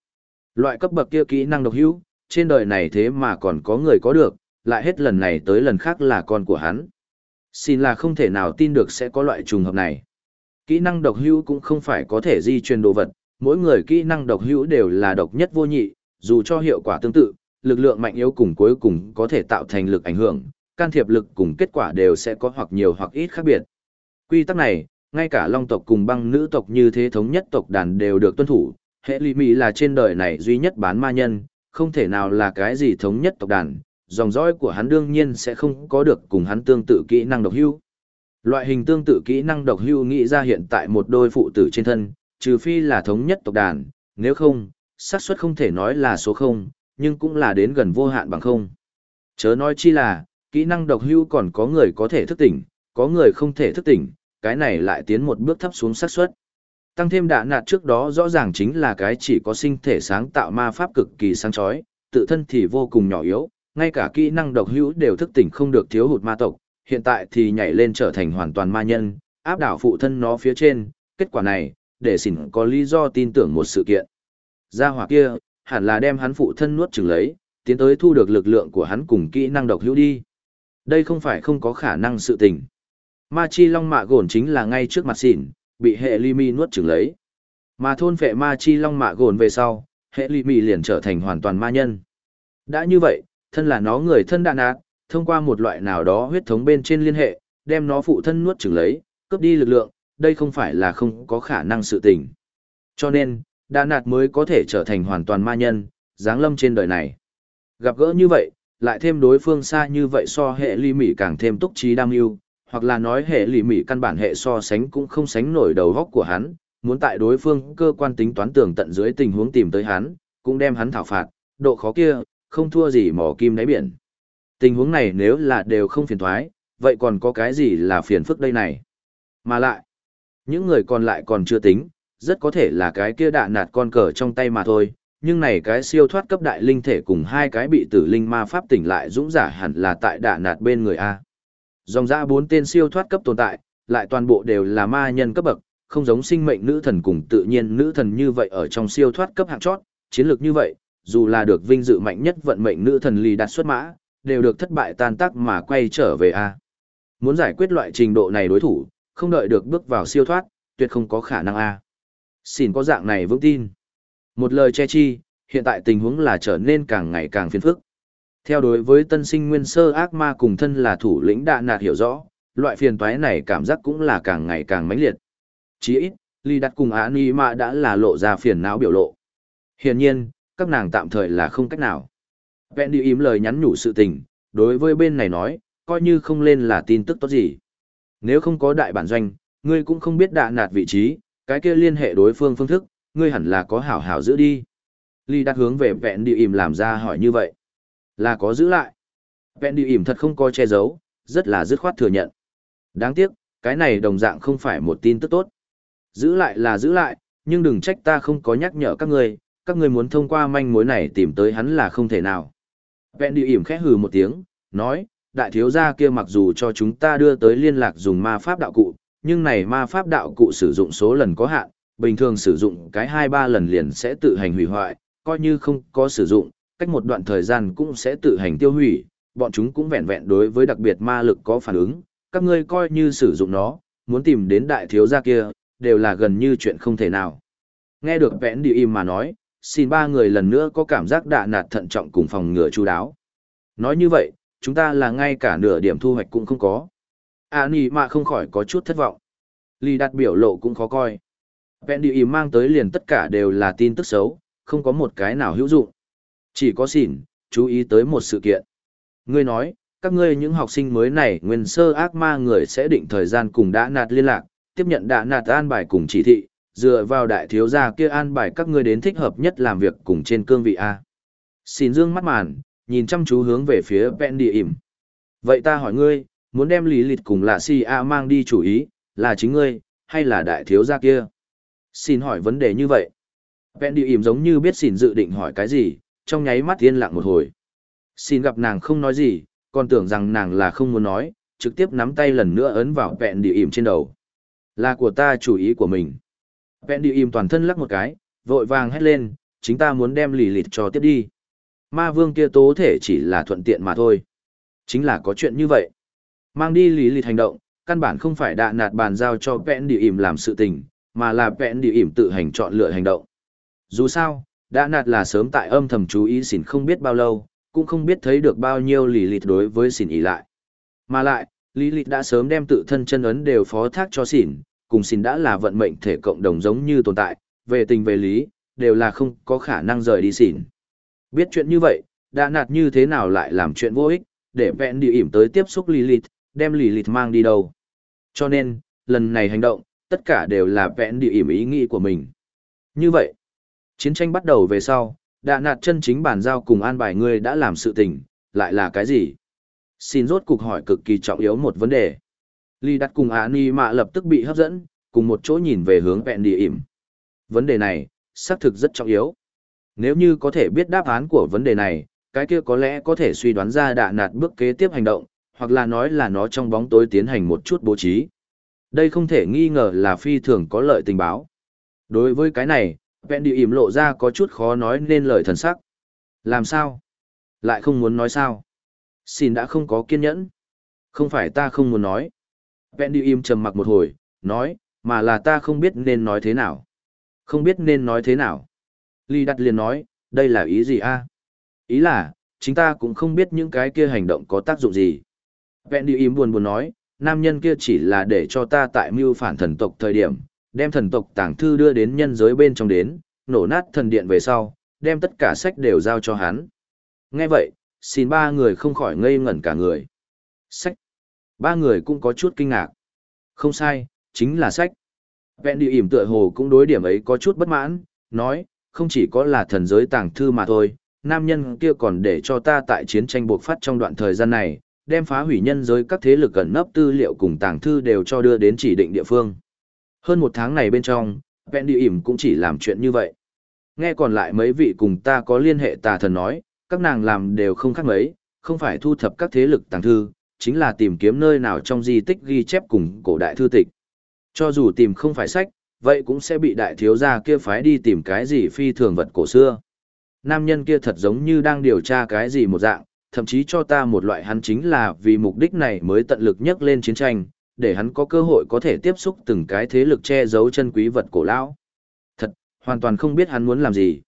Loại cấp bậc kia kỹ năng độc hữu, trên đời này thế mà còn có người có được, lại hết lần này tới lần khác là con của hắn. Xin là không thể nào tin được sẽ có loại trùng hợp này. Kỹ năng độc hữu cũng không phải có thể di truyền đồ vật, mỗi người kỹ năng độc hữu đều là độc nhất vô nhị, dù cho hiệu quả tương tự, lực lượng mạnh yếu cùng cuối cùng có thể tạo thành lực ảnh hưởng, can thiệp lực cùng kết quả đều sẽ có hoặc nhiều hoặc ít khác biệt. Quy tắc này, ngay cả long tộc cùng băng nữ tộc như thế thống nhất tộc đàn đều được tuân thủ, hệ lý mỹ là trên đời này duy nhất bán ma nhân, không thể nào là cái gì thống nhất tộc đàn, dòng dõi của hắn đương nhiên sẽ không có được cùng hắn tương tự kỹ năng độc hưu. Loại hình tương tự kỹ năng độc hưu nghĩ ra hiện tại một đôi phụ tử trên thân, trừ phi là thống nhất tộc đàn, nếu không, xác suất không thể nói là số không, nhưng cũng là đến gần vô hạn bằng không. Chớ nói chi là, kỹ năng độc hưu còn có người có thể thức tỉnh, có người không thể thức tỉnh, cái này lại tiến một bước thấp xuống xác suất. Tăng thêm đạ nạt trước đó rõ ràng chính là cái chỉ có sinh thể sáng tạo ma pháp cực kỳ sáng chói, tự thân thì vô cùng nhỏ yếu, ngay cả kỹ năng độc hữu đều thức tỉnh không được thiếu hụt ma tộc, hiện tại thì nhảy lên trở thành hoàn toàn ma nhân, áp đảo phụ thân nó phía trên, kết quả này, để xỉn có lý do tin tưởng một sự kiện. Gia hỏa kia, hẳn là đem hắn phụ thân nuốt chừng lấy, tiến tới thu được lực lượng của hắn cùng kỹ năng độc hữu đi. Đây không phải không có khả năng sự tình. Ma chi long mạ gồn chính là ngay trước mặt xỉn, bị hệ ly mi nuốt chừng lấy. Mà thôn phệ ma chi long mạ gồn về sau, hệ ly mi liền trở thành hoàn toàn ma nhân. Đã như vậy, thân là nó người thân đạn ác, thông qua một loại nào đó huyết thống bên trên liên hệ, đem nó phụ thân nuốt chừng lấy, cướp đi lực lượng, đây không phải là không có khả năng sự tình. Cho nên, Đà nạt mới có thể trở thành hoàn toàn ma nhân, dáng lâm trên đời này. Gặp gỡ như vậy, lại thêm đối phương xa như vậy so hệ ly mỉ càng thêm túc trí đam yêu, hoặc là nói hệ ly mỉ căn bản hệ so sánh cũng không sánh nổi đầu góc của hắn, muốn tại đối phương cơ quan tính toán tường tận dưới tình huống tìm tới hắn, cũng đem hắn thảo phạt, độ khó kia, không thua gì mỏ kim đáy biển. Tình huống này nếu là đều không phiền thoái, vậy còn có cái gì là phiền phức đây này? Mà lại, những người còn lại còn chưa tính, rất có thể là cái kia đạn nạt con cờ trong tay mà thôi, nhưng này cái siêu thoát cấp đại linh thể cùng hai cái bị tử linh ma pháp tỉnh lại dũng giả hẳn là tại đạn nạt bên người A. Dòng ra bốn tên siêu thoát cấp tồn tại, lại toàn bộ đều là ma nhân cấp bậc, không giống sinh mệnh nữ thần cùng tự nhiên nữ thần như vậy ở trong siêu thoát cấp hạng chót, chiến lược như vậy, dù là được vinh dự mạnh nhất vận mệnh nữ thần lì đạt xuất mã, đều được thất bại tan tác mà quay trở về A. Muốn giải quyết loại trình độ này đối thủ, không đợi được bước vào siêu thoát, tuyệt không có khả năng A. Xin có dạng này vững tin. Một lời che chi, hiện tại tình huống là trở nên càng ngày càng phiền phức. Theo đối với tân sinh nguyên sơ ác ma cùng thân là thủ lĩnh đạ nạt hiểu rõ, loại phiền toái này cảm giác cũng là càng ngày càng mãnh liệt. Chỉ ít, Ly đặt cùng Á Ni Mạ đã là lộ ra phiền não biểu lộ. Hiển nhiên, các nàng tạm thời là không cách nào. Vẹn đi im lời nhắn nhủ sự tình, đối với bên này nói, coi như không lên là tin tức tốt gì. Nếu không có đại bản doanh, ngươi cũng không biết đạ nạt vị trí, cái kia liên hệ đối phương phương thức, ngươi hẳn là có hảo hảo giữ đi. Ly đặt hướng về vẹn đi ỉm làm ra hỏi như vậy. Là có giữ lại. Vẹn đi ỉm thật không coi che giấu, rất là dứt khoát thừa nhận. Đáng tiếc, cái này đồng dạng không phải một tin tức tốt. Giữ lại là giữ lại, nhưng đừng trách ta không có nhắc nhở các ngươi, các ngươi muốn thông qua manh mối này tìm tới hắn là không thể nào. Vẹn đi ỉm khẽ hừ một tiếng, nói, đại thiếu gia kia mặc dù cho chúng ta đưa tới liên lạc dùng ma pháp đạo cụ, nhưng này ma pháp đạo cụ sử dụng số lần có hạn, bình thường sử dụng cái hai ba lần liền sẽ tự hành hủy hoại, coi như không có sử dụng, cách một đoạn thời gian cũng sẽ tự hành tiêu hủy, bọn chúng cũng vẹn vẹn đối với đặc biệt ma lực có phản ứng, các ngươi coi như sử dụng nó, muốn tìm đến đại thiếu gia kia, đều là gần như chuyện không thể nào. Nghe được vẽn đi im mà nói, xin ba người lần nữa có cảm giác đạ nạt thận trọng cùng phòng ngừa chú đáo. Nói như vậy, chúng ta là ngay cả nửa điểm thu hoạch cũng không có. À nì mà không khỏi có chút thất vọng. Lý đặt biểu lộ cũng khó coi. Vẹn đi im mang tới liền tất cả đều là tin tức xấu, không có một cái nào hữu dụng. Chỉ có xỉn, chú ý tới một sự kiện. Ngươi nói, các ngươi những học sinh mới này nguyên sơ ác ma người sẽ định thời gian cùng đã nạt liên lạc, tiếp nhận đã nạt an bài cùng chỉ thị, dựa vào đại thiếu gia kia an bài các ngươi đến thích hợp nhất làm việc cùng trên cương vị A. Xin dương mắt màn, nhìn chăm chú hướng về phía Pendy ỉm. Vậy ta hỏi ngươi, muốn đem lý lịch cùng là si A mang đi chủ ý, là chính ngươi, hay là đại thiếu gia kia? Xin hỏi vấn đề như vậy. Vẹn Địa ỉm giống như biết xỉn dự định hỏi cái gì, trong nháy mắt yên lặng một hồi. Xin gặp nàng không nói gì, còn tưởng rằng nàng là không muốn nói, trực tiếp nắm tay lần nữa ấn vào vẹn Địa ỉm trên đầu. Là của ta chủ ý của mình. Vẹn Địa ỉm toàn thân lắc một cái, vội vàng hét lên, chính ta muốn đem lì lịt cho tiếp đi. Ma vương kia tố thể chỉ là thuận tiện mà thôi. Chính là có chuyện như vậy. Mang đi lý lịch hành động, căn bản không phải đạ nạt bàn giao cho vẹn đi ỉm làm sự tình, mà là vẹn đi ỉm tự hành chọn lựa hành động. Dù sao, đã nạt là sớm tại âm thầm chú ý xỉn không biết bao lâu, cũng không biết thấy được bao nhiêu lý lịch đối với xỉn ý lại. Mà lại, lý lịch đã sớm đem tự thân chân ấn đều phó thác cho xỉn, cùng xỉn đã là vận mệnh thể cộng đồng giống như tồn tại, về tình về lý, đều là không có khả năng rời đi xỉn. Biết chuyện như vậy, đã nạt như thế nào lại làm chuyện vô ích, để vẹn địa ỉm tới tiếp xúc Lilith, đem Lilith mang đi đâu. Cho nên, lần này hành động, tất cả đều là vẹn địa ỉm ý nghĩ của mình. Như vậy, Chiến tranh bắt đầu về sau, đã nạt chân chính bản giao cùng an bài ngươi đã làm sự tình, lại là cái gì? Xin rốt cuộc hỏi cực kỳ trọng yếu một vấn đề. Ly đặt cùng Á Ni Mạ lập tức bị hấp dẫn, cùng một chỗ nhìn về hướng vẹn địa ỉm. Vấn đề này, xác thực rất trọng yếu. Nếu như có thể biết đáp án của vấn đề này, cái kia có lẽ có thể suy đoán ra đạ nạt bước kế tiếp hành động, hoặc là nói là nó trong bóng tối tiến hành một chút bố trí. Đây không thể nghi ngờ là phi thường có lợi tình báo. Đối với cái này, Vẹn đi ỉm lộ ra có chút khó nói nên lời thần sắc. Làm sao? Lại không muốn nói sao? Xin đã không có kiên nhẫn. Không phải ta không muốn nói. Vẹn đi im trầm mặc một hồi, nói, mà là ta không biết nên nói thế nào. Không biết nên nói thế nào. Ly đặt liền nói, đây là ý gì a? Ý là, chính ta cũng không biết những cái kia hành động có tác dụng gì. Vẹn đi im buồn buồn nói, nam nhân kia chỉ là để cho ta tại mưu phản thần tộc thời điểm, đem thần tộc tàng thư đưa đến nhân giới bên trong đến, nổ nát thần điện về sau, đem tất cả sách đều giao cho hắn. Nghe vậy, xin ba người không khỏi ngây ngẩn cả người. Sách. Ba người cũng có chút kinh ngạc. Không sai, chính là sách. Vẹn đi ỉm tựa hồ cũng đối điểm ấy có chút bất mãn, nói, không chỉ có là thần giới tàng thư mà thôi, nam nhân kia còn để cho ta tại chiến tranh buộc phát trong đoạn thời gian này, đem phá hủy nhân giới các thế lực gần nấp tư liệu cùng tàng thư đều cho đưa đến chỉ định địa phương. Hơn một tháng này bên trong, Vẹn Đi ỉm cũng chỉ làm chuyện như vậy. Nghe còn lại mấy vị cùng ta có liên hệ tà thần nói, các nàng làm đều không khác mấy, không phải thu thập các thế lực tàng thư, chính là tìm kiếm nơi nào trong di tích ghi chép cùng cổ đại thư tịch. Cho dù tìm không phải sách, vậy cũng sẽ bị đại thiếu gia kia phái đi tìm cái gì phi thường vật cổ xưa. Nam nhân kia thật giống như đang điều tra cái gì một dạng, thậm chí cho ta một loại hắn chính là vì mục đích này mới tận lực nhắc lên chiến tranh, để hắn có cơ hội có thể tiếp xúc từng cái thế lực che giấu chân quý vật cổ lão. Thật, hoàn toàn không biết hắn muốn làm gì.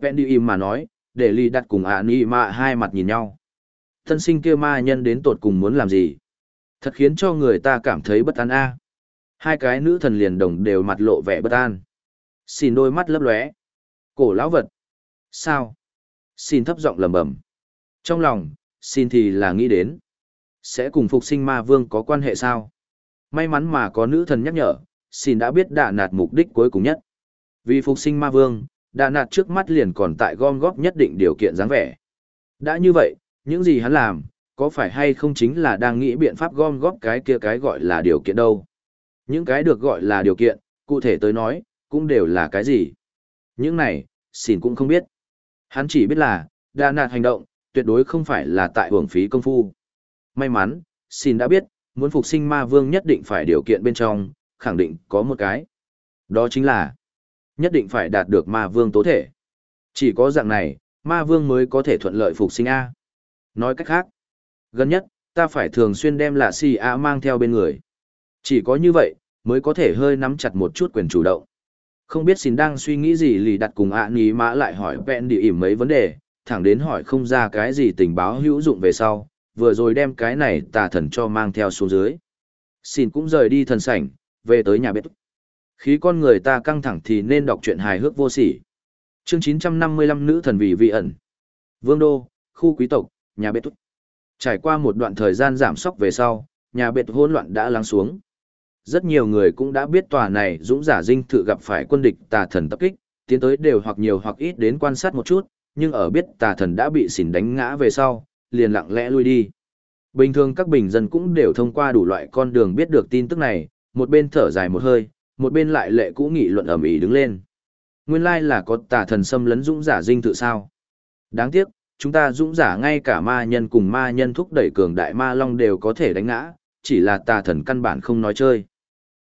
Vẹn đi im mà nói, để ly đặt cùng ả ni mạ hai mặt nhìn nhau. Thân sinh kia ma nhân đến tột cùng muốn làm gì? Thật khiến cho người ta cảm thấy bất an a. Hai cái nữ thần liền đồng đều mặt lộ vẻ bất an. Xin đôi mắt lấp lóe. Cổ lão vật. Sao? Xin thấp giọng lẩm bẩm. Trong lòng, xin thì là nghĩ đến. Sẽ cùng phục sinh ma vương có quan hệ sao? may mắn mà có nữ thần nhắc nhở, xin đã biết đạ nạt mục đích cuối cùng nhất. Vì phục sinh ma vương, đạ nạt trước mắt liền còn tại gom góp nhất định điều kiện dáng vẻ. Đã như vậy, những gì hắn làm, có phải hay không chính là đang nghĩ biện pháp gom góp cái kia cái gọi là điều kiện đâu. Những cái được gọi là điều kiện, cụ thể tới nói, cũng đều là cái gì. Những này, xin cũng không biết. Hắn chỉ biết là, đa nạt hành động, tuyệt đối không phải là tại hưởng phí công phu. May mắn, xin đã biết, muốn phục sinh ma vương nhất định phải điều kiện bên trong, khẳng định có một cái. Đó chính là, nhất định phải đạt được ma vương tố thể. Chỉ có dạng này, ma vương mới có thể thuận lợi phục sinh A. Nói cách khác, gần nhất, ta phải thường xuyên đem lạ si A mang theo bên người. Chỉ có như vậy, mới có thể hơi nắm chặt một chút quyền chủ động. Không biết xin đang suy nghĩ gì lì đặt cùng ạ à ní mã lại hỏi vẹn địa ỉm mấy vấn đề, thẳng đến hỏi không ra cái gì tình báo hữu dụng về sau, vừa rồi đem cái này tà thần cho mang theo xuống dưới. Xin cũng rời đi thần sảnh, về tới nhà bếp. Khí con người ta căng thẳng thì nên đọc truyện hài hước vô sỉ. Chương 955 nữ thần vị vị ẩn. Vương đô, khu quý tộc, nhà bếp. Trải qua một đoạn thời gian giảm sóc về sau, nhà bếp hỗn loạn đã lắng xuống. Rất nhiều người cũng đã biết tòa này dũng giả dinh thự gặp phải quân địch tà thần tập kích, tiến tới đều hoặc nhiều hoặc ít đến quan sát một chút, nhưng ở biết tà thần đã bị xỉn đánh ngã về sau, liền lặng lẽ lui đi. Bình thường các bình dân cũng đều thông qua đủ loại con đường biết được tin tức này, một bên thở dài một hơi, một bên lại lệ cũ nghị luận ầm ĩ đứng lên. Nguyên lai là có tà thần xâm lấn dũng giả dinh tự sao. Đáng tiếc, chúng ta dũng giả ngay cả ma nhân cùng ma nhân thúc đẩy cường đại ma long đều có thể đánh ngã, chỉ là tà thần căn bản không nói chơi.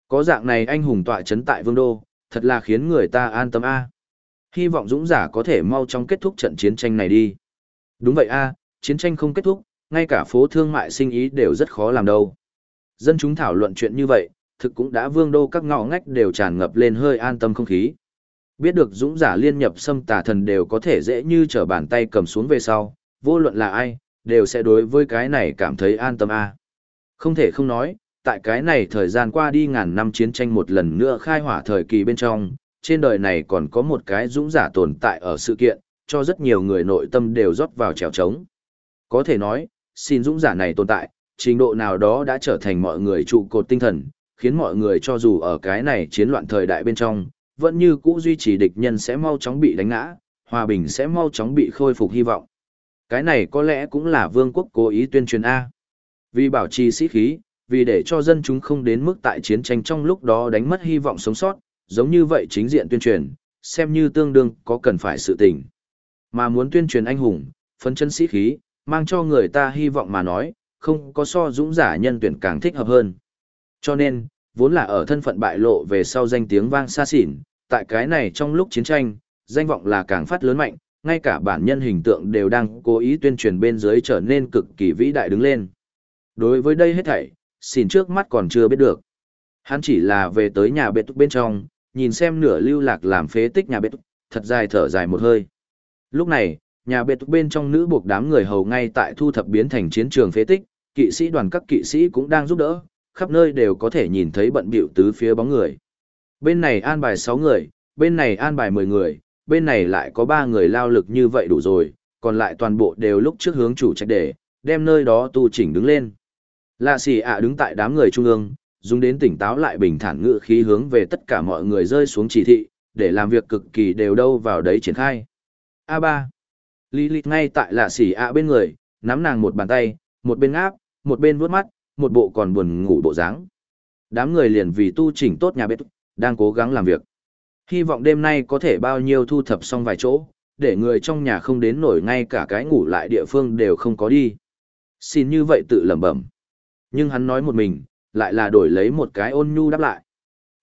Có dạng này anh hùng tọa chấn tại vương đô, thật là khiến người ta an tâm a. Hy vọng dũng giả có thể mau chóng kết thúc trận chiến tranh này đi. Đúng vậy a, chiến tranh không kết thúc, ngay cả phố thương mại sinh ý đều rất khó làm đâu. Dân chúng thảo luận chuyện như vậy, thực cũng đã vương đô các ngõ ngách đều tràn ngập lên hơi an tâm không khí. Biết được dũng giả liên nhập xâm tà thần đều có thể dễ như trở bàn tay cầm xuống về sau, vô luận là ai, đều sẽ đối với cái này cảm thấy an tâm a. Không thể không nói, tại cái này thời gian qua đi ngàn năm chiến tranh một lần nữa khai hỏa thời kỳ bên trong, trên đời này còn có một cái dũng giả tồn tại ở sự kiện, cho rất nhiều người nội tâm đều rót vào trèo trống. Có thể nói, xin dũng giả này tồn tại, trình độ nào đó đã trở thành mọi người trụ cột tinh thần, khiến mọi người cho dù ở cái này chiến loạn thời đại bên trong, vẫn như cũ duy trì địch nhân sẽ mau chóng bị đánh ngã, hòa bình sẽ mau chóng bị khôi phục hy vọng. Cái này có lẽ cũng là vương quốc cố ý tuyên truyền A. Vì bảo trì sĩ khí, vì để cho dân chúng không đến mức tại chiến tranh trong lúc đó đánh mất hy vọng sống sót, giống như vậy chính diện tuyên truyền, xem như tương đương có cần phải sự tình. Mà muốn tuyên truyền anh hùng, phấn chân sĩ khí, mang cho người ta hy vọng mà nói, không có so dũng giả nhân tuyển càng thích hợp hơn. Cho nên, vốn là ở thân phận bại lộ về sau danh tiếng vang xa xỉn, tại cái này trong lúc chiến tranh, danh vọng là càng phát lớn mạnh, ngay cả bản nhân hình tượng đều đang cố ý tuyên truyền bên dưới trở nên cực kỳ vĩ đại đứng lên. Đối với đây hết thảy, Xin trước mắt còn chưa biết được. Hắn chỉ là về tới nhà biệt túc bên trong, nhìn xem nửa lưu lạc làm phế tích nhà biệt túc, thật dài thở dài một hơi. Lúc này, nhà biệt túc bên trong nữ buộc đám người hầu ngay tại thu thập biến thành chiến trường phế tích, kỵ sĩ đoàn các kỵ sĩ cũng đang giúp đỡ, khắp nơi đều có thể nhìn thấy bận bịu tứ phía bóng người. Bên này an bài 6 người, bên này an bài 10 người, bên này lại có 3 người lao lực như vậy đủ rồi, còn lại toàn bộ đều lúc trước hướng chủ trách để, đem nơi đó tu chỉnh đứng lên. Lạ xì ạ đứng tại đám người trung ương, dùng đến tỉnh táo lại bình thản ngự khí hướng về tất cả mọi người rơi xuống chỉ thị, để làm việc cực kỳ đều đâu vào đấy triển khai. A3. Lilith ngay tại lạ xì ạ bên người, nắm nàng một bàn tay, một bên áp, một bên vuốt mắt, một bộ còn buồn ngủ bộ dáng. Đám người liền vì tu chỉnh tốt nhà bếp, đang cố gắng làm việc. Hy vọng đêm nay có thể bao nhiêu thu thập xong vài chỗ, để người trong nhà không đến nổi ngay cả cái ngủ lại địa phương đều không có đi. Xin như vậy tự lẩm bẩm. Nhưng hắn nói một mình, lại là đổi lấy một cái ôn nhu đáp lại.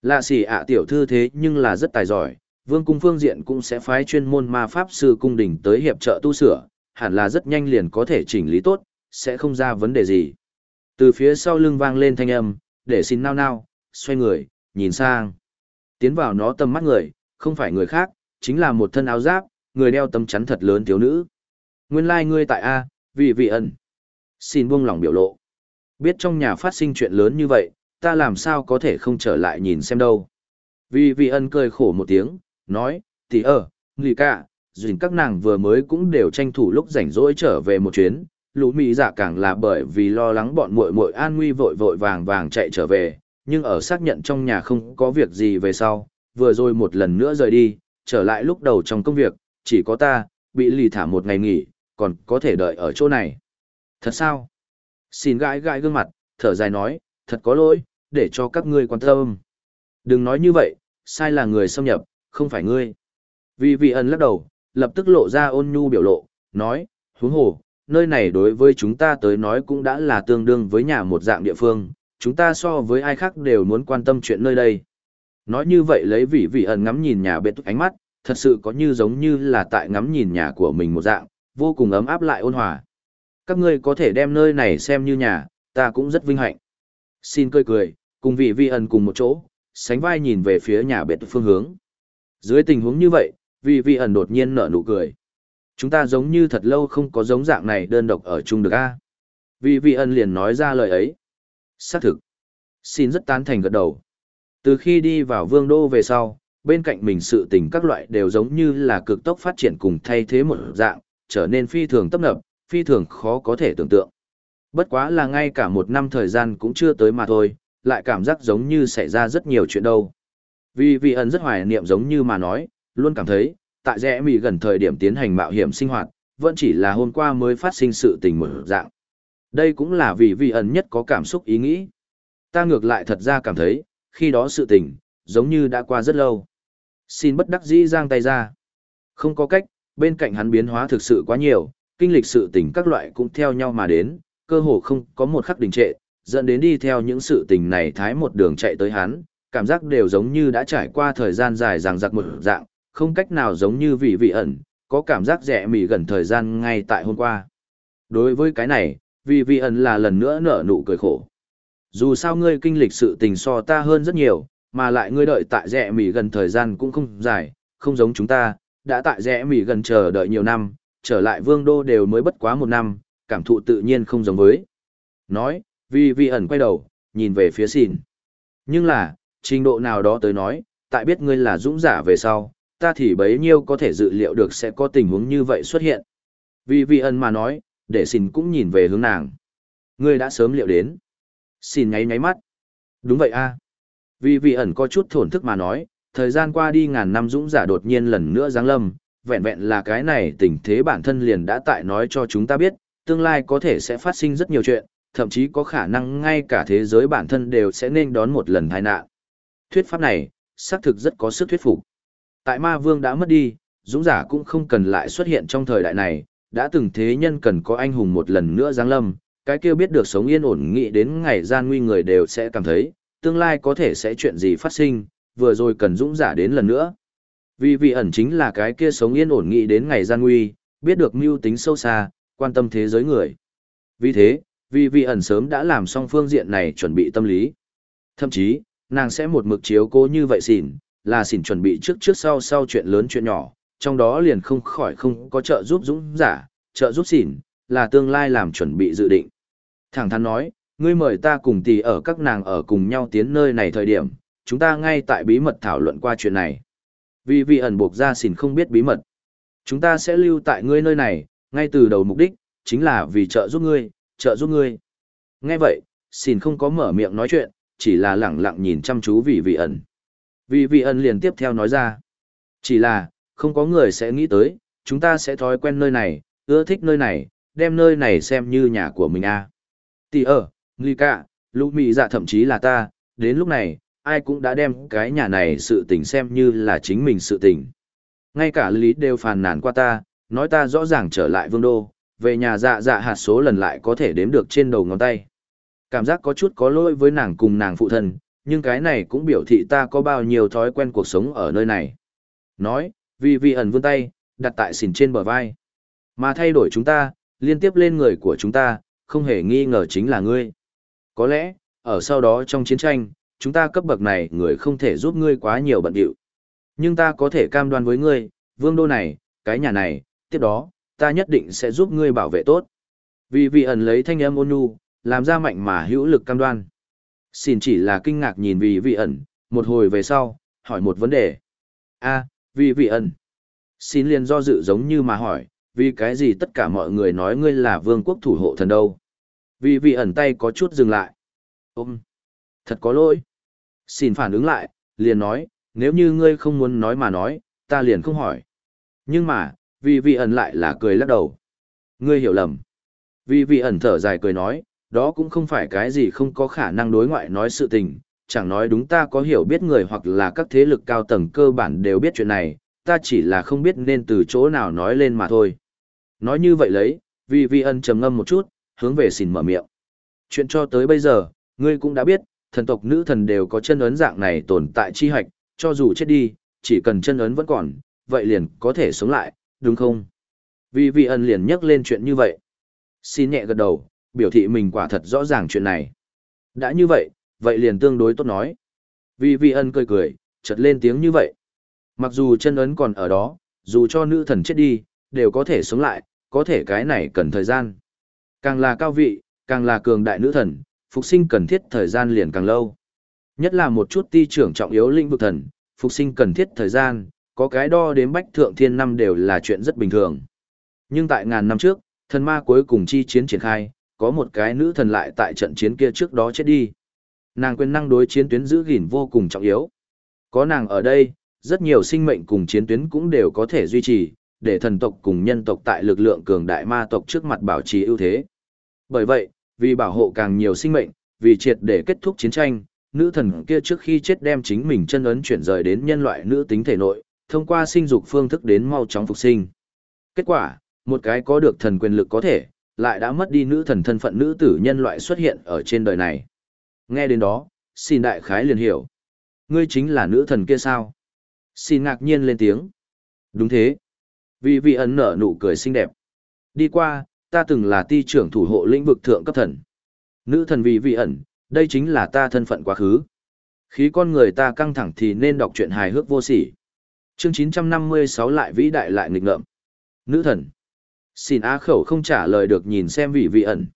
Lạ xỉ ạ tiểu thư thế nhưng là rất tài giỏi, vương cung phương diện cũng sẽ phái chuyên môn ma pháp sư cung đình tới hiệp trợ tu sửa, hẳn là rất nhanh liền có thể chỉnh lý tốt, sẽ không ra vấn đề gì. Từ phía sau lưng vang lên thanh âm, để xin nao nao, xoay người, nhìn sang. Tiến vào nó tầm mắt người, không phải người khác, chính là một thân áo giáp, người đeo tấm chắn thật lớn thiếu nữ. Nguyên lai like ngươi tại A, vị vị ẩn. Xin buông lòng biểu lộ. Biết trong nhà phát sinh chuyện lớn như vậy, ta làm sao có thể không trở lại nhìn xem đâu. Vì vị ân cười khổ một tiếng, nói, tỷ ơ, nghỉ cả, dùn các nàng vừa mới cũng đều tranh thủ lúc rảnh rỗi trở về một chuyến, lũ mỹ dạ càng là bởi vì lo lắng bọn muội muội an nguy vội vội vàng vàng chạy trở về, nhưng ở xác nhận trong nhà không có việc gì về sau, vừa rồi một lần nữa rời đi, trở lại lúc đầu trong công việc, chỉ có ta, bị lì thả một ngày nghỉ, còn có thể đợi ở chỗ này. Thật sao? Xin gãi gãi gương mặt, thở dài nói, thật có lỗi, để cho các ngươi quan tâm. Đừng nói như vậy, sai là người xâm nhập, không phải ngươi. Vì vị ẩn lắc đầu, lập tức lộ ra ôn nhu biểu lộ, nói, huống hồ, nơi này đối với chúng ta tới nói cũng đã là tương đương với nhà một dạng địa phương, chúng ta so với ai khác đều muốn quan tâm chuyện nơi đây. Nói như vậy lấy vị vị ẩn ngắm nhìn nhà bệ túc ánh mắt, thật sự có như giống như là tại ngắm nhìn nhà của mình một dạng, vô cùng ấm áp lại ôn hòa. Các ngươi có thể đem nơi này xem như nhà, ta cũng rất vinh hạnh. Xin cười cười, cùng vị Vi ẩn cùng một chỗ, sánh vai nhìn về phía nhà biệt phương hướng. Dưới tình huống như vậy, vị Vi ẩn đột nhiên nở nụ cười. Chúng ta giống như thật lâu không có giống dạng này đơn độc ở chung được a. Vị Vi ẩn liền nói ra lời ấy. Xác thực. Xin rất tán thành gật đầu. Từ khi đi vào vương đô về sau, bên cạnh mình sự tình các loại đều giống như là cực tốc phát triển cùng thay thế một dạng, trở nên phi thường tấp nập, phi thường khó có thể tưởng tượng. Bất quá là ngay cả một năm thời gian cũng chưa tới mà thôi, lại cảm giác giống như xảy ra rất nhiều chuyện đâu. Vì vị ẩn rất hoài niệm giống như mà nói, luôn cảm thấy, tại rẽ mì gần thời điểm tiến hành mạo hiểm sinh hoạt, vẫn chỉ là hôm qua mới phát sinh sự tình một dạng. Đây cũng là vì vị ẩn nhất có cảm xúc ý nghĩ. Ta ngược lại thật ra cảm thấy, khi đó sự tình, giống như đã qua rất lâu. Xin bất đắc dĩ giang tay ra. Không có cách, bên cạnh hắn biến hóa thực sự quá nhiều, kinh lịch sự tình các loại cũng theo nhau mà đến, cơ hồ không có một khắc đình trệ, dẫn đến đi theo những sự tình này thái một đường chạy tới hắn, cảm giác đều giống như đã trải qua thời gian dài ràng giặc một dạng, không cách nào giống như vị vị ẩn, có cảm giác rẻ mỉ gần thời gian ngay tại hôm qua. Đối với cái này, vị vị ẩn là lần nữa nở nụ cười khổ. Dù sao ngươi kinh lịch sự tình so ta hơn rất nhiều, mà lại ngươi đợi tại rẻ mỉ gần thời gian cũng không dài, không giống chúng ta, đã tại rẽ mỉ gần chờ đợi nhiều năm, trở lại vương đô đều mới bất quá một năm, cảm thụ tự nhiên không giống với. Nói, vì vị ẩn quay đầu, nhìn về phía xìn. Nhưng là, trình độ nào đó tới nói, tại biết ngươi là dũng giả về sau, ta thì bấy nhiêu có thể dự liệu được sẽ có tình huống như vậy xuất hiện. Vì vị ẩn mà nói, để xìn cũng nhìn về hướng nàng. Ngươi đã sớm liệu đến. Xìn nháy nháy mắt. Đúng vậy a Vì vị ẩn có chút thổn thức mà nói, thời gian qua đi ngàn năm dũng giả đột nhiên lần nữa giáng lâm, vẹn vẹn là cái này tình thế bản thân liền đã tại nói cho chúng ta biết, tương lai có thể sẽ phát sinh rất nhiều chuyện, thậm chí có khả năng ngay cả thế giới bản thân đều sẽ nên đón một lần tai nạn. Thuyết pháp này, xác thực rất có sức thuyết phục. Tại ma vương đã mất đi, dũng giả cũng không cần lại xuất hiện trong thời đại này, đã từng thế nhân cần có anh hùng một lần nữa giáng lâm, cái kia biết được sống yên ổn nghĩ đến ngày gian nguy người đều sẽ cảm thấy, tương lai có thể sẽ chuyện gì phát sinh, vừa rồi cần dũng giả đến lần nữa. Vì vị ẩn chính là cái kia sống yên ổn nghị đến ngày gian nguy, biết được mưu tính sâu xa, quan tâm thế giới người. Vì thế, vì vị ẩn sớm đã làm xong phương diện này chuẩn bị tâm lý. Thậm chí, nàng sẽ một mực chiếu cố như vậy xỉn, là xỉn chuẩn bị trước trước sau sau chuyện lớn chuyện nhỏ, trong đó liền không khỏi không có trợ giúp dũng giả, trợ giúp xỉn, là tương lai làm chuẩn bị dự định. Thẳng thắn nói, ngươi mời ta cùng tỷ ở các nàng ở cùng nhau tiến nơi này thời điểm, chúng ta ngay tại bí mật thảo luận qua chuyện này. Vì vị ẩn buộc ra xỉn không biết bí mật. Chúng ta sẽ lưu tại ngươi nơi này, ngay từ đầu mục đích, chính là vì trợ giúp ngươi, trợ giúp ngươi. Nghe vậy, xỉn không có mở miệng nói chuyện, chỉ là lẳng lặng nhìn chăm chú vì vị ẩn. Vì vị ẩn liền tiếp theo nói ra. Chỉ là, không có người sẽ nghĩ tới, chúng ta sẽ thói quen nơi này, ưa thích nơi này, đem nơi này xem như nhà của mình a. À. ơ, ở, cạ Lũ Mị dạ thậm chí là ta, đến lúc này, ai cũng đã đem cái nhà này sự tình xem như là chính mình sự tình. Ngay cả lý đều phàn nàn qua ta, nói ta rõ ràng trở lại vương đô, về nhà dạ dạ hạt số lần lại có thể đếm được trên đầu ngón tay. Cảm giác có chút có lỗi với nàng cùng nàng phụ thân, nhưng cái này cũng biểu thị ta có bao nhiêu thói quen cuộc sống ở nơi này. Nói, vì vì ẩn vươn tay, đặt tại xỉn trên bờ vai. Mà thay đổi chúng ta, liên tiếp lên người của chúng ta, không hề nghi ngờ chính là ngươi. Có lẽ, ở sau đó trong chiến tranh, chúng ta cấp bậc này người không thể giúp ngươi quá nhiều bận điệu. Nhưng ta có thể cam đoan với ngươi, vương đô này, cái nhà này, tiếp đó, ta nhất định sẽ giúp ngươi bảo vệ tốt. Vì vị ẩn lấy thanh âm ôn nhu, làm ra mạnh mà hữu lực cam đoan. Xin chỉ là kinh ngạc nhìn vì vị ẩn, một hồi về sau, hỏi một vấn đề. a vì vị ẩn. Xin liền do dự giống như mà hỏi, vì cái gì tất cả mọi người nói ngươi là vương quốc thủ hộ thần đâu. Vì vị ẩn tay có chút dừng lại. Ôm. Thật có lỗi. Xin phản ứng lại, liền nói, nếu như ngươi không muốn nói mà nói, ta liền không hỏi. Nhưng mà, vì vị ẩn lại là cười lắc đầu. Ngươi hiểu lầm. Vì vị ẩn thở dài cười nói, đó cũng không phải cái gì không có khả năng đối ngoại nói sự tình, chẳng nói đúng ta có hiểu biết người hoặc là các thế lực cao tầng cơ bản đều biết chuyện này, ta chỉ là không biết nên từ chỗ nào nói lên mà thôi. Nói như vậy lấy, vì vị ẩn trầm ngâm một chút, hướng về xỉn mở miệng. Chuyện cho tới bây giờ, ngươi cũng đã biết, thần tộc nữ thần đều có chân ấn dạng này tồn tại chi hạch, cho dù chết đi, chỉ cần chân ấn vẫn còn, vậy liền có thể sống lại, đúng không? Vì vị ẩn liền nhắc lên chuyện như vậy. Xin nhẹ gật đầu, biểu thị mình quả thật rõ ràng chuyện này. Đã như vậy, vậy liền tương đối tốt nói. Vì vị ân cười cười, chợt lên tiếng như vậy. Mặc dù chân ấn còn ở đó, dù cho nữ thần chết đi, đều có thể sống lại, có thể cái này cần thời gian. Càng là cao vị, càng là cường đại nữ thần, phục sinh cần thiết thời gian liền càng lâu. Nhất là một chút ti trưởng trọng yếu linh vực thần, phục sinh cần thiết thời gian, có cái đo đến bách thượng thiên năm đều là chuyện rất bình thường. Nhưng tại ngàn năm trước, thần ma cuối cùng chi chiến triển khai, có một cái nữ thần lại tại trận chiến kia trước đó chết đi. Nàng quyền năng đối chiến tuyến giữ gìn vô cùng trọng yếu. Có nàng ở đây, rất nhiều sinh mệnh cùng chiến tuyến cũng đều có thể duy trì, để thần tộc cùng nhân tộc tại lực lượng cường đại ma tộc trước mặt bảo trì ưu thế. Bởi vậy, vì bảo hộ càng nhiều sinh mệnh, vì triệt để kết thúc chiến tranh, nữ thần kia trước khi chết đem chính mình chân ấn chuyển rời đến nhân loại nữ tính thể nội, thông qua sinh dục phương thức đến mau chóng phục sinh. Kết quả, một cái có được thần quyền lực có thể, lại đã mất đi nữ thần thân phận nữ tử nhân loại xuất hiện ở trên đời này. Nghe đến đó, xin đại khái liền hiểu. Ngươi chính là nữ thần kia sao? Xin ngạc nhiên lên tiếng. Đúng thế. Vì vị ẩn nở nụ cười xinh đẹp. Đi qua, ta từng là ti trưởng thủ hộ lĩnh vực thượng cấp thần. Nữ thần vì vị ẩn, đây chính là ta thân phận quá khứ. Khí con người ta căng thẳng thì nên đọc truyện hài hước vô sỉ. Chương 956 lại vĩ đại lại nghịch ngợm. Nữ thần. Xin á khẩu không trả lời được nhìn xem vị vị ẩn.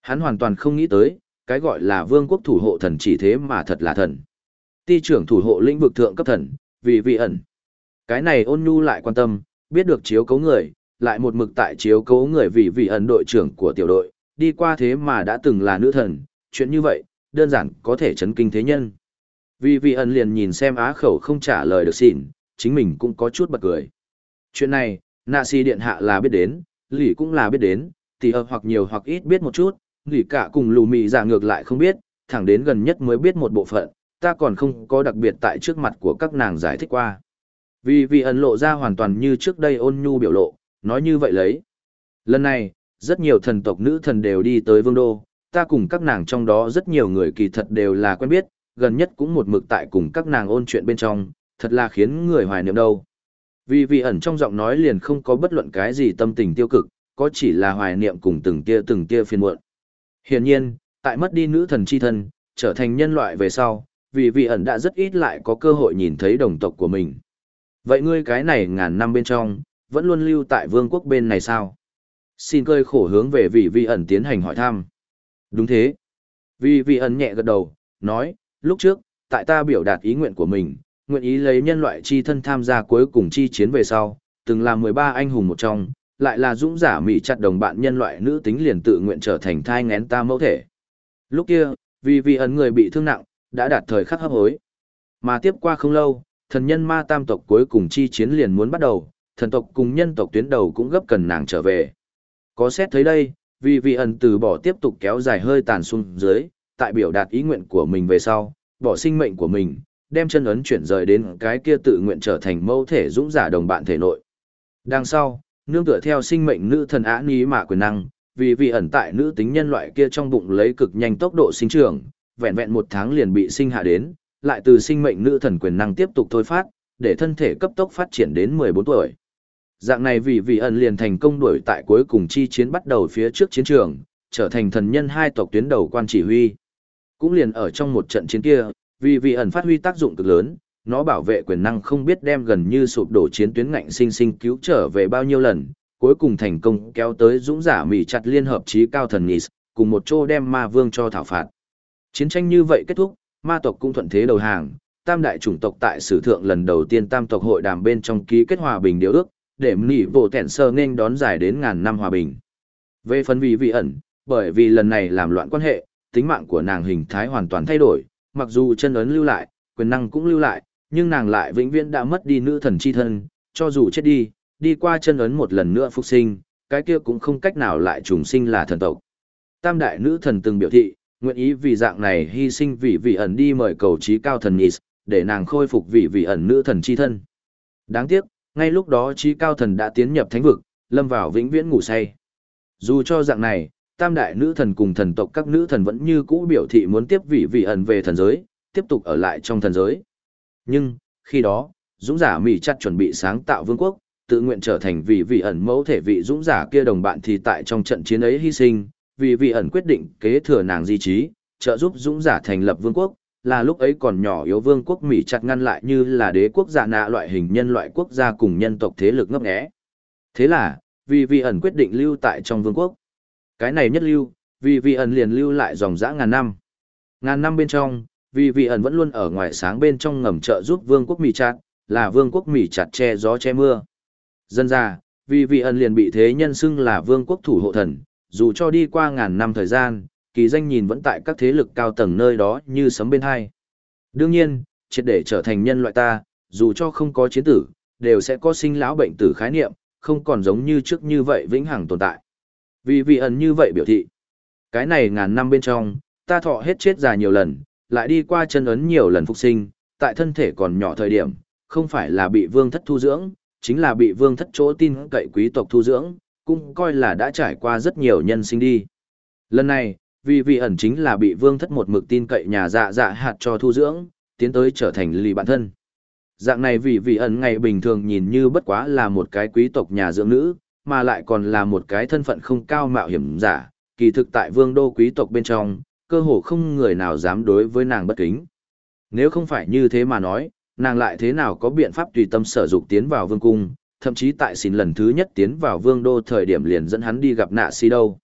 Hắn hoàn toàn không nghĩ tới, cái gọi là vương quốc thủ hộ thần chỉ thế mà thật là thần. Ti trưởng thủ hộ lĩnh vực thượng cấp thần, vị vị ẩn. Cái này ôn nhu lại quan tâm, biết được chiếu cấu người, lại một mực tại chiếu cố người vị vị ẩn đội trưởng của tiểu đội, đi qua thế mà đã từng là nữ thần, chuyện như vậy, đơn giản có thể chấn kinh thế nhân. Vì vị ẩn liền nhìn xem á khẩu không trả lời được xỉn, chính mình cũng có chút bật cười. Chuyện này, nạ si điện hạ là biết đến, lỷ cũng là biết đến, tỷ hợp hoặc nhiều hoặc ít biết một chút, lỷ cả cùng lù mị giả ngược lại không biết, thẳng đến gần nhất mới biết một bộ phận, ta còn không có đặc biệt tại trước mặt của các nàng giải thích qua. Vì vị ẩn lộ ra hoàn toàn như trước đây ôn nhu biểu lộ, nói như vậy lấy. Lần này, rất nhiều thần tộc nữ thần đều đi tới vương đô, ta cùng các nàng trong đó rất nhiều người kỳ thật đều là quen biết, gần nhất cũng một mực tại cùng các nàng ôn chuyện bên trong, thật là khiến người hoài niệm đâu. Vì vị ẩn trong giọng nói liền không có bất luận cái gì tâm tình tiêu cực, có chỉ là hoài niệm cùng từng tia từng tia phiền muộn. Hiển nhiên, tại mất đi nữ thần chi thân, trở thành nhân loại về sau, vì vị ẩn đã rất ít lại có cơ hội nhìn thấy đồng tộc của mình. Vậy ngươi cái này ngàn năm bên trong, vẫn luôn lưu tại vương quốc bên này sao? Xin cơi khổ hướng về vị vị ẩn tiến hành hỏi thăm. Đúng thế. Vì vị ẩn nhẹ gật đầu, nói, lúc trước, tại ta biểu đạt ý nguyện của mình, nguyện ý lấy nhân loại chi thân tham gia cuối cùng chi chiến về sau, từng là 13 anh hùng một trong, lại là dũng giả mỹ chặt đồng bạn nhân loại nữ tính liền tự nguyện trở thành thai ngén ta mẫu thể. Lúc kia, vì vị ẩn người bị thương nặng, đã đạt thời khắc hấp hối. Mà tiếp qua không lâu, thần nhân ma tam tộc cuối cùng chi chiến liền muốn bắt đầu, thần tộc cùng nhân tộc tuyến đầu cũng gấp cần nàng trở về. Có xét thấy đây, vì vị ẩn từ bỏ tiếp tục kéo dài hơi tàn xuống dưới, tại biểu đạt ý nguyện của mình về sau, bỏ sinh mệnh của mình, đem chân ấn chuyển rời đến cái kia tự nguyện trở thành mâu thể dũng giả đồng bạn thể nội. Đằng sau, nương tựa theo sinh mệnh nữ thần á ní mà quyền năng, vì vị ẩn tại nữ tính nhân loại kia trong bụng lấy cực nhanh tốc độ sinh trưởng, vẹn vẹn một tháng liền bị sinh hạ đến, lại từ sinh mệnh nữ thần quyền năng tiếp tục thôi phát, để thân thể cấp tốc phát triển đến 14 tuổi. Dạng này vì vị ẩn liền thành công đuổi tại cuối cùng chi chiến bắt đầu phía trước chiến trường, trở thành thần nhân hai tộc tuyến đầu quan chỉ huy. Cũng liền ở trong một trận chiến kia, vì vị ẩn phát huy tác dụng cực lớn, nó bảo vệ quyền năng không biết đem gần như sụp đổ chiến tuyến ngạnh sinh sinh cứu trở về bao nhiêu lần, cuối cùng thành công kéo tới dũng giả mỉ chặt liên hợp chí cao thần Nis, cùng một chỗ đem ma vương cho thảo phạt. Chiến tranh như vậy kết thúc, ma tộc cũng thuận thế đầu hàng, tam đại chủng tộc tại sử thượng lần đầu tiên tam tộc hội đàm bên trong ký kết hòa bình điều ước, để nỉ bộ tẹn sơ nên đón dài đến ngàn năm hòa bình. Về phần vì vị ẩn, bởi vì lần này làm loạn quan hệ, tính mạng của nàng hình thái hoàn toàn thay đổi, mặc dù chân ấn lưu lại, quyền năng cũng lưu lại, nhưng nàng lại vĩnh viễn đã mất đi nữ thần chi thân, cho dù chết đi, đi qua chân ấn một lần nữa phục sinh, cái kia cũng không cách nào lại trùng sinh là thần tộc. Tam đại nữ thần từng biểu thị, nguyện ý vì dạng này hy sinh vì vị ẩn đi mời cầu trí cao thần Nis, để nàng khôi phục vị vị ẩn nữ thần chi thân. Đáng tiếc, ngay lúc đó trí cao thần đã tiến nhập thánh vực, lâm vào vĩnh viễn ngủ say. Dù cho dạng này, tam đại nữ thần cùng thần tộc các nữ thần vẫn như cũ biểu thị muốn tiếp vị vị ẩn về thần giới, tiếp tục ở lại trong thần giới. Nhưng, khi đó, dũng giả mỹ chặt chuẩn bị sáng tạo vương quốc, tự nguyện trở thành vị vị ẩn mẫu thể vị dũng giả kia đồng bạn thì tại trong trận chiến ấy hy sinh, vì vị ẩn quyết định kế thừa nàng di trí, trợ giúp dũng giả thành lập vương quốc, là lúc ấy còn nhỏ yếu vương quốc Mỹ chặt ngăn lại như là đế quốc giả nạ loại hình nhân loại quốc gia cùng nhân tộc thế lực ngấp nghé. Thế là, vì vị ẩn quyết định lưu tại trong vương quốc. Cái này nhất lưu, vì vị ẩn liền lưu lại dòng dã ngàn năm. Ngàn năm bên trong, vì vị ẩn vẫn luôn ở ngoài sáng bên trong ngầm trợ giúp vương quốc Mỹ chặt, là vương quốc Mỹ chặt che gió che mưa. Dân ra, vì vị ẩn liền bị thế nhân xưng là vương quốc thủ hộ thần, dù cho đi qua ngàn năm thời gian, kỳ danh nhìn vẫn tại các thế lực cao tầng nơi đó như sấm bên hai. Đương nhiên, triệt để trở thành nhân loại ta, dù cho không có chiến tử, đều sẽ có sinh lão bệnh tử khái niệm, không còn giống như trước như vậy vĩnh hằng tồn tại. Vì vị ẩn như vậy biểu thị, cái này ngàn năm bên trong, ta thọ hết chết già nhiều lần, lại đi qua chân ấn nhiều lần phục sinh, tại thân thể còn nhỏ thời điểm, không phải là bị vương thất thu dưỡng, chính là bị vương thất chỗ tin cậy quý tộc thu dưỡng, cũng coi là đã trải qua rất nhiều nhân sinh đi. Lần này, vì vị ẩn chính là bị vương thất một mực tin cậy nhà dạ dạ hạt cho thu dưỡng, tiến tới trở thành lì bản thân. Dạng này vì vị ẩn ngày bình thường nhìn như bất quá là một cái quý tộc nhà dưỡng nữ, mà lại còn là một cái thân phận không cao mạo hiểm giả, kỳ thực tại vương đô quý tộc bên trong, cơ hồ không người nào dám đối với nàng bất kính. Nếu không phải như thế mà nói, nàng lại thế nào có biện pháp tùy tâm sở dục tiến vào vương cung, thậm chí tại xin lần thứ nhất tiến vào vương đô thời điểm liền dẫn hắn đi gặp nạ si đâu.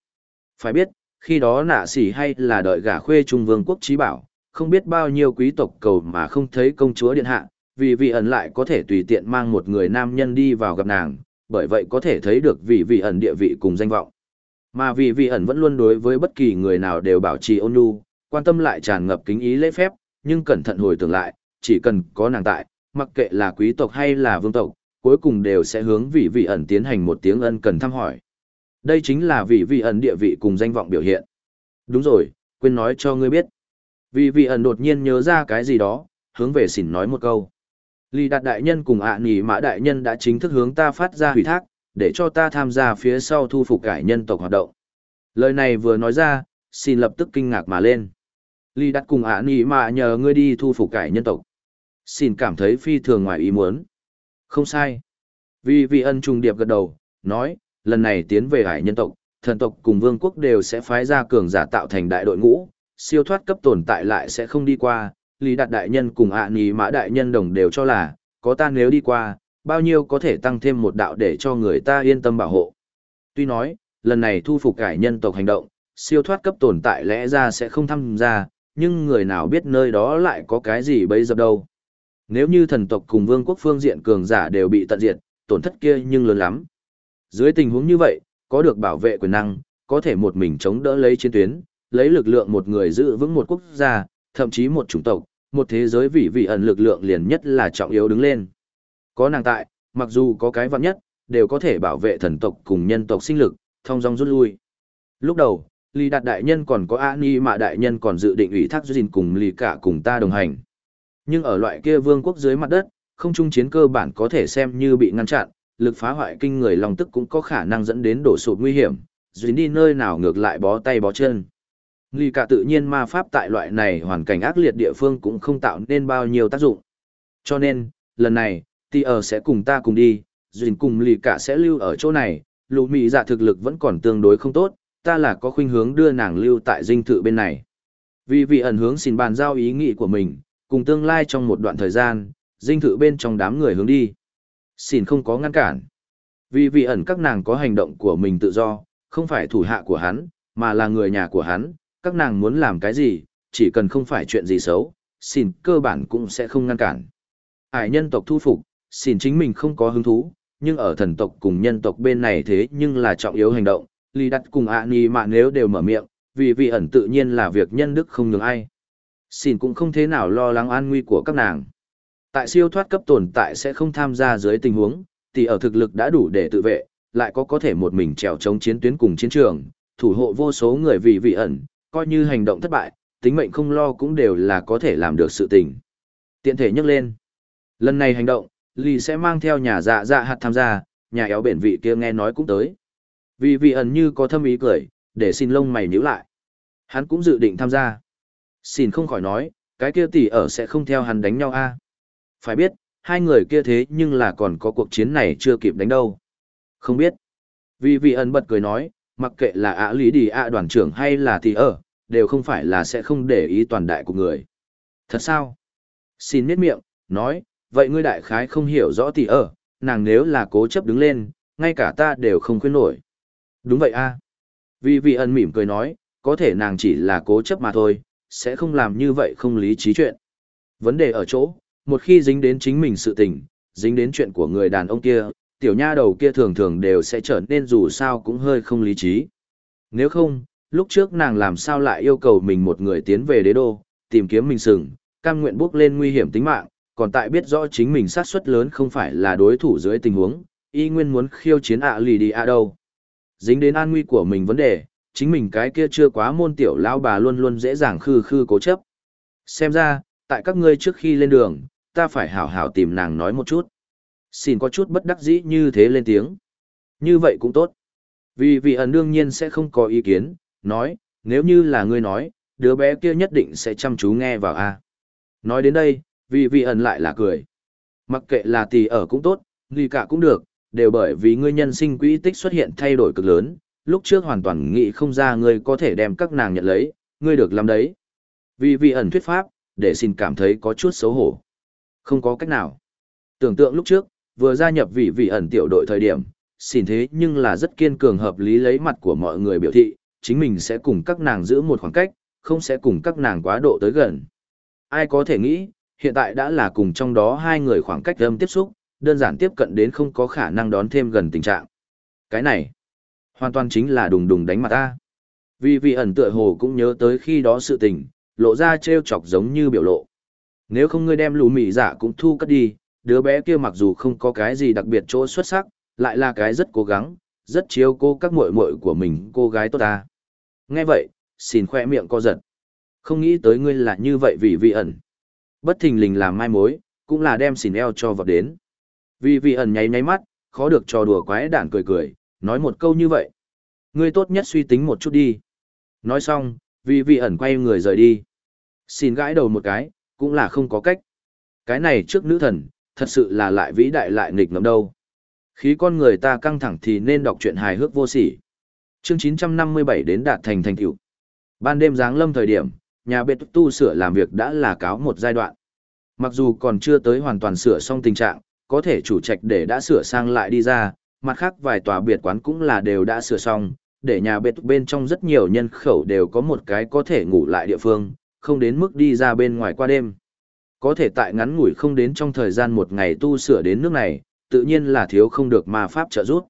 Phải biết, khi đó nạ sĩ hay là đợi gả khuê trung vương quốc trí bảo, không biết bao nhiêu quý tộc cầu mà không thấy công chúa điện hạ, vì vị ẩn lại có thể tùy tiện mang một người nam nhân đi vào gặp nàng, bởi vậy có thể thấy được vị vị ẩn địa vị cùng danh vọng. Mà vì vị ẩn vẫn luôn đối với bất kỳ người nào đều bảo trì ôn nhu, quan tâm lại tràn ngập kính ý lễ phép, nhưng cẩn thận hồi tưởng lại, chỉ cần có nàng tại, mặc kệ là quý tộc hay là vương tộc, cuối cùng đều sẽ hướng vị vị ẩn tiến hành một tiếng ân cần thăm hỏi. Đây chính là vị vị ẩn địa vị cùng danh vọng biểu hiện. Đúng rồi, quên nói cho ngươi biết. Vị vị ẩn đột nhiên nhớ ra cái gì đó, hướng về xỉn nói một câu. Lý đạt đại nhân cùng ạ à nỉ mã đại nhân đã chính thức hướng ta phát ra hủy thác, để cho ta tham gia phía sau thu phục cải nhân tộc hoạt động. Lời này vừa nói ra, xin lập tức kinh ngạc mà lên. Lý đạt cùng ạ à nỉ mã nhờ ngươi đi thu phục cải nhân tộc. Xin cảm thấy phi thường ngoài ý muốn. Không sai. Vì vị ân trùng điệp gật đầu, nói, lần này tiến về hải nhân tộc, thần tộc cùng vương quốc đều sẽ phái ra cường giả tạo thành đại đội ngũ, siêu thoát cấp tồn tại lại sẽ không đi qua, Lý Đạt Đại Nhân cùng ạ à mã Đại Nhân đồng đều cho là, có ta nếu đi qua, bao nhiêu có thể tăng thêm một đạo để cho người ta yên tâm bảo hộ. Tuy nói, lần này thu phục cải nhân tộc hành động, siêu thoát cấp tồn tại lẽ ra sẽ không tham gia, nhưng người nào biết nơi đó lại có cái gì bây giờ đâu. Nếu như thần tộc cùng vương quốc phương diện cường giả đều bị tận diệt, tổn thất kia nhưng lớn lắm. Dưới tình huống như vậy, có được bảo vệ quyền năng, có thể một mình chống đỡ lấy chiến tuyến, lấy lực lượng một người giữ vững một quốc gia, thậm chí một chủng tộc, một thế giới vị vị ẩn lực lượng liền nhất là trọng yếu đứng lên. Có nàng tại, mặc dù có cái vạn nhất, đều có thể bảo vệ thần tộc cùng nhân tộc sinh lực, thông dong rút lui. Lúc đầu, Lý Đạt Đại Nhân còn có A Ni Mạ Đại Nhân còn dự định ủy thác duyên cùng Lý Cả cùng ta đồng hành. Nhưng ở loại kia vương quốc dưới mặt đất, không trung chiến cơ bản có thể xem như bị ngăn chặn, lực phá hoại kinh người lòng tức cũng có khả năng dẫn đến đổ sụp nguy hiểm, dính đi nơi nào ngược lại bó tay bó chân. Lì cả tự nhiên ma pháp tại loại này hoàn cảnh ác liệt địa phương cũng không tạo nên bao nhiêu tác dụng. Cho nên, lần này, Tì ở sẽ cùng ta cùng đi, duyên cùng Lì cả sẽ lưu ở chỗ này, lũ mị dạ thực lực vẫn còn tương đối không tốt, ta là có khuynh hướng đưa nàng lưu tại dinh thự bên này. Vì vị ẩn hướng xin bàn giao ý nghĩ của mình, cùng tương lai trong một đoạn thời gian, dinh thự bên trong đám người hướng đi. Xin không có ngăn cản. Vì vị ẩn các nàng có hành động của mình tự do, không phải thủ hạ của hắn, mà là người nhà của hắn, các nàng muốn làm cái gì, chỉ cần không phải chuyện gì xấu, xin cơ bản cũng sẽ không ngăn cản. Ải nhân tộc thu phục, xin chính mình không có hứng thú, nhưng ở thần tộc cùng nhân tộc bên này thế nhưng là trọng yếu hành động, Lý Đặt cùng ạ ni mà nếu đều mở miệng, vì vị ẩn tự nhiên là việc nhân đức không nhường ai. Xin cũng không thế nào lo lắng an nguy của các nàng. Tại siêu thoát cấp tồn tại sẽ không tham gia dưới tình huống, thì ở thực lực đã đủ để tự vệ, lại có có thể một mình trèo chống chiến tuyến cùng chiến trường, thủ hộ vô số người vì vị ẩn, coi như hành động thất bại, tính mệnh không lo cũng đều là có thể làm được sự tình. Tiện thể nhắc lên. Lần này hành động, lì sẽ mang theo nhà dạ dạ hạt tham gia, nhà éo bển vị kia nghe nói cũng tới. Vì vị ẩn như có thâm ý cười, để xin lông mày nhíu lại. Hắn cũng dự định tham gia. Xin không khỏi nói, cái kia tỷ ở sẽ không theo hắn đánh nhau a phải biết, hai người kia thế nhưng là còn có cuộc chiến này chưa kịp đánh đâu. Không biết. Vì vị ẩn bật cười nói, mặc kệ là ạ lý đi ạ đoàn trưởng hay là tỷ ở, đều không phải là sẽ không để ý toàn đại của người. Thật sao? Xin miết miệng, nói, vậy ngươi đại khái không hiểu rõ tỷ ở, nàng nếu là cố chấp đứng lên, ngay cả ta đều không khuyên nổi. Đúng vậy a Vì vị ẩn mỉm cười nói, có thể nàng chỉ là cố chấp mà thôi, sẽ không làm như vậy không lý trí chuyện. Vấn đề ở chỗ, một khi dính đến chính mình sự tình, dính đến chuyện của người đàn ông kia, tiểu nha đầu kia thường thường đều sẽ trở nên dù sao cũng hơi không lý trí. Nếu không, lúc trước nàng làm sao lại yêu cầu mình một người tiến về đế đô, tìm kiếm mình sừng, cam nguyện bước lên nguy hiểm tính mạng, còn tại biết rõ chính mình sát suất lớn không phải là đối thủ dưới tình huống, y nguyên muốn khiêu chiến ạ lì đi ạ đâu. Dính đến an nguy của mình vấn đề, chính mình cái kia chưa quá môn tiểu lao bà luôn luôn dễ dàng khư khư cố chấp. Xem ra, tại các ngươi trước khi lên đường, ta phải hảo hảo tìm nàng nói một chút. Xin có chút bất đắc dĩ như thế lên tiếng. Như vậy cũng tốt. Vì vị ẩn đương nhiên sẽ không có ý kiến, nói, nếu như là ngươi nói, đứa bé kia nhất định sẽ chăm chú nghe vào a. Nói đến đây, vì vị ẩn lại là cười. Mặc kệ là tỷ ở cũng tốt, nghi cả cũng được, đều bởi vì ngươi nhân sinh quỹ tích xuất hiện thay đổi cực lớn, lúc trước hoàn toàn nghĩ không ra ngươi có thể đem các nàng nhận lấy, ngươi được làm đấy. Vì vị ẩn thuyết pháp, để xin cảm thấy có chút xấu hổ. Không có cách nào. Tưởng tượng lúc trước, vừa gia nhập vị vị ẩn tiểu đội thời điểm, xin thế nhưng là rất kiên cường hợp lý lấy mặt của mọi người biểu thị, chính mình sẽ cùng các nàng giữ một khoảng cách, không sẽ cùng các nàng quá độ tới gần. Ai có thể nghĩ, hiện tại đã là cùng trong đó hai người khoảng cách âm tiếp xúc, đơn giản tiếp cận đến không có khả năng đón thêm gần tình trạng. Cái này, hoàn toàn chính là đùng đùng đánh mặt ta. Vì vị ẩn tựa hồ cũng nhớ tới khi đó sự tình, lộ ra trêu chọc giống như biểu lộ. Nếu không ngươi đem lù mị giả dạ cũng thu cất đi, đứa bé kia mặc dù không có cái gì đặc biệt chỗ xuất sắc, lại là cái rất cố gắng, rất chiếu cô các muội muội của mình cô gái tốt ta. Nghe vậy, xin khoe miệng co giật. Không nghĩ tới ngươi là như vậy vì vị ẩn. Bất thình lình làm mai mối, cũng là đem xỉn eo cho vào đến. Vì vị ẩn nháy nháy mắt, khó được trò đùa quái đản cười cười, nói một câu như vậy. Ngươi tốt nhất suy tính một chút đi. Nói xong, vì vị ẩn quay người rời đi. Xin gãi đầu một cái, cũng là không có cách. Cái này trước nữ thần, thật sự là lại vĩ đại lại nghịch ngợm đâu. Khí con người ta căng thẳng thì nên đọc truyện hài hước vô sỉ. Chương 957 đến đạt thành thành tựu. Ban đêm giáng lâm thời điểm, nhà biệt tu sửa làm việc đã là cáo một giai đoạn. Mặc dù còn chưa tới hoàn toàn sửa xong tình trạng, có thể chủ trạch để đã sửa sang lại đi ra, mặt khác vài tòa biệt quán cũng là đều đã sửa xong, để nhà biệt bên trong rất nhiều nhân khẩu đều có một cái có thể ngủ lại địa phương, không đến mức đi ra bên ngoài qua đêm. Có thể tại ngắn ngủi không đến trong thời gian một ngày tu sửa đến nước này, tự nhiên là thiếu không được ma pháp trợ giúp.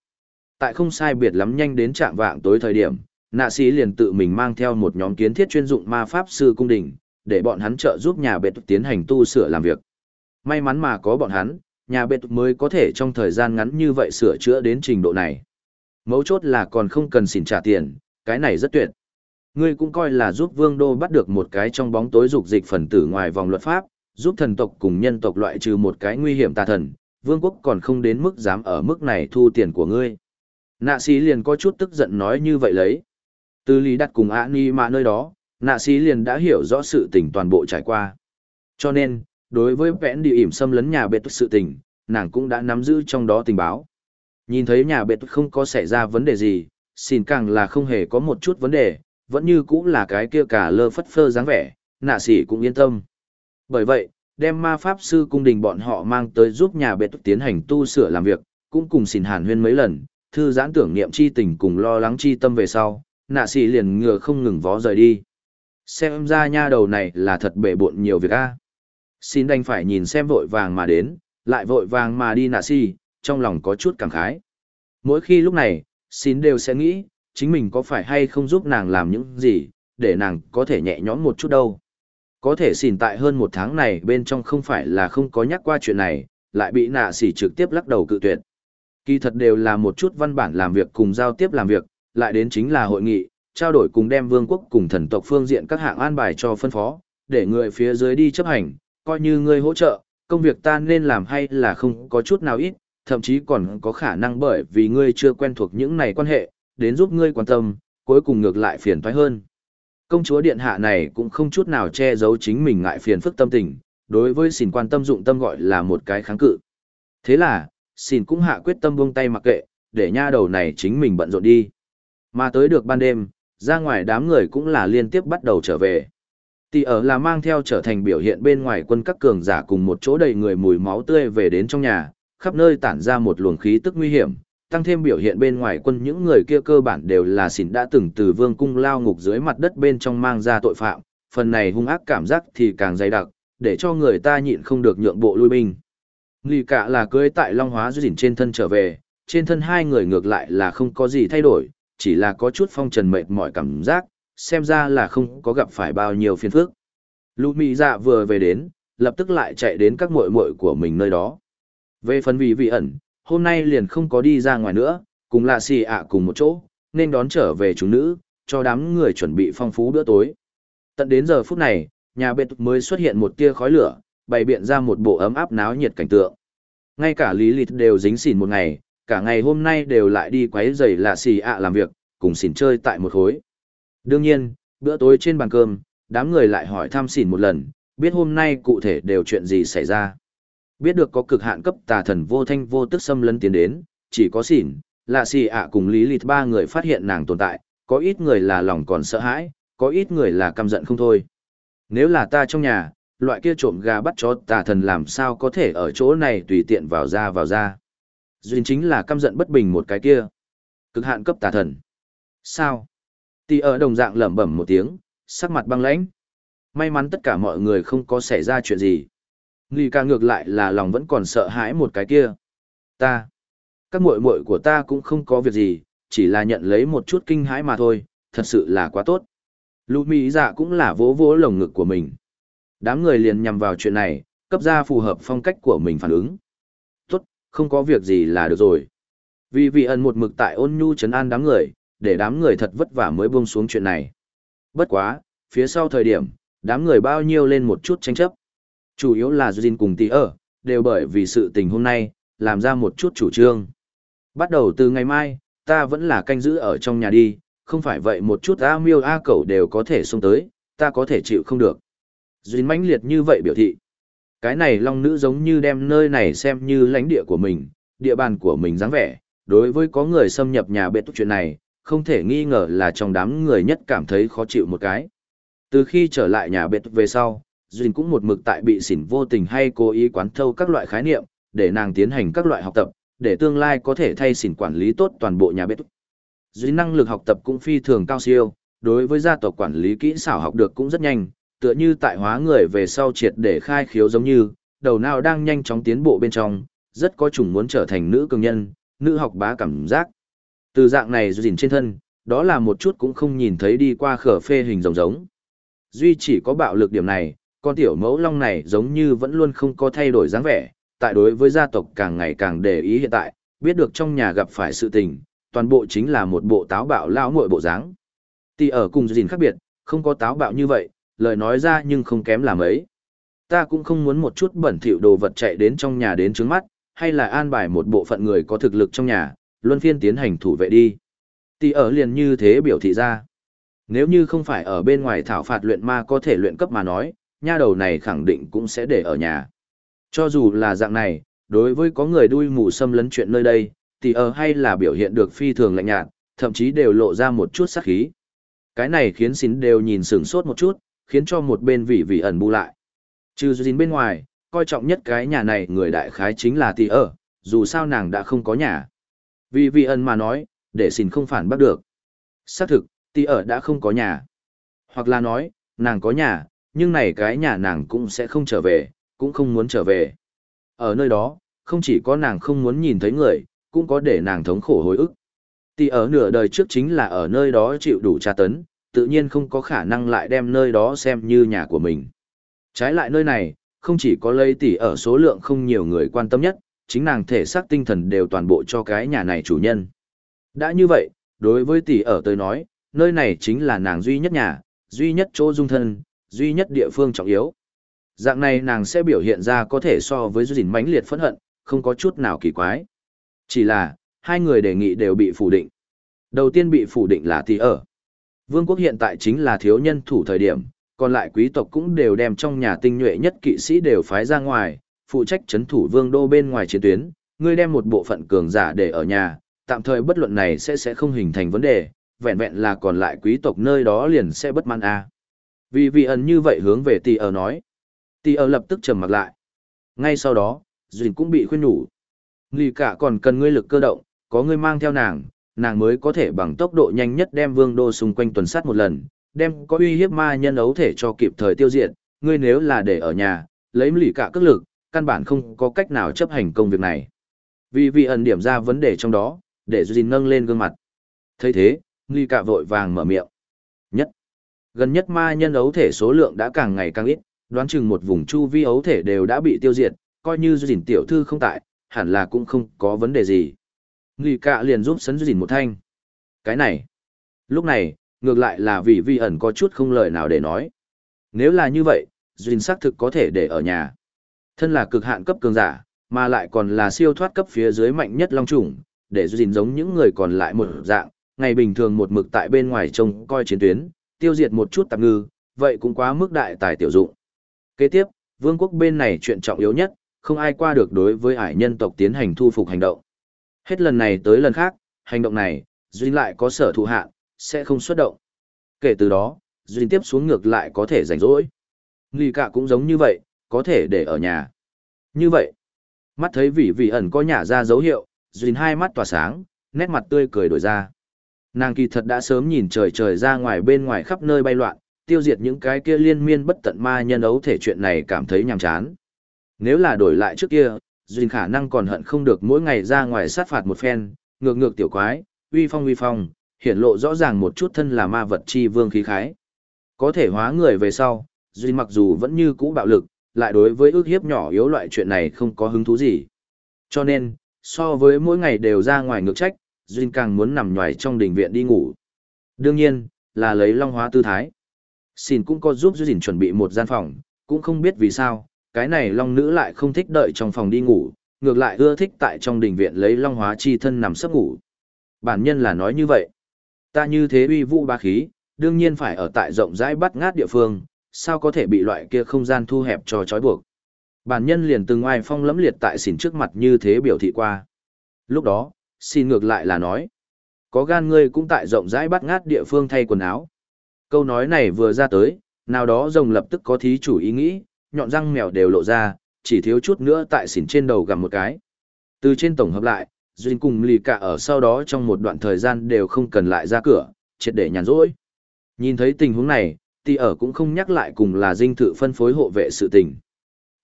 Tại không sai biệt lắm nhanh đến trạng vạng tối thời điểm, nạ sĩ liền tự mình mang theo một nhóm kiến thiết chuyên dụng ma pháp sư cung đình, để bọn hắn trợ giúp nhà bệt tiến hành tu sửa làm việc. May mắn mà có bọn hắn, nhà bệt mới có thể trong thời gian ngắn như vậy sửa chữa đến trình độ này. Mấu chốt là còn không cần xỉn trả tiền, cái này rất tuyệt. Ngươi cũng coi là giúp vương đô bắt được một cái trong bóng tối dục dịch phần tử ngoài vòng luật pháp, giúp thần tộc cùng nhân tộc loại trừ một cái nguy hiểm tà thần, vương quốc còn không đến mức dám ở mức này thu tiền của ngươi. Nạ sĩ liền có chút tức giận nói như vậy lấy. Từ lý đặt cùng ạ ni mà nơi đó, nạ sĩ liền đã hiểu rõ sự tình toàn bộ trải qua. Cho nên, đối với vẽn địa ỉm xâm lấn nhà bệt sự tình, nàng cũng đã nắm giữ trong đó tình báo. Nhìn thấy nhà bệt không có xảy ra vấn đề gì, xin càng là không hề có một chút vấn đề, vẫn như cũng là cái kia cả lơ phất phơ dáng vẻ, nạ sĩ cũng yên tâm. Bởi vậy, đem ma pháp sư cung đình bọn họ mang tới giúp nhà bệt tiến hành tu sửa làm việc, cũng cùng xin hàn huyên mấy lần, thư giãn tưởng niệm chi tình cùng lo lắng chi tâm về sau, nạ sĩ liền ngừa không ngừng vó rời đi. Xem ra nha đầu này là thật bể bộn nhiều việc a. Xin đành phải nhìn xem vội vàng mà đến, lại vội vàng mà đi nạ sĩ, trong lòng có chút cảm khái. Mỗi khi lúc này, xin đều sẽ nghĩ, chính mình có phải hay không giúp nàng làm những gì, để nàng có thể nhẹ nhõm một chút đâu. Có thể xỉn tại hơn một tháng này bên trong không phải là không có nhắc qua chuyện này, lại bị nạ xỉ trực tiếp lắc đầu cự tuyệt. Kỳ thật đều là một chút văn bản làm việc cùng giao tiếp làm việc, lại đến chính là hội nghị, trao đổi cùng đem vương quốc cùng thần tộc phương diện các hạng an bài cho phân phó, để người phía dưới đi chấp hành, coi như người hỗ trợ, công việc ta nên làm hay là không có chút nào ít, thậm chí còn có khả năng bởi vì ngươi chưa quen thuộc những này quan hệ, đến giúp ngươi quan tâm, cuối cùng ngược lại phiền toái hơn. Công chúa điện hạ này cũng không chút nào che giấu chính mình ngại phiền phức tâm tình, đối với xin quan tâm dụng tâm gọi là một cái kháng cự. Thế là, xin cũng hạ quyết tâm buông tay mặc kệ, để nha đầu này chính mình bận rộn đi. Mà tới được ban đêm, ra ngoài đám người cũng là liên tiếp bắt đầu trở về. Tỷ ở là mang theo trở thành biểu hiện bên ngoài quân các cường giả cùng một chỗ đầy người mùi máu tươi về đến trong nhà, khắp nơi tản ra một luồng khí tức nguy hiểm, tăng thêm biểu hiện bên ngoài quân những người kia cơ bản đều là xỉn đã từng từ vương cung lao ngục dưới mặt đất bên trong mang ra tội phạm, phần này hung ác cảm giác thì càng dày đặc, để cho người ta nhịn không được nhượng bộ lui binh. Lì cả là cưới tại Long Hóa duyên trên thân trở về, trên thân hai người ngược lại là không có gì thay đổi, chỉ là có chút phong trần mệt mỏi cảm giác, xem ra là không có gặp phải bao nhiêu phiền phức. Lũ Mỹ dạ vừa về đến, lập tức lại chạy đến các muội muội của mình nơi đó. Về phần vì vị ẩn, hôm nay liền không có đi ra ngoài nữa, cùng là xì ạ cùng một chỗ, nên đón trở về chúng nữ, cho đám người chuẩn bị phong phú bữa tối. Tận đến giờ phút này, nhà bệt mới xuất hiện một tia khói lửa, bày biện ra một bộ ấm áp náo nhiệt cảnh tượng. Ngay cả Lý lịch đều dính xỉn một ngày, cả ngày hôm nay đều lại đi quấy rầy lạ xì ạ làm việc, cùng xỉn chơi tại một khối. Đương nhiên, bữa tối trên bàn cơm, đám người lại hỏi thăm xỉn một lần, biết hôm nay cụ thể đều chuyện gì xảy ra. Biết được có cực hạn cấp tà thần vô thanh vô tức xâm lấn tiến đến, chỉ có xỉn, lạ xì ạ cùng Lý Lịt ba người phát hiện nàng tồn tại, có ít người là lòng còn sợ hãi, có ít người là căm giận không thôi. Nếu là ta trong nhà, loại kia trộm gà bắt chó tà thần làm sao có thể ở chỗ này tùy tiện vào ra vào ra. Duyên chính là căm giận bất bình một cái kia. Cực hạn cấp tà thần. Sao? Tì ở đồng dạng lẩm bẩm một tiếng, sắc mặt băng lãnh. May mắn tất cả mọi người không có xảy ra chuyện gì. Nghi ca ngược lại là lòng vẫn còn sợ hãi một cái kia. Ta. Các muội muội của ta cũng không có việc gì, chỉ là nhận lấy một chút kinh hãi mà thôi, thật sự là quá tốt. Lũ Mỹ dạ cũng là vỗ vỗ lồng ngực của mình. Đám người liền nhằm vào chuyện này, cấp ra phù hợp phong cách của mình phản ứng. Tốt, không có việc gì là được rồi. Vì vị ẩn một mực tại ôn nhu chấn an đám người, để đám người thật vất vả mới buông xuống chuyện này. Bất quá, phía sau thời điểm, đám người bao nhiêu lên một chút tranh chấp. Chủ yếu là Jin cùng tỷ ở, đều bởi vì sự tình hôm nay, làm ra một chút chủ trương. Bắt đầu từ ngày mai, ta vẫn là canh giữ ở trong nhà đi, không phải vậy một chút A miêu A cẩu đều có thể xông tới, ta có thể chịu không được. Duyên mãnh liệt như vậy biểu thị. Cái này long nữ giống như đem nơi này xem như lãnh địa của mình, địa bàn của mình dáng vẻ. Đối với có người xâm nhập nhà bệ túc chuyện này, không thể nghi ngờ là trong đám người nhất cảm thấy khó chịu một cái. Từ khi trở lại nhà bệ túc về sau, Duyên cũng một mực tại bị xỉn vô tình hay cố ý quán thâu các loại khái niệm, để nàng tiến hành các loại học tập, để tương lai có thể thay xỉn quản lý tốt toàn bộ nhà bếp. Duyên năng lực học tập cũng phi thường cao siêu, đối với gia tộc quản lý kỹ xảo học được cũng rất nhanh, tựa như tại hóa người về sau triệt để khai khiếu giống như, đầu nào đang nhanh chóng tiến bộ bên trong, rất có chủng muốn trở thành nữ cường nhân, nữ học bá cảm giác. Từ dạng này dình trên thân, đó là một chút cũng không nhìn thấy đi qua khở phê hình rồng giống. Duy chỉ có bạo lực điểm này, con tiểu mẫu long này giống như vẫn luôn không có thay đổi dáng vẻ, tại đối với gia tộc càng ngày càng để ý hiện tại, biết được trong nhà gặp phải sự tình, toàn bộ chính là một bộ táo bạo lao muội bộ dáng. Tỷ ở cùng gìn khác biệt, không có táo bạo như vậy, lời nói ra nhưng không kém là mấy. Ta cũng không muốn một chút bẩn thỉu đồ vật chạy đến trong nhà đến trước mắt, hay là an bài một bộ phận người có thực lực trong nhà, luân phiên tiến hành thủ vệ đi. Tỷ ở liền như thế biểu thị ra. Nếu như không phải ở bên ngoài thảo phạt luyện ma có thể luyện cấp mà nói, nha đầu này khẳng định cũng sẽ để ở nhà. Cho dù là dạng này, đối với có người đuôi mù xâm lấn chuyện nơi đây, thì ở hay là biểu hiện được phi thường lạnh nhạt, thậm chí đều lộ ra một chút sát khí. Cái này khiến xín đều nhìn sửng sốt một chút, khiến cho một bên vị vị ẩn bu lại. Trừ dính bên ngoài, coi trọng nhất cái nhà này người đại khái chính là tỷ ở, dù sao nàng đã không có nhà. Vì vị ẩn mà nói, để xin không phản bắt được. Xác thực, tỷ ở đã không có nhà. Hoặc là nói, nàng có nhà, nhưng này cái nhà nàng cũng sẽ không trở về, cũng không muốn trở về. Ở nơi đó, không chỉ có nàng không muốn nhìn thấy người, cũng có để nàng thống khổ hối ức. Tỷ ở nửa đời trước chính là ở nơi đó chịu đủ tra tấn, tự nhiên không có khả năng lại đem nơi đó xem như nhà của mình. Trái lại nơi này, không chỉ có lấy tỷ ở số lượng không nhiều người quan tâm nhất, chính nàng thể xác tinh thần đều toàn bộ cho cái nhà này chủ nhân. Đã như vậy, đối với tỷ ở tôi nói, nơi này chính là nàng duy nhất nhà, duy nhất chỗ dung thân, duy nhất địa phương trọng yếu. Dạng này nàng sẽ biểu hiện ra có thể so với dình mãnh liệt phẫn hận, không có chút nào kỳ quái. Chỉ là, hai người đề nghị đều bị phủ định. Đầu tiên bị phủ định là tỷ ở. Vương quốc hiện tại chính là thiếu nhân thủ thời điểm, còn lại quý tộc cũng đều đem trong nhà tinh nhuệ nhất kỵ sĩ đều phái ra ngoài, phụ trách chấn thủ vương đô bên ngoài chiến tuyến, ngươi đem một bộ phận cường giả để ở nhà, tạm thời bất luận này sẽ sẽ không hình thành vấn đề, vẹn vẹn là còn lại quý tộc nơi đó liền sẽ bất mãn a. Vì vị ẩn như vậy hướng về tỷ ở ờ nói. Tỷ ở ờ lập tức trầm mặt lại. Ngay sau đó, Duyên cũng bị khuyên nhủ. Lì cả còn cần ngươi lực cơ động, có ngươi mang theo nàng, nàng mới có thể bằng tốc độ nhanh nhất đem vương đô xung quanh tuần sát một lần, đem có uy hiếp ma nhân ấu thể cho kịp thời tiêu diệt, ngươi nếu là để ở nhà, lấy lì cả cước lực, căn bản không có cách nào chấp hành công việc này. Vì vị ẩn điểm ra vấn đề trong đó, để Duyên nâng lên gương mặt. thấy thế, lì cả vội vàng mở miệng. Nhất. Gần nhất ma nhân ấu thể số lượng đã càng ngày càng ít, đoán chừng một vùng chu vi ấu thể đều đã bị tiêu diệt, coi như dình tiểu thư không tại, hẳn là cũng không có vấn đề gì. Nghi cạ liền giúp sấn dình một thanh. Cái này. Lúc này, ngược lại là vì vi ẩn có chút không lời nào để nói. Nếu là như vậy, Duyên xác thực có thể để ở nhà. Thân là cực hạn cấp cường giả, mà lại còn là siêu thoát cấp phía dưới mạnh nhất long trùng, để Duyên giống những người còn lại một dạng, ngày bình thường một mực tại bên ngoài trông coi chiến tuyến, tiêu diệt một chút tạp ngư, vậy cũng quá mức đại tài tiểu dụng. Kế tiếp, vương quốc bên này chuyện trọng yếu nhất, không ai qua được đối với ải nhân tộc tiến hành thu phục hành động. Hết lần này tới lần khác, hành động này, Duyên lại có sở thụ hạn, sẽ không xuất động. Kể từ đó, Duyên tiếp xuống ngược lại có thể rảnh rỗi. Nghi cả cũng giống như vậy, có thể để ở nhà. Như vậy, mắt thấy vị vị ẩn có nhả ra dấu hiệu, Duyên hai mắt tỏa sáng, nét mặt tươi cười đổi ra. Nàng kỳ thật đã sớm nhìn trời trời ra ngoài bên ngoài khắp nơi bay loạn, tiêu diệt những cái kia liên miên bất tận ma nhân ấu thể chuyện này cảm thấy nhàm chán. Nếu là đổi lại trước kia, Duyên khả năng còn hận không được mỗi ngày ra ngoài sát phạt một phen, ngược ngược tiểu quái, uy phong uy phong, hiển lộ rõ ràng một chút thân là ma vật chi vương khí khái. Có thể hóa người về sau, Duyên mặc dù vẫn như cũ bạo lực, lại đối với ước hiếp nhỏ yếu loại chuyện này không có hứng thú gì. Cho nên, so với mỗi ngày đều ra ngoài ngược trách, Duyên càng muốn nằm nhoài trong đình viện đi ngủ. Đương nhiên, là lấy long hóa tư thái. Xin cũng có giúp Duyên chuẩn bị một gian phòng, cũng không biết vì sao, cái này long nữ lại không thích đợi trong phòng đi ngủ, ngược lại ưa thích tại trong đình viện lấy long hóa chi thân nằm sấp ngủ. Bản nhân là nói như vậy. Ta như thế uy vũ ba khí, đương nhiên phải ở tại rộng rãi bắt ngát địa phương, sao có thể bị loại kia không gian thu hẹp cho trói buộc. Bản nhân liền từng ai phong lẫm liệt tại xỉn trước mặt như thế biểu thị qua. Lúc đó, xin ngược lại là nói. Có gan ngươi cũng tại rộng rãi bắt ngát địa phương thay quần áo. Câu nói này vừa ra tới, nào đó rồng lập tức có thí chủ ý nghĩ, nhọn răng mèo đều lộ ra, chỉ thiếu chút nữa tại xỉn trên đầu gặm một cái. Từ trên tổng hợp lại, Duyên cùng lì cả ở sau đó trong một đoạn thời gian đều không cần lại ra cửa, triệt để nhàn rỗi. Nhìn thấy tình huống này, tỷ ở cũng không nhắc lại cùng là dinh thự phân phối hộ vệ sự tình.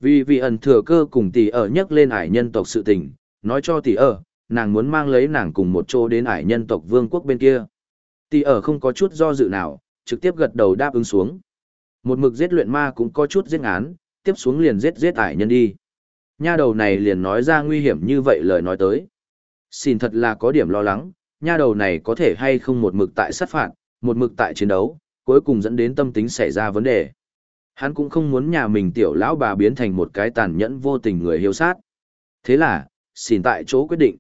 Vì vị ẩn thừa cơ cùng tỷ ở nhắc lên ải nhân tộc sự tình, nói cho tỷ ở, nàng muốn mang lấy nàng cùng một chỗ đến ải nhân tộc vương quốc bên kia. Tỷ ở không có chút do dự nào, trực tiếp gật đầu đáp ứng xuống. Một mực giết luyện ma cũng có chút giết án, tiếp xuống liền giết giết ải nhân đi. Nha đầu này liền nói ra nguy hiểm như vậy lời nói tới. Xin thật là có điểm lo lắng, nha đầu này có thể hay không một mực tại sát phạt, một mực tại chiến đấu, cuối cùng dẫn đến tâm tính xảy ra vấn đề. Hắn cũng không muốn nhà mình tiểu lão bà biến thành một cái tàn nhẫn vô tình người hiếu sát. Thế là, xin tại chỗ quyết định.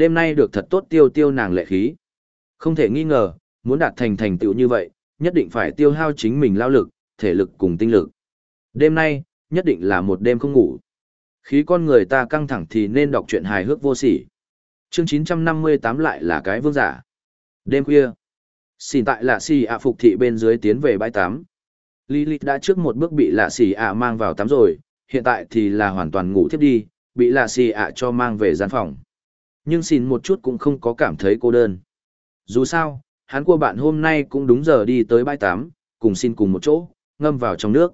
Đêm nay được thật tốt tiêu tiêu nàng lệ khí. Không thể nghi ngờ, muốn đạt thành thành tựu như vậy, nhất định phải tiêu hao chính mình lao lực, thể lực cùng tinh lực. Đêm nay, nhất định là một đêm không ngủ. Khí con người ta căng thẳng thì nên đọc truyện hài hước vô sỉ. Chương 958 lại là cái vương giả. Đêm khuya, xin tại lạ xì ạ phục thị bên dưới tiến về bãi tắm. Lilith đã trước một bước bị lạ xì ạ mang vào tắm rồi, hiện tại thì là hoàn toàn ngủ thiếp đi, bị lạ xì ạ cho mang về gian phòng. Nhưng xin một chút cũng không có cảm thấy cô đơn. Dù sao, hắn của bạn hôm nay cũng đúng giờ đi tới bãi tắm, cùng xin cùng một chỗ, ngâm vào trong nước.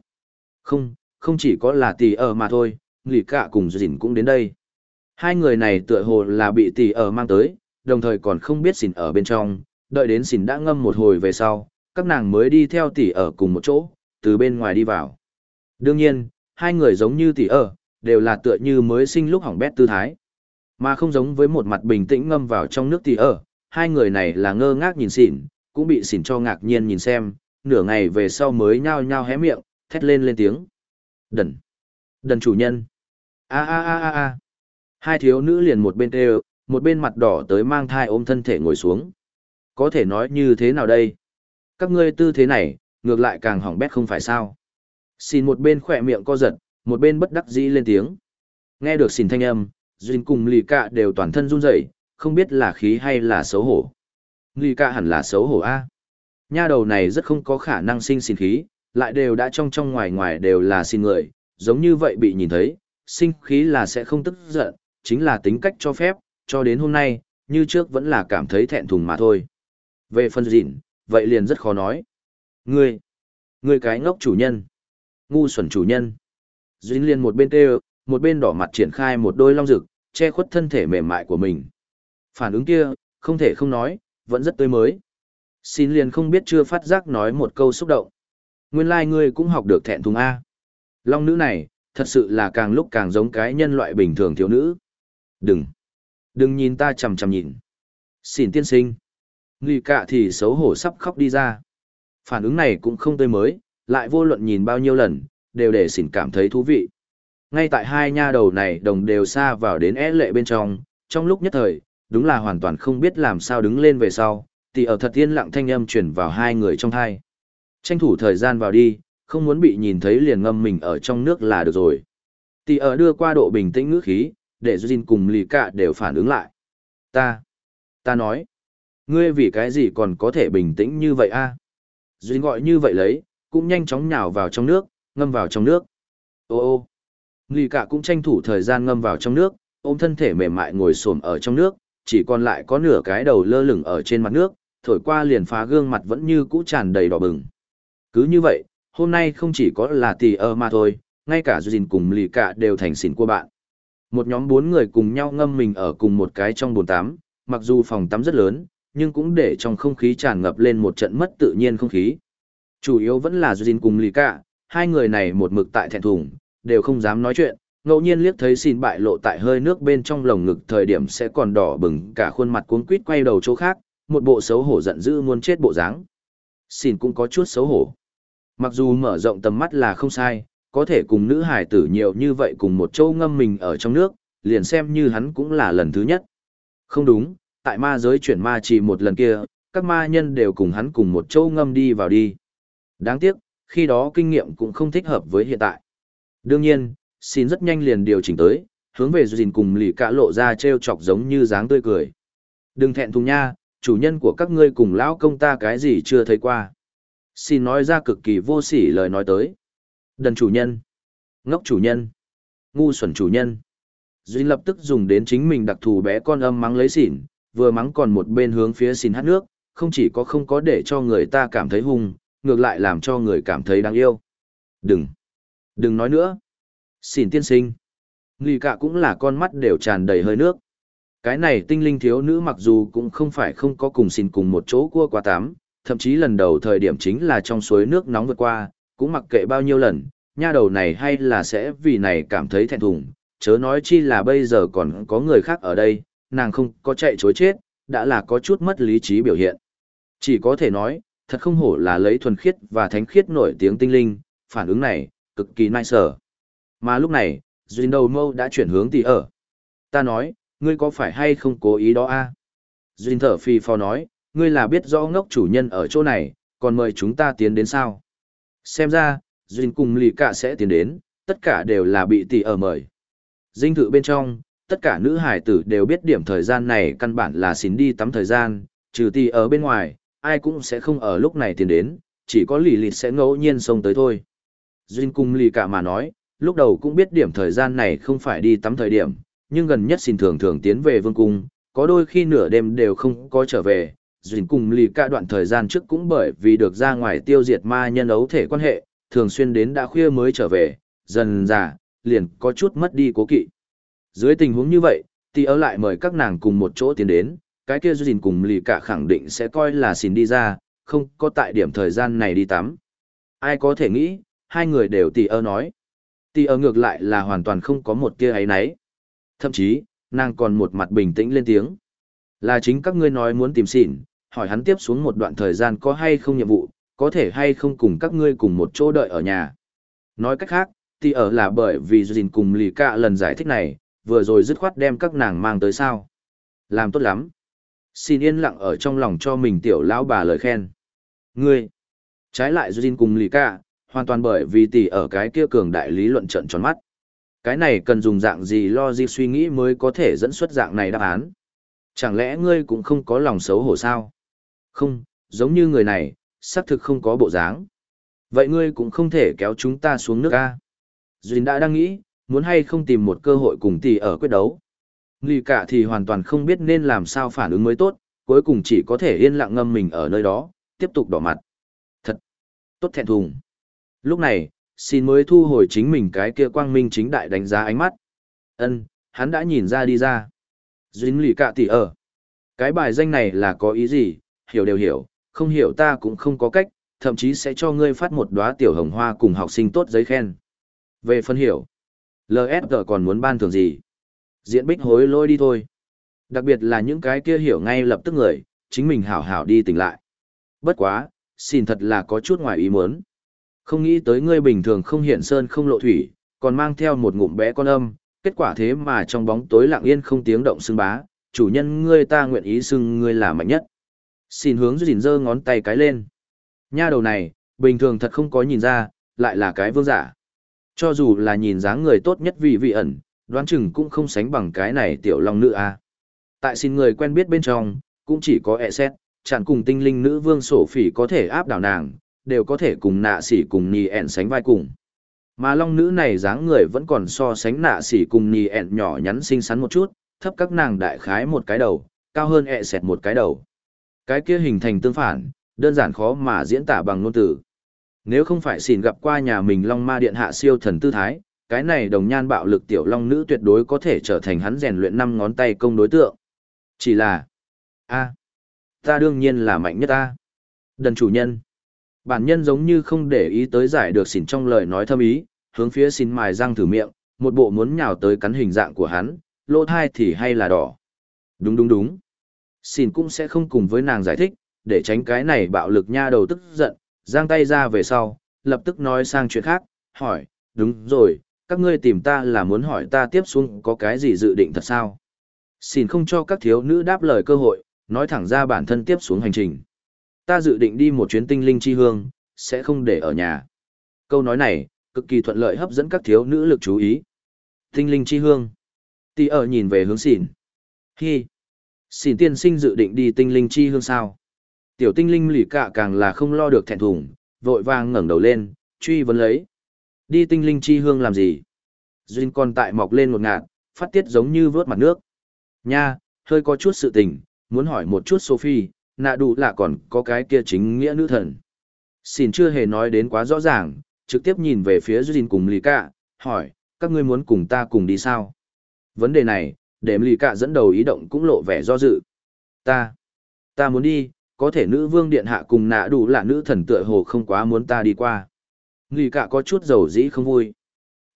Không, không chỉ có là tỷ ở mà thôi, nghỉ cả cùng dình cũng đến đây. Hai người này tựa hồ là bị tỷ ở mang tới, đồng thời còn không biết xỉn ở bên trong, đợi đến xỉn đã ngâm một hồi về sau, các nàng mới đi theo tỷ ở cùng một chỗ, từ bên ngoài đi vào. Đương nhiên, hai người giống như tỷ ở, đều là tựa như mới sinh lúc hỏng bét tư thái. Mà không giống với một mặt bình tĩnh ngâm vào trong nước tỷ ở, hai người này là ngơ ngác nhìn xỉn, cũng bị xỉn cho ngạc nhiên nhìn xem, nửa ngày về sau mới nhao nhao hé miệng, thét lên lên tiếng. Đần! Đần chủ nhân! a a a a a Hai thiếu nữ liền một bên tê một bên mặt đỏ tới mang thai ôm thân thể ngồi xuống. Có thể nói như thế nào đây? Các ngươi tư thế này, ngược lại càng hỏng bét không phải sao? Xin một bên khỏe miệng co giật, một bên bất đắc dĩ lên tiếng. Nghe được xin thanh âm, Duyên cùng lì cạ đều toàn thân run rẩy, không biết là khí hay là xấu hổ. Lì cạ hẳn là xấu hổ a. Nha đầu này rất không có khả năng sinh xin khí, lại đều đã trong trong ngoài ngoài đều là xin người, giống như vậy bị nhìn thấy, sinh khí là sẽ không tức giận, chính là tính cách cho phép, cho đến hôm nay, như trước vẫn là cảm thấy thẹn thùng mà thôi. Về phần dịn, vậy liền rất khó nói. Ngươi, ngươi cái ngốc chủ nhân, ngu xuẩn chủ nhân. Duyên liền một bên kêu, một bên đỏ mặt triển khai một đôi long rực, che khuất thân thể mềm mại của mình. Phản ứng kia, không thể không nói, vẫn rất tươi mới. Xin liền không biết chưa phát giác nói một câu xúc động. Nguyên lai like ngươi cũng học được thẹn thùng A. Long nữ này, thật sự là càng lúc càng giống cái nhân loại bình thường thiếu nữ. Đừng! Đừng nhìn ta chầm chầm nhìn. Xin tiên sinh. Nghi cạ thì xấu hổ sắp khóc đi ra. Phản ứng này cũng không tươi mới, lại vô luận nhìn bao nhiêu lần, đều để xỉn cảm thấy thú vị. Ngay tại hai nha đầu này đồng đều xa vào đến é lệ bên trong, trong lúc nhất thời, đúng là hoàn toàn không biết làm sao đứng lên về sau, thì ở thật yên lặng thanh âm chuyển vào hai người trong thai. Tranh thủ thời gian vào đi, không muốn bị nhìn thấy liền ngâm mình ở trong nước là được rồi. Tỷ ở đưa qua độ bình tĩnh ngữ khí, để Jin cùng lì cả đều phản ứng lại. Ta, ta nói, ngươi vì cái gì còn có thể bình tĩnh như vậy a? À? Jin gọi như vậy lấy, cũng nhanh chóng nhào vào trong nước, ngâm vào trong nước. Ô ô, lì cả cũng tranh thủ thời gian ngâm vào trong nước, ôm thân thể mềm mại ngồi xổm ở trong nước, chỉ còn lại có nửa cái đầu lơ lửng ở trên mặt nước, thổi qua liền phá gương mặt vẫn như cũ tràn đầy đỏ bừng. Cứ như vậy, hôm nay không chỉ có là tỷ ơ mà thôi, ngay cả Duyên cùng lì cả đều thành xỉn của bạn. Một nhóm bốn người cùng nhau ngâm mình ở cùng một cái trong bồn tắm, mặc dù phòng tắm rất lớn, nhưng cũng để trong không khí tràn ngập lên một trận mất tự nhiên không khí. Chủ yếu vẫn là Duyên cùng lì cả, hai người này một mực tại thẹn thùng, đều không dám nói chuyện, ngẫu nhiên liếc thấy xin bại lộ tại hơi nước bên trong lồng ngực thời điểm sẽ còn đỏ bừng cả khuôn mặt cuống quít quay đầu chỗ khác, một bộ xấu hổ giận dữ muốn chết bộ dáng. Xin cũng có chút xấu hổ. Mặc dù mở rộng tầm mắt là không sai, có thể cùng nữ hải tử nhiều như vậy cùng một châu ngâm mình ở trong nước, liền xem như hắn cũng là lần thứ nhất. Không đúng, tại ma giới chuyển ma chỉ một lần kia, các ma nhân đều cùng hắn cùng một châu ngâm đi vào đi. Đáng tiếc, khi đó kinh nghiệm cũng không thích hợp với hiện tại. Đương nhiên, xin rất nhanh liền điều chỉnh tới, hướng về duyên cùng lì cả lộ ra treo chọc giống như dáng tươi cười. Đừng thẹn thùng nha, chủ nhân của các ngươi cùng lão công ta cái gì chưa thấy qua. Xin nói ra cực kỳ vô sỉ lời nói tới. Đần chủ nhân. Ngốc chủ nhân. Ngu xuẩn chủ nhân. duyên lập tức dùng đến chính mình đặc thù bé con âm mắng lấy xỉn, vừa mắng còn một bên hướng phía xin hát nước, không chỉ có không có để cho người ta cảm thấy hung, ngược lại làm cho người cảm thấy đáng yêu. Đừng. Đừng nói nữa. Xỉn tiên sinh. Nghi cả cũng là con mắt đều tràn đầy hơi nước. Cái này tinh linh thiếu nữ mặc dù cũng không phải không có cùng xin cùng một chỗ cua qua tám, thậm chí lần đầu thời điểm chính là trong suối nước nóng vượt qua, cũng mặc kệ bao nhiêu lần, nha đầu này hay là sẽ vì này cảm thấy thẹn thùng, chớ nói chi là bây giờ còn có người khác ở đây, nàng không có chạy chối chết, đã là có chút mất lý trí biểu hiện. Chỉ có thể nói, thật không hổ là lấy thuần khiết và thánh khiết nổi tiếng tinh linh, phản ứng này, cực kỳ nai sở. Mà lúc này, Duyên đầu mâu đã chuyển hướng tỷ ở. Ta nói, ngươi có phải hay không cố ý đó a? À? Duyên thở phi phò nói, ngươi là biết rõ ngốc chủ nhân ở chỗ này, còn mời chúng ta tiến đến sao? Xem ra, Duyên cùng lì cả sẽ tiến đến, tất cả đều là bị tỷ ở mời. Dinh thự bên trong, tất cả nữ hải tử đều biết điểm thời gian này căn bản là xin đi tắm thời gian, trừ tỷ ở bên ngoài, ai cũng sẽ không ở lúc này tiến đến, chỉ có lì lịt sẽ ngẫu nhiên xông tới thôi. Duyên cùng lì cả mà nói, lúc đầu cũng biết điểm thời gian này không phải đi tắm thời điểm, nhưng gần nhất xin thường thường tiến về vương cung, có đôi khi nửa đêm đều không có trở về, duyên cùng lì cả đoạn thời gian trước cũng bởi vì được ra ngoài tiêu diệt ma nhân ấu thể quan hệ, thường xuyên đến đã khuya mới trở về, dần già, liền có chút mất đi cố kỵ. Dưới tình huống như vậy, thì ở lại mời các nàng cùng một chỗ tiến đến, cái kia duyên cùng lì cả khẳng định sẽ coi là xin đi ra, không có tại điểm thời gian này đi tắm. Ai có thể nghĩ, hai người đều tì ơ nói. Tì ơ ngược lại là hoàn toàn không có một tia ấy nấy. Thậm chí, nàng còn một mặt bình tĩnh lên tiếng. Là chính các ngươi nói muốn tìm xỉn, hỏi hắn tiếp xuống một đoạn thời gian có hay không nhiệm vụ, có thể hay không cùng các ngươi cùng một chỗ đợi ở nhà. Nói cách khác, thì ở là bởi vì Duyên cùng lì cạ lần giải thích này, vừa rồi dứt khoát đem các nàng mang tới sao. Làm tốt lắm. Xin yên lặng ở trong lòng cho mình tiểu lão bà lời khen. Ngươi, trái lại Duyên cùng lì cạ hoàn toàn bởi vì tỷ ở cái kia cường đại lý luận trận tròn mắt. Cái này cần dùng dạng gì lo gì suy nghĩ mới có thể dẫn xuất dạng này đáp án. Chẳng lẽ ngươi cũng không có lòng xấu hổ sao? Không, giống như người này, xác thực không có bộ dáng. Vậy ngươi cũng không thể kéo chúng ta xuống nước a. Duyên đã đang nghĩ, muốn hay không tìm một cơ hội cùng tỷ ở quyết đấu. Lì cả thì hoàn toàn không biết nên làm sao phản ứng mới tốt, cuối cùng chỉ có thể yên lặng ngâm mình ở nơi đó, tiếp tục đỏ mặt. Thật tốt thẹn thùng. Lúc này, xin mới thu hồi chính mình cái kia quang minh chính đại đánh giá ánh mắt. Ân, hắn đã nhìn ra đi ra. Dính lì cả tỷ ở. Cái bài danh này là có ý gì, hiểu đều hiểu, không hiểu ta cũng không có cách, thậm chí sẽ cho ngươi phát một đóa tiểu hồng hoa cùng học sinh tốt giấy khen. Về phân hiểu, LSG còn muốn ban thưởng gì? Diễn bích hối lôi đi thôi. Đặc biệt là những cái kia hiểu ngay lập tức người, chính mình hảo hảo đi tỉnh lại. Bất quá, xin thật là có chút ngoài ý muốn. Không nghĩ tới ngươi bình thường không hiện sơn không lộ thủy, còn mang theo một ngụm bé con âm, kết quả thế mà trong bóng tối lặng yên không tiếng động xưng bá, chủ nhân ngươi ta nguyện ý xưng ngươi là mạnh nhất. Xin hướng dình giơ ngón tay cái lên. Nha đầu này, bình thường thật không có nhìn ra, lại là cái vương giả. Cho dù là nhìn dáng người tốt nhất vì vị ẩn, đoán chừng cũng không sánh bằng cái này tiểu long nữ a. Tại xin người quen biết bên trong, cũng chỉ có e xét, chẳng cùng tinh linh nữ vương sổ phỉ có thể áp đảo nàng, đều có thể cùng nạ sỉ cùng nhì ẹn sánh vai cùng. Mà long nữ này dáng người vẫn còn so sánh nạ sỉ cùng nhì ẹn nhỏ nhắn xinh xắn một chút, thấp các nàng đại khái một cái đầu, cao hơn ẹ sẹt một cái đầu. Cái kia hình thành tương phản, đơn giản khó mà diễn tả bằng ngôn từ. Nếu không phải xỉn gặp qua nhà mình Long Ma Điện hạ siêu thần tư thái, cái này đồng nhan bạo lực tiểu long nữ tuyệt đối có thể trở thành hắn rèn luyện năm ngón tay công đối tượng. Chỉ là, a, ta đương nhiên là mạnh nhất ta. Đần chủ nhân. Bản nhân giống như không để ý tới giải được xỉn trong lời nói thâm ý, hướng phía xỉn mài răng thử miệng, một bộ muốn nhào tới cắn hình dạng của hắn, lỗ thai thì hay là đỏ. Đúng đúng đúng. xỉn cũng sẽ không cùng với nàng giải thích, để tránh cái này bạo lực nha đầu tức giận, giang tay ra về sau, lập tức nói sang chuyện khác, hỏi, đúng rồi, các ngươi tìm ta là muốn hỏi ta tiếp xuống có cái gì dự định thật sao? Xin không cho các thiếu nữ đáp lời cơ hội, nói thẳng ra bản thân tiếp xuống hành trình. Ta dự định đi một chuyến tinh linh chi hương, sẽ không để ở nhà. Câu nói này, cực kỳ thuận lợi hấp dẫn các thiếu nữ lực chú ý. Tinh linh chi hương. Tì ở nhìn về hướng xỉn. Hi. Xỉn tiên sinh dự định đi tinh linh chi hương sao? Tiểu tinh linh lì cạ càng là không lo được thẹn thùng, vội vàng ngẩng đầu lên, truy vấn lấy. Đi tinh linh chi hương làm gì? Duyên còn tại mọc lên một ngạt, phát tiết giống như vớt mặt nước. Nha, hơi có chút sự tình, muốn hỏi một chút Sophie, nạ đủ là còn có cái kia chính nghĩa nữ thần. Xin chưa hề nói đến quá rõ ràng, trực tiếp nhìn về phía Duyên cùng lì cạ, hỏi, các ngươi muốn cùng ta cùng đi sao? Vấn đề này, để lì cạ dẫn đầu ý động cũng lộ vẻ do dự. Ta, ta muốn đi, có thể nữ vương điện hạ cùng nạ đủ là nữ thần tựa hồ không quá muốn ta đi qua. Lì cạ có chút dầu dĩ không vui.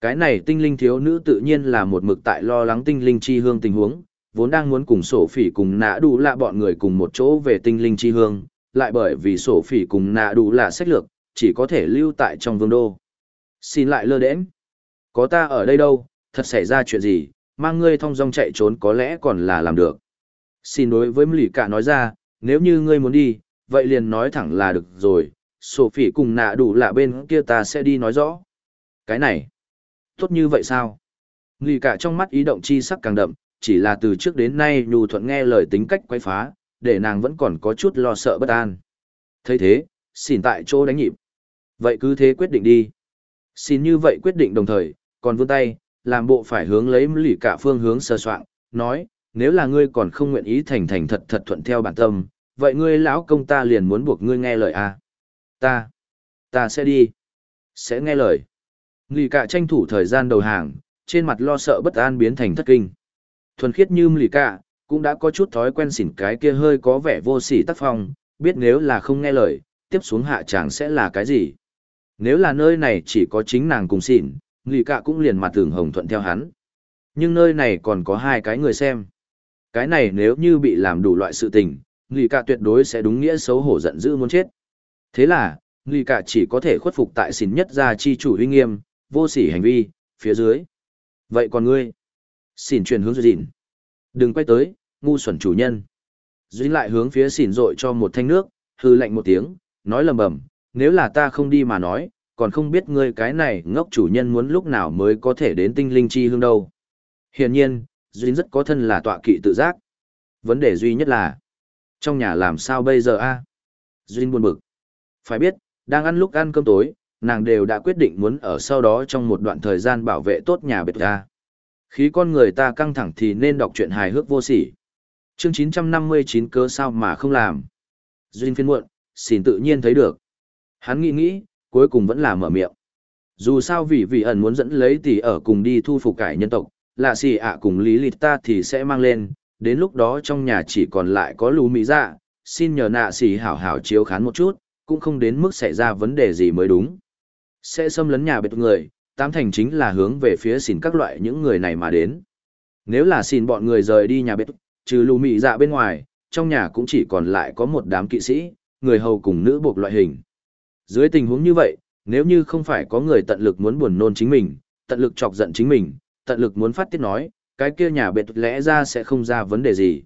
Cái này tinh linh thiếu nữ tự nhiên là một mực tại lo lắng tinh linh chi hương tình huống, vốn đang muốn cùng sổ phỉ cùng nạ đủ lạ bọn người cùng một chỗ về tinh linh chi hương, lại bởi vì sổ phỉ cùng nạ đủ lạ sách lược, chỉ có thể lưu tại trong vương đô. Xin lại lơ đễnh. Có ta ở đây đâu, thật xảy ra chuyện gì, mang ngươi thong dong chạy trốn có lẽ còn là làm được. Xin đối với lì cả nói ra, nếu như ngươi muốn đi, vậy liền nói thẳng là được rồi, sổ phỉ cùng nạ đủ lạ bên kia ta sẽ đi nói rõ. Cái này, tốt như vậy sao? Lì cả trong mắt ý động chi sắc càng đậm, chỉ là từ trước đến nay nhu thuận nghe lời tính cách quay phá, để nàng vẫn còn có chút lo sợ bất an. thấy thế, xin tại chỗ đánh nhịp. Vậy cứ thế quyết định đi. Xin như vậy quyết định đồng thời, còn vươn tay, làm bộ phải hướng lấy lì cả phương hướng sơ soạn, nói, nếu là ngươi còn không nguyện ý thành thành thật thật thuận theo bản tâm, vậy ngươi lão công ta liền muốn buộc ngươi nghe lời à? Ta, ta sẽ đi. Sẽ nghe lời. Lì cả tranh thủ thời gian đầu hàng, trên mặt lo sợ bất an biến thành thất kinh. Thuần khiết như lì cả, cũng đã có chút thói quen xỉn cái kia hơi có vẻ vô sỉ tác phong, biết nếu là không nghe lời, tiếp xuống hạ chàng sẽ là cái gì. Nếu là nơi này chỉ có chính nàng cùng xỉn, lì cả cũng liền mặt tưởng hồng thuận theo hắn. Nhưng nơi này còn có hai cái người xem. Cái này nếu như bị làm đủ loại sự tình, lì cả tuyệt đối sẽ đúng nghĩa xấu hổ giận dữ muốn chết. Thế là, lì cả chỉ có thể khuất phục tại xỉn nhất gia chi chủ uy nghiêm, vô sỉ hành vi, phía dưới. Vậy còn ngươi? Xỉn truyền hướng dịn. Đừng quay tới, ngu xuẩn chủ nhân. Duyên lại hướng phía xỉn rội cho một thanh nước, hư lạnh một tiếng, nói lầm bầm, nếu là ta không đi mà nói, còn không biết ngươi cái này ngốc chủ nhân muốn lúc nào mới có thể đến tinh linh chi hương đâu. Hiển nhiên, Duyên rất có thân là tọa kỵ tự giác. Vấn đề duy nhất là, trong nhà làm sao bây giờ a? Duyên buồn bực. Phải biết, đang ăn lúc ăn cơm tối, nàng đều đã quyết định muốn ở sau đó trong một đoạn thời gian bảo vệ tốt nhà bệt ra. Khí con người ta căng thẳng thì nên đọc truyện hài hước vô sỉ. Chương 959 cớ sao mà không làm. Duyên phiên muộn, xin tự nhiên thấy được. Hắn nghĩ nghĩ, cuối cùng vẫn là mở miệng. Dù sao vì vị ẩn muốn dẫn lấy tỷ ở cùng đi thu phục cải nhân tộc, lạ xì ạ cùng lý lịch ta thì sẽ mang lên, đến lúc đó trong nhà chỉ còn lại có lù mỹ dạ, xin nhờ nạ xì hảo hảo chiếu khán một chút, cũng không đến mức xảy ra vấn đề gì mới đúng. Sẽ xâm lấn nhà bệt người, tám thành chính là hướng về phía xin các loại những người này mà đến. Nếu là xin bọn người rời đi nhà bếp, trừ lù mị dạ bên ngoài, trong nhà cũng chỉ còn lại có một đám kỵ sĩ, người hầu cùng nữ buộc loại hình. Dưới tình huống như vậy, nếu như không phải có người tận lực muốn buồn nôn chính mình, tận lực chọc giận chính mình, tận lực muốn phát tiết nói, cái kia nhà bệt lẽ ra sẽ không ra vấn đề gì.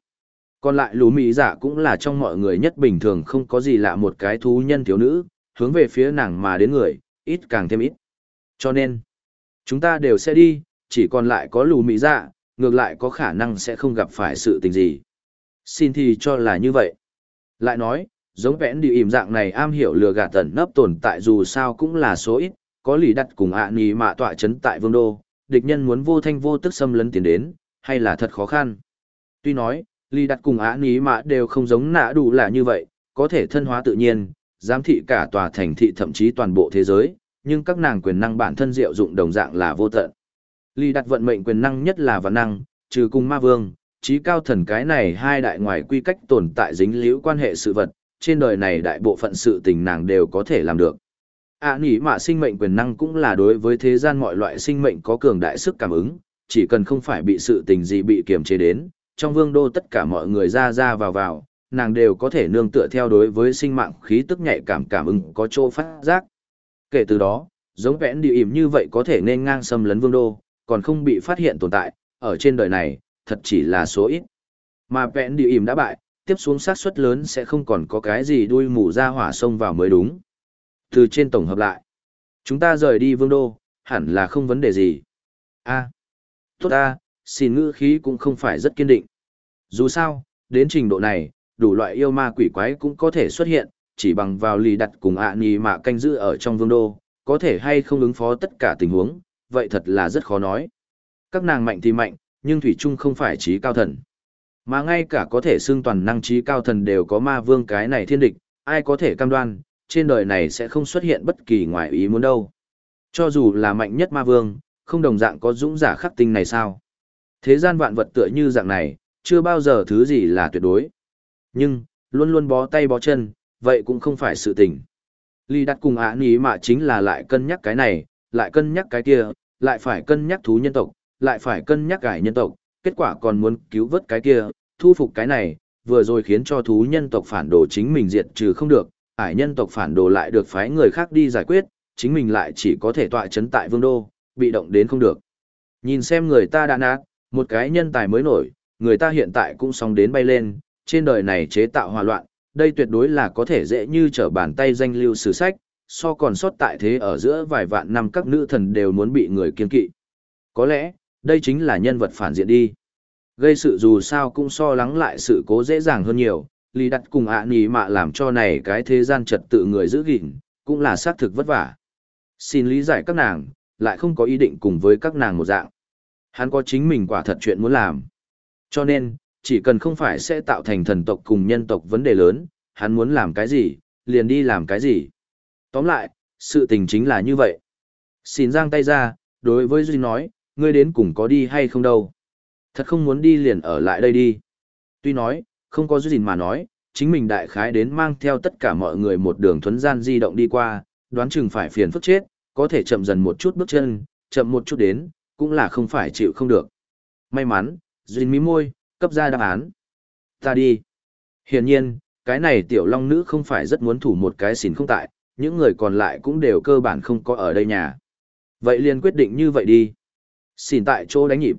Còn lại lù mỹ dạ cũng là trong mọi người nhất bình thường không có gì lạ một cái thú nhân thiếu nữ, hướng về phía nàng mà đến người, ít càng thêm ít. Cho nên, chúng ta đều sẽ đi, chỉ còn lại có lù mỹ dạ, ngược lại có khả năng sẽ không gặp phải sự tình gì. Xin thì cho là như vậy. Lại nói, giống vẽn đi ỉm dạng này am hiểu lừa gạt tẩn nấp tồn tại dù sao cũng là số ít, có lì đặt cùng ạ à nì mạ tọa chấn tại vương đô, địch nhân muốn vô thanh vô tức xâm lấn tiến đến, hay là thật khó khăn. Tuy nói, lì đặt cùng ạ à nì mạ đều không giống nạ đủ là như vậy, có thể thân hóa tự nhiên, giám thị cả tòa thành thị thậm chí toàn bộ thế giới, nhưng các nàng quyền năng bản thân diệu dụng đồng dạng là vô tận. Lý đặt vận mệnh quyền năng nhất là vạn năng, trừ cùng ma vương, trí cao thần cái này hai đại ngoài quy cách tồn tại dính liễu quan hệ sự vật, trên đời này đại bộ phận sự tình nàng đều có thể làm được. À nỉ mạ sinh mệnh quyền năng cũng là đối với thế gian mọi loại sinh mệnh có cường đại sức cảm ứng, chỉ cần không phải bị sự tình gì bị kiềm chế đến, trong vương đô tất cả mọi người ra ra vào vào, nàng đều có thể nương tựa theo đối với sinh mạng khí tức nhạy cảm cảm ứng có chỗ phát giác. Kể từ đó, giống vẽn địa ỉm như vậy có thể nên ngang xâm lấn vương đô, còn không bị phát hiện tồn tại, ở trên đời này, thật chỉ là số ít. Mà vẽn địa ỉm đã bại, tiếp xuống xác suất lớn sẽ không còn có cái gì đuôi mù ra hỏa sông vào mới đúng. Từ trên tổng hợp lại, chúng ta rời đi vương đô, hẳn là không vấn đề gì. a tốt ta, xin ngữ khí cũng không phải rất kiên định. Dù sao, đến trình độ này, đủ loại yêu ma quỷ quái cũng có thể xuất hiện, chỉ bằng vào lì đặt cùng ạ à nì mà canh giữ ở trong vương đô, có thể hay không ứng phó tất cả tình huống, vậy thật là rất khó nói. Các nàng mạnh thì mạnh, nhưng Thủy Trung không phải trí cao thần. Mà ngay cả có thể xưng toàn năng trí cao thần đều có ma vương cái này thiên địch, ai có thể cam đoan, trên đời này sẽ không xuất hiện bất kỳ ngoại ý muốn đâu. Cho dù là mạnh nhất ma vương, không đồng dạng có dũng giả khắc tinh này sao. Thế gian vạn vật tựa như dạng này, chưa bao giờ thứ gì là tuyệt đối. Nhưng, luôn luôn bó tay bó chân, vậy cũng không phải sự tình. Lý đặt cùng ả ní mà chính là lại cân nhắc cái này, lại cân nhắc cái kia, lại phải cân nhắc thú nhân tộc, lại phải cân nhắc cải nhân tộc, kết quả còn muốn cứu vớt cái kia, thu phục cái này, vừa rồi khiến cho thú nhân tộc phản đồ chính mình diệt trừ không được, ải nhân tộc phản đồ lại được phái người khác đi giải quyết, chính mình lại chỉ có thể tọa chấn tại vương đô, bị động đến không được. Nhìn xem người ta đã nát, một cái nhân tài mới nổi, người ta hiện tại cũng xong đến bay lên, trên đời này chế tạo hòa loạn, đây tuyệt đối là có thể dễ như trở bàn tay danh lưu sử sách, so còn sót tại thế ở giữa vài vạn năm các nữ thần đều muốn bị người kiên kỵ. Có lẽ, đây chính là nhân vật phản diện đi. Gây sự dù sao cũng so lắng lại sự cố dễ dàng hơn nhiều, lý đặt cùng ạ à nì mạ làm cho này cái thế gian trật tự người giữ gìn, cũng là xác thực vất vả. Xin lý giải các nàng, lại không có ý định cùng với các nàng một dạng. Hắn có chính mình quả thật chuyện muốn làm. Cho nên, chỉ cần không phải sẽ tạo thành thần tộc cùng nhân tộc vấn đề lớn, hắn muốn làm cái gì, liền đi làm cái gì. Tóm lại, sự tình chính là như vậy. Xin giang tay ra, đối với Duy nói, ngươi đến cùng có đi hay không đâu. Thật không muốn đi liền ở lại đây đi. Tuy nói, không có Duy mà nói, chính mình đại khái đến mang theo tất cả mọi người một đường thuấn gian di động đi qua, đoán chừng phải phiền phức chết, có thể chậm dần một chút bước chân, chậm một chút đến, cũng là không phải chịu không được. May mắn, Duy mí môi, cấp ra đáp án. Ta đi. Hiển nhiên, cái này tiểu long nữ không phải rất muốn thủ một cái xỉn không tại, những người còn lại cũng đều cơ bản không có ở đây nhà. Vậy liền quyết định như vậy đi. Xỉn tại chỗ đánh nhịp.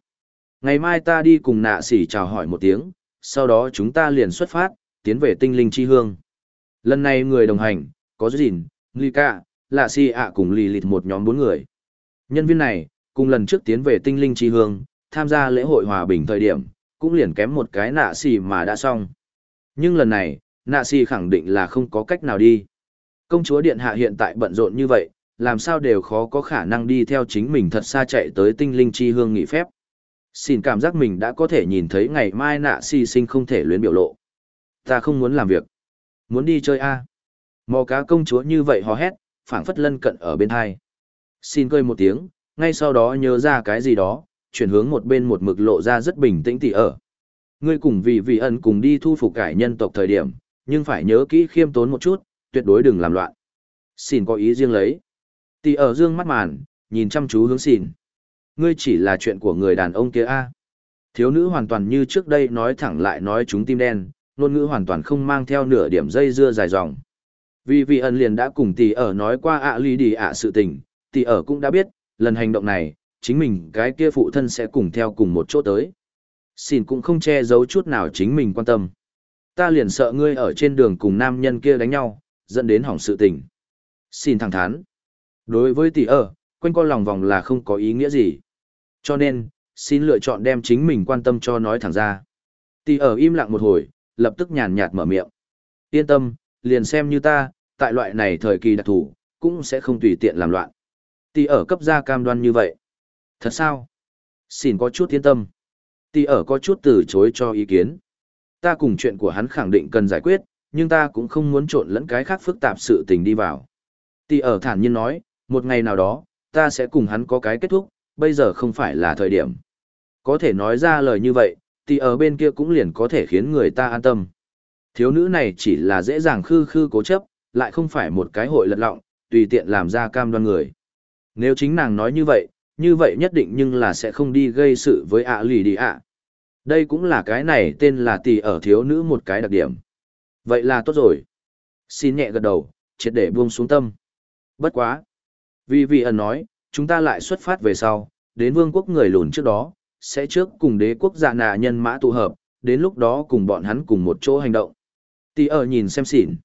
Ngày mai ta đi cùng nạ xỉ chào hỏi một tiếng, sau đó chúng ta liền xuất phát, tiến về tinh linh chi hương. Lần này người đồng hành, có Dìn, Lika, Lạ Si ạ cùng lì lịt một nhóm bốn người. Nhân viên này, cùng lần trước tiến về tinh linh chi hương, tham gia lễ hội hòa bình thời điểm, cũng liền kém một cái nạ xì mà đã xong. Nhưng lần này, nạ xì khẳng định là không có cách nào đi. Công chúa Điện Hạ hiện tại bận rộn như vậy, làm sao đều khó có khả năng đi theo chính mình thật xa chạy tới tinh linh chi hương nghỉ phép. Xin cảm giác mình đã có thể nhìn thấy ngày mai nạ xì sinh không thể luyến biểu lộ. Ta không muốn làm việc. Muốn đi chơi a à? Mò cá công chúa như vậy hò hét, phảng phất lân cận ở bên hai. Xin cười một tiếng, ngay sau đó nhớ ra cái gì đó, chuyển hướng một bên một mực lộ ra rất bình tĩnh tỉ ở. Ngươi cùng vì vị ẩn cùng đi thu phục cải nhân tộc thời điểm, nhưng phải nhớ kỹ khiêm tốn một chút, tuyệt đối đừng làm loạn. Xin có ý riêng lấy. Tỉ ở dương mắt màn, nhìn chăm chú hướng xin. Ngươi chỉ là chuyện của người đàn ông kia a. Thiếu nữ hoàn toàn như trước đây nói thẳng lại nói chúng tim đen, ngôn ngữ hoàn toàn không mang theo nửa điểm dây dưa dài dòng. Vì vị ẩn liền đã cùng tỷ ở nói qua ạ ly đi ạ sự tình, tỷ ở cũng đã biết, lần hành động này, chính mình cái kia phụ thân sẽ cùng theo cùng một chỗ tới. Xin cũng không che giấu chút nào chính mình quan tâm. Ta liền sợ ngươi ở trên đường cùng nam nhân kia đánh nhau, dẫn đến hỏng sự tình. Xin thẳng thắn. Đối với tỷ ở, quanh co lòng vòng là không có ý nghĩa gì. Cho nên, xin lựa chọn đem chính mình quan tâm cho nói thẳng ra. Tỷ ở im lặng một hồi, lập tức nhàn nhạt mở miệng. Yên tâm, liền xem như ta, tại loại này thời kỳ đặc thù, cũng sẽ không tùy tiện làm loạn. Tỷ ở cấp ra cam đoan như vậy. Thật sao? Xin có chút yên tâm. Tỷ ở có chút từ chối cho ý kiến. Ta cùng chuyện của hắn khẳng định cần giải quyết, nhưng ta cũng không muốn trộn lẫn cái khác phức tạp sự tình đi vào. Tỷ ở thản nhiên nói, một ngày nào đó, ta sẽ cùng hắn có cái kết thúc, bây giờ không phải là thời điểm. Có thể nói ra lời như vậy, tỷ ở bên kia cũng liền có thể khiến người ta an tâm. Thiếu nữ này chỉ là dễ dàng khư khư cố chấp, lại không phải một cái hội lật lọng, tùy tiện làm ra cam đoan người. Nếu chính nàng nói như vậy, như vậy nhất định nhưng là sẽ không đi gây sự với ạ lì đi ạ. Đây cũng là cái này tên là tỷ ở thiếu nữ một cái đặc điểm. Vậy là tốt rồi. Xin nhẹ gật đầu, triệt để buông xuống tâm. Bất quá. Vì vị ẩn nói, chúng ta lại xuất phát về sau, đến vương quốc người lùn trước đó, sẽ trước cùng đế quốc dạ nà nhân mã tụ hợp, đến lúc đó cùng bọn hắn cùng một chỗ hành động. Tỷ ở nhìn xem xỉn.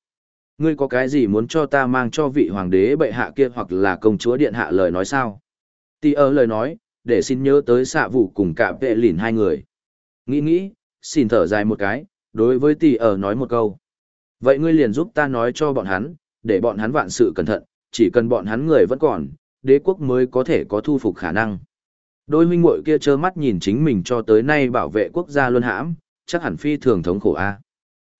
Ngươi có cái gì muốn cho ta mang cho vị hoàng đế bệ hạ kia hoặc là công chúa điện hạ lời nói sao? Tỷ ở lời nói, để xin nhớ tới xạ vụ cùng cả vệ lìn hai người. Nghĩ nghĩ, xin thở dài một cái, đối với tỷ ở nói một câu. Vậy ngươi liền giúp ta nói cho bọn hắn, để bọn hắn vạn sự cẩn thận, chỉ cần bọn hắn người vẫn còn, đế quốc mới có thể có thu phục khả năng. Đôi huynh muội kia trơ mắt nhìn chính mình cho tới nay bảo vệ quốc gia luân hãm, chắc hẳn phi thường thống khổ a.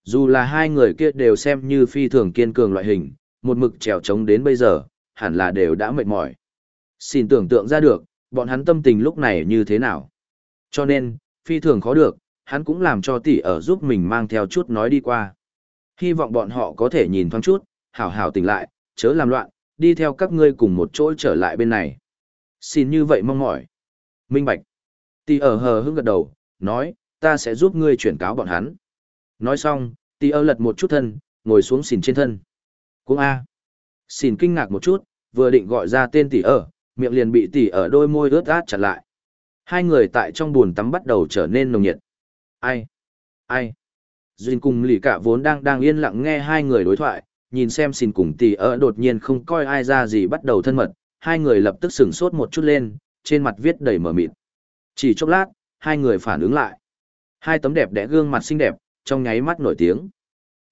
Dù là hai người kia đều xem như phi thường kiên cường loại hình, một mực trèo trống đến bây giờ, hẳn là đều đã mệt mỏi. Xin tưởng tượng ra được, bọn hắn tâm tình lúc này như thế nào. Cho nên, phi thường khó được, hắn cũng làm cho tỷ ở giúp mình mang theo chút nói đi qua. Hy vọng bọn họ có thể nhìn thoáng chút, hảo hảo tỉnh lại, chớ làm loạn, đi theo các ngươi cùng một chỗ trở lại bên này. Xin như vậy mong mỏi. Minh Bạch. Tỷ ở hờ hững gật đầu, nói, ta sẽ giúp ngươi chuyển cáo bọn hắn. Nói xong, tỷ ở lật một chút thân, ngồi xuống xìn trên thân. Cũng A. Xìn kinh ngạc một chút, vừa định gọi ra tên tỷ ở, miệng liền bị tỉ ở đôi môi ướt át chặt lại. Hai người tại trong buồn tắm bắt đầu trở nên nồng nhiệt. Ai? Ai? Duyên cùng lì cả vốn đang đang yên lặng nghe hai người đối thoại, nhìn xem xin cùng tỉ ở đột nhiên không coi ai ra gì bắt đầu thân mật, hai người lập tức sửng sốt một chút lên, trên mặt viết đầy mờ mịt. Chỉ chốc lát, hai người phản ứng lại. Hai tấm đẹp đẽ gương mặt xinh đẹp, trong nháy mắt nổi tiếng.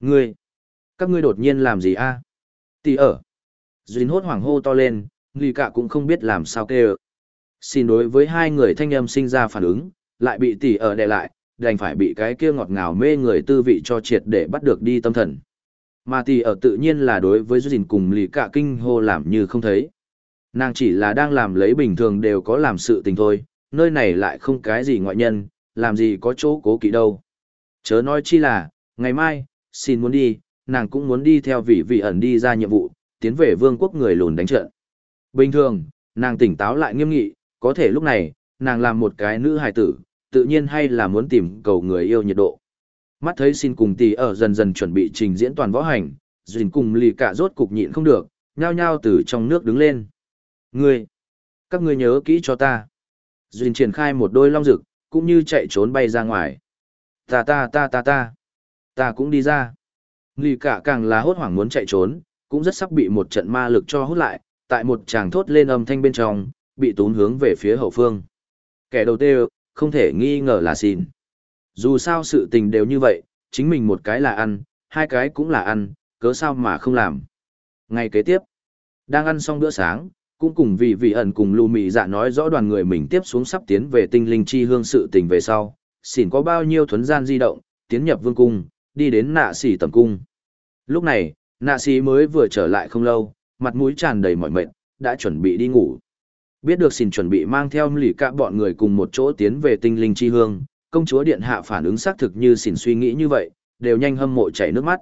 Ngươi! Các ngươi đột nhiên làm gì a? Tỉ ở! Duyên hốt hoảng hô to lên, nghi cả cũng không biết làm sao kêu. Xin đối với hai người thanh âm sinh ra phản ứng, lại bị tỷ ở đè lại, đành phải bị cái kia ngọt ngào mê người tư vị cho triệt để bắt được đi tâm thần. Mà tỷ ở tự nhiên là đối với Duyên cùng lì cả kinh hô làm như không thấy. Nàng chỉ là đang làm lấy bình thường đều có làm sự tình thôi, nơi này lại không cái gì ngoại nhân, làm gì có chỗ cố kỵ đâu. Chớ nói chi là, ngày mai, xin muốn đi, nàng cũng muốn đi theo vị vị ẩn đi ra nhiệm vụ, tiến về vương quốc người lùn đánh trận. Bình thường, nàng tỉnh táo lại nghiêm nghị, có thể lúc này, nàng làm một cái nữ hài tử, tự nhiên hay là muốn tìm cầu người yêu nhiệt độ. Mắt thấy xin cùng tỷ ở dần dần chuẩn bị trình diễn toàn võ hành, dình cùng lì cả rốt cục nhịn không được, nhao nhao từ trong nước đứng lên. Ngươi, các ngươi nhớ kỹ cho ta. Dình triển khai một đôi long rực, cũng như chạy trốn bay ra ngoài. Ta ta ta ta ta, ta cũng đi ra. Lì cả càng là hốt hoảng muốn chạy trốn, cũng rất sắp bị một trận ma lực cho hút lại, tại một tràng thốt lên âm thanh bên trong, bị tốn hướng về phía hậu phương. Kẻ đầu tiên, không thể nghi ngờ là xin. Dù sao sự tình đều như vậy, chính mình một cái là ăn, hai cái cũng là ăn, cớ sao mà không làm. Ngày kế tiếp, đang ăn xong bữa sáng, cũng cùng vì vị ẩn cùng lù mị dạ nói rõ đoàn người mình tiếp xuống sắp tiến về tinh linh chi hương sự tình về sau, xỉn có bao nhiêu thuấn gian di động, tiến nhập vương cung, đi đến nạ xỉ tầm cung. Lúc này, nạ xỉ mới vừa trở lại không lâu, mặt mũi tràn đầy mỏi mệt, đã chuẩn bị đi ngủ. Biết được xin chuẩn bị mang theo lì cả bọn người cùng một chỗ tiến về tinh linh chi hương, công chúa điện hạ phản ứng xác thực như xin suy nghĩ như vậy, đều nhanh hâm mộ chảy nước mắt.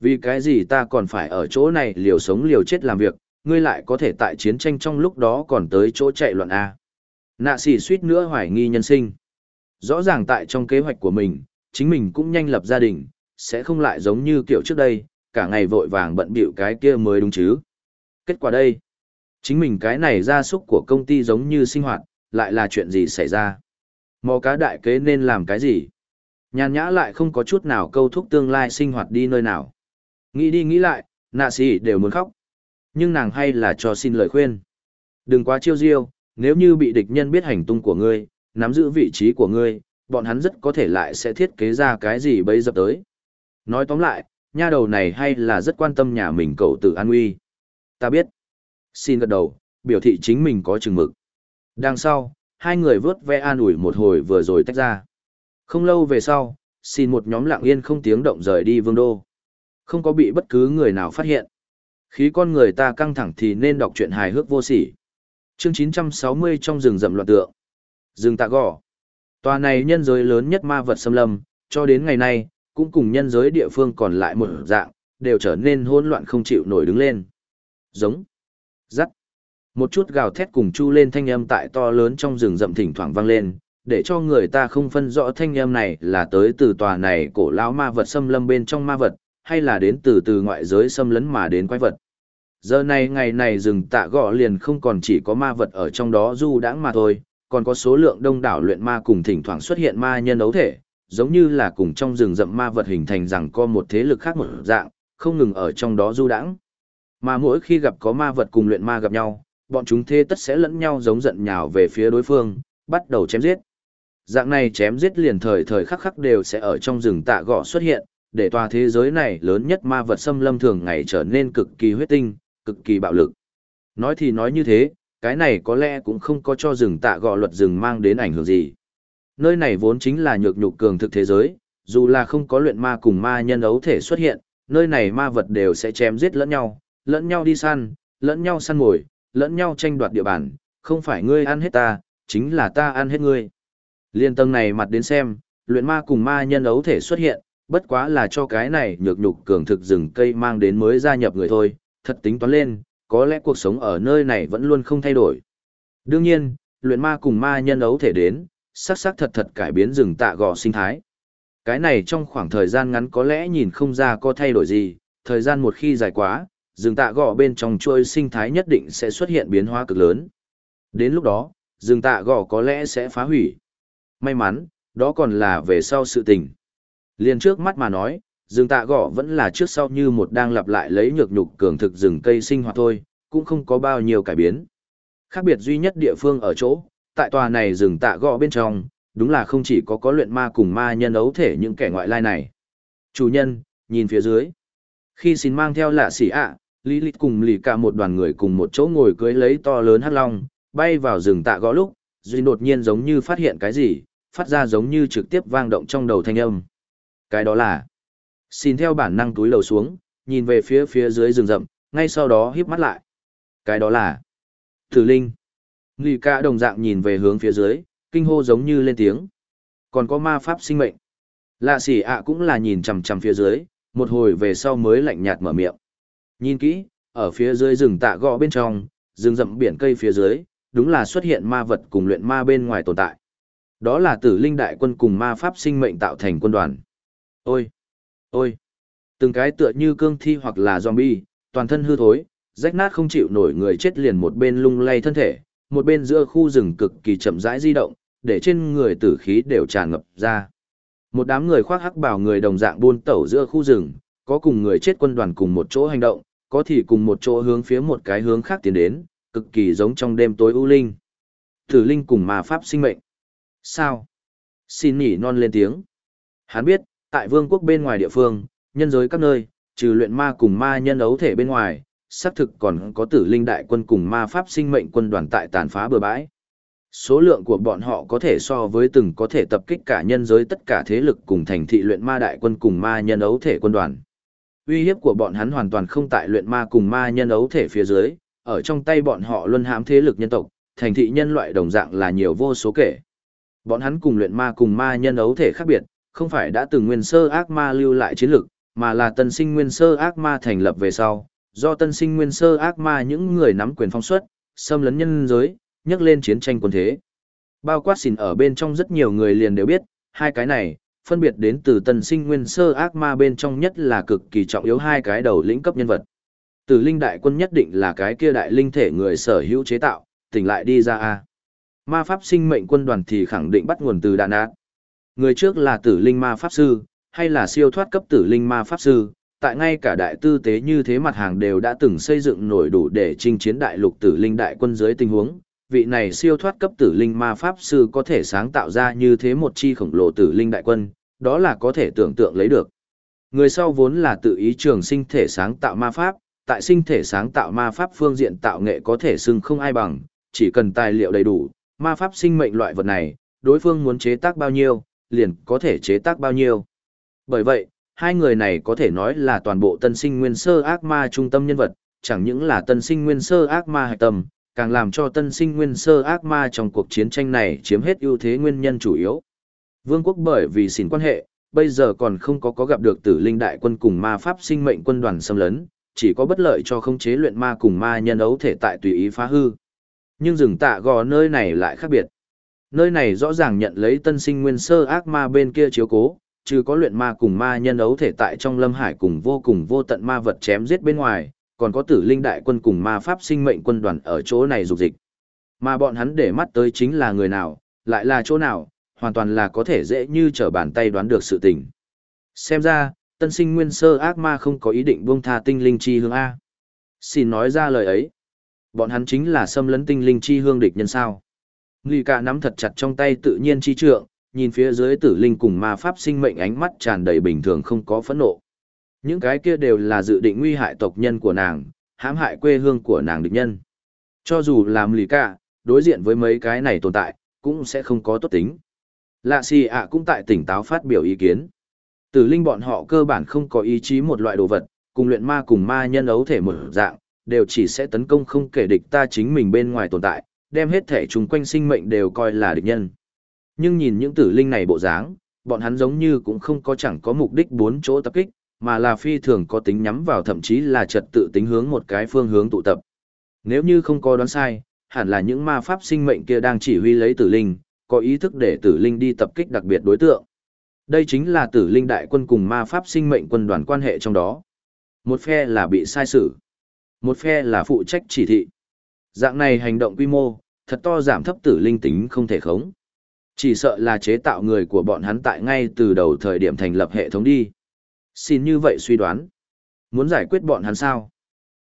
Vì cái gì ta còn phải ở chỗ này liều sống liều chết làm việc, ngươi lại có thể tại chiến tranh trong lúc đó còn tới chỗ chạy loạn A. Nạ xỉ suýt nữa hoài nghi nhân sinh. Rõ ràng tại trong kế hoạch của mình, chính mình cũng nhanh lập gia đình, sẽ không lại giống như kiểu trước đây, cả ngày vội vàng bận bịu cái kia mới đúng chứ. Kết quả đây, chính mình cái này gia súc của công ty giống như sinh hoạt, lại là chuyện gì xảy ra? Mò cá đại kế nên làm cái gì? Nhàn nhã lại không có chút nào câu thúc tương lai sinh hoạt đi nơi nào. Nghĩ đi nghĩ lại, nạ sĩ đều muốn khóc. Nhưng nàng hay là cho xin lời khuyên. Đừng quá chiêu diêu, nếu như bị địch nhân biết hành tung của ngươi, nắm giữ vị trí của ngươi, bọn hắn rất có thể lại sẽ thiết kế ra cái gì bấy dập tới. Nói tóm lại, nha đầu này hay là rất quan tâm nhà mình cậu tự an nguy. Ta biết. Xin gật đầu, biểu thị chính mình có chừng mực. Đằng sau, hai người vớt ve an ủi một hồi vừa rồi tách ra. Không lâu về sau, xin một nhóm lặng yên không tiếng động rời đi vương đô. Không có bị bất cứ người nào phát hiện. Khí con người ta căng thẳng thì nên đọc truyện hài hước vô sỉ. Chương 960 trong rừng rậm loạn tượng. Rừng tạ gò. Tòa này nhân giới lớn nhất ma vật xâm lâm, cho đến ngày nay, cũng cùng nhân giới địa phương còn lại một dạng, đều trở nên hỗn loạn không chịu nổi đứng lên. Giống. dắt, Một chút gào thét cùng chu lên thanh âm tại to lớn trong rừng rậm thỉnh thoảng vang lên, để cho người ta không phân rõ thanh âm này là tới từ tòa này cổ lão ma vật xâm lâm bên trong ma vật, hay là đến từ từ ngoại giới xâm lấn mà đến quái vật. Giờ này ngày này rừng tạ gõ liền không còn chỉ có ma vật ở trong đó du đãng mà thôi, còn có số lượng đông đảo luyện ma cùng thỉnh thoảng xuất hiện ma nhân ấu thể, giống như là cùng trong rừng rậm ma vật hình thành rằng có một thế lực khác một dạng, không ngừng ở trong đó du đãng. Mà mỗi khi gặp có ma vật cùng luyện ma gặp nhau, bọn chúng thế tất sẽ lẫn nhau giống giận nhào về phía đối phương, bắt đầu chém giết. Dạng này chém giết liền thời thời khắc khắc đều sẽ ở trong rừng tạ gọ xuất hiện, để tòa thế giới này lớn nhất ma vật xâm lâm thường ngày trở nên cực kỳ huyết tinh, cực kỳ bạo lực. Nói thì nói như thế, cái này có lẽ cũng không có cho rừng tạ gọ luật rừng mang đến ảnh hưởng gì. Nơi này vốn chính là nhược nhục cường thực thế giới, dù là không có luyện ma cùng ma nhân ấu thể xuất hiện, nơi này ma vật đều sẽ chém giết lẫn nhau, lẫn nhau đi săn, lẫn nhau săn mồi, lẫn nhau tranh đoạt địa bàn, không phải ngươi ăn hết ta, chính là ta ăn hết ngươi. Liên tầng này mặt đến xem, luyện ma cùng ma nhân ấu thể xuất hiện, bất quá là cho cái này nhược nhục cường thực rừng cây mang đến mới gia nhập người thôi, thật tính toán lên, có lẽ cuộc sống ở nơi này vẫn luôn không thay đổi. Đương nhiên, luyện ma cùng ma nhân ấu thể đến, sắc sắc thật thật cải biến rừng tạ gò sinh thái. Cái này trong khoảng thời gian ngắn có lẽ nhìn không ra có thay đổi gì, thời gian một khi dài quá, rừng tạ gò bên trong trôi sinh thái nhất định sẽ xuất hiện biến hóa cực lớn. Đến lúc đó, rừng tạ gò có lẽ sẽ phá hủy. May mắn, đó còn là về sau sự tình. Liên trước mắt mà nói, rừng tạ Gò vẫn là trước sau như một đang lặp lại lấy nhược nhục cường thực rừng cây sinh hoạt thôi, cũng không có bao nhiêu cải biến. Khác biệt duy nhất địa phương ở chỗ, tại tòa này rừng tạ Gò bên trong, đúng là không chỉ có có luyện ma cùng ma nhân ấu thể những kẻ ngoại lai này. Chủ nhân, nhìn phía dưới. Khi xin mang theo lạ xỉ ạ, Lý Lịch cùng lì cả một đoàn người cùng một chỗ ngồi cưới lấy to lớn hắc long, bay vào rừng tạ gõ lúc, Duy đột nhiên giống như phát hiện cái gì, phát ra giống như trực tiếp vang động trong đầu thanh âm. Cái đó là Xin theo bản năng túi lầu xuống, nhìn về phía phía dưới rừng rậm, ngay sau đó híp mắt lại. Cái đó là Tử Linh. Lì Cả đồng dạng nhìn về hướng phía dưới, kinh hô giống như lên tiếng. Còn có ma pháp sinh mệnh. Lạ xỉ ạ cũng là nhìn chằm chằm phía dưới, một hồi về sau mới lạnh nhạt mở miệng. Nhìn kỹ, ở phía dưới rừng tạ gõ bên trong, rừng rậm biển cây phía dưới, đúng là xuất hiện ma vật cùng luyện ma bên ngoài tồn tại. Đó là tử linh đại quân cùng ma pháp sinh mệnh tạo thành quân đoàn. Ôi! Ôi! Từng cái tựa như cương thi hoặc là zombie, toàn thân hư thối, rách nát không chịu nổi người chết liền một bên lung lay thân thể, một bên giữa khu rừng cực kỳ chậm rãi di động, để trên người tử khí đều tràn ngập ra. Một đám người khoác hắc bảo người đồng dạng buôn tẩu giữa khu rừng, có cùng người chết quân đoàn cùng một chỗ hành động, có thì cùng một chỗ hướng phía một cái hướng khác tiến đến, cực kỳ giống trong đêm tối u linh. Tử linh cùng ma pháp sinh mệnh. Sao? Xin nhỉ non lên tiếng. Hắn biết, tại vương quốc bên ngoài địa phương, nhân giới các nơi, trừ luyện ma cùng ma nhân ấu thể bên ngoài, xác thực còn có tử linh đại quân cùng ma pháp sinh mệnh quân đoàn tại tàn phá bừa bãi. Số lượng của bọn họ có thể so với từng có thể tập kích cả nhân giới tất cả thế lực cùng thành thị luyện ma đại quân cùng ma nhân ấu thể quân đoàn. Uy hiếp của bọn hắn hoàn toàn không tại luyện ma cùng ma nhân ấu thể phía dưới, ở trong tay bọn họ luôn hãm thế lực nhân tộc, thành thị nhân loại đồng dạng là nhiều vô số kể. Bọn hắn cùng luyện ma cùng ma nhân ấu thể khác biệt, không phải đã từng nguyên sơ ác ma lưu lại chiến lực, mà là tân sinh nguyên sơ ác ma thành lập về sau, do tân sinh nguyên sơ ác ma những người nắm quyền phong suất, xâm lấn nhân giới, nhấc lên chiến tranh quân thế. Bao quát xỉn ở bên trong rất nhiều người liền đều biết, hai cái này, phân biệt đến từ tân sinh nguyên sơ ác ma bên trong nhất là cực kỳ trọng yếu hai cái đầu lĩnh cấp nhân vật. Tử linh đại quân nhất định là cái kia đại linh thể người sở hữu chế tạo, tỉnh lại đi ra a. Ma pháp sinh mệnh quân đoàn thì khẳng định bắt nguồn từ đạn ác. Người trước là tử linh ma pháp sư, hay là siêu thoát cấp tử linh ma pháp sư, tại ngay cả đại tư tế như thế mặt hàng đều đã từng xây dựng nổi đủ để chinh chiến đại lục tử linh đại quân dưới tình huống, vị này siêu thoát cấp tử linh ma pháp sư có thể sáng tạo ra như thế một chi khổng lồ tử linh đại quân, đó là có thể tưởng tượng lấy được. Người sau vốn là tự ý trường sinh thể sáng tạo ma pháp, tại sinh thể sáng tạo ma pháp phương diện tạo nghệ có thể xưng không ai bằng, chỉ cần tài liệu đầy đủ, ma pháp sinh mệnh loại vật này, đối phương muốn chế tác bao nhiêu, liền có thể chế tác bao nhiêu. Bởi vậy, hai người này có thể nói là toàn bộ tân sinh nguyên sơ ác ma trung tâm nhân vật, chẳng những là tân sinh nguyên sơ ác ma hạch tâm, càng làm cho tân sinh nguyên sơ ác ma trong cuộc chiến tranh này chiếm hết ưu thế nguyên nhân chủ yếu. Vương quốc bởi vì xỉn quan hệ, bây giờ còn không có có gặp được tử linh đại quân cùng ma pháp sinh mệnh quân đoàn xâm lấn, chỉ có bất lợi cho khống chế luyện ma cùng ma nhân ấu thể tại tùy ý phá hư. Nhưng rừng tạ gò nơi này lại khác biệt. Nơi này rõ ràng nhận lấy tân sinh nguyên sơ ác ma bên kia chiếu cố, trừ có luyện ma cùng ma nhân ấu thể tại trong lâm hải cùng vô cùng vô tận ma vật chém giết bên ngoài, còn có tử linh đại quân cùng ma pháp sinh mệnh quân đoàn ở chỗ này dục dịch. Mà bọn hắn để mắt tới chính là người nào, lại là chỗ nào, hoàn toàn là có thể dễ như trở bàn tay đoán được sự tình. Xem ra, tân sinh nguyên sơ ác ma không có ý định buông tha tinh linh chi hương A. Xin nói ra lời ấy. Bọn hắn chính là xâm lấn tinh linh chi hương địch nhân sao. Nghi cả nắm thật chặt trong tay tự nhiên chi trượng, nhìn phía dưới tử linh cùng ma pháp sinh mệnh ánh mắt tràn đầy bình thường không có phẫn nộ. Những cái kia đều là dự định nguy hại tộc nhân của nàng, hãm hại quê hương của nàng địch nhân. Cho dù làm lì cả, đối diện với mấy cái này tồn tại, cũng sẽ không có tốt tính. Lạ xì ạ cũng tại tỉnh táo phát biểu ý kiến. Tử linh bọn họ cơ bản không có ý chí một loại đồ vật, cùng luyện ma cùng ma nhân ấu thể một dạng, đều chỉ sẽ tấn công không kể địch ta chính mình bên ngoài tồn tại, đem hết thể chúng quanh sinh mệnh đều coi là địch nhân. Nhưng nhìn những tử linh này bộ dáng, bọn hắn giống như cũng không có chẳng có mục đích bốn chỗ tập kích, mà là phi thường có tính nhắm vào thậm chí là trật tự tính hướng một cái phương hướng tụ tập. Nếu như không có đoán sai, hẳn là những ma pháp sinh mệnh kia đang chỉ huy lấy tử linh, có ý thức để tử linh đi tập kích đặc biệt đối tượng. Đây chính là tử linh đại quân cùng ma pháp sinh mệnh quân đoàn quan hệ trong đó. Một phe là bị sai xử, một phe là phụ trách chỉ thị. Dạng này hành động quy mô, thật to giảm thấp tử linh tính không thể khống. Chỉ sợ là chế tạo người của bọn hắn tại ngay từ đầu thời điểm thành lập hệ thống đi. Xin như vậy suy đoán. Muốn giải quyết bọn hắn sao?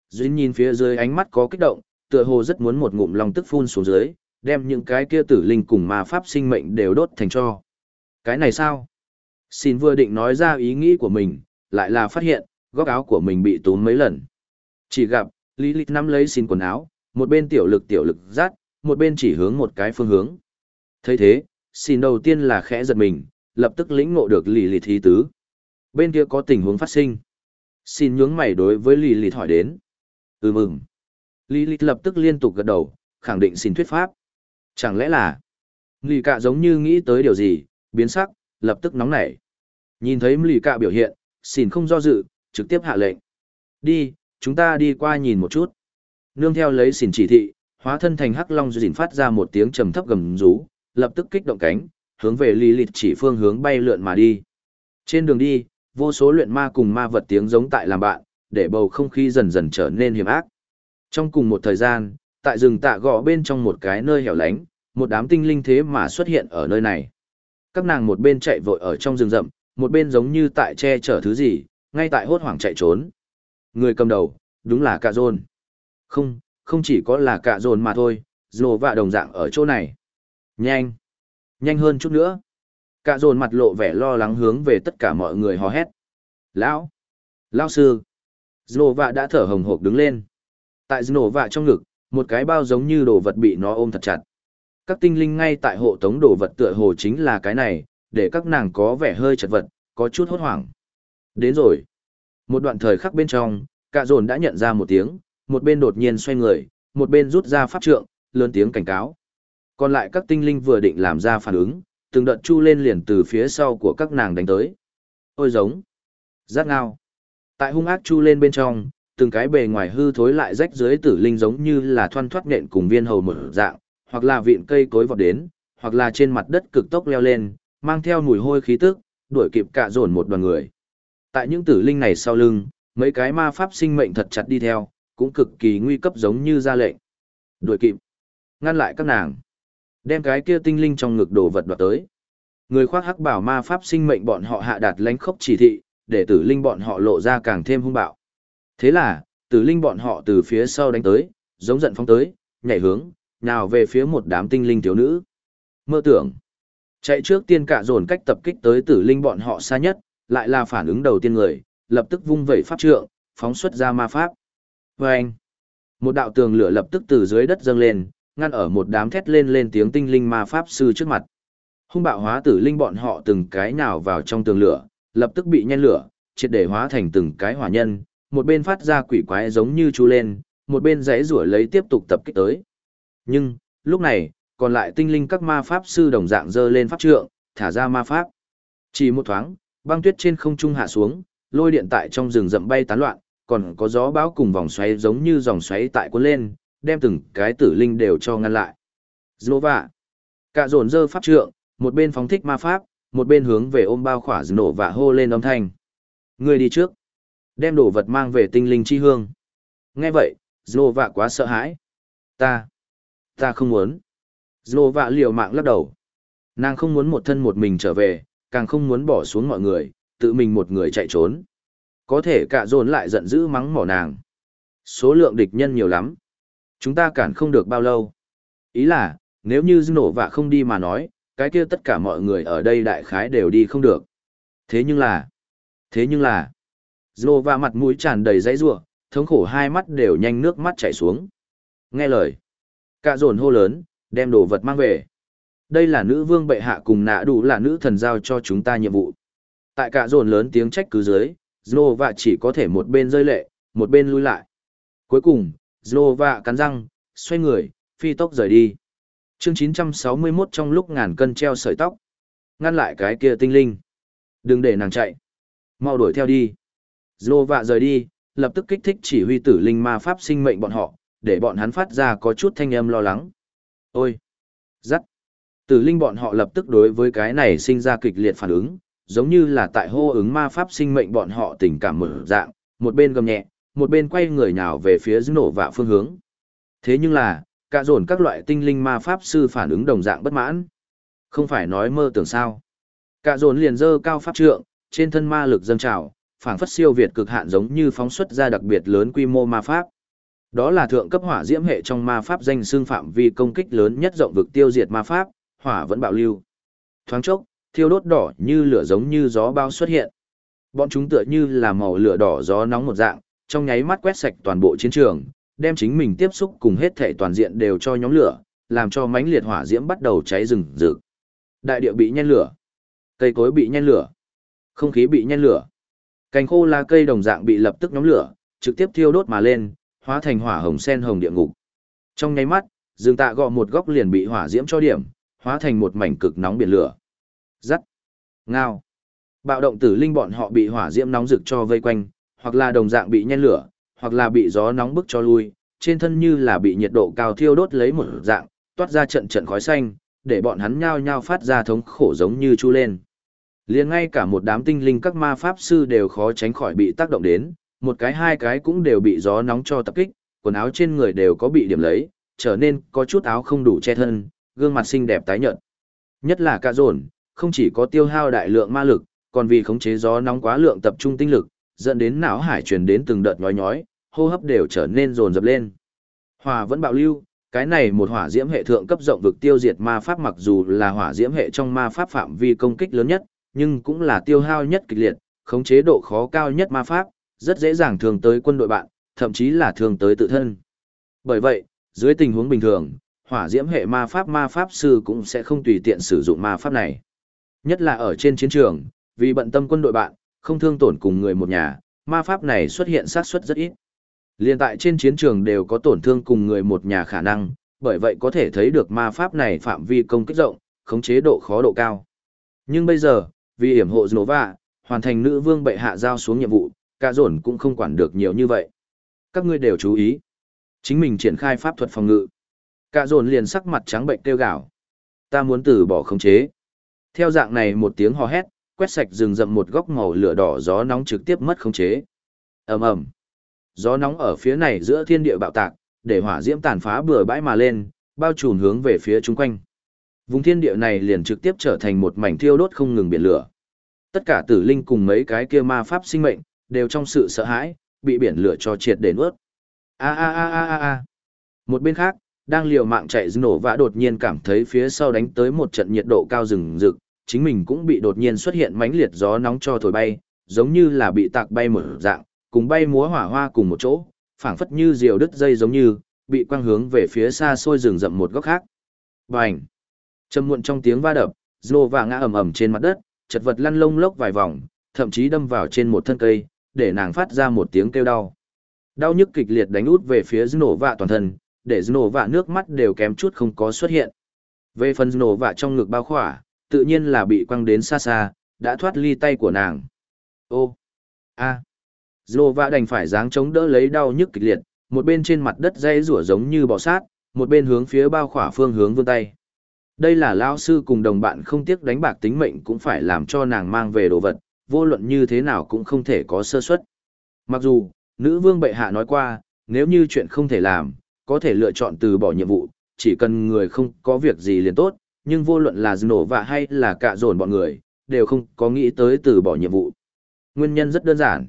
Duyên nhìn phía dưới ánh mắt có kích động, tựa hồ rất muốn một ngụm lòng tức phun xuống dưới, đem những cái kia tử linh cùng ma pháp sinh mệnh đều đốt thành cho. Cái này sao? Xin vừa định nói ra ý nghĩ của mình, lại là phát hiện, góc áo của mình bị tốn mấy lần. Chỉ gặp, Lý Lịch nắm lấy xin quần áo, một bên tiểu lực tiểu lực rát, một bên chỉ hướng một cái phương hướng. thấy thế, xin đầu tiên là khẽ giật mình, lập tức lĩnh ngộ được Lý Lịch thí tứ. Bên kia có tình huống phát sinh. Xin nhướng mày đối với lì lì hỏi đến. Ừ mừng. Lì lì lập tức liên tục gật đầu, khẳng định xin thuyết pháp. Chẳng lẽ là... Lì cạ giống như nghĩ tới điều gì, biến sắc, lập tức nóng nảy. Nhìn thấy lì cạ biểu hiện, xin không do dự, trực tiếp hạ lệnh. Đi, chúng ta đi qua nhìn một chút. Nương theo lấy xin chỉ thị, hóa thân thành hắc long dìn phát ra một tiếng trầm thấp gầm rú, lập tức kích động cánh, hướng về lì lịt chỉ phương hướng bay lượn mà đi. Trên đường đi, vô số luyện ma cùng ma vật tiếng giống tại làm bạn, để bầu không khí dần dần trở nên hiểm ác. Trong cùng một thời gian, tại rừng tạ gõ bên trong một cái nơi hẻo lánh, một đám tinh linh thế mà xuất hiện ở nơi này. Các nàng một bên chạy vội ở trong rừng rậm, một bên giống như tại che chở thứ gì, ngay tại hốt hoảng chạy trốn. Người cầm đầu, đúng là cạ rôn. Không, không chỉ có là cạ rôn mà thôi, dồ và đồng dạng ở chỗ này. Nhanh! Nhanh hơn chút nữa! Cạ dồn mặt lộ vẻ lo lắng hướng về tất cả mọi người hò hét. Lão! Lão sư! Dồ vạ đã thở hồng hộc đứng lên. Tại dồ vạ trong ngực, một cái bao giống như đồ vật bị nó ôm thật chặt. Các tinh linh ngay tại hộ tống đồ vật tựa hồ chính là cái này, để các nàng có vẻ hơi chật vật, có chút hốt hoảng. Đến rồi. Một đoạn thời khắc bên trong, cả dồn đã nhận ra một tiếng, một bên đột nhiên xoay người, một bên rút ra pháp trượng, lớn tiếng cảnh cáo. Còn lại các tinh linh vừa định làm ra phản ứng, từng đợt chu lên liền từ phía sau của các nàng đánh tới. Ôi giống! Giác ngao! Tại hung ác chu lên bên trong, từng cái bề ngoài hư thối lại rách dưới tử linh giống như là thoăn thoát nện cùng viên hầu mở dạng, hoặc là vịn cây cối vọt đến, hoặc là trên mặt đất cực tốc leo lên, mang theo mùi hôi khí tức, đuổi kịp cả dồn một đoàn người. Tại những tử linh này sau lưng, mấy cái ma pháp sinh mệnh thật chặt đi theo, cũng cực kỳ nguy cấp giống như ra lệnh. Đuổi kịp, ngăn lại các nàng, đem cái kia tinh linh trong ngực đồ vật đoạt tới. Người khoác hắc bảo ma pháp sinh mệnh bọn họ hạ đạt lãnh khốc chỉ thị, để tử linh bọn họ lộ ra càng thêm hung bạo. Thế là, tử linh bọn họ từ phía sau đánh tới, giống giận phóng tới, nhảy hướng, nào về phía một đám tinh linh thiếu nữ. Mơ tưởng, chạy trước tiên cả dồn cách tập kích tới tử linh bọn họ xa nhất, lại là phản ứng đầu tiên người, lập tức vung vẩy pháp trượng, phóng xuất ra ma pháp. Vâng! Một đạo tường lửa lập tức từ dưới đất dâng lên, ngăn ở một đám thét lên lên tiếng tinh linh ma pháp sư trước mặt. Hung bạo hóa tử linh bọn họ từng cái nào vào trong tường lửa, lập tức bị nhen lửa, triệt để hóa thành từng cái hỏa nhân, một bên phát ra quỷ quái giống như chú lên, một bên giãy rủa lấy tiếp tục tập kích tới. Nhưng, lúc này, còn lại tinh linh các ma pháp sư đồng dạng dơ lên pháp trượng, thả ra ma pháp. Chỉ một thoáng, băng tuyết trên không trung hạ xuống, lôi điện tại trong rừng rậm bay tán loạn, còn có gió bão cùng vòng xoáy giống như dòng xoáy tại cuốn lên, đem từng cái tử linh đều cho ngăn lại. Znova. Cả dồn dơ pháp trượng, một bên phóng thích ma pháp, một bên hướng về ôm bao khỏa nổ và hô lên âm thanh. Người đi trước. Đem đồ vật mang về tinh linh chi hương. Nghe vậy, Znova quá sợ hãi. Ta. Ta không muốn. Znova liều mạng lắc đầu. Nàng không muốn một thân một mình trở về, càng không muốn bỏ xuống mọi người, tự mình một người chạy trốn. Có thể cả dồn lại giận dữ mắng mỏ nàng. Số lượng địch nhân nhiều lắm. Chúng ta cản không được bao lâu. Ý là, nếu như nổ vạ không đi mà nói, cái kia tất cả mọi người ở đây đại khái đều đi không được. Thế nhưng là, thế nhưng là, Dô và mặt mũi tràn đầy dãy rủa thống khổ hai mắt đều nhanh nước mắt chảy xuống. Nghe lời, cả dồn hô lớn, đem đồ vật mang về. Đây là nữ vương bệ hạ cùng nạ đủ là nữ thần giao cho chúng ta nhiệm vụ. Tại cả dồn lớn tiếng trách cứ dưới, Znova chỉ có thể một bên rơi lệ, một bên lui lại. Cuối cùng, Znova cắn răng, xoay người, phi tốc rời đi. Chương 961 trong lúc ngàn cân treo sợi tóc. Ngăn lại cái kia tinh linh. Đừng để nàng chạy. Mau đuổi theo đi. Znova rời đi, lập tức kích thích chỉ huy tử linh ma pháp sinh mệnh bọn họ, để bọn hắn phát ra có chút thanh âm lo lắng. Ôi! Giắt! Tử linh bọn họ lập tức đối với cái này sinh ra kịch liệt phản ứng, giống như là tại hô ứng ma pháp sinh mệnh bọn họ tình cảm mở dạng, một bên gầm nhẹ, một bên quay người nhào về phía dữ nổ vạ phương hướng. Thế nhưng là, cả dồn các loại tinh linh ma pháp sư phản ứng đồng dạng bất mãn. Không phải nói mơ tưởng sao. Cả dồn liền dơ cao pháp trượng, trên thân ma lực dâng trào, phảng phất siêu việt cực hạn giống như phóng xuất ra đặc biệt lớn quy mô ma pháp. Đó là thượng cấp hỏa diễm hệ trong ma pháp danh xương phạm vi công kích lớn nhất rộng vực tiêu diệt ma pháp, hỏa vẫn bạo lưu. Thoáng chốc, thiêu đốt đỏ như lửa giống như gió bao xuất hiện. Bọn chúng tựa như là màu lửa đỏ gió nóng một dạng, trong nháy mắt quét sạch toàn bộ chiến trường, đem chính mình tiếp xúc cùng hết thể toàn diện đều cho nhóm lửa, làm cho mãnh liệt hỏa diễm bắt đầu cháy rừng rực. Đại địa bị nhen lửa, cây cối bị nhen lửa, không khí bị nhen lửa. Cành khô lá cây đồng dạng bị lập tức nhóm lửa, trực tiếp thiêu đốt mà lên, hóa thành hỏa hồng sen hồng địa ngục. Trong nháy mắt, rừng tạ gọ một góc liền bị hỏa diễm cho điểm, hóa thành một mảnh cực nóng biển lửa. Rắc, Ngao. Bạo động tử linh bọn họ bị hỏa diễm nóng rực cho vây quanh, hoặc là đồng dạng bị nhen lửa, hoặc là bị gió nóng bức cho lui, trên thân như là bị nhiệt độ cao thiêu đốt lấy một dạng, toát ra trận trận khói xanh, để bọn hắn nhao nhao phát ra thống khổ giống như chu lên. Liền ngay cả một đám tinh linh các ma pháp sư đều khó tránh khỏi bị tác động đến, một cái hai cái cũng đều bị gió nóng cho tập kích, quần áo trên người đều có bị điểm lấy, trở nên có chút áo không đủ che thân, gương mặt xinh đẹp tái nhợt. Nhất là cả dồn, không chỉ có tiêu hao đại lượng ma lực, còn vì khống chế gió nóng quá lượng tập trung tinh lực, dẫn đến não hải truyền đến từng đợt nhói nhói, hô hấp đều trở nên dồn dập lên. Hỏa vẫn bạo lưu, cái này một hỏa diễm hệ thượng cấp rộng vực tiêu diệt ma pháp mặc dù là hỏa diễm hệ trong ma pháp phạm vi công kích lớn nhất, nhưng cũng là tiêu hao nhất kịch liệt, khống chế độ khó cao nhất ma pháp, rất dễ dàng thường tới quân đội bạn, thậm chí là thường tới tự thân. Bởi vậy, dưới tình huống bình thường, hỏa diễm hệ ma pháp ma pháp sư cũng sẽ không tùy tiện sử dụng ma pháp này. Nhất là ở trên chiến trường, vì bận tâm quân đội bạn, không thương tổn cùng người một nhà, ma pháp này xuất hiện xác suất rất ít. Liên tại trên chiến trường đều có tổn thương cùng người một nhà khả năng, bởi vậy có thể thấy được ma pháp này phạm vi công kích rộng, khống chế độ khó độ cao. Nhưng bây giờ, vì hiểm hộ Nova, hoàn thành nữ vương bệ hạ giao xuống nhiệm vụ, cả dồn cũng không quản được nhiều như vậy. Các ngươi đều chú ý. Chính mình triển khai pháp thuật phòng ngự. Cả dồn liền sắc mặt trắng bệnh kêu gào. Ta muốn từ bỏ khống chế. Theo dạng này một tiếng hò hét, quét sạch rừng rậm một góc màu lửa đỏ gió nóng trực tiếp mất khống chế. Ầm ầm. Gió nóng ở phía này giữa thiên địa bạo tạc, để hỏa diễm tàn phá bừa bãi mà lên, bao trùm hướng về phía chúng quanh. Vùng thiên địa này liền trực tiếp trở thành một mảnh thiêu đốt không ngừng biển lửa. Tất cả tử linh cùng mấy cái kia ma pháp sinh mệnh, đều trong sự sợ hãi, bị biển lửa cho triệt để nuốt. A a a a a a. Một bên khác, đang liều mạng chạy nổ vã đột nhiên cảm thấy phía sau đánh tới một trận nhiệt độ cao rừng rực, chính mình cũng bị đột nhiên xuất hiện mánh liệt gió nóng cho thổi bay, giống như là bị tạc bay một dạng, cùng bay múa hỏa hoa cùng một chỗ, phảng phất như diều đứt dây giống như, bị quang hướng về phía xa xôi rừng rậm một góc khác. Bành! Trầm muộn trong tiếng va đập, Znova ngã ầm ầm trên mặt đất, chật vật lăn lông lốc vài vòng, thậm chí đâm vào trên một thân cây, để nàng phát ra một tiếng kêu đau. Đau nhức kịch liệt đánh út về phía Znova toàn thân, để Znova nước mắt đều kém chút không có xuất hiện. Về phần Znova trong ngực bao khỏa, tự nhiên là bị quăng đến xa xa, đã thoát ly tay của nàng. Ô! a Znova đành phải dáng chống đỡ lấy đau nhức kịch liệt, một bên trên mặt đất dây rủa giống như bò sát, một bên hướng phía bao khỏa phương hướng vươn tay. Đây là lão sư cùng đồng bạn không tiếc đánh bạc tính mệnh cũng phải làm cho nàng mang về đồ vật, vô luận như thế nào cũng không thể có sơ suất. Mặc dù, nữ vương bệ hạ nói qua, nếu như chuyện không thể làm, có thể lựa chọn từ bỏ nhiệm vụ, chỉ cần người không có việc gì liền tốt, nhưng vô luận là nổ vạ hay là cạ dồn bọn người, đều không có nghĩ tới từ bỏ nhiệm vụ. Nguyên nhân rất đơn giản.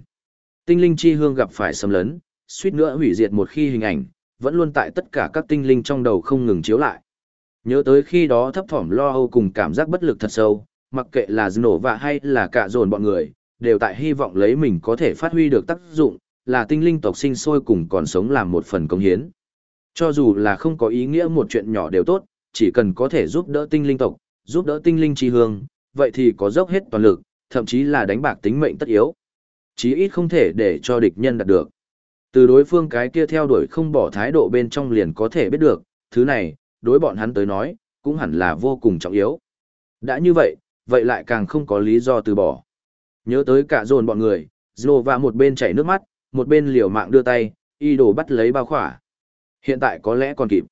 Tinh linh chi hương gặp phải xâm lấn, suýt nữa hủy diệt một khi hình ảnh, vẫn luôn tại tất cả các tinh linh trong đầu không ngừng chiếu lại. Nhớ tới khi đó thấp thỏm lo âu cùng cảm giác bất lực thật sâu, mặc kệ là nổ vạ hay là cả dồn bọn người, đều tại hy vọng lấy mình có thể phát huy được tác dụng, là tinh linh tộc sinh sôi cùng còn sống làm một phần công hiến. Cho dù là không có ý nghĩa một chuyện nhỏ đều tốt, chỉ cần có thể giúp đỡ tinh linh tộc, giúp đỡ tinh linh chi hương, vậy thì có dốc hết toàn lực, thậm chí là đánh bạc tính mệnh tất yếu. Chí ít không thể để cho địch nhân đạt được. Từ đối phương cái kia theo đuổi không bỏ thái độ bên trong liền có thể biết được, thứ này, đối bọn hắn tới nói, cũng hẳn là vô cùng trọng yếu. Đã như vậy, vậy lại càng không có lý do từ bỏ. Nhớ tới cả dồn bọn người, Znova một bên chảy nước mắt, một bên liều mạng đưa tay, y đồ bắt lấy bao khỏa. Hiện tại có lẽ còn kịp.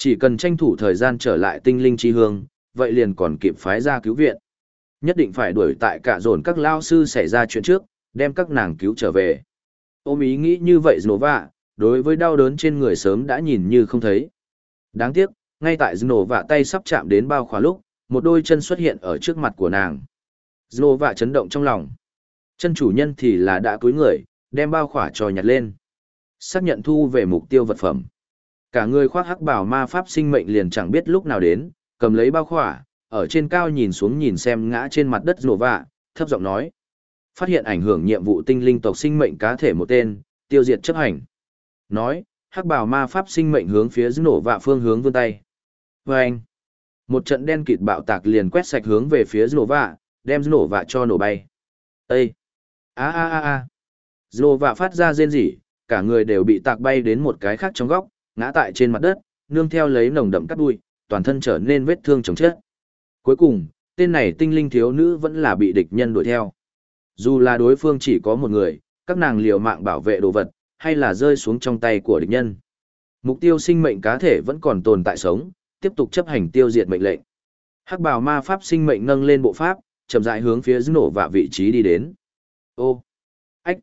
Chỉ cần tranh thủ thời gian trở lại tinh linh chi hương, vậy liền còn kịp phái ra cứu viện. Nhất định phải đuổi tại cả dồn các lao sư xảy ra chuyện trước, đem các nàng cứu trở về. Ôm ý nghĩ như vậy Znova, đối với đau đớn trên người sớm đã nhìn như không thấy. Đáng tiếc, ngay tại Znova tay sắp chạm đến bao khóa lúc, một đôi chân xuất hiện ở trước mặt của nàng. Znova chấn động trong lòng. Chân chủ nhân thì là đã cúi người, đem bao khỏa trò nhặt lên. Xác nhận thu về mục tiêu vật phẩm. Cả người khoác hắc bảo ma pháp sinh mệnh liền chẳng biết lúc nào đến, cầm lấy bao khỏa, ở trên cao nhìn xuống nhìn xem ngã trên mặt đất Znova, thấp giọng nói. Phát hiện ảnh hưởng nhiệm vụ tinh linh tộc sinh mệnh cá thể một tên, tiêu diệt chấp hành. Nói, hắc bảo ma pháp sinh mệnh hướng phía dưới nổ vạ phương hướng vươn tay. Và anh, một trận đen kịt bạo tạc liền quét sạch hướng về phía nổ vạ, đem nổ vạ cho nổ bay. Ê! a a a a Nổ vạ phát ra rên rỉ, cả người đều bị tạc bay đến một cái khác trong góc, ngã tại trên mặt đất, nương theo lấy nồng đậm cắt bụi, toàn thân trở nên vết thương chồng chết. Cuối cùng, tên này tinh linh thiếu nữ vẫn là bị địch nhân đuổi theo. Dù là đối phương chỉ có một người, các nàng liều mạng bảo vệ đồ vật, hay là rơi xuống trong tay của địch nhân. Mục tiêu sinh mệnh cá thể vẫn còn tồn tại sống, tiếp tục chấp hành tiêu diệt mệnh lệnh. Hắc bào ma pháp sinh mệnh nâng lên bộ pháp, chậm rãi hướng phía nổ và vị trí đi đến. Ô! Ách!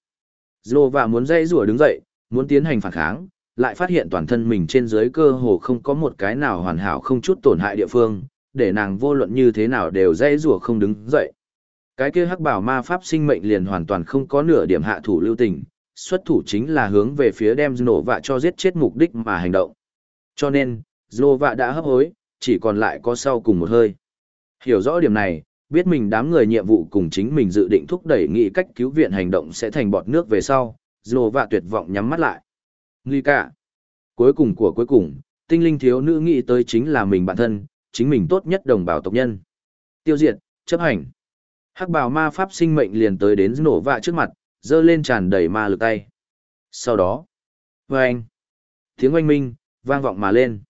Dô và muốn dây rùa đứng dậy, muốn tiến hành phản kháng, lại phát hiện toàn thân mình trên dưới cơ hồ không có một cái nào hoàn hảo không chút tổn hại địa phương, để nàng vô luận như thế nào đều dây rùa không đứng dậy. Cái kia hắc bảo ma pháp sinh mệnh liền hoàn toàn không có nửa điểm hạ thủ lưu tình, xuất thủ chính là hướng về phía đem nổ vạ cho giết chết mục đích mà hành động. Cho nên, Dô vạ đã hấp hối, chỉ còn lại có sau cùng một hơi. Hiểu rõ điểm này, biết mình đám người nhiệm vụ cùng chính mình dự định thúc đẩy nghị cách cứu viện hành động sẽ thành bọt nước về sau, Dô vạ tuyệt vọng nhắm mắt lại. Nguy cả. Cuối cùng của cuối cùng, tinh linh thiếu nữ nghĩ tới chính là mình bản thân, chính mình tốt nhất đồng bào tộc nhân. Tiêu diệt, chấp hành. Hắc bào ma pháp sinh mệnh liền tới đến nổ vạ trước mặt, dơ lên tràn đầy ma lực tay. Sau đó, vâng, tiếng oanh minh, vang vọng mà lên.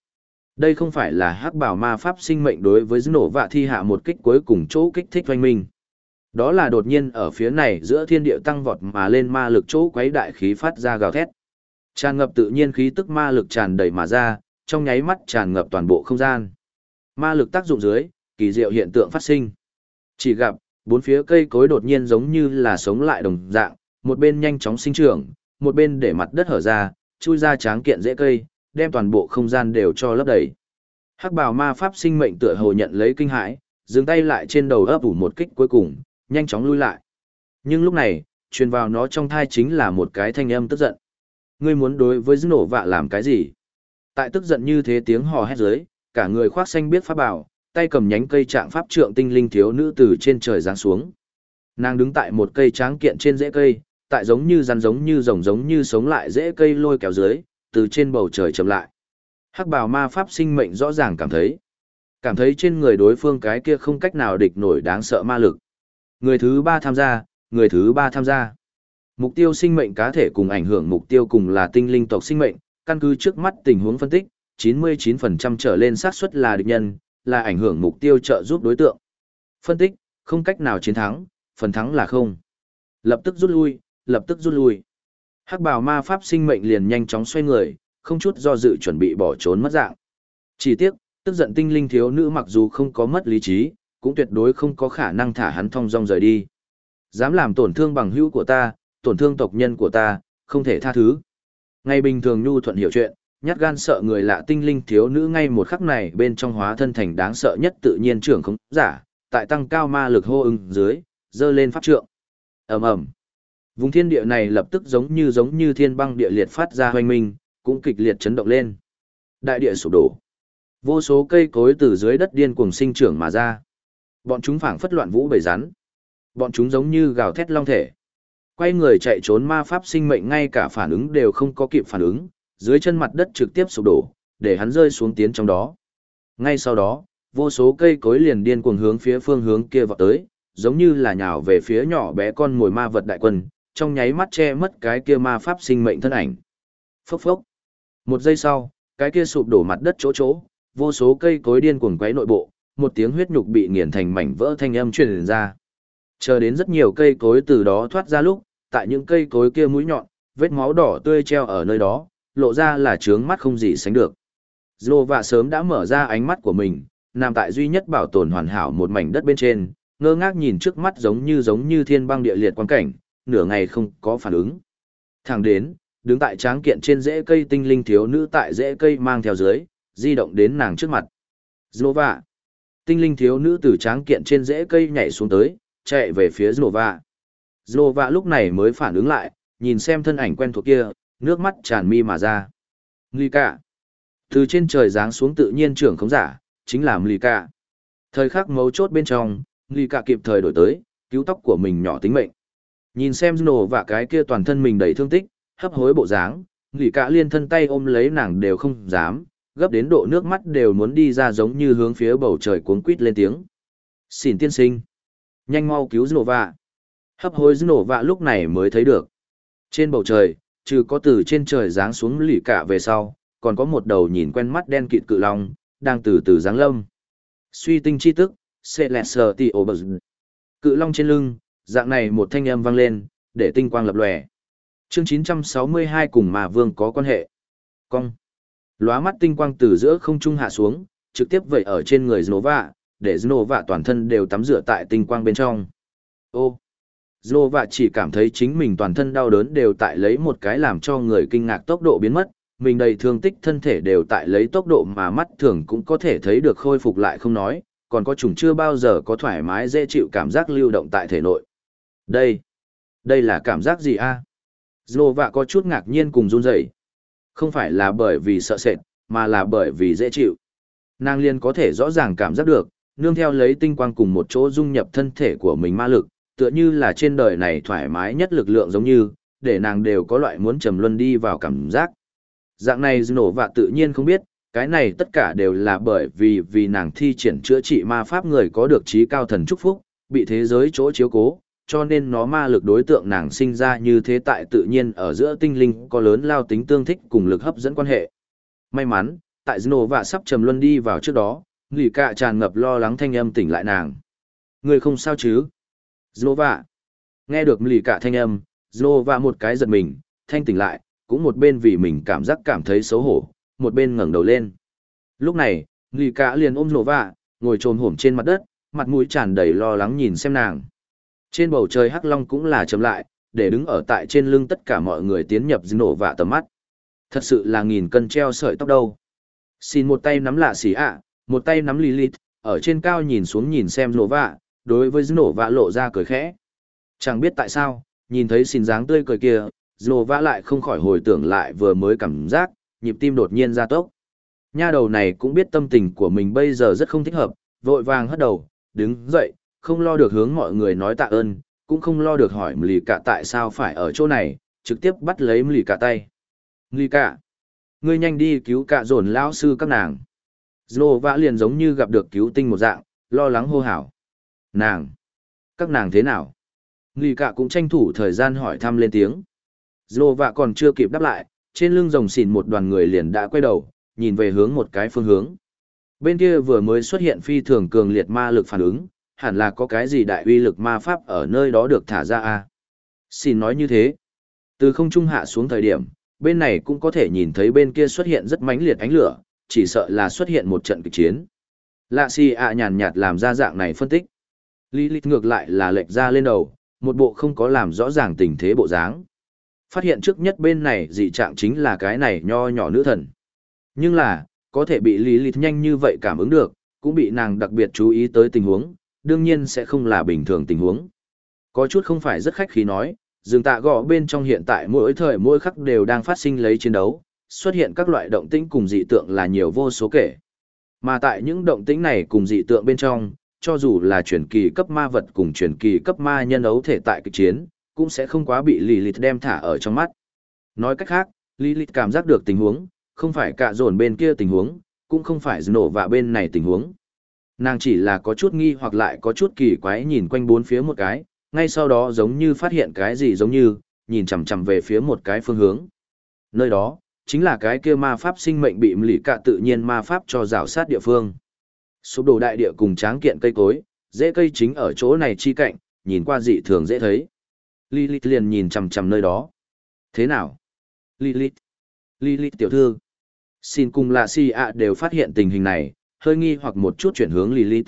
Đây không phải là hắc bảo ma pháp sinh mệnh đối với nổ vạ thi hạ một kích cuối cùng chỗ kích thích oanh minh. Đó là đột nhiên ở phía này giữa thiên địa tăng vọt mà lên ma lực chỗ quấy đại khí phát ra gào thét. Tràn ngập tự nhiên khí tức ma lực tràn đầy mà ra, trong nháy mắt tràn ngập toàn bộ không gian. Ma lực tác dụng dưới, kỳ diệu hiện tượng phát sinh. Chỉ gặp, Bốn phía cây cối đột nhiên giống như là sống lại đồng dạng, một bên nhanh chóng sinh trưởng, một bên để mặt đất hở ra, chui ra tráng kiện dễ cây, đem toàn bộ không gian đều cho lấp đầy. Hắc bào ma pháp sinh mệnh tựa hồ nhận lấy kinh hãi, dừng tay lại trên đầu ấp ủ một kích cuối cùng, nhanh chóng lui lại. Nhưng lúc này, truyền vào nó trong thai chính là một cái thanh âm tức giận. Ngươi muốn đối với dữ nổ vạ làm cái gì? Tại tức giận như thế tiếng hò hét dưới, cả người khoác xanh biết pháp bảo, tay cầm nhánh cây trạng pháp trượng tinh linh thiếu nữ từ trên trời giáng xuống. Nàng đứng tại một cây tráng kiện trên rễ cây, tại giống như rắn giống như rồng giống như sống lại rễ cây lôi kéo dưới, từ trên bầu trời chậm lại. Hắc bào ma pháp sinh mệnh rõ ràng cảm thấy. Cảm thấy trên người đối phương cái kia không cách nào địch nổi đáng sợ ma lực. Người thứ ba tham gia, người thứ ba tham gia. Mục tiêu sinh mệnh cá thể cùng ảnh hưởng mục tiêu cùng là tinh linh tộc sinh mệnh, căn cứ trước mắt tình huống phân tích, 99% trở lên xác suất là địch nhân, là ảnh hưởng mục tiêu trợ giúp đối tượng. Phân tích, không cách nào chiến thắng, phần thắng là không. Lập tức rút lui, lập tức rút lui. Hắc bào ma pháp sinh mệnh liền nhanh chóng xoay người, không chút do dự chuẩn bị bỏ trốn mất dạng. Chỉ tiếc, tức giận tinh linh thiếu nữ mặc dù không có mất lý trí, cũng tuyệt đối không có khả năng thả hắn thong dong rời đi. Dám làm tổn thương bằng hữu của ta, tổn thương tộc nhân của ta, không thể tha thứ. Ngày bình thường nhu thuận hiểu chuyện, nhát gan sợ người lạ tinh linh thiếu nữ ngay một khắc này bên trong hóa thân thành đáng sợ nhất tự nhiên trưởng không giả, tại tăng cao ma lực hô ứng dưới, dơ lên pháp trượng. ầm ầm Vùng thiên địa này lập tức giống như giống như thiên băng địa liệt phát ra hoanh minh, cũng kịch liệt chấn động lên. Đại địa sụp đổ. Vô số cây cối từ dưới đất điên cuồng sinh trưởng mà ra. Bọn chúng phảng phất loạn vũ bầy rắn. Bọn chúng giống như gào thét long thể. Quay người chạy trốn ma pháp sinh mệnh ngay cả phản ứng đều không có kịp phản ứng, dưới chân mặt đất trực tiếp sụp đổ, để hắn rơi xuống tiến trong đó. Ngay sau đó, vô số cây cối liền điên cuồng hướng phía phương hướng kia vọt tới, giống như là nhào về phía nhỏ bé con mồi ma vật đại quân, trong nháy mắt che mất cái kia ma pháp sinh mệnh thân ảnh. Phốc phốc. Một giây sau, cái kia sụp đổ mặt đất chỗ chỗ, vô số cây cối điên cuồng quấy nội bộ, một tiếng huyết nhục bị nghiền thành mảnh vỡ thanh âm truyền ra. Chờ đến rất nhiều cây cối từ đó thoát ra lúc, tại những cây cối kia mũi nhọn, vết máu đỏ tươi treo ở nơi đó, lộ ra là trướng mắt không gì sánh được. Dô vạ sớm đã mở ra ánh mắt của mình, nằm tại duy nhất bảo tồn hoàn hảo một mảnh đất bên trên, ngơ ngác nhìn trước mắt giống như giống như thiên băng địa liệt quan cảnh, nửa ngày không có phản ứng. Thẳng đến, đứng tại tráng kiện trên rễ cây tinh linh thiếu nữ tại rễ cây mang theo dưới, di động đến nàng trước mặt. Znova. Tinh linh thiếu nữ từ tráng kiện trên rễ cây nhảy xuống tới, chạy về phía Znova. Znova lúc này mới phản ứng lại, nhìn xem thân ảnh quen thuộc kia, nước mắt tràn mi mà ra. Mlika. Từ trên trời giáng xuống tự nhiên trưởng không giả, chính là Mlika. Thời khắc mấu chốt bên trong, Mlika kịp thời đổi tới, cứu tóc của mình nhỏ tính mệnh. Nhìn xem Zno cái kia toàn thân mình đầy thương tích, hấp hối bộ dáng, Mlika liên thân tay ôm lấy nàng đều không dám, gấp đến độ nước mắt đều muốn đi ra giống như hướng phía bầu trời cuốn quít lên tiếng. Xin tiên sinh. Nhanh mau cứu Zno vạ. Hấp hối Zno vạ lúc này mới thấy được. Trên bầu trời, trừ có từ trên trời giáng xuống lì cả về sau, còn có một đầu nhìn quen mắt đen kịt cự long, đang từ từ giáng lâm. Suy tinh chi tức, Celestial Obers. Cự long trên lưng, dạng này một thanh âm vang lên, để tinh quang lập lòe. Chương 962 cùng mà vương có quan hệ. Cong. Lóa mắt tinh quang từ giữa không trung hạ xuống, trực tiếp vẩy ở trên người Nova để Znova toàn thân đều tắm rửa tại tinh quang bên trong. Ô. Znova chỉ cảm thấy chính mình toàn thân đau đớn đều tại lấy một cái làm cho người kinh ngạc tốc độ biến mất, mình đầy thương tích thân thể đều tại lấy tốc độ mà mắt thường cũng có thể thấy được khôi phục lại không nói, còn có chủng chưa bao giờ có thoải mái dễ chịu cảm giác lưu động tại thể nội. Đây, đây là cảm giác gì a? À? Znova có chút ngạc nhiên cùng run rẩy. Không phải là bởi vì sợ sệt, mà là bởi vì dễ chịu. Nàng liên có thể rõ ràng cảm giác được, nương theo lấy tinh quang cùng một chỗ dung nhập thân thể của mình ma lực, tựa như là trên đời này thoải mái nhất lực lượng giống như, để nàng đều có loại muốn trầm luân đi vào cảm giác. Dạng này nổ và tự nhiên không biết, cái này tất cả đều là bởi vì vì nàng thi triển chữa trị ma pháp người có được trí cao thần chúc phúc, bị thế giới chỗ chiếu cố, cho nên nó ma lực đối tượng nàng sinh ra như thế tại tự nhiên ở giữa tinh linh có lớn lao tính tương thích cùng lực hấp dẫn quan hệ. May mắn, tại tại Znova sắp trầm luân đi vào trước đó, lì cạ tràn ngập lo lắng thanh âm tỉnh lại nàng. Người không sao chứ? Znova. Nghe được lì cạ thanh âm, Znova một cái giật mình, thanh tỉnh lại, cũng một bên vì mình cảm giác cảm thấy xấu hổ, một bên ngẩng đầu lên. Lúc này, lì cạ liền ôm Znova, ngồi trồm hổm trên mặt đất, mặt mũi tràn đầy lo lắng nhìn xem nàng. Trên bầu trời hắc long cũng là chậm lại, để đứng ở tại trên lưng tất cả mọi người tiến nhập nổ vạ tầm mắt. Thật sự là nghìn cân treo sợi tóc đâu. Xin một tay nắm lạ xỉ ạ, một tay nắm Lilith, ở trên cao nhìn xuống nhìn xem nổ vạ, đối với nổ vạ lộ ra cười khẽ. Chẳng biết tại sao, nhìn thấy xin dáng tươi cười kia, nổ vạ lại không khỏi hồi tưởng lại vừa mới cảm giác, nhịp tim đột nhiên gia tốc. Nha đầu này cũng biết tâm tình của mình bây giờ rất không thích hợp, vội vàng hất đầu, đứng dậy, không lo được hướng mọi người nói tạ ơn, cũng không lo được hỏi lì cả tại sao phải ở chỗ này, trực tiếp bắt lấy lì cả tay. Lì cả, ngươi nhanh đi cứu cả dồn lão sư các nàng. Dô vã liền giống như gặp được cứu tinh một dạng, lo lắng hô hào. Nàng, các nàng thế nào? Lì cả cũng tranh thủ thời gian hỏi thăm lên tiếng. Dô vã còn chưa kịp đáp lại, trên lưng rồng xỉn một đoàn người liền đã quay đầu, nhìn về hướng một cái phương hướng. Bên kia vừa mới xuất hiện phi thường cường liệt ma lực phản ứng, hẳn là có cái gì đại uy lực ma pháp ở nơi đó được thả ra à? Xin nói như thế. Từ không trung hạ xuống thời điểm, bên này cũng có thể nhìn thấy bên kia xuất hiện rất mãnh liệt ánh lửa, chỉ sợ là xuất hiện một trận kịch chiến. Lạ si ạ nhàn nhạt làm ra dạng này phân tích. Lý lịch ngược lại là lệch ra lên đầu, một bộ không có làm rõ ràng tình thế bộ dáng. Phát hiện trước nhất bên này dị trạng chính là cái này nho nhỏ nữ thần. Nhưng là, có thể bị Lý lịch nhanh như vậy cảm ứng được, cũng bị nàng đặc biệt chú ý tới tình huống, đương nhiên sẽ không là bình thường tình huống. Có chút không phải rất khách khí nói, rừng tạ gõ bên trong hiện tại mỗi thời mỗi khắc đều đang phát sinh lấy chiến đấu, xuất hiện các loại động tĩnh cùng dị tượng là nhiều vô số kể. Mà tại những động tĩnh này cùng dị tượng bên trong, cho dù là chuyển kỳ cấp ma vật cùng chuyển kỳ cấp ma nhân ấu thể tại kịch chiến, cũng sẽ không quá bị Lilith đem thả ở trong mắt. Nói cách khác, Lilith cảm giác được tình huống, không phải cả dồn bên kia tình huống, cũng không phải nổ vạ bên này tình huống. Nàng chỉ là có chút nghi hoặc lại có chút kỳ quái nhìn quanh bốn phía một cái, ngay sau đó giống như phát hiện cái gì giống như, nhìn chằm chằm về phía một cái phương hướng. Nơi đó, chính là cái kia ma pháp sinh mệnh bị lì cạ tự nhiên ma pháp cho rào sát địa phương. Sụp đổ đại địa cùng tráng kiện cây cối, dễ cây chính ở chỗ này chi cạnh, nhìn qua dị thường dễ thấy. Lilith liền nhìn chằm chằm nơi đó. Thế nào? Lilith. Lilith tiểu thư. Xin cùng là si ạ đều phát hiện tình hình này, hơi nghi hoặc một chút chuyển hướng Lilith.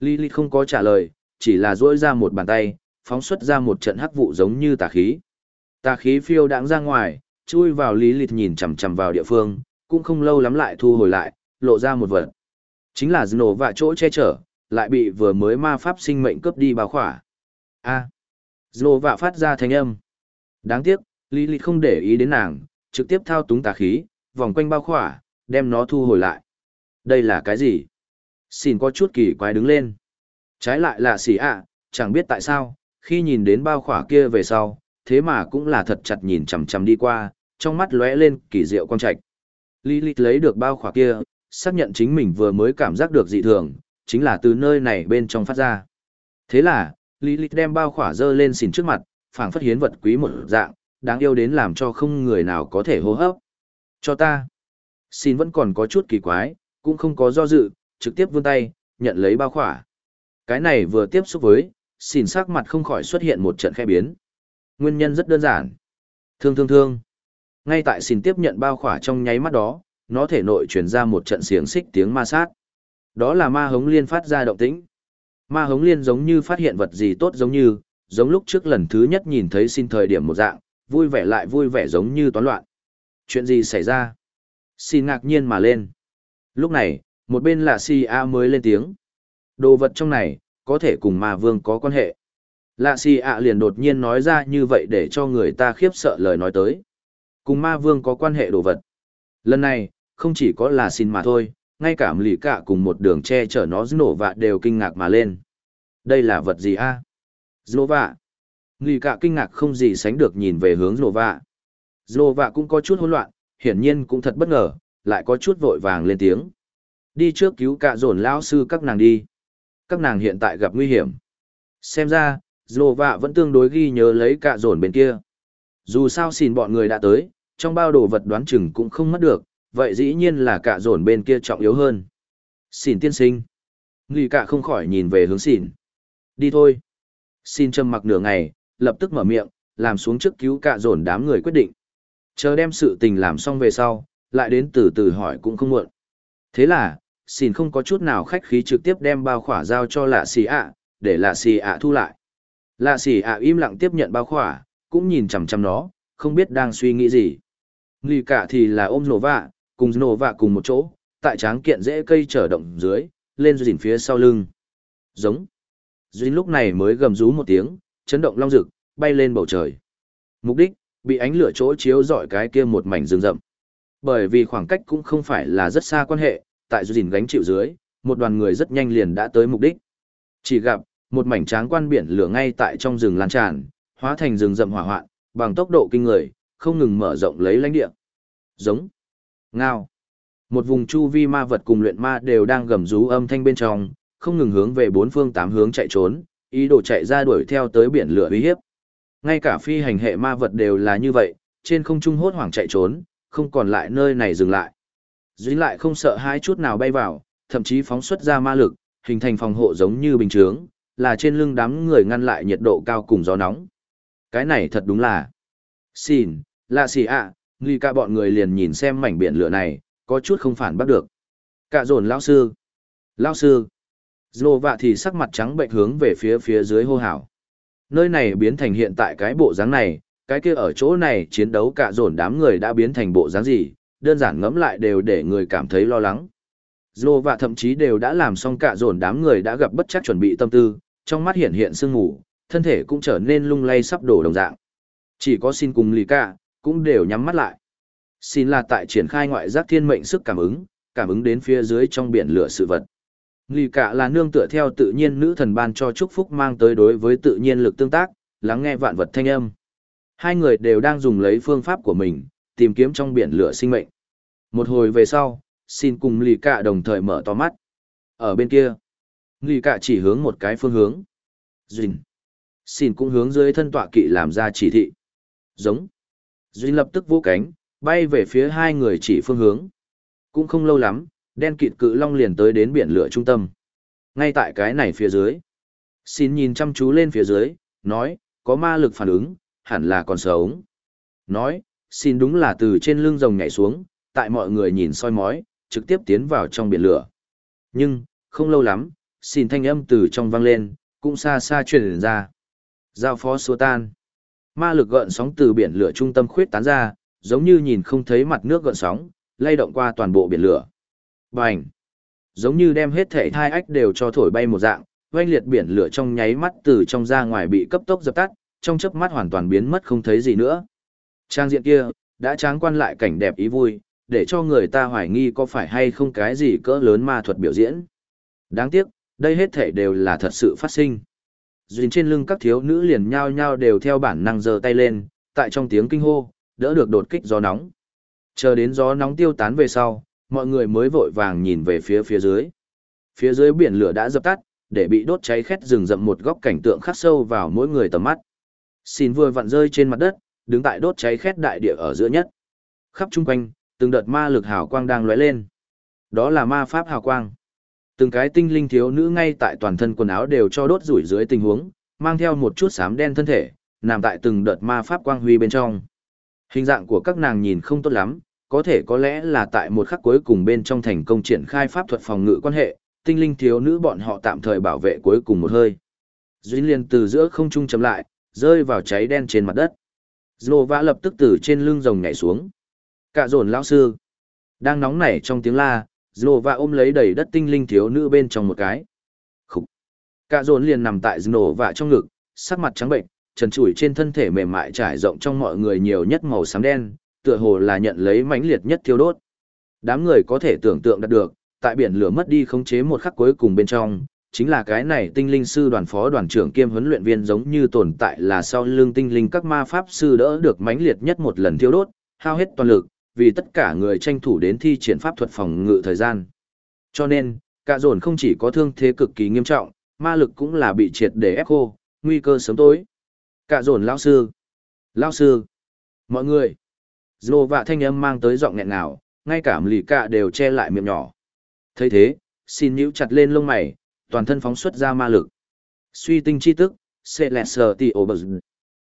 Lilith không có trả lời, chỉ là duỗi ra một bàn tay, phóng xuất ra một trận hắc vụ giống như tà khí. Tà khí phiêu đãng ra ngoài, chui vào lý Lilith nhìn chằm chằm vào địa phương, cũng không lâu lắm lại thu hồi lại, lộ ra một vật. Chính là nổ vạ chỗ che chở, lại bị vừa mới ma pháp sinh mệnh cướp đi bao khỏa. A. À. Dô vạ phát ra thanh âm. Đáng tiếc, lý Lilith không để ý đến nàng, trực tiếp thao túng tà khí, vòng quanh bao khỏa, đem nó thu hồi lại. Đây là cái gì? Xin có chút kỳ quái đứng lên. Trái lại là xỉ ạ, chẳng biết tại sao, khi nhìn đến bao khỏa kia về sau, thế mà cũng là thật chặt nhìn chằm chằm đi qua, trong mắt lóe lên kỳ diệu quang trạch. Lilith lấy được bao khỏa kia, xác nhận chính mình vừa mới cảm giác được dị thường, chính là từ nơi này bên trong phát ra. Thế là, Lilith đem bao khỏa dơ lên xỉn trước mặt, phảng phất hiến vật quý một dạng, đáng yêu đến làm cho không người nào có thể hô hấp. Cho ta. Xin vẫn còn có chút kỳ quái, cũng không có do dự, trực tiếp vươn tay, nhận lấy bao khỏa. Cái này vừa tiếp xúc với, xin sắc mặt không khỏi xuất hiện một trận khẽ biến. Nguyên nhân rất đơn giản. Thương thương thương. Ngay tại xin tiếp nhận bao khỏa trong nháy mắt đó, nó thể nội truyền ra một trận xiềng xích tiếng ma sát. Đó là ma hống liên phát ra động tĩnh. Ma hống liên giống như phát hiện vật gì tốt giống như, giống lúc trước lần thứ nhất nhìn thấy xin thời điểm một dạng, vui vẻ lại vui vẻ giống như toán loạn. Chuyện gì xảy ra? Xin ngạc nhiên mà lên. Lúc này, một bên là si a mới lên tiếng. Đồ vật trong này, có thể cùng ma vương có quan hệ. Lạ si ạ liền đột nhiên nói ra như vậy để cho người ta khiếp sợ lời nói tới. Cùng ma vương có quan hệ đồ vật. Lần này, không chỉ có là xin mà thôi, ngay cả lì cả cùng một đường che chở nó nổ vạ đều kinh ngạc mà lên. Đây là vật gì a? À? vạ. Lì cả kinh ngạc không gì sánh được nhìn về hướng Znova. Znova cũng có chút hỗn loạn, hiển nhiên cũng thật bất ngờ, lại có chút vội vàng lên tiếng. Đi trước cứu cả dồn lão sư các nàng đi. Các nàng hiện tại gặp nguy hiểm. Xem ra, Znova vẫn tương đối ghi nhớ lấy cạ dồn bên kia. Dù sao xin bọn người đã tới, trong bao đồ vật đoán chừng cũng không mất được, vậy dĩ nhiên là cạ dồn bên kia trọng yếu hơn. Xin tiên sinh. Nghi cạ không khỏi nhìn về hướng xin. Đi thôi. Xin trầm mặc nửa ngày, lập tức mở miệng, làm xuống trước cứu cạ dồn đám người quyết định. Chờ đem sự tình làm xong về sau, lại đến từ từ hỏi cũng không muộn. Thế là, xin không có chút nào khách khí trực tiếp đem bao khỏa giao cho lạ xì ạ, để lạ xì ạ thu lại. Lạ xỉ ạ im lặng tiếp nhận bao khỏa, cũng nhìn chằm chằm nó, không biết đang suy nghĩ gì. Lì cả thì là ôm nổ vạ, cùng nổ vạ cùng một chỗ, tại tráng kiện dễ cây trở động dưới, lên dìn phía sau lưng. Giống. Duyên lúc này mới gầm rú một tiếng, chấn động long rực, bay lên bầu trời. Mục đích, bị ánh lửa chỗ chiếu dọi cái kia một mảnh rừng rậm. Bởi vì khoảng cách cũng không phải là rất xa quan hệ, tại dìn gánh chịu dưới, một đoàn người rất nhanh liền đã tới mục đích. Chỉ gặp, một mảnh tráng quan biển lửa ngay tại trong rừng lan tràn, hóa thành rừng rậm hỏa hoạn, bằng tốc độ kinh người, không ngừng mở rộng lấy lãnh địa. Giống, ngao. Một vùng chu vi ma vật cùng luyện ma đều đang gầm rú âm thanh bên trong, không ngừng hướng về bốn phương tám hướng chạy trốn, ý đồ chạy ra đuổi theo tới biển lửa uy hiếp. Ngay cả phi hành hệ ma vật đều là như vậy, trên không trung hốt hoảng chạy trốn, không còn lại nơi này dừng lại. Dính lại không sợ hai chút nào bay vào, thậm chí phóng xuất ra ma lực, hình thành phòng hộ giống như bình chướng, là trên lưng đám người ngăn lại nhiệt độ cao cùng gió nóng. Cái này thật đúng là... Xin, lạ xì ạ, à, cả bọn người liền nhìn xem mảnh biển lửa này, có chút không phản bắt được. Cả dồn lão sư. Lão sư. Dô vạ thì sắc mặt trắng bệnh hướng về phía phía dưới hô hào. Nơi này biến thành hiện tại cái bộ dáng này, cái kia ở chỗ này chiến đấu cả dồn đám người đã biến thành bộ dáng gì, đơn giản ngẫm lại đều để người cảm thấy lo lắng. Dô vạ thậm chí đều đã làm xong cả dồn đám người đã gặp bất chắc chuẩn bị tâm tư, trong mắt hiện hiện sương ngủ, thân thể cũng trở nên lung lay sắp đổ đồng dạng. Chỉ có xin cùng lì cả, cũng đều nhắm mắt lại. Xin là tại triển khai ngoại giác thiên mệnh sức cảm ứng, cảm ứng đến phía dưới trong biển lửa sự vật. Lì cả là nương tựa theo tự nhiên nữ thần ban cho chúc phúc mang tới đối với tự nhiên lực tương tác, lắng nghe vạn vật thanh âm. Hai người đều đang dùng lấy phương pháp của mình, tìm kiếm trong biển lửa sinh mệnh. Một hồi về sau, xin cùng lì cả đồng thời mở to mắt. Ở bên kia, nghi cả chỉ hướng một cái phương hướng. Duyên. Xin cũng hướng dưới thân tọa kỵ làm ra chỉ thị. Giống. Duyên lập tức vỗ cánh, bay về phía hai người chỉ phương hướng. Cũng không lâu lắm, đen kịt cự long liền tới đến biển lửa trung tâm. Ngay tại cái này phía dưới. Xin nhìn chăm chú lên phía dưới, nói, có ma lực phản ứng, hẳn là còn sống. Nói, xin đúng là từ trên lưng rồng nhảy xuống, tại mọi người nhìn soi mói, trực tiếp tiến vào trong biển lửa. Nhưng, không lâu lắm, xin thanh âm từ trong vang lên, cũng xa xa truyền ra. Giao phó xua tan. Ma lực gợn sóng từ biển lửa trung tâm khuyết tán ra, giống như nhìn không thấy mặt nước gợn sóng, lay động qua toàn bộ biển lửa. Bành! Giống như đem hết thể thai ách đều cho thổi bay một dạng, oanh liệt biển lửa trong nháy mắt từ trong ra ngoài bị cấp tốc dập tắt, trong chớp mắt hoàn toàn biến mất không thấy gì nữa. Trang diện kia, đã tráng quan lại cảnh đẹp ý vui, để cho người ta hoài nghi có phải hay không cái gì cỡ lớn ma thuật biểu diễn. Đáng tiếc, đây hết thể đều là thật sự phát sinh. Duyên trên lưng các thiếu nữ liền nhao nhao đều theo bản năng giơ tay lên, tại trong tiếng kinh hô, đỡ được đột kích gió nóng. Chờ đến gió nóng tiêu tán về sau, mọi người mới vội vàng nhìn về phía phía dưới. Phía dưới biển lửa đã dập tắt, để bị đốt cháy khét rừng rậm một góc cảnh tượng khắc sâu vào mỗi người tầm mắt. Xin vừa vặn rơi trên mặt đất, đứng tại đốt cháy khét đại địa ở giữa nhất. Khắp chung quanh, từng đợt ma lực hào quang đang lóe lên. Đó là ma pháp hào quang. Từng cái tinh linh thiếu nữ ngay tại toàn thân quần áo đều cho đốt rủi dưới tình huống, mang theo một chút xám đen thân thể, nằm tại từng đợt ma pháp quang huy bên trong. Hình dạng của các nàng nhìn không tốt lắm, có thể có lẽ là tại một khắc cuối cùng bên trong thành công triển khai pháp thuật phòng ngự quan hệ, tinh linh thiếu nữ bọn họ tạm thời bảo vệ cuối cùng một hơi. Duy liên từ giữa không trung chấm lại, rơi vào cháy đen trên mặt đất. Zlova lập tức từ trên lưng rồng nhảy xuống. Cả dồn lão sư. Đang nóng nảy trong tiếng la, Zlova ôm lấy đầy đất tinh linh thiếu nữ bên trong một cái. Khục. Cả dồn liền nằm tại Zlova trong ngực, sắc mặt trắng bệnh, trần trụi trên thân thể mềm mại trải rộng trong mọi người nhiều nhất màu xám đen, tựa hồ là nhận lấy mãnh liệt nhất thiêu đốt. Đám người có thể tưởng tượng đạt được, tại biển lửa mất đi khống chế một khắc cuối cùng bên trong, chính là cái này tinh linh sư đoàn phó đoàn trưởng kiêm huấn luyện viên giống như tồn tại là sau lưng tinh linh các ma pháp sư đỡ được mãnh liệt nhất một lần thiêu đốt, hao hết toàn lực, vì tất cả người tranh thủ đến thi triển pháp thuật phòng ngự thời gian. Cho nên, cả dồn không chỉ có thương thế cực kỳ nghiêm trọng, ma lực cũng là bị triệt để ép khô, nguy cơ sớm tối. Cả dồn lão sư, lão sư, mọi người, Dô vạ thanh âm mang tới giọng nghẹn ngào, ngay cả lì cạ đều che lại miệng nhỏ. thấy thế, xin nhíu chặt lên lông mày, toàn thân phóng xuất ra ma lực. Suy tinh chi tức, Celestial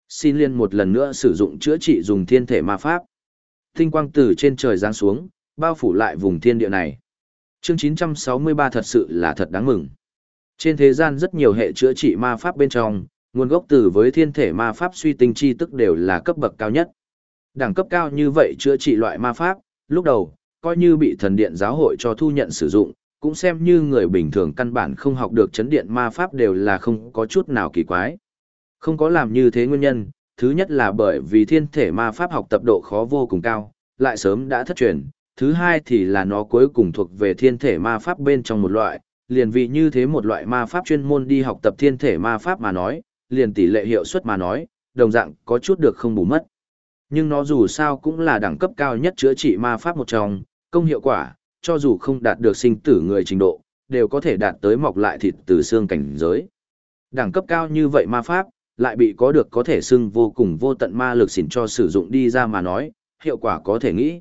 Xin liên một lần nữa sử dụng chữa trị dùng thiên thể ma pháp. Tinh quang từ trên trời giáng xuống, bao phủ lại vùng thiên địa này. Chương 963 thật sự là thật đáng mừng. Trên thế gian rất nhiều hệ chữa trị ma pháp bên trong, Nguồn gốc từ với thiên thể ma pháp suy tinh chi tức đều là cấp bậc cao nhất. Đẳng cấp cao như vậy chữa trị loại ma pháp, lúc đầu, coi như bị thần điện giáo hội cho thu nhận sử dụng, cũng xem như người bình thường căn bản không học được chấn điện ma pháp đều là không có chút nào kỳ quái. Không có làm như thế nguyên nhân, thứ nhất là bởi vì thiên thể ma pháp học tập độ khó vô cùng cao, lại sớm đã thất truyền, thứ hai thì là nó cuối cùng thuộc về thiên thể ma pháp bên trong một loại, liền vì như thế một loại ma pháp chuyên môn đi học tập thiên thể ma pháp mà nói, liền tỷ lệ hiệu suất mà nói, đồng dạng có chút được không bù mất. Nhưng nó dù sao cũng là đẳng cấp cao nhất chữa trị ma pháp một trong, công hiệu quả, cho dù không đạt được sinh tử người trình độ, đều có thể đạt tới mọc lại thịt từ xương cảnh giới. Đẳng cấp cao như vậy ma pháp, lại bị có được có thể xưng vô cùng vô tận ma lực xỉn cho sử dụng đi ra mà nói, hiệu quả có thể nghĩ.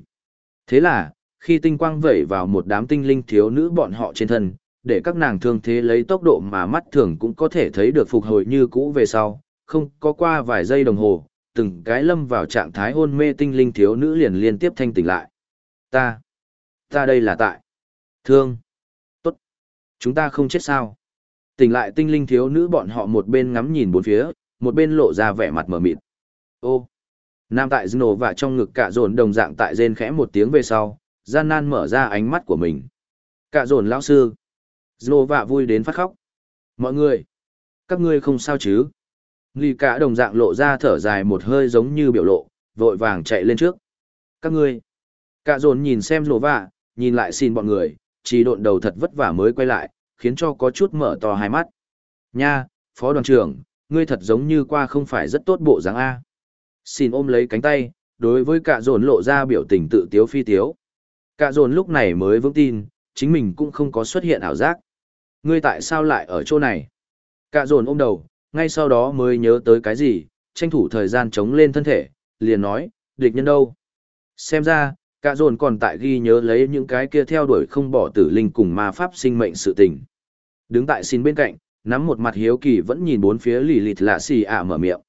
Thế là, khi tinh quang vẩy vào một đám tinh linh thiếu nữ bọn họ trên thân, để các nàng thương thế lấy tốc độ mà mắt thường cũng có thể thấy được phục hồi như cũ về sau, không có qua vài giây đồng hồ, từng cái lâm vào trạng thái hôn mê tinh linh thiếu nữ liền liên tiếp thanh tỉnh lại. Ta, ta đây là tại. Thương. Tốt. Chúng ta không chết sao. Tỉnh lại tinh linh thiếu nữ bọn họ một bên ngắm nhìn bốn phía, một bên lộ ra vẻ mặt mở mịt. Ô. Nam tại Zeno và trong ngực cả dồn đồng dạng tại rên khẽ một tiếng về sau, gian nan mở ra ánh mắt của mình. Cả dồn lão sư. Zeno vạ vui đến phát khóc. Mọi người. Các ngươi không sao chứ. Lì cả đồng dạng lộ ra thở dài một hơi giống như biểu lộ, vội vàng chạy lên trước. Các ngươi. Cả dồn nhìn xem Zeno vạ, nhìn lại xin bọn người, chỉ độn đầu thật vất vả mới quay lại, khiến cho có chút mở to hai mắt. Nha, phó đoàn trưởng, ngươi thật giống như qua không phải rất tốt bộ dáng A. Xin ôm lấy cánh tay, đối với cả dồn lộ ra biểu tình tự tiếu phi tiếu. Cả dồn lúc này mới vững tin, chính mình cũng không có xuất hiện ảo giác. Ngươi tại sao lại ở chỗ này? Cả dồn ôm đầu, ngay sau đó mới nhớ tới cái gì, tranh thủ thời gian chống lên thân thể, liền nói, địch nhân đâu? Xem ra, cả dồn còn tại ghi nhớ lấy những cái kia theo đuổi không bỏ tử linh cùng ma pháp sinh mệnh sự tình. Đứng tại xin bên cạnh, nắm một mặt hiếu kỳ vẫn nhìn bốn phía lì lịt lạ xì ả mở miệng.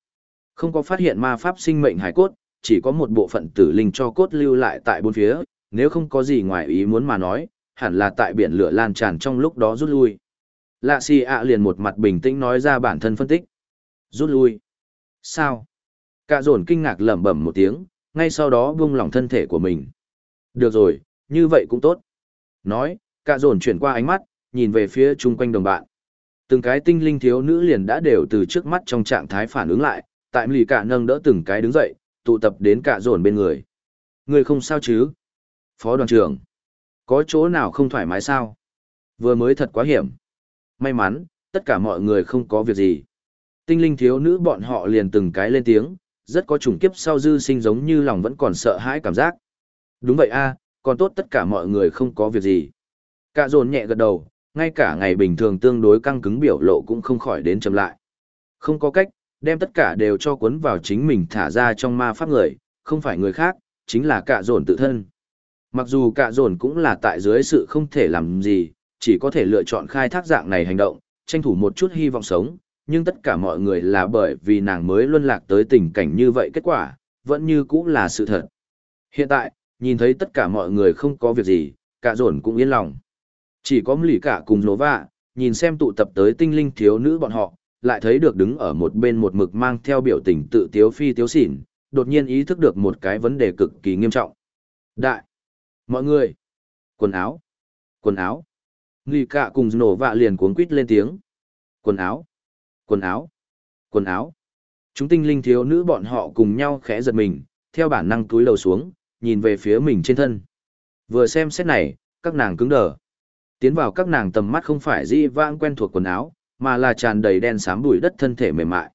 Không có phát hiện ma pháp sinh mệnh hải cốt, chỉ có một bộ phận tử linh cho cốt lưu lại tại bốn phía, nếu không có gì ngoài ý muốn mà nói, hẳn là tại biển lửa lan tràn trong lúc đó rút lui. Lạ xì ạ liền một mặt bình tĩnh nói ra bản thân phân tích. Rút lui. Sao? Cả dồn kinh ngạc lẩm bẩm một tiếng, ngay sau đó buông lỏng thân thể của mình. Được rồi, như vậy cũng tốt. Nói, cả dồn chuyển qua ánh mắt, nhìn về phía chung quanh đồng bạn. Từng cái tinh linh thiếu nữ liền đã đều từ trước mắt trong trạng thái phản ứng lại, tại lì cả nâng đỡ từng cái đứng dậy, tụ tập đến cả dồn bên người. Người không sao chứ? Phó đoàn trưởng, có chỗ nào không thoải mái sao? Vừa mới thật quá hiểm. May mắn, tất cả mọi người không có việc gì. Tinh linh thiếu nữ bọn họ liền từng cái lên tiếng, rất có trùng kiếp sau dư sinh giống như lòng vẫn còn sợ hãi cảm giác. Đúng vậy a, còn tốt tất cả mọi người không có việc gì. Cả dồn nhẹ gật đầu, ngay cả ngày bình thường tương đối căng cứng biểu lộ cũng không khỏi đến chậm lại. Không có cách, đem tất cả đều cho cuốn vào chính mình thả ra trong ma pháp người, không phải người khác, chính là cả dồn tự thân. Mặc dù cả dồn cũng là tại dưới sự không thể làm gì, chỉ có thể lựa chọn khai thác dạng này hành động, tranh thủ một chút hy vọng sống, nhưng tất cả mọi người là bởi vì nàng mới luân lạc tới tình cảnh như vậy kết quả, vẫn như cũng là sự thật. Hiện tại, nhìn thấy tất cả mọi người không có việc gì, cả dồn cũng yên lòng. Chỉ có lì cả cùng lố vạ, nhìn xem tụ tập tới tinh linh thiếu nữ bọn họ, lại thấy được đứng ở một bên một mực mang theo biểu tình tự tiếu phi tiếu xỉn, đột nhiên ý thức được một cái vấn đề cực kỳ nghiêm trọng. Đại! Mọi người! Quần áo! Quần áo! Lì cả cùng nổ vạ liền cuốn quít lên tiếng. Quần áo! Quần áo! Quần áo! Chúng tinh linh thiếu nữ bọn họ cùng nhau khẽ giật mình, theo bản năng túi lầu xuống, nhìn về phía mình trên thân. Vừa xem xét này, các nàng cứng đờ tiến vào các nàng tầm mắt không phải di vãng quen thuộc quần áo, mà là tràn đầy đen xám bụi đất thân thể mềm mại.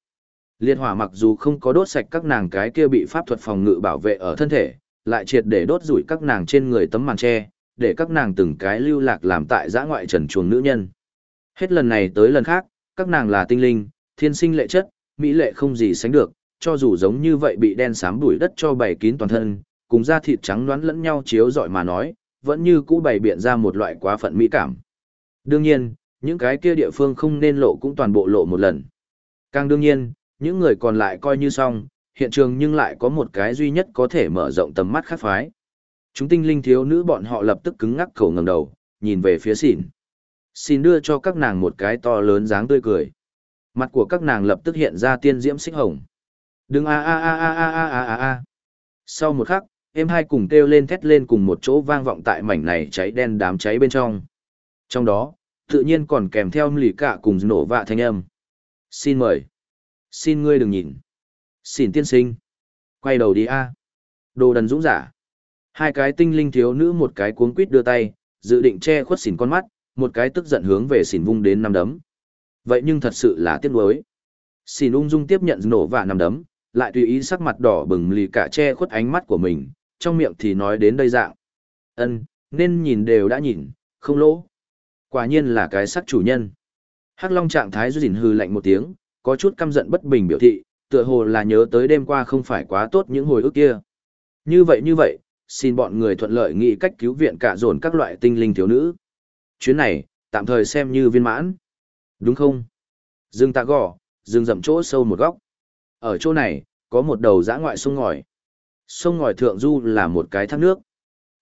Liên hỏa mặc dù không có đốt sạch các nàng cái kia bị pháp thuật phòng ngự bảo vệ ở thân thể, lại triệt để đốt rủi các nàng trên người tấm màn tre, để các nàng từng cái lưu lạc làm tại giã ngoại trần chuồng nữ nhân. Hết lần này tới lần khác, các nàng là tinh linh, thiên sinh lệ chất, mỹ lệ không gì sánh được, cho dù giống như vậy bị đen xám đuổi đất cho bày kín toàn thân, cùng da thịt trắng đoán lẫn nhau chiếu rọi mà nói, vẫn như cũ bày biện ra một loại quá phận mỹ cảm. Đương nhiên, những cái kia địa phương không nên lộ cũng toàn bộ lộ một lần. Càng đương nhiên, những người còn lại coi như xong, hiện trường nhưng lại có một cái duy nhất có thể mở rộng tầm mắt khác phái. Chúng tinh linh thiếu nữ bọn họ lập tức cứng ngắc khẩu ngẩng đầu, nhìn về phía xỉn. Xin đưa cho các nàng một cái to lớn dáng tươi cười. Mặt của các nàng lập tức hiện ra tiên diễm xích hồng. Đừng a a a a a a a a a. Sau một khắc, em hai cùng kêu lên thét lên cùng một chỗ vang vọng tại mảnh này cháy đen đám cháy bên trong. Trong đó, tự nhiên còn kèm theo lì cả cùng nổ vạ thanh âm. Xin mời. Xin ngươi đừng nhìn. Xin tiên sinh. Quay đầu đi a. Đồ đần dũng giả. Hai cái tinh linh thiếu nữ một cái cuống quýt đưa tay, dự định che khuất xỉn con mắt, một cái tức giận hướng về xỉn vung đến năm đấm. Vậy nhưng thật sự là tiếc nuối. Xỉn ung dung tiếp nhận nổ vạ năm đấm, lại tùy ý sắc mặt đỏ bừng lì cả che khuất ánh mắt của mình, trong miệng thì nói đến đây dạng. ân nên nhìn đều đã nhìn, không lỗ. Quả nhiên là cái sắc chủ nhân. Hắc Long trạng thái rủi hư lạnh một tiếng, có chút căm giận bất bình biểu thị, tựa hồ là nhớ tới đêm qua không phải quá tốt những hồi ức kia. Như vậy như vậy, xin bọn người thuận lợi nghĩ cách cứu viện cả dồn các loại tinh linh thiếu nữ. Chuyến này, tạm thời xem như viên mãn. Đúng không? Dương tạ gò, dương dậm chỗ sâu một góc. Ở chỗ này, có một đầu dã ngoại sông ngòi. Sông ngòi thượng du là một cái thác nước.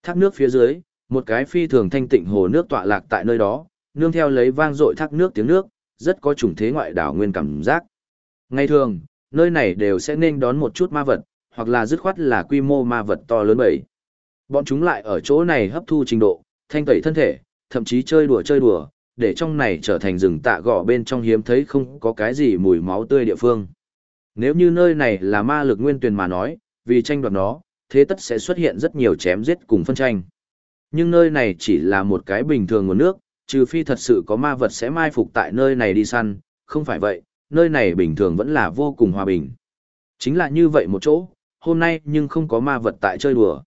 Thác nước phía dưới, một cái phi thường thanh tịnh hồ nước tọa lạc tại nơi đó, nương theo lấy vang dội thác nước tiếng nước, rất có chủng thế ngoại đảo nguyên cảm giác. Ngày thường, nơi này đều sẽ nên đón một chút ma vật, hoặc là dứt khoát là quy mô ma vật to lớn bảy. Bọn chúng lại ở chỗ này hấp thu trình độ, thanh tẩy thân thể, thậm chí chơi đùa chơi đùa, để trong này trở thành rừng tạ gò bên trong hiếm thấy không có cái gì mùi máu tươi địa phương. Nếu như nơi này là ma lực nguyên tuyền mà nói, vì tranh đoạt nó, thế tất sẽ xuất hiện rất nhiều chém giết cùng phân tranh. Nhưng nơi này chỉ là một cái bình thường nguồn nước, trừ phi thật sự có ma vật sẽ mai phục tại nơi này đi săn, không phải vậy, nơi này bình thường vẫn là vô cùng hòa bình. Chính là như vậy một chỗ, hôm nay nhưng không có ma vật tại chơi đùa.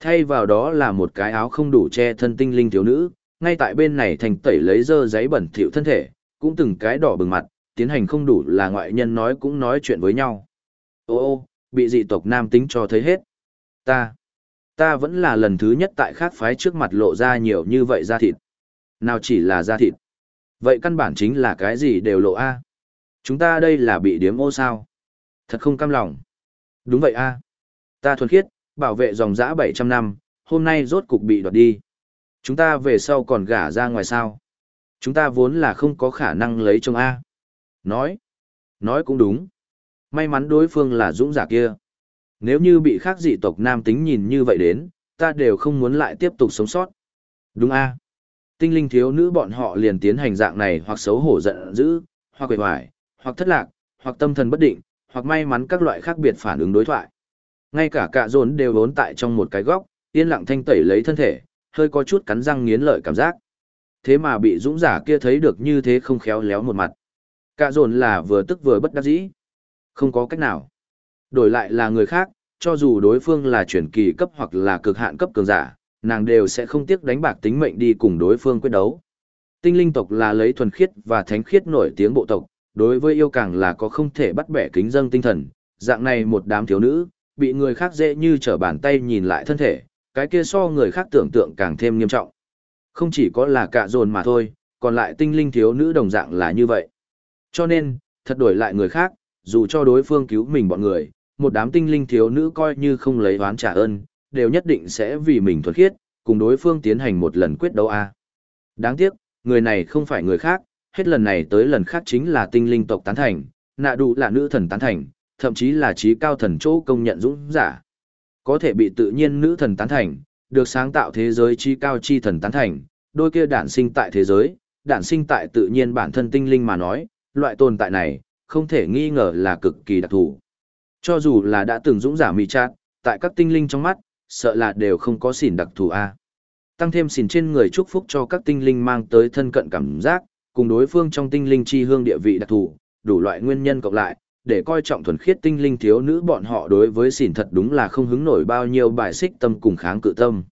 Thay vào đó là một cái áo không đủ che thân tinh linh thiếu nữ, ngay tại bên này thành tẩy lấy dơ giấy bẩn thỉu thân thể, cũng từng cái đỏ bừng mặt, tiến hành không đủ là ngoại nhân nói cũng nói chuyện với nhau. Ô ô, bị dị tộc nam tính cho thấy hết. Ta, ta vẫn là lần thứ nhất tại khác phái trước mặt lộ ra nhiều như vậy da thịt. Nào chỉ là da thịt. Vậy căn bản chính là cái gì đều lộ a. Chúng ta đây là bị điếm ô sao? Thật không cam lòng. Đúng vậy a. Ta thuần khiết, bảo vệ dòng dã 700 năm, hôm nay rốt cục bị đoạt đi. Chúng ta về sau còn gả ra ngoài sao? Chúng ta vốn là không có khả năng lấy chồng A. Nói. Nói cũng đúng. May mắn đối phương là dũng giả kia. Nếu như bị khác dị tộc nam tính nhìn như vậy đến, ta đều không muốn lại tiếp tục sống sót. Đúng A. Tinh linh thiếu nữ bọn họ liền tiến hành dạng này hoặc xấu hổ giận dữ, hoặc quệ hoài, hoặc thất lạc, hoặc tâm thần bất định, hoặc may mắn các loại khác biệt phản ứng đối thoại. Ngay cả cạ dồn đều vốn tại trong một cái góc, yên lặng thanh tẩy lấy thân thể, hơi có chút cắn răng nghiến lợi cảm giác. Thế mà bị dũng giả kia thấy được như thế không khéo léo một mặt. Cạ dồn là vừa tức vừa bất đắc dĩ. Không có cách nào. Đổi lại là người khác, cho dù đối phương là chuyển kỳ cấp hoặc là cực hạn cấp cường giả, nàng đều sẽ không tiếc đánh bạc tính mệnh đi cùng đối phương quyết đấu. Tinh linh tộc là lấy thuần khiết và thánh khiết nổi tiếng bộ tộc, đối với yêu càng là có không thể bắt bẻ kính dâng tinh thần, dạng này một đám thiếu nữ, bị người khác dễ như trở bàn tay nhìn lại thân thể, cái kia so người khác tưởng tượng càng thêm nghiêm trọng. Không chỉ có là cạ dồn mà thôi, còn lại tinh linh thiếu nữ đồng dạng là như vậy. Cho nên, thật đổi lại người khác, dù cho đối phương cứu mình bọn người, một đám tinh linh thiếu nữ coi như không lấy oán trả ơn, đều nhất định sẽ vì mình thuần khiết, cùng đối phương tiến hành một lần quyết đấu a. Đáng tiếc, người này không phải người khác, hết lần này tới lần khác chính là tinh linh tộc tán thành, nạ đủ là nữ thần tán thành, thậm chí là trí cao thần chỗ công nhận dũng giả. Có thể bị tự nhiên nữ thần tán thành, được sáng tạo thế giới trí cao chi thần tán thành, đôi kia đản sinh tại thế giới, đản sinh tại tự nhiên bản thân tinh linh mà nói, loại tồn tại này, không thể nghi ngờ là cực kỳ đặc thù. Cho dù là đã từng dũng giả mì chát, tại các tinh linh trong mắt, sợ là đều không có xỉn đặc thù A. Tăng thêm xỉn trên người chúc phúc cho các tinh linh mang tới thân cận cảm giác, cùng đối phương trong tinh linh chi hương địa vị đặc thù, đủ loại nguyên nhân cộng lại, để coi trọng thuần khiết tinh linh thiếu nữ bọn họ đối với xỉn thật đúng là không hứng nổi bao nhiêu bài xích tâm cùng kháng cự tâm.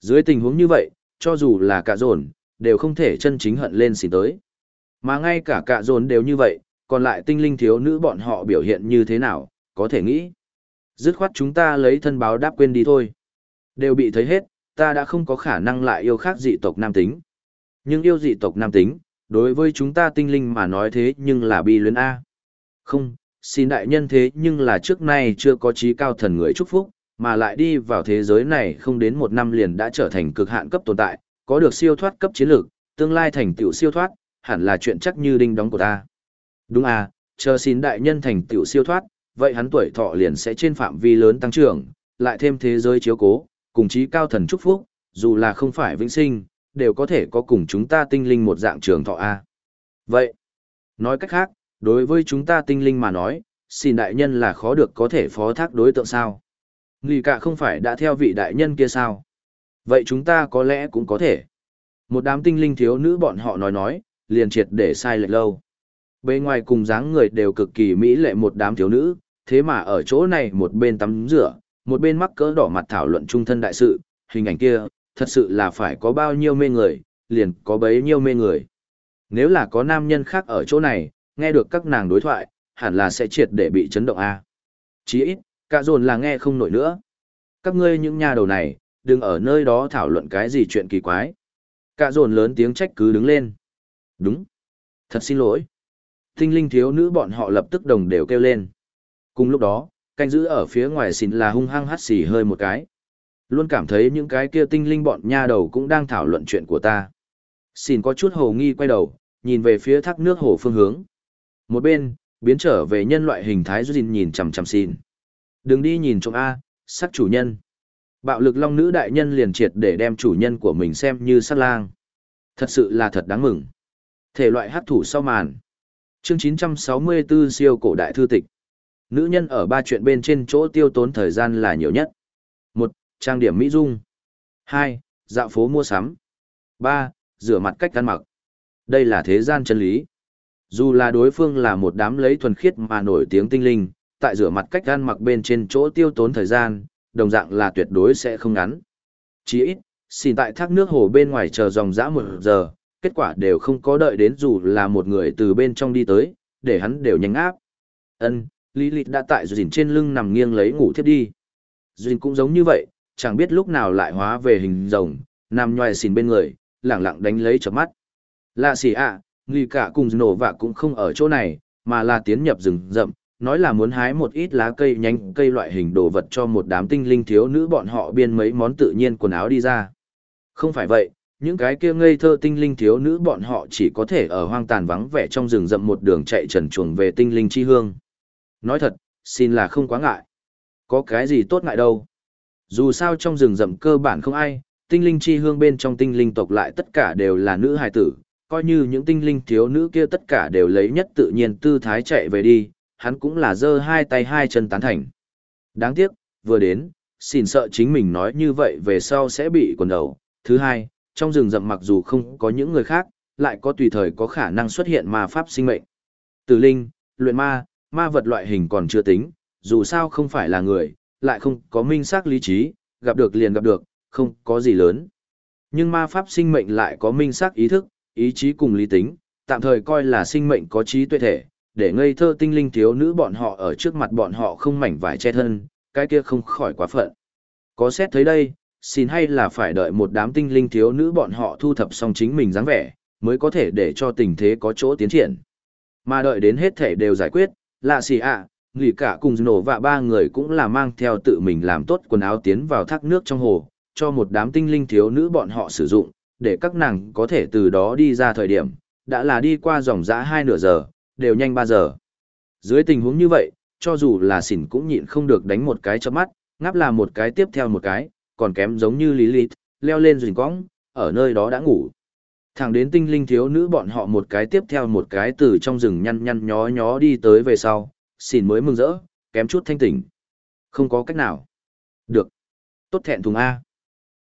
Dưới tình huống như vậy, cho dù là cả dồn, đều không thể chân chính hận lên xỉn tới. Mà ngay cả cả dồn đều như vậy, còn lại tinh linh thiếu nữ bọn họ biểu hiện như thế nào, có thể nghĩ. Dứt khoát chúng ta lấy thân báo đáp quên đi thôi. Đều bị thấy hết, ta đã không có khả năng lại yêu khác dị tộc nam tính. Nhưng yêu dị tộc nam tính, đối với chúng ta tinh linh mà nói thế nhưng là bi luyến A. Không, xin đại nhân thế nhưng là trước nay chưa có trí cao thần người chúc phúc, mà lại đi vào thế giới này không đến một năm liền đã trở thành cực hạn cấp tồn tại, có được siêu thoát cấp chiến lược, tương lai thành tựu siêu thoát, hẳn là chuyện chắc như đinh đóng của ta. Đúng à, chờ xin đại nhân thành tựu siêu thoát, vậy hắn tuổi thọ liền sẽ trên phạm vi lớn tăng trưởng, lại thêm thế giới chiếu cố, cùng chí cao thần chúc phúc, dù là không phải vĩnh sinh, đều có thể có cùng chúng ta tinh linh một dạng trường thọ A. Vậy, nói cách khác, đối với chúng ta tinh linh mà nói, xin đại nhân là khó được có thể phó thác đối tượng sao. Lì cả không phải đã theo vị đại nhân kia sao? Vậy chúng ta có lẽ cũng có thể. Một đám tinh linh thiếu nữ bọn họ nói nói, liền triệt để sai lệch lâu. Bên ngoài cùng dáng người đều cực kỳ mỹ lệ một đám thiếu nữ, thế mà ở chỗ này một bên tắm rửa, một bên mắc cỡ đỏ mặt thảo luận trung thân đại sự, hình ảnh kia, thật sự là phải có bao nhiêu mê người, liền có bấy nhiêu mê người. Nếu là có nam nhân khác ở chỗ này, nghe được các nàng đối thoại, hẳn là sẽ triệt để bị chấn động A. Chí ít, cả dồn là nghe không nổi nữa. Các ngươi những nhà đầu này, đừng ở nơi đó thảo luận cái gì chuyện kỳ quái. Cả dồn lớn tiếng trách cứ đứng lên. Đúng. Thật xin lỗi. Tinh linh thiếu nữ bọn họ lập tức đồng đều kêu lên. Cùng lúc đó, canh giữ ở phía ngoài xìn là hung hăng hắt xì hơi một cái. Luôn cảm thấy những cái kia tinh linh bọn nha đầu cũng đang thảo luận chuyện của ta. Xin có chút hồ nghi quay đầu, nhìn về phía thác nước hồ phương hướng. Một bên, biến trở về nhân loại hình thái Duyên nhìn chằm chằm xin. Đừng đi nhìn trộm A, sắc chủ nhân. Bạo lực long nữ đại nhân liền triệt để đem chủ nhân của mình xem như sát lang. Thật sự là thật đáng mừng. Thể loại hắc thủ sau màn. Chương 964 siêu cổ đại thư tịch. Nữ nhân ở ba chuyện bên trên chỗ tiêu tốn thời gian là nhiều nhất. một Trang điểm mỹ dung. hai Dạo phố mua sắm. ba Rửa mặt cách ăn mặc. Đây là thế gian chân lý. Dù là đối phương là một đám lấy thuần khiết mà nổi tiếng tinh linh, tại rửa mặt cách ăn mặc bên trên chỗ tiêu tốn thời gian, đồng dạng là tuyệt đối sẽ không ngắn. Chỉ ít, xin tại thác nước hồ bên ngoài chờ dòng dã một giờ, kết quả đều không có đợi đến dù là một người từ bên trong đi tới, để hắn đều nhanh áp. Ân, Lý Lịt đã tại dìn trên lưng nằm nghiêng lấy ngủ thiếp đi. Duyên cũng giống như vậy, chẳng biết lúc nào lại hóa về hình rồng, nằm nhoài xìn bên người, lẳng lặng đánh lấy chớp mắt. Lạ xỉ ạ, à, cả cùng nổ vạ cũng không ở chỗ này, mà là tiến nhập rừng rậm, nói là muốn hái một ít lá cây nhánh cây loại hình đồ vật cho một đám tinh linh thiếu nữ bọn họ biên mấy món tự nhiên quần áo đi ra. Không phải vậy, những cái kia ngây thơ tinh linh thiếu nữ bọn họ chỉ có thể ở hoang tàn vắng vẻ trong rừng rậm một đường chạy trần chuồng về tinh linh chi hương. Nói thật, xin là không quá ngại. Có cái gì tốt ngại đâu. Dù sao trong rừng rậm cơ bản không ai, tinh linh chi hương bên trong tinh linh tộc lại tất cả đều là nữ hài tử, coi như những tinh linh thiếu nữ kia tất cả đều lấy nhất tự nhiên tư thái chạy về đi, hắn cũng là giơ hai tay hai chân tán thành. Đáng tiếc, vừa đến, xin sợ chính mình nói như vậy về sau sẽ bị quần đầu. Thứ hai, trong rừng rậm mặc dù không có những người khác, lại có tùy thời có khả năng xuất hiện ma pháp sinh mệnh. Tử linh, luyện ma, ma vật loại hình còn chưa tính, dù sao không phải là người, lại không có minh xác lý trí, gặp được liền gặp được, không có gì lớn. Nhưng ma pháp sinh mệnh lại có minh xác ý thức, ý chí cùng lý tính, tạm thời coi là sinh mệnh có trí tuệ thể, để ngây thơ tinh linh thiếu nữ bọn họ ở trước mặt bọn họ không mảnh vải che thân, cái kia không khỏi quá phận. Có xét thấy đây, xin hay là phải đợi một đám tinh linh thiếu nữ bọn họ thu thập xong chính mình dáng vẻ, mới có thể để cho tình thế có chỗ tiến triển. Mà đợi đến hết thể đều giải quyết, lạ xì ạ, nghỉ cả cùng nổ và ba người cũng là mang theo tự mình làm tốt quần áo tiến vào thác nước trong hồ, cho một đám tinh linh thiếu nữ bọn họ sử dụng, để các nàng có thể từ đó đi ra thời điểm, đã là đi qua dòng dã hai nửa giờ, đều nhanh ba giờ. Dưới tình huống như vậy, cho dù là xỉn cũng nhịn không được đánh một cái cho mắt, ngáp là một cái tiếp theo một cái, còn kém giống như Lilith, leo lên rình cong, ở nơi đó đã ngủ. Thẳng đến tinh linh thiếu nữ bọn họ một cái tiếp theo một cái từ trong rừng nhăn nhăn nhó nhó đi tới về sau, xỉn mới mừng rỡ, kém chút thanh tỉnh. Không có cách nào. Được. Tốt thẹn thùng A.